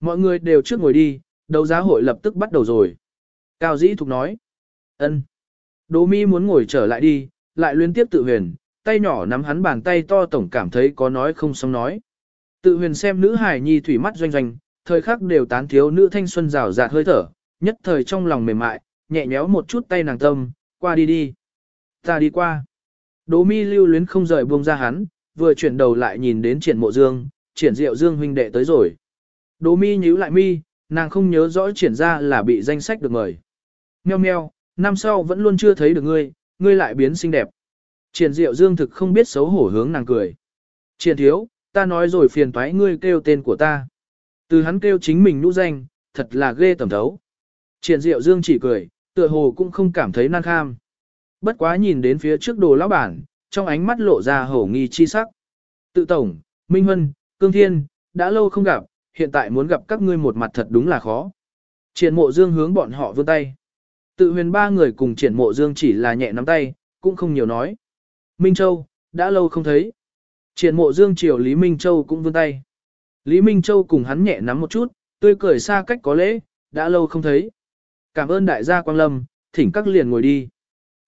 Mọi người đều trước ngồi đi, đấu giá hội lập tức bắt đầu rồi. Cao Dĩ Thục nói. ân. Đồ mi muốn ngồi trở lại đi, lại liên tiếp tự huyền, tay nhỏ nắm hắn bàn tay to tổng cảm thấy có nói không xong nói. Tự huyền xem nữ hải nhi thủy mắt doanh doanh, thời khắc đều tán thiếu nữ thanh xuân rào rạt hơi thở, nhất thời trong lòng mềm mại, nhẹ nhéo một chút tay nàng tâm, qua đi đi. Ta đi qua. Đỗ mi lưu luyến không rời buông ra hắn, vừa chuyển đầu lại nhìn đến triển mộ dương, triển diệu dương huynh đệ tới rồi. Đỗ mi nhíu lại mi, nàng không nhớ rõ triển ra là bị danh sách được mời. Meo meo, năm sau vẫn luôn chưa thấy được ngươi, ngươi lại biến xinh đẹp. Triển diệu dương thực không biết xấu hổ hướng nàng cười. Triển thiếu, ta nói rồi phiền toái ngươi kêu tên của ta. Từ hắn kêu chính mình nhũ danh, thật là ghê tầm thấu. Triển diệu dương chỉ cười, tựa hồ cũng không cảm thấy nan kham. Bất quá nhìn đến phía trước đồ lão bản, trong ánh mắt lộ ra hổ nghi chi sắc. Tự tổng, Minh Huân, Cương Thiên, đã lâu không gặp, hiện tại muốn gặp các ngươi một mặt thật đúng là khó. Triển mộ dương hướng bọn họ vươn tay. Tự huyền ba người cùng triển mộ dương chỉ là nhẹ nắm tay, cũng không nhiều nói. Minh Châu, đã lâu không thấy. Triển mộ dương triều Lý Minh Châu cũng vươn tay. Lý Minh Châu cùng hắn nhẹ nắm một chút, tươi cười xa cách có lễ, đã lâu không thấy. Cảm ơn đại gia Quang Lâm, thỉnh các liền ngồi đi.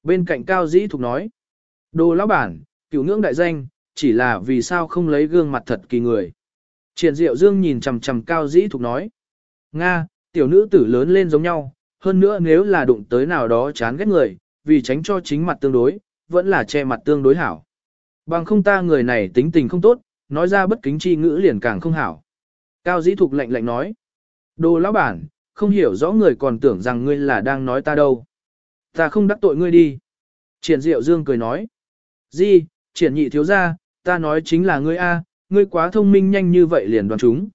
Bên cạnh Cao Dĩ Thục nói. Đồ lão bản, cửu ngưỡng đại danh, chỉ là vì sao không lấy gương mặt thật kỳ người. Triển Diệu Dương nhìn chằm chằm Cao Dĩ Thục nói. Nga, tiểu nữ tử lớn lên giống nhau, hơn nữa nếu là đụng tới nào đó chán ghét người, vì tránh cho chính mặt tương đối, vẫn là che mặt tương đối hảo. Bằng không ta người này tính tình không tốt, nói ra bất kính chi ngữ liền càng không hảo. Cao dĩ thục lạnh lạnh nói. Đồ lão bản, không hiểu rõ người còn tưởng rằng ngươi là đang nói ta đâu. Ta không đắc tội ngươi đi. Triển diệu dương cười nói. Di, triển nhị thiếu ra, ta nói chính là ngươi A, ngươi quá thông minh nhanh như vậy liền đoán chúng.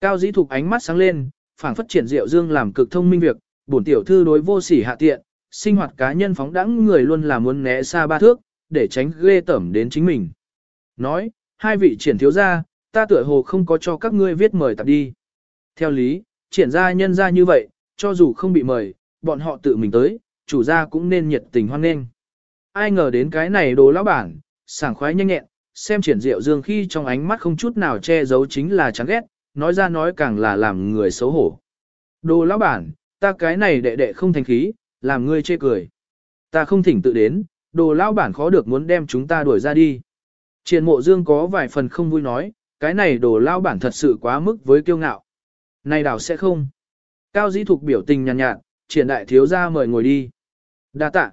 Cao dĩ thục ánh mắt sáng lên, phảng phất triển diệu dương làm cực thông minh việc, bổn tiểu thư đối vô sỉ hạ tiện, sinh hoạt cá nhân phóng đẳng người luôn là muốn né xa ba thước, để tránh ghê tẩm đến chính mình. Nói, hai vị triển thiếu gia, ta tựa hồ không có cho các ngươi viết mời tập đi. Theo lý, triển gia nhân gia như vậy, cho dù không bị mời, bọn họ tự mình tới, chủ gia cũng nên nhiệt tình hoan nghênh. Ai ngờ đến cái này đồ lão bản, sảng khoái nhanh nhẹn, xem triển diệu dương khi trong ánh mắt không chút nào che giấu chính là chán ghét, nói ra nói càng là làm người xấu hổ. Đồ lão bản, ta cái này đệ đệ không thành khí, làm ngươi chê cười. Ta không thỉnh tự đến, đồ lão bản khó được muốn đem chúng ta đuổi ra đi. Triển mộ dương có vài phần không vui nói, cái này đồ lão bản thật sự quá mức với kiêu ngạo. Này đảo sẽ không. Cao dĩ thục biểu tình nhàn nhạt, nhạt, triển đại thiếu ra mời ngồi đi đa tạ.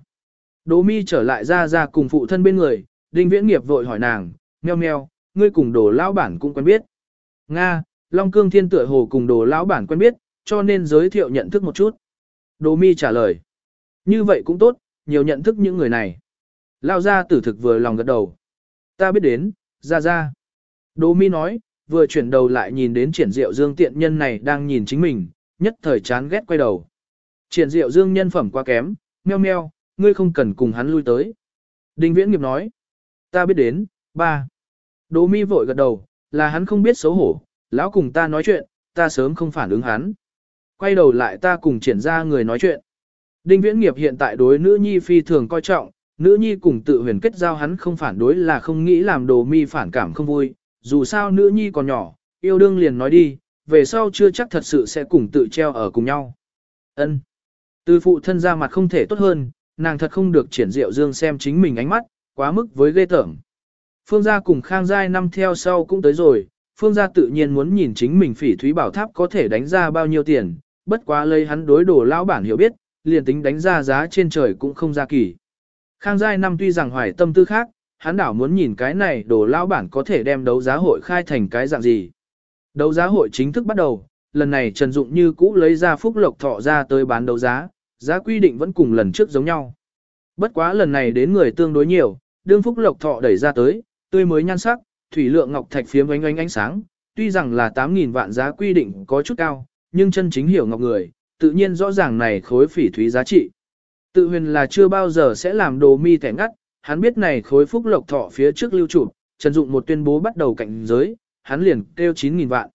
Đỗ mi trở lại ra ra cùng phụ thân bên người, đinh viễn nghiệp vội hỏi nàng, meo meo, ngươi cùng đồ lão bản cũng quen biết. Nga, Long Cương Thiên tựa hồ cùng đồ lão bản quen biết, cho nên giới thiệu nhận thức một chút. Đỗ mi trả lời. Như vậy cũng tốt, nhiều nhận thức những người này. Lao ra tử thực vừa lòng gật đầu. Ta biết đến, ra ra. Đỗ mi nói, vừa chuyển đầu lại nhìn đến triển diệu dương tiện nhân này đang nhìn chính mình, nhất thời chán ghét quay đầu. Triển diệu dương nhân phẩm quá kém, meo meo, ngươi không cần cùng hắn lui tới. Đinh viễn nghiệp nói, ta biết đến, ba. Đỗ mi vội gật đầu, là hắn không biết xấu hổ, lão cùng ta nói chuyện, ta sớm không phản ứng hắn. Quay đầu lại ta cùng triển ra người nói chuyện. Đinh viễn nghiệp hiện tại đối nữ nhi phi thường coi trọng, nữ nhi cùng tự huyền kết giao hắn không phản đối là không nghĩ làm đồ mi phản cảm không vui, dù sao nữ nhi còn nhỏ, yêu đương liền nói đi, về sau chưa chắc thật sự sẽ cùng tự treo ở cùng nhau. Ân. Từ phụ thân ra mặt không thể tốt hơn, nàng thật không được triển diệu dương xem chính mình ánh mắt, quá mức với ghê tởm. Phương gia cùng Khang Giai năm theo sau cũng tới rồi, Phương gia tự nhiên muốn nhìn chính mình phỉ thúy bảo tháp có thể đánh ra bao nhiêu tiền, bất quá lấy hắn đối đồ lão bản hiểu biết, liền tính đánh ra giá trên trời cũng không ra kỳ. Khang Giai năm tuy rằng hoài tâm tư khác, hắn đảo muốn nhìn cái này đồ lão bản có thể đem đấu giá hội khai thành cái dạng gì. Đấu giá hội chính thức bắt đầu, lần này Trần Dụng như cũ lấy ra phúc lộc thọ ra tới bán đấu giá, giá quy định vẫn cùng lần trước giống nhau. Bất quá lần này đến người tương đối nhiều, đương phúc lộc thọ đẩy ra tới, tươi mới nhan sắc, thủy lượng ngọc thạch phiếm ánh ánh ánh sáng, tuy rằng là 8.000 vạn giá quy định có chút cao, nhưng chân chính hiểu ngọc người, tự nhiên rõ ràng này khối phỉ thúy giá trị. Tự huyền là chưa bao giờ sẽ làm đồ mi thẻ ngắt, hắn biết này khối phúc lộc thọ phía trước lưu trụ, Trần Dụng một tuyên bố bắt đầu cạnh giới, hắn liền kêu 9.000 vạn.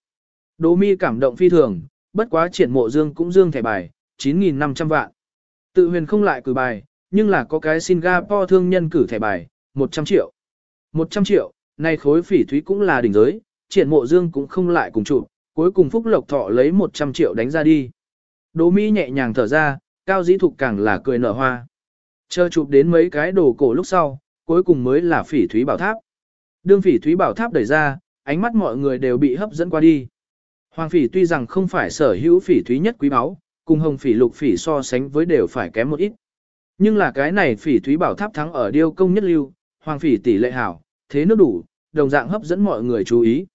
Đồ mi cảm động phi thường, bất quá triển mộ dương cũng dương thẻ bài, 9.500 vạn. Tự huyền không lại cử bài, nhưng là có cái Singapore thương nhân cử thẻ bài, 100 triệu. 100 triệu, Nay khối phỉ thúy cũng là đỉnh giới, triển mộ dương cũng không lại cùng chụp, cuối cùng Phúc Lộc Thọ lấy 100 triệu đánh ra đi. Đỗ Mỹ nhẹ nhàng thở ra, cao dĩ thục càng là cười nở hoa. Chờ chụp đến mấy cái đồ cổ lúc sau, cuối cùng mới là phỉ thúy bảo tháp. Đương phỉ thúy bảo tháp đẩy ra, ánh mắt mọi người đều bị hấp dẫn qua đi. Hoàng phỉ tuy rằng không phải sở hữu phỉ thúy nhất quý báu, cùng hồng phỉ lục phỉ so sánh với đều phải kém một ít. Nhưng là cái này phỉ thúy bảo tháp thắng ở điêu công nhất lưu, hoàng phỉ tỷ lệ hảo, thế nước đủ, đồng dạng hấp dẫn mọi người chú ý.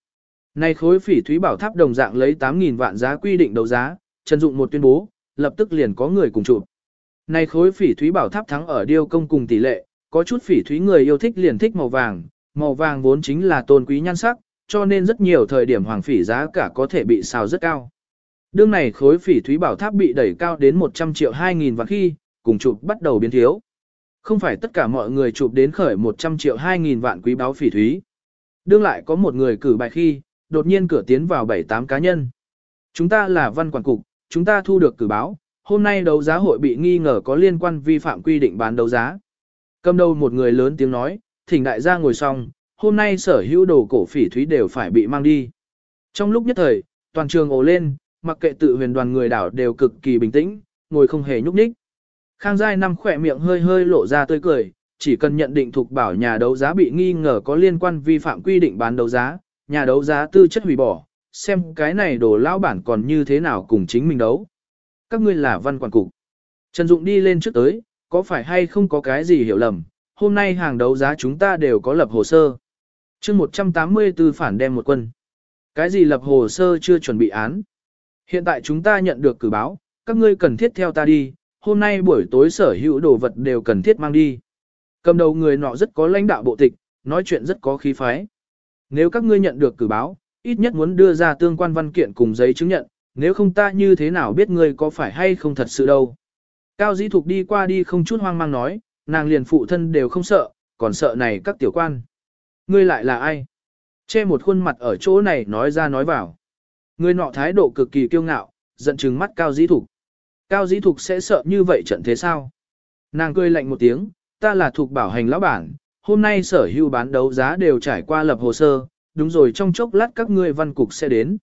nay khối phỉ thúy bảo tháp đồng dạng lấy 8.000 vạn giá quy định đấu giá, Trần Dụng một tuyên bố, lập tức liền có người cùng chụp. nay khối phỉ thúy bảo tháp thắng ở điêu công cùng tỷ lệ, có chút phỉ thúy người yêu thích liền thích màu vàng, màu vàng vốn chính là tôn quý nhan sắc, cho nên rất nhiều thời điểm hoàng phỉ giá cả có thể bị xào rất cao. Đương này khối phỉ thúy bảo tháp bị đẩy cao đến 100 triệu 2.000 vạn khi, cùng chụp bắt đầu biến thiếu. Không phải tất cả mọi người chụp đến khởi 100 triệu 2.000 vạn quý báo phỉ thúy. Đương lại có một người cử bài khi, đột nhiên cửa tiến vào 7-8 cá nhân. Chúng ta là văn quản cục, chúng ta thu được cử báo, hôm nay đấu giá hội bị nghi ngờ có liên quan vi phạm quy định bán đấu giá. Cầm đầu một người lớn tiếng nói, thỉnh đại gia ngồi xong, hôm nay sở hữu đồ cổ phỉ thúy đều phải bị mang đi. Trong lúc nhất thời, toàn trường ồ lên, mặc kệ tự huyền đoàn người đảo đều cực kỳ bình tĩnh, ngồi không hề nhúc nhích. Khang Giai năm khỏe miệng hơi hơi lộ ra tươi cười, chỉ cần nhận định thuộc bảo nhà đấu giá bị nghi ngờ có liên quan vi phạm quy định bán đấu giá, nhà đấu giá tư chất hủy bỏ, xem cái này đồ lão bản còn như thế nào cùng chính mình đấu. Các ngươi là văn quản cục. Trần Dụng đi lên trước tới, có phải hay không có cái gì hiểu lầm, hôm nay hàng đấu giá chúng ta đều có lập hồ sơ. chương 184 phản đem một quân. Cái gì lập hồ sơ chưa chuẩn bị án? Hiện tại chúng ta nhận được cử báo, các ngươi cần thiết theo ta đi, hôm nay buổi tối sở hữu đồ vật đều cần thiết mang đi. Cầm đầu người nọ rất có lãnh đạo bộ tịch, nói chuyện rất có khí phái. Nếu các ngươi nhận được cử báo, ít nhất muốn đưa ra tương quan văn kiện cùng giấy chứng nhận, nếu không ta như thế nào biết ngươi có phải hay không thật sự đâu. Cao dĩ thục đi qua đi không chút hoang mang nói, nàng liền phụ thân đều không sợ, còn sợ này các tiểu quan. Ngươi lại là ai? Che một khuôn mặt ở chỗ này nói ra nói vào. Người nọ thái độ cực kỳ kiêu ngạo, giận chừng mắt cao dĩ thục. Cao dĩ thục sẽ sợ như vậy trận thế sao? Nàng cười lạnh một tiếng, ta là thuộc bảo hành lão bản, hôm nay sở hữu bán đấu giá đều trải qua lập hồ sơ, đúng rồi trong chốc lát các ngươi văn cục sẽ đến.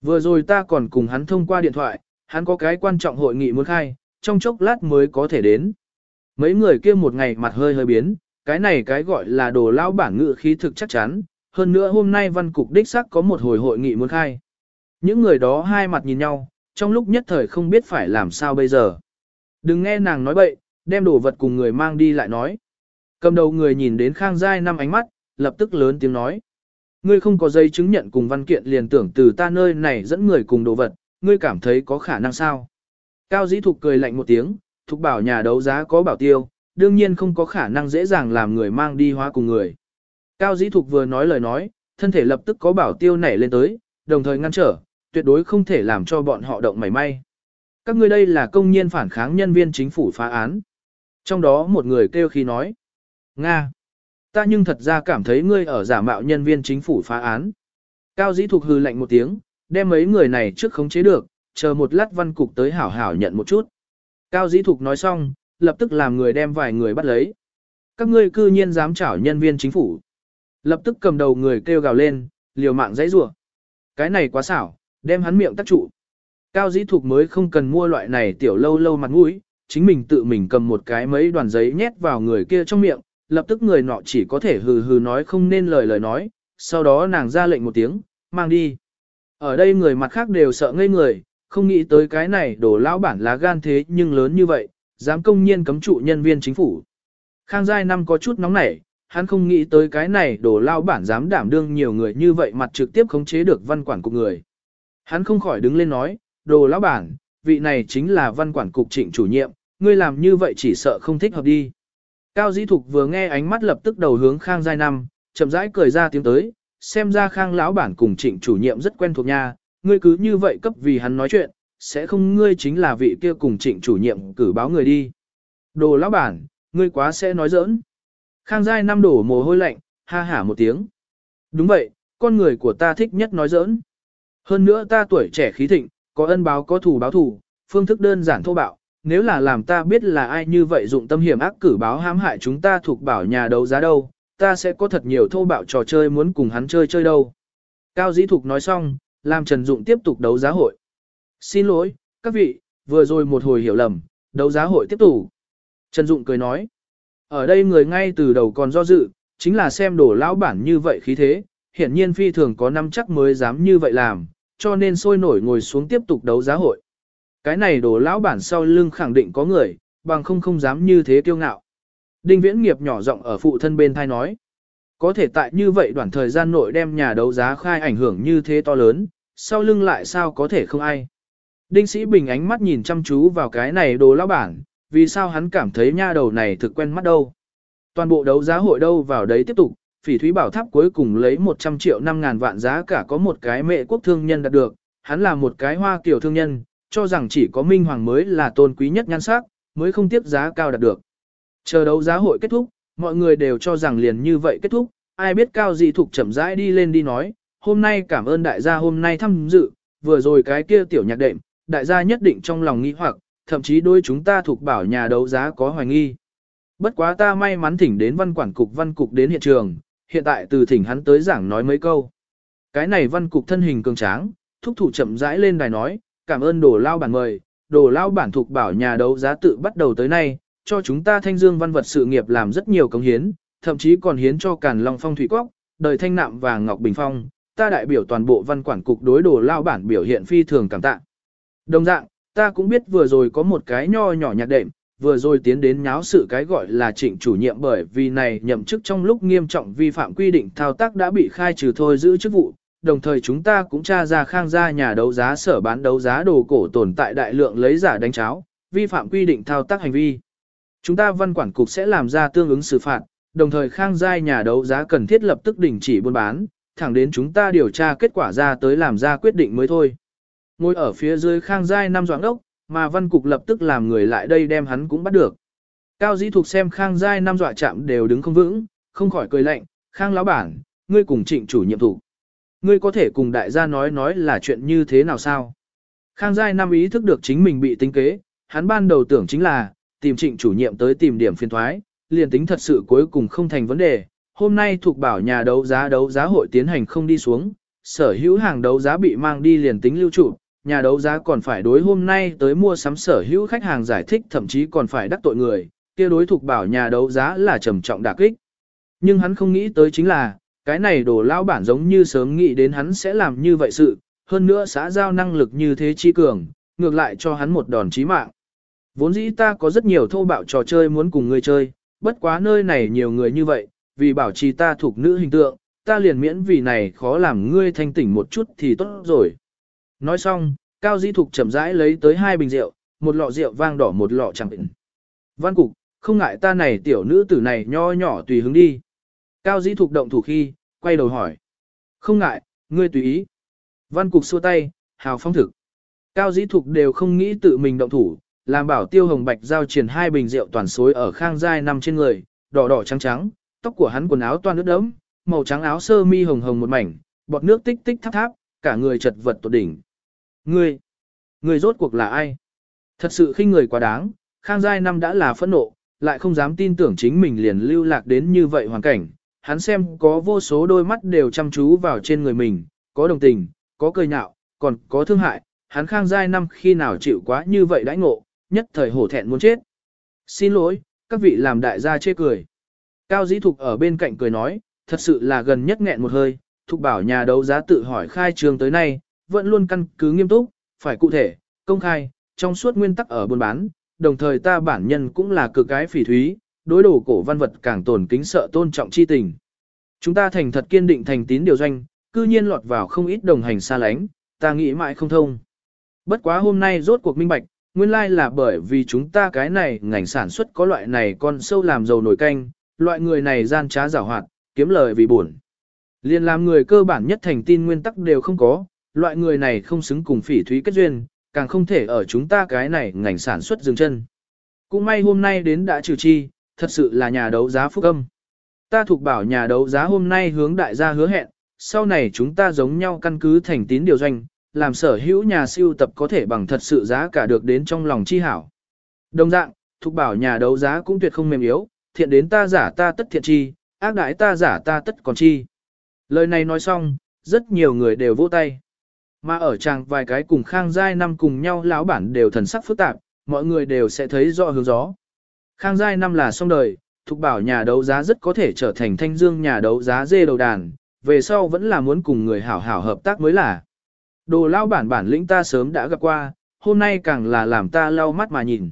Vừa rồi ta còn cùng hắn thông qua điện thoại, hắn có cái quan trọng hội nghị muốn khai, trong chốc lát mới có thể đến. Mấy người kia một ngày mặt hơi hơi biến, cái này cái gọi là đồ lão bản ngự khí thực chắc chắn, hơn nữa hôm nay văn cục đích xác có một hồi hội nghị muốn khai. Những người đó hai mặt nhìn nhau, trong lúc nhất thời không biết phải làm sao bây giờ. Đừng nghe nàng nói bậy, đem đồ vật cùng người mang đi lại nói. Cầm đầu người nhìn đến Khang Giai năm ánh mắt, lập tức lớn tiếng nói. Ngươi không có giấy chứng nhận cùng văn kiện liền tưởng từ ta nơi này dẫn người cùng đồ vật, ngươi cảm thấy có khả năng sao? Cao dĩ thục cười lạnh một tiếng, thục bảo nhà đấu giá có bảo tiêu, đương nhiên không có khả năng dễ dàng làm người mang đi hóa cùng người. Cao dĩ thục vừa nói lời nói, thân thể lập tức có bảo tiêu nảy lên tới, đồng thời ngăn trở, tuyệt đối không thể làm cho bọn họ động mảy may. Các ngươi đây là công nhân phản kháng nhân viên chính phủ phá án. Trong đó một người kêu khi nói, Nga, ta nhưng thật ra cảm thấy ngươi ở giả mạo nhân viên chính phủ phá án. Cao dĩ thục hư lạnh một tiếng, đem mấy người này trước khống chế được, chờ một lát văn cục tới hảo hảo nhận một chút. Cao dĩ thục nói xong, lập tức làm người đem vài người bắt lấy. Các ngươi cư nhiên dám chảo nhân viên chính phủ. Lập tức cầm đầu người kêu gào lên, liều mạng dãy rủa. Cái này quá xảo, đem hắn miệng tác trụ. Cao dĩ thục mới không cần mua loại này tiểu lâu lâu mặt mũi, chính mình tự mình cầm một cái mấy đoàn giấy nhét vào người kia trong miệng, lập tức người nọ chỉ có thể hừ hừ nói không nên lời lời nói, sau đó nàng ra lệnh một tiếng, mang đi. Ở đây người mặt khác đều sợ ngây người, không nghĩ tới cái này đổ lão bản lá gan thế nhưng lớn như vậy, dám công nhiên cấm trụ nhân viên chính phủ. Khang Giai Năm có chút nóng nảy, hắn không nghĩ tới cái này đổ lao bản dám đảm đương nhiều người như vậy mặt trực tiếp khống chế được văn quản của người. Hắn không khỏi đứng lên nói, đồ lão bản, vị này chính là văn quản cục trịnh chủ nhiệm, ngươi làm như vậy chỉ sợ không thích hợp đi. Cao Dĩ Thục vừa nghe ánh mắt lập tức đầu hướng Khang Giai Năm, chậm rãi cười ra tiếng tới, xem ra Khang lão bản cùng trịnh chủ nhiệm rất quen thuộc nha, ngươi cứ như vậy cấp vì hắn nói chuyện, sẽ không ngươi chính là vị kia cùng trịnh chủ nhiệm cử báo người đi. Đồ lão bản, ngươi quá sẽ nói giỡn. Khang Giai Năm đổ mồ hôi lạnh, ha hả một tiếng. Đúng vậy, con người của ta thích nhất nói giỡn. Hơn nữa ta tuổi trẻ khí thịnh, có ân báo có thù báo thù, phương thức đơn giản thô bạo, nếu là làm ta biết là ai như vậy dụng tâm hiểm ác cử báo hãm hại chúng ta thuộc bảo nhà đấu giá đâu, ta sẽ có thật nhiều thô bạo trò chơi muốn cùng hắn chơi chơi đâu. Cao Dĩ Thục nói xong, làm Trần Dụng tiếp tục đấu giá hội. Xin lỗi, các vị, vừa rồi một hồi hiểu lầm, đấu giá hội tiếp tục. Trần Dụng cười nói, ở đây người ngay từ đầu còn do dự, chính là xem đổ lão bản như vậy khí thế, hiển nhiên phi thường có năm chắc mới dám như vậy làm, cho nên sôi nổi ngồi xuống tiếp tục đấu giá hội. Cái này đồ lão bản sau lưng khẳng định có người, bằng không không dám như thế kiêu ngạo. Đinh viễn nghiệp nhỏ giọng ở phụ thân bên thai nói. Có thể tại như vậy đoạn thời gian nội đem nhà đấu giá khai ảnh hưởng như thế to lớn, sau lưng lại sao có thể không ai. Đinh sĩ bình ánh mắt nhìn chăm chú vào cái này đồ lão bản, vì sao hắn cảm thấy nha đầu này thực quen mắt đâu. Toàn bộ đấu giá hội đâu vào đấy tiếp tục, phỉ thúy bảo tháp cuối cùng lấy 100 triệu 5 ngàn vạn giá cả có một cái mệ quốc thương nhân đạt được, hắn là một cái hoa kiểu thương nhân, cho rằng chỉ có Minh Hoàng mới là tôn quý nhất nhan sắc, mới không tiếp giá cao đạt được. Chờ đấu giá hội kết thúc, mọi người đều cho rằng liền như vậy kết thúc, ai biết cao dị thục chậm rãi đi lên đi nói, hôm nay cảm ơn đại gia hôm nay thăm dự, vừa rồi cái kia tiểu nhạc đệm, đại gia nhất định trong lòng nghi hoặc, thậm chí đôi chúng ta thuộc bảo nhà đấu giá có hoài nghi. Bất quá ta may mắn thỉnh đến văn quản cục văn cục đến hiện trường, hiện tại từ thỉnh hắn tới giảng nói mấy câu. Cái này văn cục thân hình cường tráng, thúc thủ chậm rãi lên đài nói, cảm ơn đồ lao bản mời, đồ lao bản thuộc bảo nhà đấu giá tự bắt đầu tới nay, cho chúng ta thanh dương văn vật sự nghiệp làm rất nhiều công hiến, thậm chí còn hiến cho càn long phong thủy quốc, đời thanh nạm và ngọc bình phong, ta đại biểu toàn bộ văn quản cục đối đồ lao bản biểu hiện phi thường cảm tạ. Đồng dạng, ta cũng biết vừa rồi có một cái nho nhỏ nhạc đệm, vừa rồi tiến đến nháo sự cái gọi là trịnh chủ nhiệm bởi vì này nhậm chức trong lúc nghiêm trọng vi phạm quy định thao tác đã bị khai trừ thôi giữ chức vụ, đồng thời chúng ta cũng tra ra khang gia nhà đấu giá sở bán đấu giá đồ cổ tồn tại đại lượng lấy giả đánh cháo, vi phạm quy định thao tác hành vi. Chúng ta văn quản cục sẽ làm ra tương ứng xử phạt, đồng thời khang gia nhà đấu giá cần thiết lập tức đình chỉ buôn bán, thẳng đến chúng ta điều tra kết quả ra tới làm ra quyết định mới thôi. Ngồi ở phía dưới khang giai năm doãn đốc, mà văn cục lập tức làm người lại đây đem hắn cũng bắt được. Cao dĩ thuộc xem khang giai năm dọa chạm đều đứng không vững, không khỏi cười lạnh, khang lão bản, ngươi cùng trịnh chủ nhiệm thủ. Ngươi có thể cùng đại gia nói nói là chuyện như thế nào sao? Khang giai năm ý thức được chính mình bị tính kế, hắn ban đầu tưởng chính là, tìm trịnh chủ nhiệm tới tìm điểm phiên thoái, liền tính thật sự cuối cùng không thành vấn đề. Hôm nay thuộc bảo nhà đấu giá đấu giá hội tiến hành không đi xuống, sở hữu hàng đấu giá bị mang đi liền tính lưu trụ, nhà đấu giá còn phải đối hôm nay tới mua sắm sở hữu khách hàng giải thích thậm chí còn phải đắc tội người, kia đối thuộc bảo nhà đấu giá là trầm trọng đả kích. Nhưng hắn không nghĩ tới chính là, cái này đồ lao bản giống như sớm nghĩ đến hắn sẽ làm như vậy sự, hơn nữa xã giao năng lực như thế chi cường, ngược lại cho hắn một đòn chí mạng. Vốn dĩ ta có rất nhiều thô bạo trò chơi muốn cùng ngươi chơi, bất quá nơi này nhiều người như vậy, vì bảo trì ta thuộc nữ hình tượng, ta liền miễn vì này khó làm ngươi thanh tỉnh một chút thì tốt rồi. Nói xong, Cao Dĩ Thục chậm rãi lấy tới hai bình rượu, một lọ rượu vang đỏ một lọ chẳng bệnh. Văn Cục, không ngại ta này tiểu nữ tử này nho nhỏ tùy hứng đi. Cao Dĩ Thục động thủ khi, quay đầu hỏi. Không ngại, ngươi tùy ý. Văn Cục xua tay, hào phong thực. Cao Dĩ Thục đều không nghĩ tự mình động thủ, làm bảo tiêu hồng bạch giao triển hai bình rượu toàn xối ở khang giai nằm trên người, đỏ đỏ trắng trắng, tóc của hắn quần áo toàn nước đẫm, màu trắng áo sơ mi hồng hồng một mảnh, bọt nước tích tích tháp tháp, cả người chật vật tột đỉnh. Ngươi, ngươi rốt cuộc là ai? Thật sự khinh người quá đáng, khang giai năm đã là phẫn nộ, lại không dám tin tưởng chính mình liền lưu lạc đến như vậy hoàn cảnh. Hắn xem có vô số đôi mắt đều chăm chú vào trên người mình, có đồng tình, có cười nhạo, còn có thương hại, hắn khang giai năm khi nào chịu quá như vậy đãi ngộ, nhất thời hổ thẹn muốn chết. Xin lỗi, các vị làm đại gia chê cười. Cao dĩ thục ở bên cạnh cười nói, thật sự là gần nhất nghẹn một hơi, thục bảo nhà đấu giá tự hỏi khai trương tới nay, vẫn luôn căn cứ nghiêm túc, phải cụ thể, công khai, trong suốt nguyên tắc ở buôn bán, đồng thời ta bản nhân cũng là cực cái phỉ thúy, đối đồ cổ văn vật càng tồn kính sợ tôn trọng chi tình. Chúng ta thành thật kiên định thành tín điều doanh, cư nhiên lọt vào không ít đồng hành xa lánh, ta nghĩ mãi không thông. Bất quá hôm nay rốt cuộc minh bạch, nguyên lai là bởi vì chúng ta cái này ngành sản xuất có loại này con sâu làm dầu nổi canh, loại người này gian trá giảo hoạt, kiếm lời vì buồn. Liên làm người cơ bản nhất thành tin nguyên tắc đều không có, loại người này không xứng cùng phỉ thúy kết duyên, càng không thể ở chúng ta cái này ngành sản xuất dừng chân. Cũng may hôm nay đến đã trừ chi, thật sự là nhà đấu giá phúc âm. Ta thuộc bảo nhà đấu giá hôm nay hướng đại gia hứa hẹn, sau này chúng ta giống nhau căn cứ thành tín điều doanh, làm sở hữu nhà siêu tập có thể bằng thật sự giá cả được đến trong lòng chi hảo. Đồng dạng, thuộc bảo nhà đấu giá cũng tuyệt không mềm yếu, thiện đến ta giả ta tất thiện chi, ác đãi ta giả ta tất còn chi. Lời này nói xong, rất nhiều người đều vỗ tay. Mà ở chàng vài cái cùng Khang Giai năm cùng nhau lão bản đều thần sắc phức tạp, mọi người đều sẽ thấy rõ hướng gió. Khang Giai năm là xong đời, thục bảo nhà đấu giá rất có thể trở thành thanh dương nhà đấu giá dê đầu đàn, về sau vẫn là muốn cùng người hảo hảo hợp tác mới là. Đồ lao bản bản lĩnh ta sớm đã gặp qua, hôm nay càng là làm ta lau mắt mà nhìn.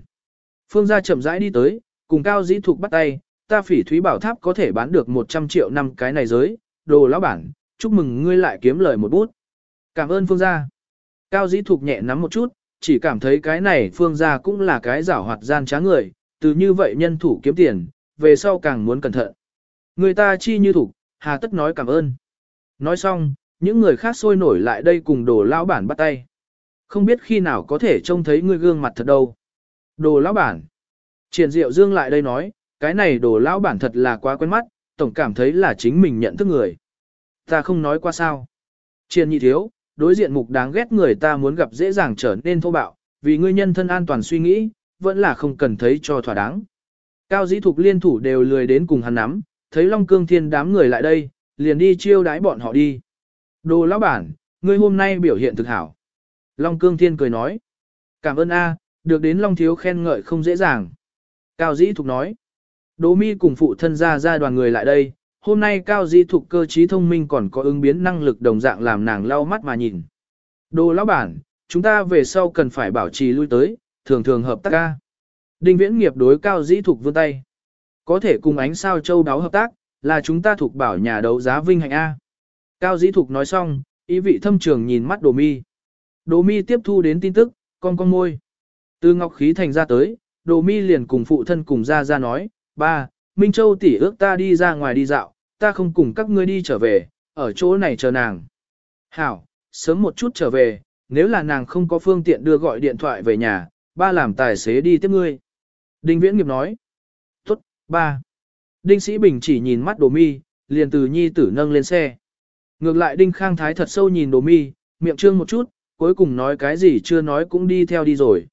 Phương gia chậm rãi đi tới, cùng cao dĩ thục bắt tay, ta phỉ thúy bảo tháp có thể bán được 100 triệu năm cái này giới, đồ lão bản, chúc mừng ngươi lại kiếm lời một bút. Cảm ơn phương gia. Cao dĩ thục nhẹ nắm một chút, chỉ cảm thấy cái này phương gia cũng là cái giảo hoạt gian trá người, từ như vậy nhân thủ kiếm tiền, về sau càng muốn cẩn thận. Người ta chi như thục, hà tất nói cảm ơn. Nói xong, những người khác sôi nổi lại đây cùng đồ lão bản bắt tay. Không biết khi nào có thể trông thấy người gương mặt thật đâu. Đồ lão bản. Triển diệu dương lại đây nói, cái này đồ lão bản thật là quá quen mắt, tổng cảm thấy là chính mình nhận thức người. Ta không nói qua sao. Triển nhị thiếu, đối diện mục đáng ghét người ta muốn gặp dễ dàng trở nên thô bạo, vì ngươi nhân thân an toàn suy nghĩ, vẫn là không cần thấy cho thỏa đáng. Cao dĩ thục liên thủ đều lười đến cùng hắn nắm, thấy Long Cương Thiên đám người lại đây, liền đi chiêu đái bọn họ đi. Đồ lão bản, ngươi hôm nay biểu hiện thực hảo. Long Cương Thiên cười nói. Cảm ơn A, được đến Long Thiếu khen ngợi không dễ dàng. Cao dĩ thục nói. Đỗ mi cùng phụ thân ra ra đoàn người lại đây, hôm nay Cao Di Thục cơ trí thông minh còn có ứng biến năng lực đồng dạng làm nàng lau mắt mà nhìn. Đồ lão bản, chúng ta về sau cần phải bảo trì lui tới, thường thường hợp tác ca. Đinh viễn nghiệp đối Cao Di Thục vươn tay. Có thể cùng ánh sao châu đáo hợp tác, là chúng ta thuộc bảo nhà đấu giá vinh hạnh A. Cao Di Thục nói xong, ý vị thâm trường nhìn mắt Đồ Mi. Đồ Mi tiếp thu đến tin tức, con con môi. Từ ngọc khí thành ra tới, Đồ Mi liền cùng phụ thân cùng ra ra nói, ba, Minh Châu tỷ ước ta đi ra ngoài đi dạo, ta không cùng các ngươi đi trở về, ở chỗ này chờ nàng. Hảo, sớm một chút trở về, nếu là nàng không có phương tiện đưa gọi điện thoại về nhà, ba làm tài xế đi tiếp ngươi. Đinh Viễn Nghiệp nói. Tốt, ba. Đinh Sĩ Bình chỉ nhìn mắt Đồ Mi, liền từ nhi tử nâng lên xe. Ngược lại Đinh Khang Thái thật sâu nhìn Đồ Mi, miệng trương một chút, cuối cùng nói cái gì chưa nói cũng đi theo đi rồi.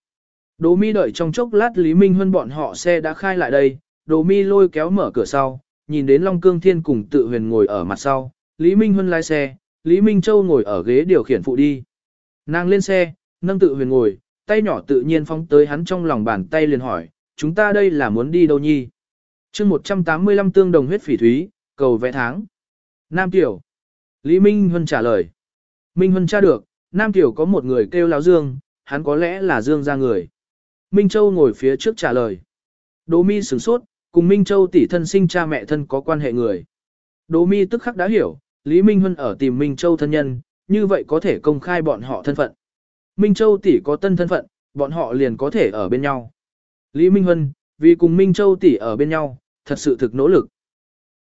Đồ Mi đợi trong chốc lát Lý Minh Huân bọn họ xe đã khai lại đây, Đồ Mi lôi kéo mở cửa sau, nhìn đến Long Cương Thiên cùng tự huyền ngồi ở mặt sau, Lý Minh Huân lái xe, Lý Minh Châu ngồi ở ghế điều khiển phụ đi. Nàng lên xe, nâng tự huyền ngồi, tay nhỏ tự nhiên phóng tới hắn trong lòng bàn tay liền hỏi, chúng ta đây là muốn đi đâu nhi? chương 185 tương đồng huyết phỉ thúy, cầu vẽ tháng. Nam Tiểu. Lý Minh Huân trả lời. Minh Huân tra được, Nam Tiểu có một người kêu láo Dương, hắn có lẽ là Dương ra người. Minh Châu ngồi phía trước trả lời. Đỗ mi sửng sốt, Cùng Minh Châu tỷ thân sinh cha mẹ thân có quan hệ người. Đỗ mi tức khắc đã hiểu, Lý Minh Huân ở tìm Minh Châu thân nhân, như vậy có thể công khai bọn họ thân phận. Minh Châu tỷ có tân thân phận, bọn họ liền có thể ở bên nhau. Lý Minh Huân, vì cùng Minh Châu tỷ ở bên nhau, thật sự thực nỗ lực.